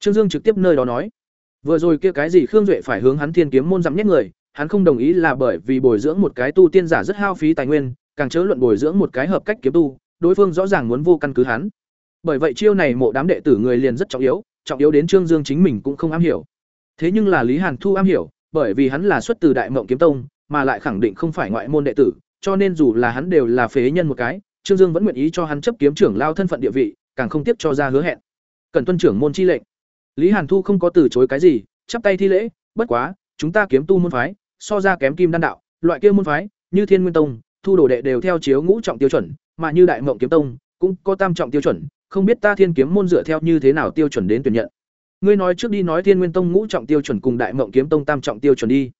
trương dương trực tiếp nơi đó nói. Vừa rồi kia cái gì khương duệ phải hướng hắn thiên kiếm môn dặm nhét người, hắn không đồng ý là bởi vì bồi dưỡng một cái tu tiên giả rất hao phí tài nguyên, càng chớ luận bồi dưỡng một cái hợp cách kiếm tu, đối phương rõ ràng muốn vô căn cứ hắn. Bởi vậy chiêu này mộ đám đệ tử người liền rất trọng yếu trọng yếu đến trương dương chính mình cũng không am hiểu. Thế nhưng là lý hàn thu am hiểu, bởi vì hắn là xuất từ đại mộng kiếm tông mà lại khẳng định không phải ngoại môn đệ tử, cho nên dù là hắn đều là phế nhân một cái, Trương Dương vẫn nguyện ý cho hắn chấp kiếm trưởng lao thân phận địa vị, càng không tiếc cho ra hứa hẹn. Cần tuân trưởng môn chi lệnh. Lý Hàn Thu không có từ chối cái gì, chắp tay thi lễ, bất quá, chúng ta kiếm tu môn phái, so ra kém Kim Đan đạo, loại kia môn phái, như Thiên Nguyên Tông, thu đồ đệ đều theo chiếu ngũ trọng tiêu chuẩn, mà như Đại Mộng Kiếm Tông, cũng có tam trọng tiêu chuẩn, không biết ta Thiên Kiếm môn dựa theo như thế nào tiêu chuẩn đến tuyển nhận. Ngươi nói trước đi nói Thiên Nguyên Tông ngũ trọng tiêu chuẩn cùng Đại Mộng Kiếm Tông tam trọng tiêu chuẩn đi.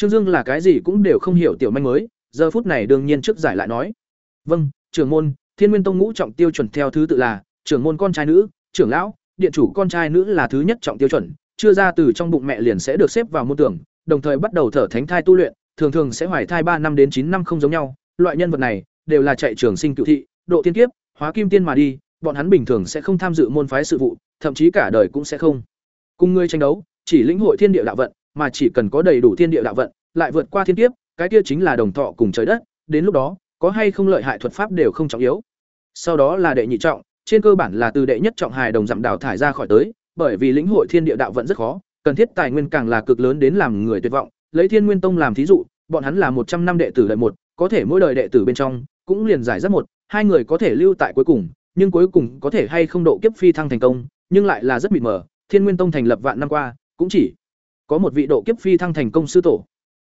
Trương Dương là cái gì cũng đều không hiểu tiểu manh mới, giờ phút này đương nhiên trước giải lại nói. Vâng, trưởng môn, Thiên Nguyên Tông ngũ trọng tiêu chuẩn theo thứ tự là trưởng môn con trai nữ, trưởng lão, điện chủ con trai nữ là thứ nhất trọng tiêu chuẩn, chưa ra từ trong bụng mẹ liền sẽ được xếp vào môn tưởng, đồng thời bắt đầu thở thánh thai tu luyện, thường thường sẽ hoài thai ba năm đến chín năm không giống nhau, loại nhân vật này đều là chạy trường sinh cựu thị, độ tiên kiếp, hóa kim tiên mà đi, bọn hắn bình thường sẽ không tham dự môn phái sự vụ, thậm chí cả đời cũng sẽ không. Cùng ngươi tranh đấu, chỉ lĩnh hội thiên địa đạo vận, mà chỉ cần có đầy đủ thiên địa đạo vận, lại vượt qua thiên kiếp, cái kia chính là đồng thọ cùng trời đất, đến lúc đó, có hay không lợi hại thuật pháp đều không trọng yếu. Sau đó là đệ nhị trọng, trên cơ bản là từ đệ nhất trọng hài đồng giảm đào thải ra khỏi tới, bởi vì lĩnh hội thiên địa đạo vận rất khó, cần thiết tài nguyên càng là cực lớn đến làm người tuyệt vọng, lấy Thiên Nguyên Tông làm thí dụ, bọn hắn là một trăm năm đệ tử đời một, có thể mỗi đời đệ tử bên trong cũng liền giải rất một, hai người có thể lưu tại cuối cùng, nhưng cuối cùng có thể hay không độ kiếp phi thăng thành công, nhưng lại là rất mịt mờ. Thiên Nguyên Tông thành lập vạn năm qua, cũng chỉ có một vị độ kiếp phi thăng thành công sư tổ.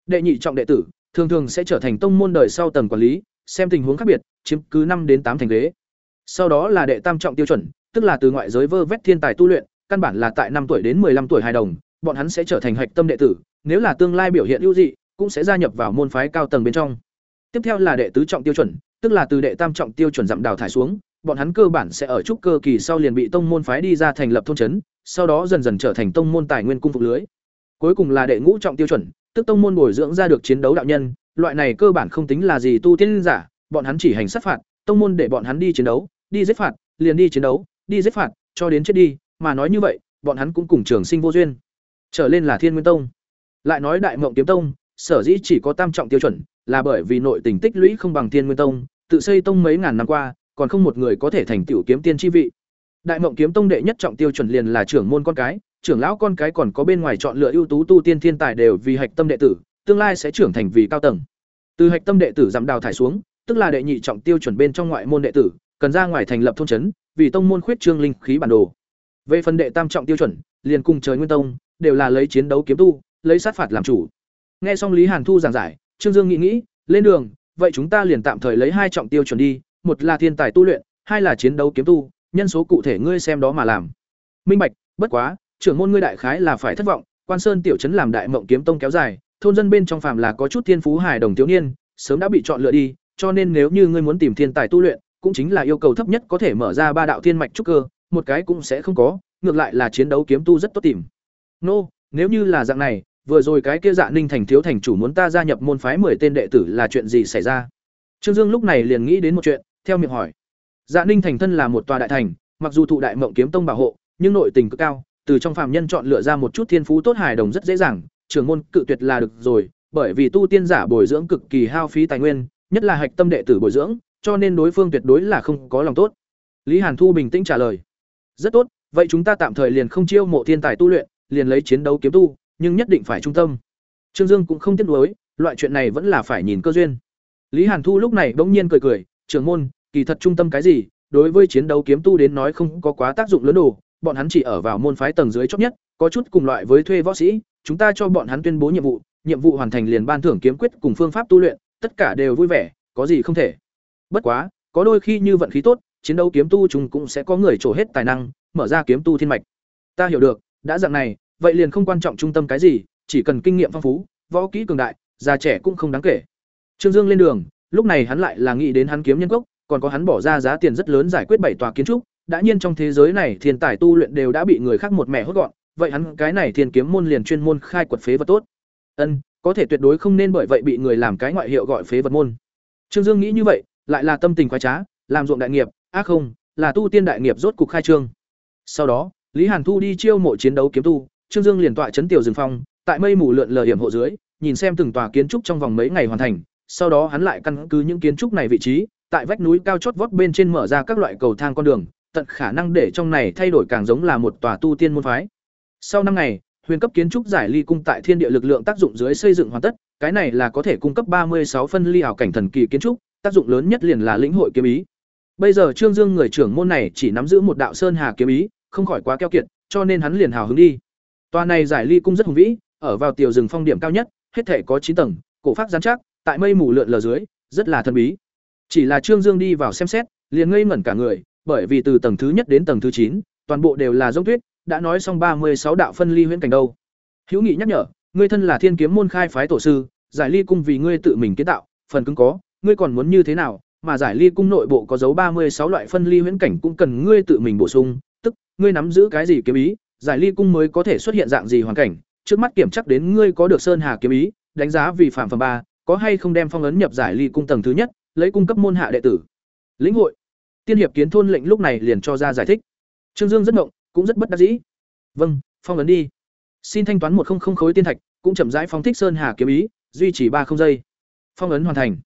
Đệ nhị trọng đệ tử, thường thường sẽ trở thành tông môn đời sau tầng quản lý, xem tình huống khác biệt, chiếm cứ năm đến tám thành ghế. Sau đó là đệ tam trọng tiêu chuẩn, tức là từ ngoại giới vơ vét thiên tài tu luyện, căn bản là tại năm tuổi đến 15 tuổi hài đồng, bọn hắn sẽ trở thành hạch tâm đệ tử, nếu là tương lai biểu hiện ưu dị, cũng sẽ gia nhập vào môn phái cao tầng bên trong. Tiếp theo là đệ tứ trọng tiêu chuẩn, tức là từ đệ tam trọng tiêu chuẩn giảm đào thải xuống, bọn hắn cơ bản sẽ ở trúc cơ kỳ sau liền bị tông môn phái đi ra thành lập thôn trấn, sau đó dần dần trở thành tông môn tài nguyên cung phục lưới. Cuối cùng là đệ ngũ trọng tiêu chuẩn, tức tông môn bồi dưỡng ra được chiến đấu đạo nhân, loại này cơ bản không tính là gì tu tiên giả, bọn hắn chỉ hành sát phạt, tông môn để bọn hắn đi chiến đấu, đi giết phạt, liền đi chiến đấu, đi giết phạt, cho đến chết đi, mà nói như vậy, bọn hắn cũng cùng trường sinh vô duyên. Trở lên là Thiên Nguyên Tông. Lại nói Đại Mộng Kiếm Tông, sở dĩ chỉ có tam trọng tiêu chuẩn, là bởi vì nội tình tích lũy không bằng Thiên Nguyên Tông, tự xây tông mấy ngàn năm qua, còn không một người có thể thành tiểu kiếm tiên chi vị. Đại Mộng Kiếm Tông đệ nhất trọng tiêu chuẩn liền là trưởng môn con cái, trưởng lão con cái còn có bên ngoài chọn lựa ưu tú tu tiên thiên tài đều vì hạch tâm đệ tử, tương lai sẽ trưởng thành vì cao tầng. Từ hạch tâm đệ tử giảm đào thải xuống, tức là đệ nhị trọng tiêu chuẩn bên trong ngoại môn đệ tử, cần ra ngoài thành lập thôn trấn, vì tông môn khuyết trương linh khí bản đồ. Về phần đệ tam trọng tiêu chuẩn, liền cùng trời nguyên tông, đều là lấy chiến đấu kiếm tu, lấy sát phạt làm chủ. Nghe xong Lý Hàn Thu giảng giải, Trương Dương nghĩ nghĩ, lên đường, vậy chúng ta liền tạm thời lấy hai trọng tiêu chuẩn đi, một là thiên tài tu luyện, hai là chiến đấu kiếm tu, nhân số cụ thể ngươi xem đó mà làm. Minh Bạch, bất quá, trưởng môn ngươi đại khái là phải thất vọng, Quan Sơn tiểu trấn làm đại mộng kiếm tông kéo dài, thôn dân bên trong phàm là có chút thiên phú hài đồng thiếu niên, sớm đã bị chọn lựa đi, cho nên nếu như ngươi muốn tìm thiên tài tu luyện, cũng chính là yêu cầu thấp nhất có thể mở ra ba đạo thiên mạch trúc cơ, một cái cũng sẽ không có, ngược lại là chiến đấu kiếm tu rất tốt tìm. Nô, no, nếu như là dạng này, vừa rồi cái kia Dạ Ninh thành thiếu thành chủ muốn ta gia nhập môn phái mười tên đệ tử là chuyện gì xảy ra? Trương Dương lúc này liền nghĩ đến một chuyện, theo miệng hỏi. Dạ Ninh thành thân là một tòa đại thành, mặc dù thụ đại mộng kiếm tông bảo hộ, nhưng nội tình cực cao, từ trong phàm nhân chọn lựa ra một chút thiên phú tốt hài đồng rất dễ dàng, trưởng môn cự tuyệt là được rồi, bởi vì tu tiên giả bồi dưỡng cực kỳ hao phí tài nguyên, nhất là hạch tâm đệ tử bồi dưỡng, cho nên đối phương tuyệt đối là không có lòng tốt. Lý Hàn Thu bình tĩnh trả lời. Rất tốt, vậy chúng ta tạm thời liền không chiêu mộ thiên tài tu luyện, liền lấy chiến đấu kiếm tu, nhưng nhất định phải trung tâm. Trương Dương cũng không tiếc nuối, loại chuyện này vẫn là phải nhìn cơ duyên. Lý Hàn Thu lúc này bỗng nhiên cười cười, "Trưởng môn, kỳ thật trung tâm cái gì, đối với chiến đấu kiếm tu đến nói không có quá tác dụng lớn đồ, bọn hắn chỉ ở vào môn phái tầng dưới chót nhất, có chút cùng loại với thuê võ sĩ, chúng ta cho bọn hắn tuyên bố nhiệm vụ, nhiệm vụ hoàn thành liền ban thưởng kiếm quyết cùng phương pháp tu luyện, tất cả đều vui vẻ, có gì không thể. Bất quá, có đôi khi như vận khí tốt, chiến đấu kiếm tu chúng cũng sẽ có người trổ hết tài năng, mở ra kiếm tu thiên mạch. Ta hiểu được, đã dạng này, vậy liền không quan trọng trung tâm cái gì, chỉ cần kinh nghiệm phong phú, võ kỹ cường đại, già trẻ cũng không đáng kể. Trương Dương lên đường, lúc này hắn lại là nghĩ đến hắn kiếm nhân cốc, còn có hắn bỏ ra giá tiền rất lớn giải quyết bảy tòa kiến trúc, đã nhiên trong thế giới này thiên tài tu luyện đều đã bị người khác một mẹ hốt gọn, vậy hắn cái này thiên kiếm môn liền chuyên môn khai quật phế vật tốt. Ân, có thể tuyệt đối không nên bởi vậy bị người làm cái ngoại hiệu gọi phế vật môn. Trương Dương nghĩ như vậy, lại là tâm tình khoái trá, làm ruộng đại nghiệp, ác không, là tu tiên đại nghiệp rốt cục khai trương. Sau đó, Lý Hàn Thu đi chiêu mộ chiến đấu kiếm tu, Trương Dương liền tọa trấn tiểu rừng phong, tại mây mù lượn lờ hiểm hộ dưới, nhìn xem từng tòa kiến trúc trong vòng mấy ngày hoàn thành, sau đó hắn lại căn cứ những kiến trúc này vị trí, tại vách núi cao chót vót bên trên mở ra các loại cầu thang con đường, tận khả năng để trong này thay đổi càng giống là một tòa tu tiên môn phái. Sau năm ngày, huyền cấp kiến trúc giải ly cung tại thiên địa lực lượng tác dụng dưới xây dựng hoàn tất, cái này là có thể cung cấp ba mươi sáu phân ly ảo cảnh thần kỳ kiến trúc, tác dụng lớn nhất liền là lĩnh hội kiếm ý. Bây giờ Trương Dương người trưởng môn này chỉ nắm giữ một đạo sơn hà kiếm ý, không khỏi quá keo kiệt, cho nên hắn liền hào hứng đi. Tòa này giải ly cung rất hùng vĩ, ở vào tiểu rừng phong điểm cao nhất, hết thể có chín tầng, cổ pháp giám chắc, tại mây mù lượn lờ dưới, rất là thần bí. Chỉ là Trương Dương đi vào xem xét, liền ngây ngẩn cả người, bởi vì từ tầng thứ nhất đến tầng thứ chín, toàn bộ đều là giống tuyết, đã nói xong ba mươi sáu đạo phân ly huyễn cảnh đâu. Hữu Nghị nhắc nhở, ngươi thân là Thiên Kiếm môn khai phái tổ sư, giải ly cung vì ngươi tự mình kiến tạo, phần cứng có, ngươi còn muốn như thế nào? Mà giải ly cung nội bộ có dấu ba mươi sáu loại phân ly huyễn cảnh cũng cần ngươi tự mình bổ sung, tức ngươi nắm giữ cái gì kiếm ý, giải ly cung mới có thể xuất hiện dạng gì hoàn cảnh, trước mắt kiểm chắc đến ngươi có được sơn hà kiếm ý, đánh giá vì phạm phẩm ba, có hay không đem phong ấn nhập giải ly cung tầng thứ nhất, lấy cung cấp môn hạ đệ tử. Lĩnh hội. Tiên hiệp kiến thôn lệnh lúc này liền cho ra giải thích. Trương Dương rất ngộng, cũng rất bất đắc dĩ. Vâng, phong ấn đi. Xin thanh toán một không không khối tiên thạch, cũng chậm rãi phóng thích sơn hà kiếm ý, duy trì ba không giây. Phong ấn hoàn thành.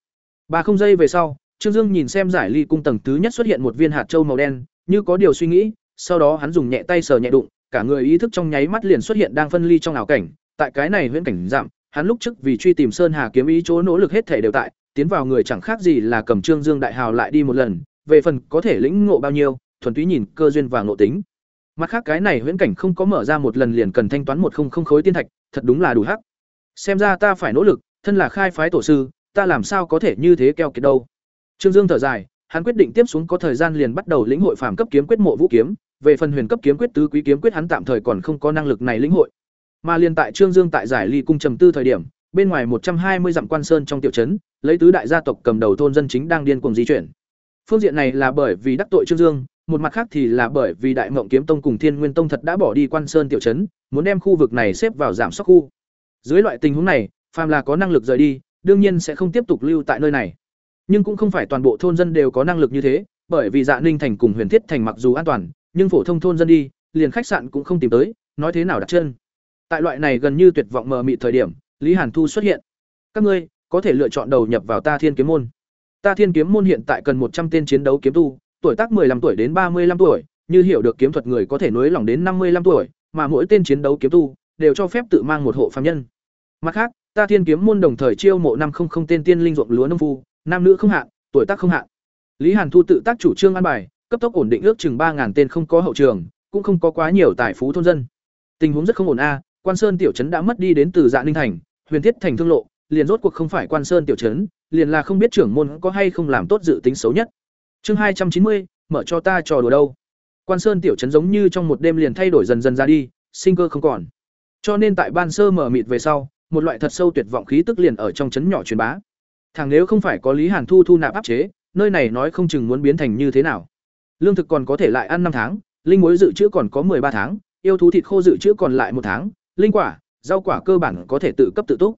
Ba không giây về sau, Trương Dương nhìn xem giải ly cung tầng thứ nhất xuất hiện một viên hạt châu màu đen, như có điều suy nghĩ, sau đó hắn dùng nhẹ tay sờ nhẹ đụng, cả người ý thức trong nháy mắt liền xuất hiện đang phân ly trong ảo cảnh, tại cái này huyễn cảnh giảm, hắn lúc trước vì truy tìm Sơn Hà kiếm ý chỗ nỗ lực hết thể đều tại, tiến vào người chẳng khác gì là cầm Trương Dương đại hào lại đi một lần, về phần có thể lĩnh ngộ bao nhiêu, thuần túy nhìn cơ duyên và ngộ tính. Mặt khác cái này huyễn cảnh không có mở ra một lần liền cần thanh toán một không không khối tiên thạch, thật đúng là đủ hắc. Xem ra ta phải nỗ lực, thân là khai phái tổ sư, ta làm sao có thể như thế keo kiệt đâu. Trương Dương thở dài, hắn quyết định tiếp xuống có thời gian liền bắt đầu lĩnh hội phàm cấp kiếm quyết mộ vũ kiếm, về phần huyền cấp kiếm quyết tứ quý kiếm quyết hắn tạm thời còn không có năng lực này lĩnh hội. Mà liền tại Trương Dương tại giải ly cung trầm tư thời điểm, bên ngoài một trăm hai mươi dặm quan sơn trong tiểu trấn, lấy tứ đại gia tộc cầm đầu thôn dân chính đang điên cuồng di chuyển. Phương diện này là bởi vì đắc tội Trương Dương, một mặt khác thì là bởi vì Đại Mộng Kiếm Tông cùng Thiên Nguyên Tông thật đã bỏ đi quan sơn tiểu trấn, muốn đem khu vực này xếp vào giảm sóc khu. Dưới loại tình huống này, phàm là có năng lực rời đi, đương nhiên sẽ không tiếp tục lưu tại nơi này. Nhưng cũng không phải toàn bộ thôn dân đều có năng lực như thế, bởi vì Dạ Ninh thành cùng Huyền Thiết thành mặc dù an toàn, nhưng phổ thông thôn dân đi, liền khách sạn cũng không tìm tới, nói thế nào đặt chân. Tại loại này gần như tuyệt vọng mờ mịt thời điểm, Lý Hàn Thu xuất hiện. Các ngươi có thể lựa chọn đầu nhập vào Ta Thiên Kiếm môn. Ta Thiên Kiếm môn hiện tại cần một trăm tên chiến đấu kiếm tu, tuổi tác 15 tuổi đến 35 tuổi, như hiểu được kiếm thuật người có thể nối lòng đến 55 tuổi, mà mỗi tên chiến đấu kiếm tu đều cho phép tự mang một hộ phàm nhân. Mặt khác, Ta Thiên Kiếm môn đồng thời chiêu mộ 500 tên tiên linh ruộng lúa nông phu, nam nữ không hạn, tuổi tác không hạn. Lý Hàn Thu tự tác chủ trương an bài, cấp tốc ổn định ước chừng 3000 tên không có hậu trường, cũng không có quá nhiều tài phú thôn dân. Tình huống rất không ổn a, Quan Sơn tiểu trấn đã mất đi đến từ Dạ Ninh thành, Huyền Thiết thành thương lộ, liền rốt cuộc không phải Quan Sơn tiểu trấn, liền là không biết trưởng môn có hay không làm tốt dự tính xấu nhất. Chương hai trăm chín mươi, mở cho ta trò đùa đâu. Quan Sơn tiểu trấn giống như trong một đêm liền thay đổi dần dần ra đi, sinh cơ không còn. Cho nên tại ban sơ mở mịt về sau, một loại thật sâu tuyệt vọng khí tức liền ở trong trấn nhỏ truyền bá. Thằng nếu không phải có Lý Hàn Thu thu nạp áp chế, nơi này nói không chừng muốn biến thành như thế nào. Lương thực còn có thể lại ăn năm tháng, linh muối dự trữ còn có ba tháng, yêu thú thịt khô dự trữ còn lại một tháng, linh quả, rau quả cơ bản có thể tự cấp tự túc.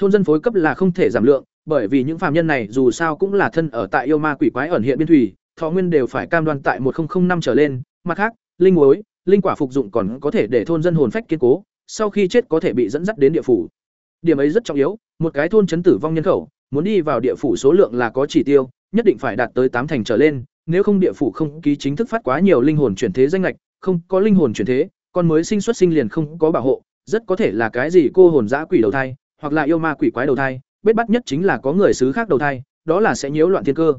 Thôn dân phối cấp là không thể giảm lượng, bởi vì những phàm nhân này dù sao cũng là thân ở tại yêu ma quỷ quái ẩn hiện biên thủy, thọ nguyên đều phải cam đoan tại một năm trở lên, mặt khác, linh muối, linh quả phục dụng còn có thể để thôn dân hồn phách kiên cố, sau khi chết có thể bị dẫn dắt đến địa phủ. Điểm ấy rất trọng yếu, một cái thôn chấn tử vong nhân khẩu, muốn đi vào địa phủ số lượng là có chỉ tiêu, nhất định phải đạt tới tám thành trở lên, nếu không địa phủ không ký chính thức phát quá nhiều linh hồn chuyển thế danh lệch, không có linh hồn chuyển thế, con mới sinh xuất sinh liền không có bảo hộ, rất có thể là cái gì cô hồn dã quỷ đầu thai, hoặc là yêu ma quỷ quái đầu thai, biết bắt nhất chính là có người xứ khác đầu thai, đó là sẽ nhiễu loạn thiên cơ.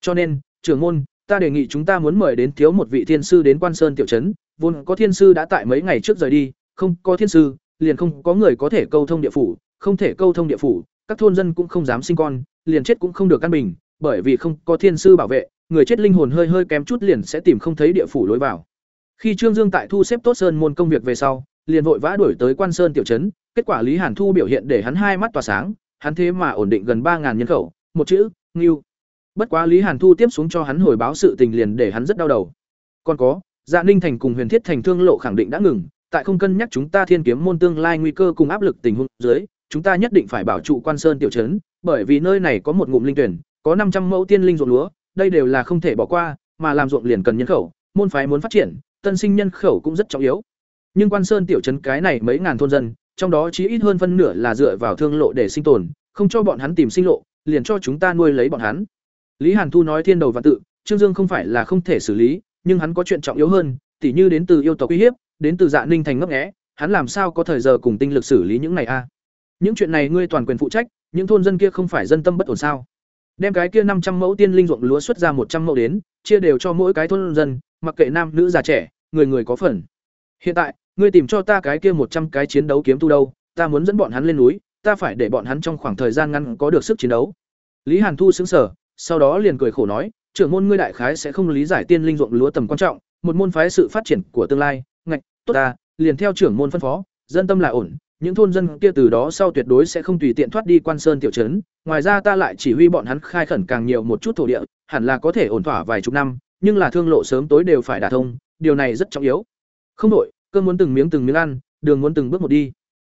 Cho nên, trưởng môn, ta đề nghị chúng ta muốn mời đến thiếu một vị thiên sư đến Quan Sơn tiểu trấn, vốn có thiên sư đã tại mấy ngày trước rời đi, không có thiên sư, liền không có người có thể câu thông địa phủ, không thể câu thông địa phủ, các thôn dân cũng không dám sinh con, liền chết cũng không được căn bình, bởi vì không có thiên sư bảo vệ, người chết linh hồn hơi hơi kém chút liền sẽ tìm không thấy địa phủ lối vào. Khi Trương Dương tại thu xếp tốt sơn môn công việc về sau, liền vội vã đuổi tới Quan Sơn tiểu trấn, kết quả Lý Hàn Thu biểu hiện để hắn hai mắt tỏa sáng, hắn thế mà ổn định gần ba ngàn nhân khẩu, một chữ, ngưu. Bất quá Lý Hàn Thu tiếp xuống cho hắn hồi báo sự tình liền để hắn rất đau đầu. Còn có, Dạ Ninh thành cùng Huyền Thiết thành thương lộ khẳng định đã ngừng, tại không cân nhắc chúng ta Thiên Kiếm môn tương lai nguy cơ cùng áp lực tình huống dưới, chúng ta nhất định phải bảo trụ Quan Sơn tiểu trấn, bởi vì nơi này có một ngụm linh tuyển, có năm trăm mẫu tiên linh ruộng lúa, đây đều là không thể bỏ qua, mà làm ruộng liền cần nhân khẩu, môn phái muốn phát triển, tân sinh nhân khẩu cũng rất trọng yếu. Nhưng Quan Sơn tiểu trấn cái này mấy ngàn thôn dân, trong đó chỉ ít hơn phân nửa là dựa vào thương lộ để sinh tồn, không cho bọn hắn tìm sinh lộ, liền cho chúng ta nuôi lấy bọn hắn. Lý Hàn Thu nói thiên đầu và tự, Trương Dương không phải là không thể xử lý, nhưng hắn có chuyện trọng yếu hơn, tỉ như đến từ yêu tộc uy hiếp, đến từ Dạ Ninh thành ngấp nghé, hắn làm sao có thời giờ cùng tinh lực xử lý những này a? những chuyện này ngươi toàn quyền phụ trách những thôn dân kia không phải dân tâm bất ổn sao đem cái kia năm trăm mẫu tiên linh ruộng lúa xuất ra một trăm mẫu đến chia đều cho mỗi cái thôn dân mặc kệ nam nữ già trẻ người người có phần hiện tại ngươi tìm cho ta cái kia một trăm cái chiến đấu kiếm tu đâu ta muốn dẫn bọn hắn lên núi ta phải để bọn hắn trong khoảng thời gian ngắn có được sức chiến đấu lý hàn thu sững sờ, sau đó liền cười khổ nói trưởng môn ngươi đại khái sẽ không lý giải tiên linh ruộng lúa tầm quan trọng một môn phái sự phát triển của tương lai ngạch tốt ta liền theo trưởng môn phân phó dân tâm là ổn những thôn dân kia từ đó sau tuyệt đối sẽ không tùy tiện thoát đi quan sơn tiểu trấn ngoài ra ta lại chỉ huy bọn hắn khai khẩn càng nhiều một chút thổ địa hẳn là có thể ổn thỏa vài chục năm nhưng là thương lộ sớm tối đều phải đả thông điều này rất trọng yếu không đổi cơm muốn từng miếng từng miếng ăn, đường muốn từng bước một đi.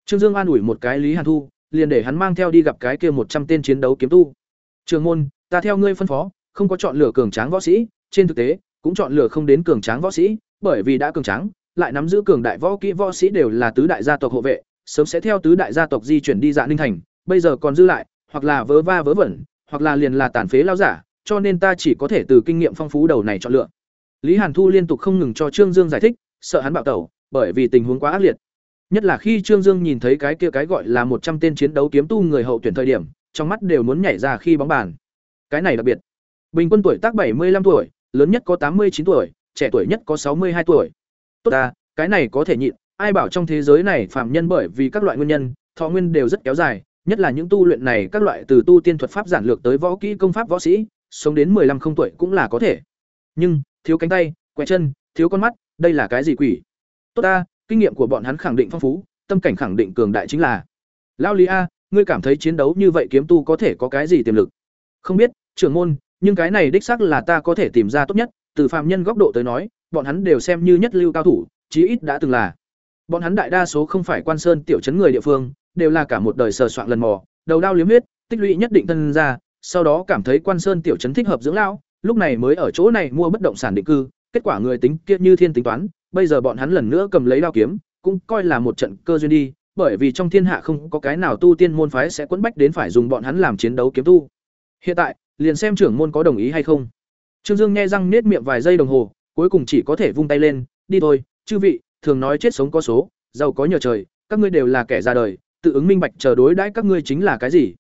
Trương dương an ủi một cái lý hàn thu, liền để hắn mang theo đi gặp cái kia một trăm tên chiến đấu kiếm tu. Trường môn, ta theo ngươi phân phó, không có chọn lựa cường tráng võ sĩ, trên thực tế, cũng chọn lựa không đến cường tráng võ sĩ, bởi vì đã cường tráng, lại nắm giữ cường đại võ kỹ võ sĩ đều là tứ đại gia tộc hộ vệ, sớm sẽ theo tứ đại gia tộc di chuyển đi dạ ninh thành, bây giờ còn dư lại, hoặc là vớ va vớ vẩn, hoặc là liền là tàn phế lao giả, cho nên ta chỉ có thể từ kinh nghiệm phong phú đầu này chọn lựa. Lý hàn thu liên tục không ngừng cho trương dương giải thích, sợ hắn bạo tẩu bởi vì tình huống quá ác liệt. Nhất là khi trương dương nhìn thấy cái kia cái gọi là một trăm tên chiến đấu kiếm tu người hậu tuyển thời điểm, trong mắt đều muốn nhảy ra khi bóng bàn. Cái này đặc biệt. Bình quân tuổi tác bảy mươi năm tuổi, lớn nhất có tám mươi chín tuổi, trẻ tuổi nhất có sáu mươi hai tuổi. Tốt ta cái này có thể nhịn, ai bảo trong thế giới này phạm nhân bởi vì các loại nguyên nhân, thọ nguyên đều rất kéo dài, nhất là những tu luyện này các loại từ tu tiên thuật pháp giản lược tới võ kỹ công pháp võ sĩ, sống đến mười lăm không tuổi cũng là có thể. Nhưng, thiếu cánh tay quẹ chân, thiếu con mắt, đây là cái gì quỷ? Tốt ta kinh nghiệm của bọn hắn khẳng định phong phú tâm cảnh khẳng định cường đại chính là. Lao lý a ngươi cảm thấy chiến đấu như vậy kiếm tu có thể có cái gì tiềm lực? Không biết trưởng môn nhưng cái này đích xác là ta có thể tìm ra tốt nhất. Từ phạm nhân góc độ tới nói bọn hắn đều xem như nhất lưu cao thủ chí ít đã từng là. Bọn hắn đại đa số không phải quan sơn tiểu chấn người địa phương đều là cả một đời sờ soạn lần mò đầu đao liếm huyết tích lũy nhất định thân ra sau đó cảm thấy quan sơn tiểu chấn thích hợp dưỡng lão, lúc này mới ở chỗ này mua bất động sản định cư kết quả người tính kia như thiên tính toán, bây giờ bọn hắn lần nữa cầm lấy đao kiếm, cũng coi là một trận cơ duyên đi, bởi vì trong thiên hạ không có cái nào tu tiên môn phái sẽ quẫn bách đến phải dùng bọn hắn làm chiến đấu kiếm tu. Hiện tại, liền xem trưởng môn có đồng ý hay không. Trương dương nghe răng nết miệng vài giây đồng hồ, cuối cùng chỉ có thể vung tay lên, đi thôi, chư vị, thường nói chết sống có số, giàu có nhờ trời, các ngươi đều là kẻ ra đời, tự ứng minh bạch chờ đối đãi các ngươi chính là cái gì?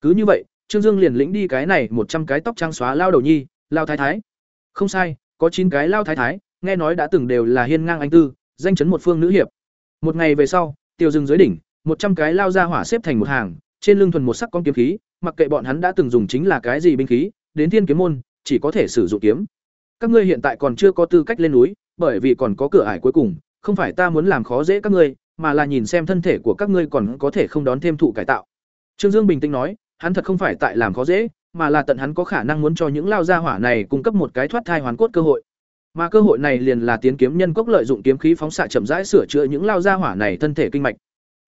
Cứ như vậy, trương dương liền lĩnh đi cái này một trăm cái tóc trang xóa lao đầu nhi, lao thái thái. Không sai có chín cái lao thái thái, nghe nói đã từng đều là hiên ngang anh tư, danh chấn một phương nữ hiệp. Một ngày về sau tiêu rừng dưới đỉnh, một trăm cái lao ra hỏa xếp thành một hàng, trên lưng thuần một sắc con kiếm khí, mặc kệ bọn hắn đã từng dùng chính là cái gì binh khí, đến thiên kiếm môn, chỉ có thể sử dụng kiếm. Các ngươi hiện tại còn chưa có tư cách lên núi, bởi vì còn có cửa ải cuối cùng, không phải ta muốn làm khó dễ các ngươi, mà là nhìn xem thân thể của các ngươi còn có thể không đón thêm thụ cải tạo. Trương dương bình tĩnh nói, hắn thật không phải tại làm khó dễ mà là tận hắn có khả năng muốn cho những lao gia hỏa này cung cấp một cái thoát thai hoàn cốt cơ hội. Mà cơ hội này liền là tiến kiếm nhân cốc lợi dụng kiếm khí phóng xạ chậm rãi sửa chữa những lao gia hỏa này thân thể kinh mạch.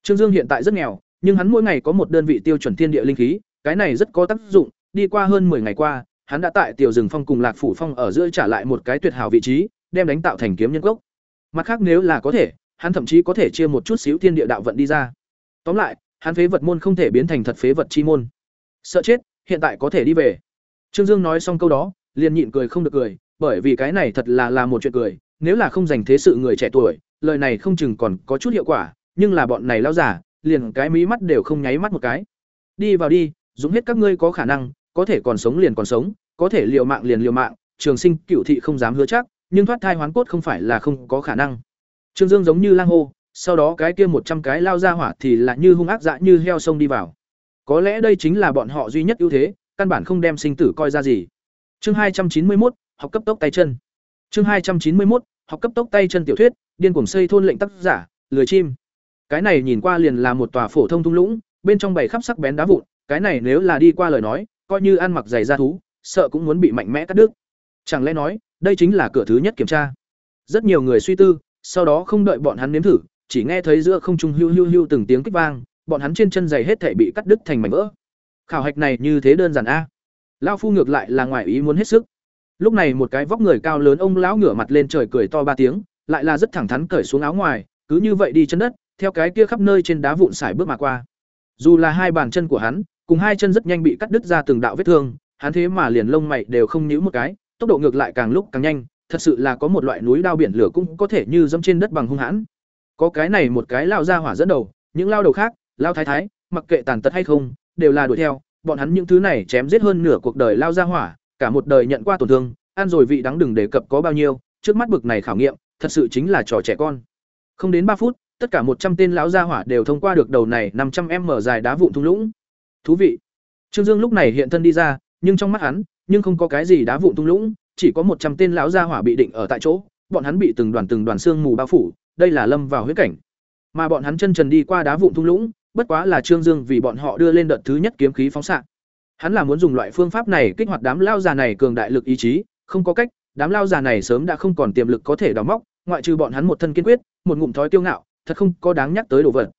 Trương dương hiện tại rất nghèo, nhưng hắn mỗi ngày có một đơn vị tiêu chuẩn thiên địa linh khí, cái này rất có tác dụng, đi qua hơn 10 ngày qua, hắn đã tại tiểu rừng phong cùng lạc phủ phong ở giữa trả lại một cái tuyệt hảo vị trí, đem đánh tạo thành kiếm nhân cốc. Mặt khác nếu là có thể, hắn thậm chí có thể chia một chút xíu thiên địa đạo vận đi ra. Tóm lại, hắn phế vật môn không thể biến thành thật phế vật chi môn. Sợ chết hiện tại có thể đi về. Trương dương nói xong câu đó, liền nhịn cười không được cười, bởi vì cái này thật là là một chuyện cười, nếu là không dành thế sự người trẻ tuổi, lời này không chừng còn có chút hiệu quả, nhưng là bọn này lao giả, liền cái mí mắt đều không nháy mắt một cái. Đi vào đi, dùng hết các ngươi có khả năng, có thể còn sống liền còn sống, có thể liều mạng liền liều mạng, trường sinh cựu thị không dám hứa chắc, nhưng thoát thai hoán cốt không phải là không có khả năng. Trương dương giống như lang hô, sau đó cái kia một trăm cái lao ra hỏa thì là như hung ác dã như heo sông đi vào có lẽ đây chính là bọn họ duy nhất ưu thế, căn bản không đem sinh tử coi ra gì. Chương hai trăm chín mươi một học cấp tốc tay chân. Chương hai trăm chín mươi một học cấp tốc tay chân tiểu thuyết, điên cuồng xây thôn lệnh tác giả, lười chim. Cái này nhìn qua liền là một tòa phổ thông thung lũng, bên trong bày khắp sắc bén đá vụn, cái này nếu là đi qua lời nói, coi như ăn mặc giày da thú, sợ cũng muốn bị mạnh mẽ cắt đứt. Chẳng lẽ nói, đây chính là cửa thứ nhất kiểm tra? Rất nhiều người suy tư, sau đó không đợi bọn hắn nếm thử, chỉ nghe thấy giữa không trung hưu hưu hưu từng tiếng kích vang bọn hắn trên chân giày hết thể bị cắt đứt thành mảnh vỡ. Khảo hạch này như thế đơn giản a. Lao phu ngược lại là ngoài ý muốn hết sức. Lúc này một cái vóc người cao lớn ông lão ngửa mặt lên trời cười to ba tiếng, lại là rất thẳng thắn cởi xuống áo ngoài, cứ như vậy đi chân đất, theo cái kia khắp nơi trên đá vụn xài bước mà qua. Dù là hai bàn chân của hắn, cùng hai chân rất nhanh bị cắt đứt ra từng đạo vết thương, hắn thế mà liền lông mày đều không nhíu một cái, tốc độ ngược lại càng lúc càng nhanh, thật sự là có một loại núi đao biển lửa cũng có thể như dẫm trên đất bằng hung hãn. Có cái này một cái lao ra hỏa dẫn đầu, những lao đầu khác lao thái thái mặc kệ tàn tật hay không, đều là đuổi theo, bọn hắn những thứ này chém giết hơn nửa cuộc đời lao ra hỏa, cả một đời nhận qua tổn thương, ăn rồi vị đắng đừng đề cập có bao nhiêu, trước mắt bực này khảo nghiệm, thật sự chính là trò trẻ con. Không đến ba phút, tất cả một trăm tên lão gia hỏa đều thông qua được đầu này năm trăm m dài đá vụn thung lũng. Thú vị. Trương Dương lúc này hiện thân đi ra, nhưng trong mắt hắn, nhưng không có cái gì đá vụn thung lũng, chỉ có một trăm tên lão gia hỏa bị định ở tại chỗ, bọn hắn bị từng đoàn từng đoàn xương mù bao phủ, đây là lâm vào huyết cảnh. Mà bọn hắn chân trần đi qua đá vụn thung lũng, bất quá là Trương Dương vì bọn họ đưa lên đợt thứ nhất kiếm khí phóng xạ. Hắn là muốn dùng loại phương pháp này kích hoạt đám lao già này cường đại lực ý chí, không có cách, đám lao già này sớm đã không còn tiềm lực có thể đào móc, ngoại trừ bọn hắn một thân kiên quyết, một ngụm thói kiêu ngạo, thật không có đáng nhắc tới đồ vật.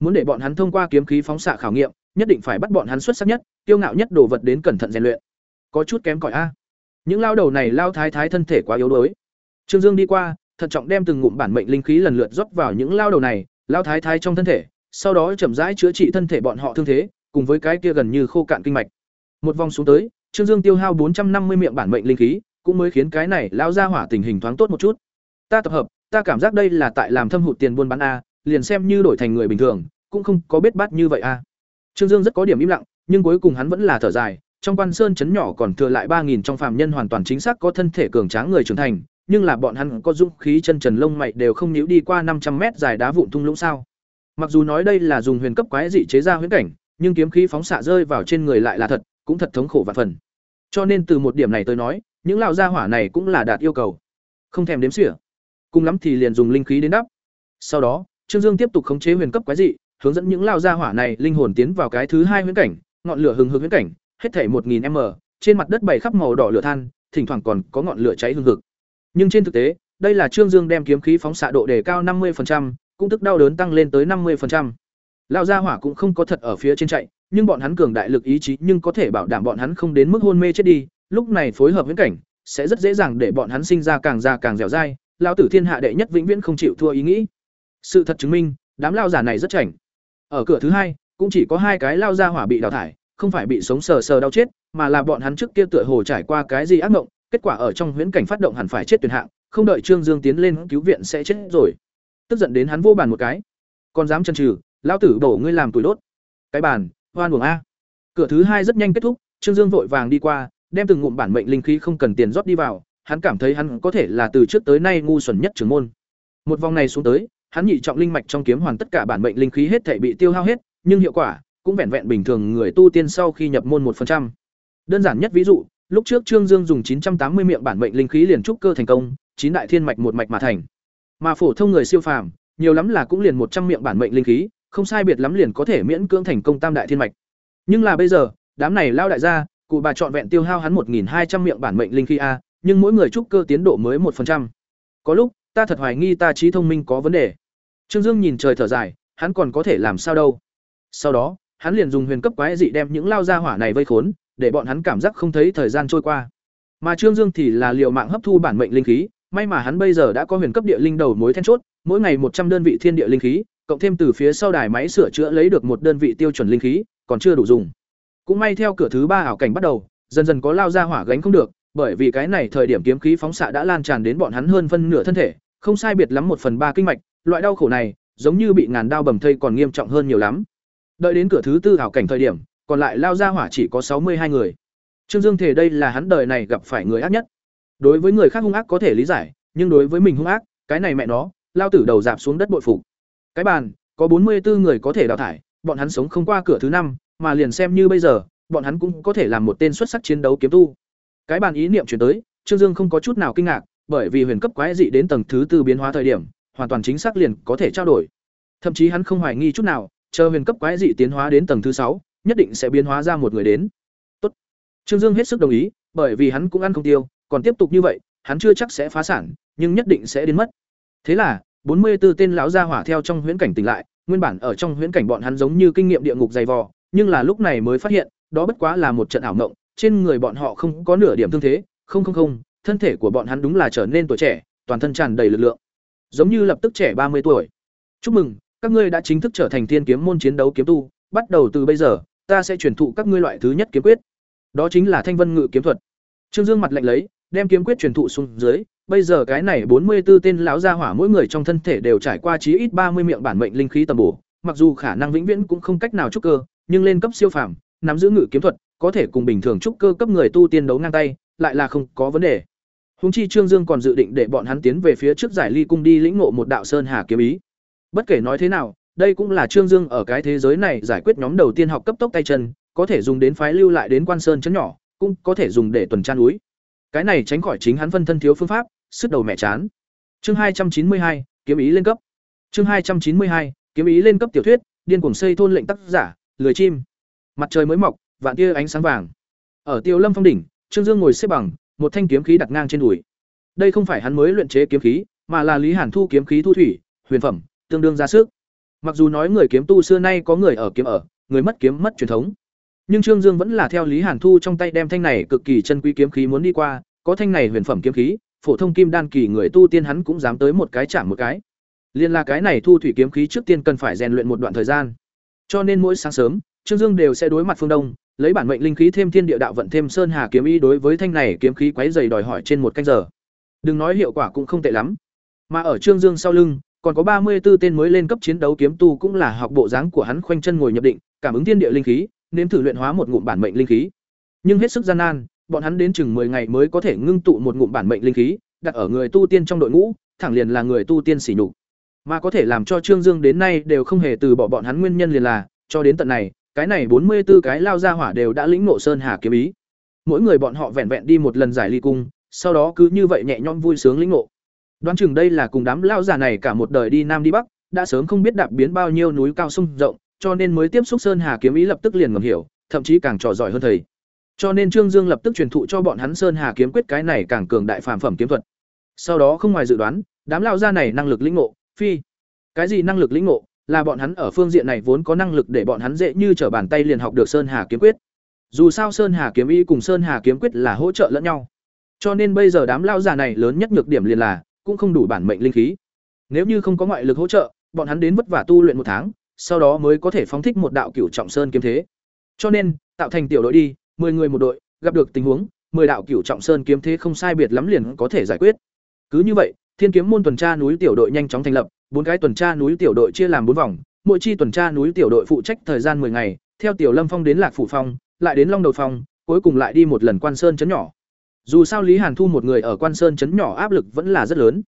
Muốn để bọn hắn thông qua kiếm khí phóng xạ khảo nghiệm, nhất định phải bắt bọn hắn xuất sắc nhất, kiêu ngạo nhất đồ vật đến cẩn thận rèn luyện. Có chút kém cỏi a. À. Những lao đầu này lao thái thái thân thể quá yếu đuối. Trương Dương đi qua, thận trọng đem từng ngụm bản mệnh linh khí lần lượt rót vào những lao đầu này, lao thái thái trong thân thể, sau đó chậm rãi chữa trị thân thể bọn họ thương thế, cùng với cái kia gần như khô cạn kinh mạch. Một vòng xuống tới, Trương Dương tiêu hao bốn trăm năm mươi miệng bản mệnh linh khí, cũng mới khiến cái này lao ra hỏa tình hình thoáng tốt một chút. Ta tập hợp, ta cảm giác đây là tại làm thâm hụt tiền buôn bán a, liền xem như đổi thành người bình thường, cũng không có biết bát như vậy a. Trương Dương rất có điểm im lặng, nhưng cuối cùng hắn vẫn là thở dài, trong Quan Sơn chấn nhỏ còn thừa lại ba nghìn trong phàm nhân hoàn toàn chính xác có thân thể cường tráng người trưởng thành, nhưng là bọn hắn có dũng khí chân trần lông mày đều không níu đi qua năm trăm mét dài đá vụn thung lũng sao? Mặc dù nói đây là dùng huyền cấp quái dị chế ra huyễn cảnh, nhưng kiếm khí phóng xạ rơi vào trên người lại là thật, cũng thật thống khổ và phần. Cho nên từ một điểm này tôi nói, những lão gia hỏa này cũng là đạt yêu cầu. Không thèm đếm xỉa. Cùng lắm thì liền dùng linh khí đến đắp. Sau đó, Trương Dương tiếp tục khống chế huyền cấp quái dị, hướng dẫn những lão gia hỏa này linh hồn tiến vào cái thứ hai huyễn cảnh, ngọn lửa hừng hực huyễn cảnh, hết thảy 1000m, trên mặt đất bày khắp màu đỏ lửa than, thỉnh thoảng còn có ngọn lửa cháy hừng hực. Nhưng trên thực tế, đây là Trương Dương đem kiếm khí phóng xạ độ đề cao 50%, cũng tức đau đớn tăng lên tới 50%. Lão gia hỏa cũng không có thật ở phía trên chạy, nhưng bọn hắn cường đại lực ý chí nhưng có thể bảo đảm bọn hắn không đến mức hôn mê chết đi, lúc này phối hợp với cảnh, sẽ rất dễ dàng để bọn hắn sinh ra càng già càng dẻo dai, lão tử thiên hạ đệ nhất vĩnh viễn không chịu thua ý nghĩ. Sự thật chứng minh, đám lao giả này rất chảnh. Ở cửa thứ hai, cũng chỉ có hai cái lao gia hỏa bị đào thải, không phải bị sống sờ sờ đau chết, mà là bọn hắn trước kia tựa hồ trải qua cái gì ác mộng, kết quả ở trong huyễn cảnh phát động hẳn phải chết tuyệt hạng, không đợi Trương Dương tiến lên cứu viện sẽ chết rồi. Tức giận đến hắn vô bàn một cái. Còn dám chần trừ lão tử đổ ngươi làm tuổi đốt. Cái bàn, hoan uổng a. Cửa thứ hai rất nhanh kết thúc, Trương Dương vội vàng đi qua, đem từng ngụm bản mệnh linh khí không cần tiền rót đi vào, hắn cảm thấy hắn có thể là từ trước tới nay ngu xuẩn nhất trưởng môn. Một vòng này xuống tới, hắn nhị trọng linh mạch trong kiếm hoàn tất cả bản mệnh linh khí hết thảy bị tiêu hao hết, nhưng hiệu quả cũng vẹn vẹn bình thường người tu tiên sau khi nhập môn một phần trăm. Đơn giản nhất ví dụ, lúc trước Trương Dương dùng 980 miệng bản mệnh linh khí liền trúc cơ thành công, chín đại thiên mạch một mạch mà thành. Mà phổ thông người siêu phàm, nhiều lắm là cũng liền một trăm miệng bản mệnh linh khí, không sai biệt lắm liền có thể miễn cưỡng thành công tam đại thiên mạch. Nhưng là bây giờ, đám này lao đại gia, cụ bà chọn vẹn tiêu hao hắn 1200 miệng bản mệnh linh khí a, nhưng mỗi người trúc cơ tiến độ mới một phần trăm Có lúc, ta thật hoài nghi ta trí thông minh có vấn đề. Trương Dương nhìn trời thở dài, hắn còn có thể làm sao đâu? Sau đó, hắn liền dùng huyền cấp quái dị đem những lao gia hỏa này vây khốn, để bọn hắn cảm giác không thấy thời gian trôi qua. Mà Trương Dương thì là liều mạng hấp thu bản mệnh linh khí, may mà hắn bây giờ đã có huyền cấp địa linh đầu mối then chốt, mỗi ngày một trăm đơn vị thiên địa linh khí, cộng thêm từ phía sau đài máy sửa chữa lấy được một đơn vị tiêu chuẩn linh khí, còn chưa đủ dùng. Cũng may theo cửa thứ ba ảo cảnh bắt đầu, dần dần có lao ra hỏa gánh không được, bởi vì cái này thời điểm kiếm khí phóng xạ đã lan tràn đến bọn hắn hơn phân nửa thân thể, không sai biệt lắm một phần ba kinh mạch, loại đau khổ này, giống như bị ngàn đao bầm thây còn nghiêm trọng hơn nhiều lắm. Đợi đến cửa thứ tư ảo cảnh thời điểm, còn lại lao ra hỏa chỉ có sáu mươi hai người. Trương Dương thể đây là hắn đời này gặp phải người ác nhất. Đối với người khác hung ác có thể lý giải, nhưng đối với mình hung ác, cái này mẹ nó, lao tử đầu dạp xuống đất bội phục. Cái bàn, có bốn mươi 44 người có thể đào thải, bọn hắn sống không qua cửa thứ năm, mà liền xem như bây giờ, bọn hắn cũng có thể làm một tên xuất sắc chiến đấu kiếm tu. Cái bàn ý niệm chuyển tới, Trương Dương không có chút nào kinh ngạc, bởi vì huyền cấp quái dị đến tầng thứ tư biến hóa thời điểm, hoàn toàn chính xác liền có thể trao đổi. Thậm chí hắn không hoài nghi chút nào, chờ huyền cấp quái dị tiến hóa đến tầng thứ sáu, nhất định sẽ biến hóa ra một người đến. Tốt. Trương Dương hết sức đồng ý, bởi vì hắn cũng ăn không tiêu, còn tiếp tục như vậy, hắn chưa chắc sẽ phá sản, nhưng nhất định sẽ đến mất. Thế là, bốn mươi 44 tên lão gia hỏa theo trong huyễn cảnh tỉnh lại, nguyên bản ở trong huyễn cảnh bọn hắn giống như kinh nghiệm địa ngục dày vò, nhưng là lúc này mới phát hiện, đó bất quá là một trận ảo mộng, trên người bọn họ không có nửa điểm thương thế, không không không, thân thể của bọn hắn đúng là trở nên tuổi trẻ, toàn thân tràn đầy lực lượng. Giống như lập tức trẻ ba mươi tuổi. Chúc mừng, các ngươi đã chính thức trở thành thiên kiếm môn chiến đấu kiếm tu, bắt đầu từ bây giờ, ta sẽ truyền thụ các ngươi loại thứ nhất kiếm quyết. Đó chính là Thanh Vân Ngự kiếm thuật. Trương Dương mặt lạnh lấy, đem kiếm quyết truyền thụ xuống dưới, bây giờ cái này bốn mươi 44 tên lão gia hỏa mỗi người trong thân thể đều trải qua chí ít ba mươi miệng bản mệnh linh khí tầm bổ, mặc dù khả năng vĩnh viễn cũng không cách nào trúc cơ, nhưng lên cấp siêu phàm, nắm giữ ngự kiếm thuật, có thể cùng bình thường trúc cơ cấp người tu tiên đấu ngang tay, lại là không có vấn đề. Hùng chi Trương Dương còn dự định để bọn hắn tiến về phía trước giải ly cung đi lĩnh ngộ một đạo sơn hà kiếm ý. Bất kể nói thế nào, đây cũng là Trương Dương ở cái thế giới này giải quyết nhóm đầu tiên học cấp tốc tay chân, có thể dùng đến phái lưu lại đến quan sơn chấn nhỏ, cũng có thể dùng để tuần tra núi. Cái này tránh khỏi chính hắn phân thân thiếu phương pháp, sức đầu mẹ chán. Chương hai trăm chín mươi hai, kiếm ý lên cấp. Chương hai trăm chín mươi hai, kiếm ý lên cấp tiểu thuyết, điên cuồng xây thôn lệnh tác giả, lười chim. Mặt trời mới mọc, vạn tia ánh sáng vàng. Ở Tiêu Lâm phong đỉnh, Trương Dương ngồi xếp bằng, một thanh kiếm khí đặt ngang trên đùi. Đây không phải hắn mới luyện chế kiếm khí, mà là Lý Hàn Thu kiếm khí thu thủy, huyền phẩm, tương đương ra sức. Mặc dù nói người kiếm tu xưa nay có người ở kiếm ở, người mất kiếm mất truyền thống, nhưng Trương Dương vẫn là theo Lý Hàn Thu trong tay đem thanh này cực kỳ chân quý kiếm khí muốn đi qua, có thanh này huyền phẩm kiếm khí, phổ thông kim đan kỳ người tu tiên hắn cũng dám tới một cái chạm một cái. Liên là cái này thu thủy kiếm khí trước tiên cần phải rèn luyện một đoạn thời gian. Cho nên mỗi sáng sớm, Trương Dương đều sẽ đối mặt phương đông, lấy bản mệnh linh khí thêm thiên địa đạo vận thêm sơn hà kiếm ý đối với thanh này kiếm khí quấy dày đòi hỏi trên một canh giờ. Đừng nói hiệu quả cũng không tệ lắm. Mà ở Trương Dương sau lưng, còn có ba mươi 34 tên mới lên cấp chiến đấu kiếm tu cũng là học bộ dáng của hắn khoanh chân ngồi nhập định, cảm ứng thiên địa linh khí, nếm thử luyện hóa một ngụm bản mệnh linh khí. Nhưng hết sức gian nan, bọn hắn đến chừng 10 ngày mới có thể ngưng tụ một ngụm bản mệnh linh khí, đặt ở người tu tiên trong đội ngũ, thẳng liền là người tu tiên sỉ nhục. Mà có thể làm cho Trương Dương đến nay đều không hề từ bỏ bọn hắn nguyên nhân liền là, cho đến tận này, cái này 44 cái lao ra hỏa đều đã lĩnh ngộ sơn hà kiếm ý. Mỗi người bọn họ vẹn vẹn đi một lần giải ly cung, sau đó cứ như vậy nhẹ nhõm vui sướng lĩnh ngộ. Đoán chừng đây là cùng đám lao già này cả một đời đi nam đi bắc, đã sớm không biết đạp biến bao nhiêu núi cao sông rộng, cho nên mới tiếp xúc sơn hà kiếm ý lập tức liền ngầm hiểu, thậm chí càng trò giỏi hơn thầy. Cho nên Trương Dương lập tức truyền thụ cho bọn hắn sơn hà kiếm quyết cái này càng cường đại phàm phẩm kiếm thuật. Sau đó không ngoài dự đoán, đám lao gia này năng lực lĩnh ngộ, phi. Cái gì năng lực lĩnh ngộ? Là bọn hắn ở phương diện này vốn có năng lực để bọn hắn dễ như trở bàn tay liền học được sơn hà kiếm quyết. Dù sao sơn hà kiếm ý cùng sơn hà kiếm quyết là hỗ trợ lẫn nhau. Cho nên bây giờ đám lao già này lớn nhất nhược điểm liền là cũng không đủ bản mệnh linh khí. Nếu như không có ngoại lực hỗ trợ, bọn hắn đến vất vả tu luyện một tháng, sau đó mới có thể phóng thích một đạo cửu trọng sơn kiếm thế. Cho nên, tạo thành tiểu đội đi, 10 người một đội, gặp được tình huống, 10 đạo cửu trọng sơn kiếm thế không sai biệt lắm liền có thể giải quyết. Cứ như vậy, Thiên kiếm môn tuần tra núi tiểu đội nhanh chóng thành lập, bốn cái tuần tra núi tiểu đội chia làm bốn vòng, mỗi chi tuần tra núi tiểu đội phụ trách thời gian 10 ngày, theo Tiểu Lâm Phong đến Lạc Phủ Phong, lại đến Long Đầu Phong, cuối cùng lại đi một lần Quan Sơn trấn nhỏ. Dù sao Lý Hàn Thu một người ở Quan Sơn trấn nhỏ áp lực vẫn là rất lớn.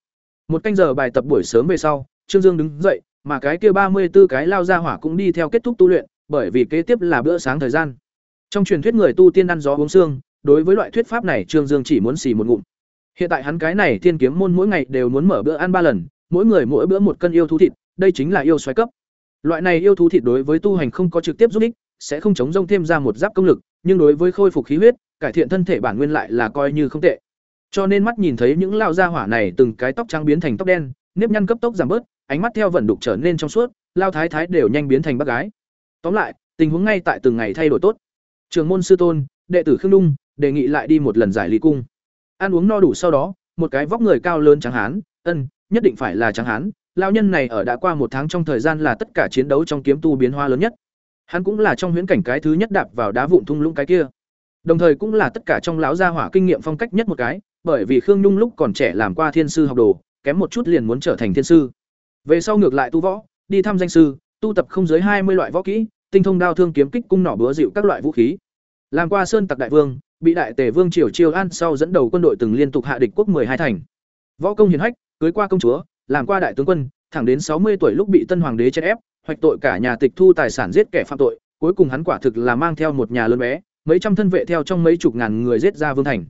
Một canh giờ bài tập buổi sớm về sau, Trương Dương đứng dậy, mà cái kia ba mươi 34 cái lao ra hỏa cũng đi theo kết thúc tu luyện, bởi vì kế tiếp là bữa sáng thời gian. Trong truyền thuyết người tu tiên ăn gió uống xương, đối với loại thuyết pháp này Trương Dương chỉ muốn xì một ngụm. Hiện tại hắn cái này thiên kiếm môn mỗi ngày đều muốn mở bữa ăn ba lần, mỗi người mỗi bữa một cân yêu thú thịt, đây chính là yêu xoáy cấp. Loại này yêu thú thịt đối với tu hành không có trực tiếp giúp ích, sẽ không chống rông thêm ra một giáp công lực, nhưng đối với khôi phục khí huyết, cải thiện thân thể bản nguyên lại là coi như không tệ. Cho nên mắt nhìn thấy những lao gia hỏa này từng cái tóc trắng biến thành tóc đen, nếp nhăn cấp tốc giảm bớt, ánh mắt theo vận đục trở nên trong suốt, lao thái thái đều nhanh biến thành bác gái. Tóm lại, tình huống ngay tại từng ngày thay đổi tốt. Trường môn sư tôn, đệ tử Khương Dung đề nghị lại đi một lần giải lý cung. Ăn uống no đủ sau đó, một cái vóc người cao lớn trắng hán, ân, nhất định phải là trắng hán, lão nhân này ở đã qua một tháng trong thời gian là tất cả chiến đấu trong kiếm tu biến hóa lớn nhất. Hắn cũng là trong huyễn cảnh cái thứ nhất đạp vào đá vụn thung lũng cái kia. Đồng thời cũng là tất cả trong lão gia hỏa kinh nghiệm phong cách nhất một cái, bởi vì Khương Nhung lúc còn trẻ làm qua thiên sư học đồ, kém một chút liền muốn trở thành thiên sư. Về sau ngược lại tu võ, đi thăm danh sư, tu tập không dưới hai mươi loại võ kỹ, tinh thông đao thương kiếm kích cung nỏ búa dịu các loại vũ khí. Làm qua sơn tặc đại vương, bị đại tề vương triều chiêu an sau dẫn đầu quân đội từng liên tục hạ địch quốc hai thành. Võ công hiển hách, cưới qua công chúa, làm qua đại tướng quân, thẳng đến sáu mươi tuổi lúc bị tân hoàng đế chèn ép, hoạch tội cả nhà tịch thu tài sản giết kẻ phạm tội, cuối cùng hắn quả thực là mang theo một nhà lớn bé, mấy trăm thân vệ theo trong mấy chục ngàn người giết ra vương thành.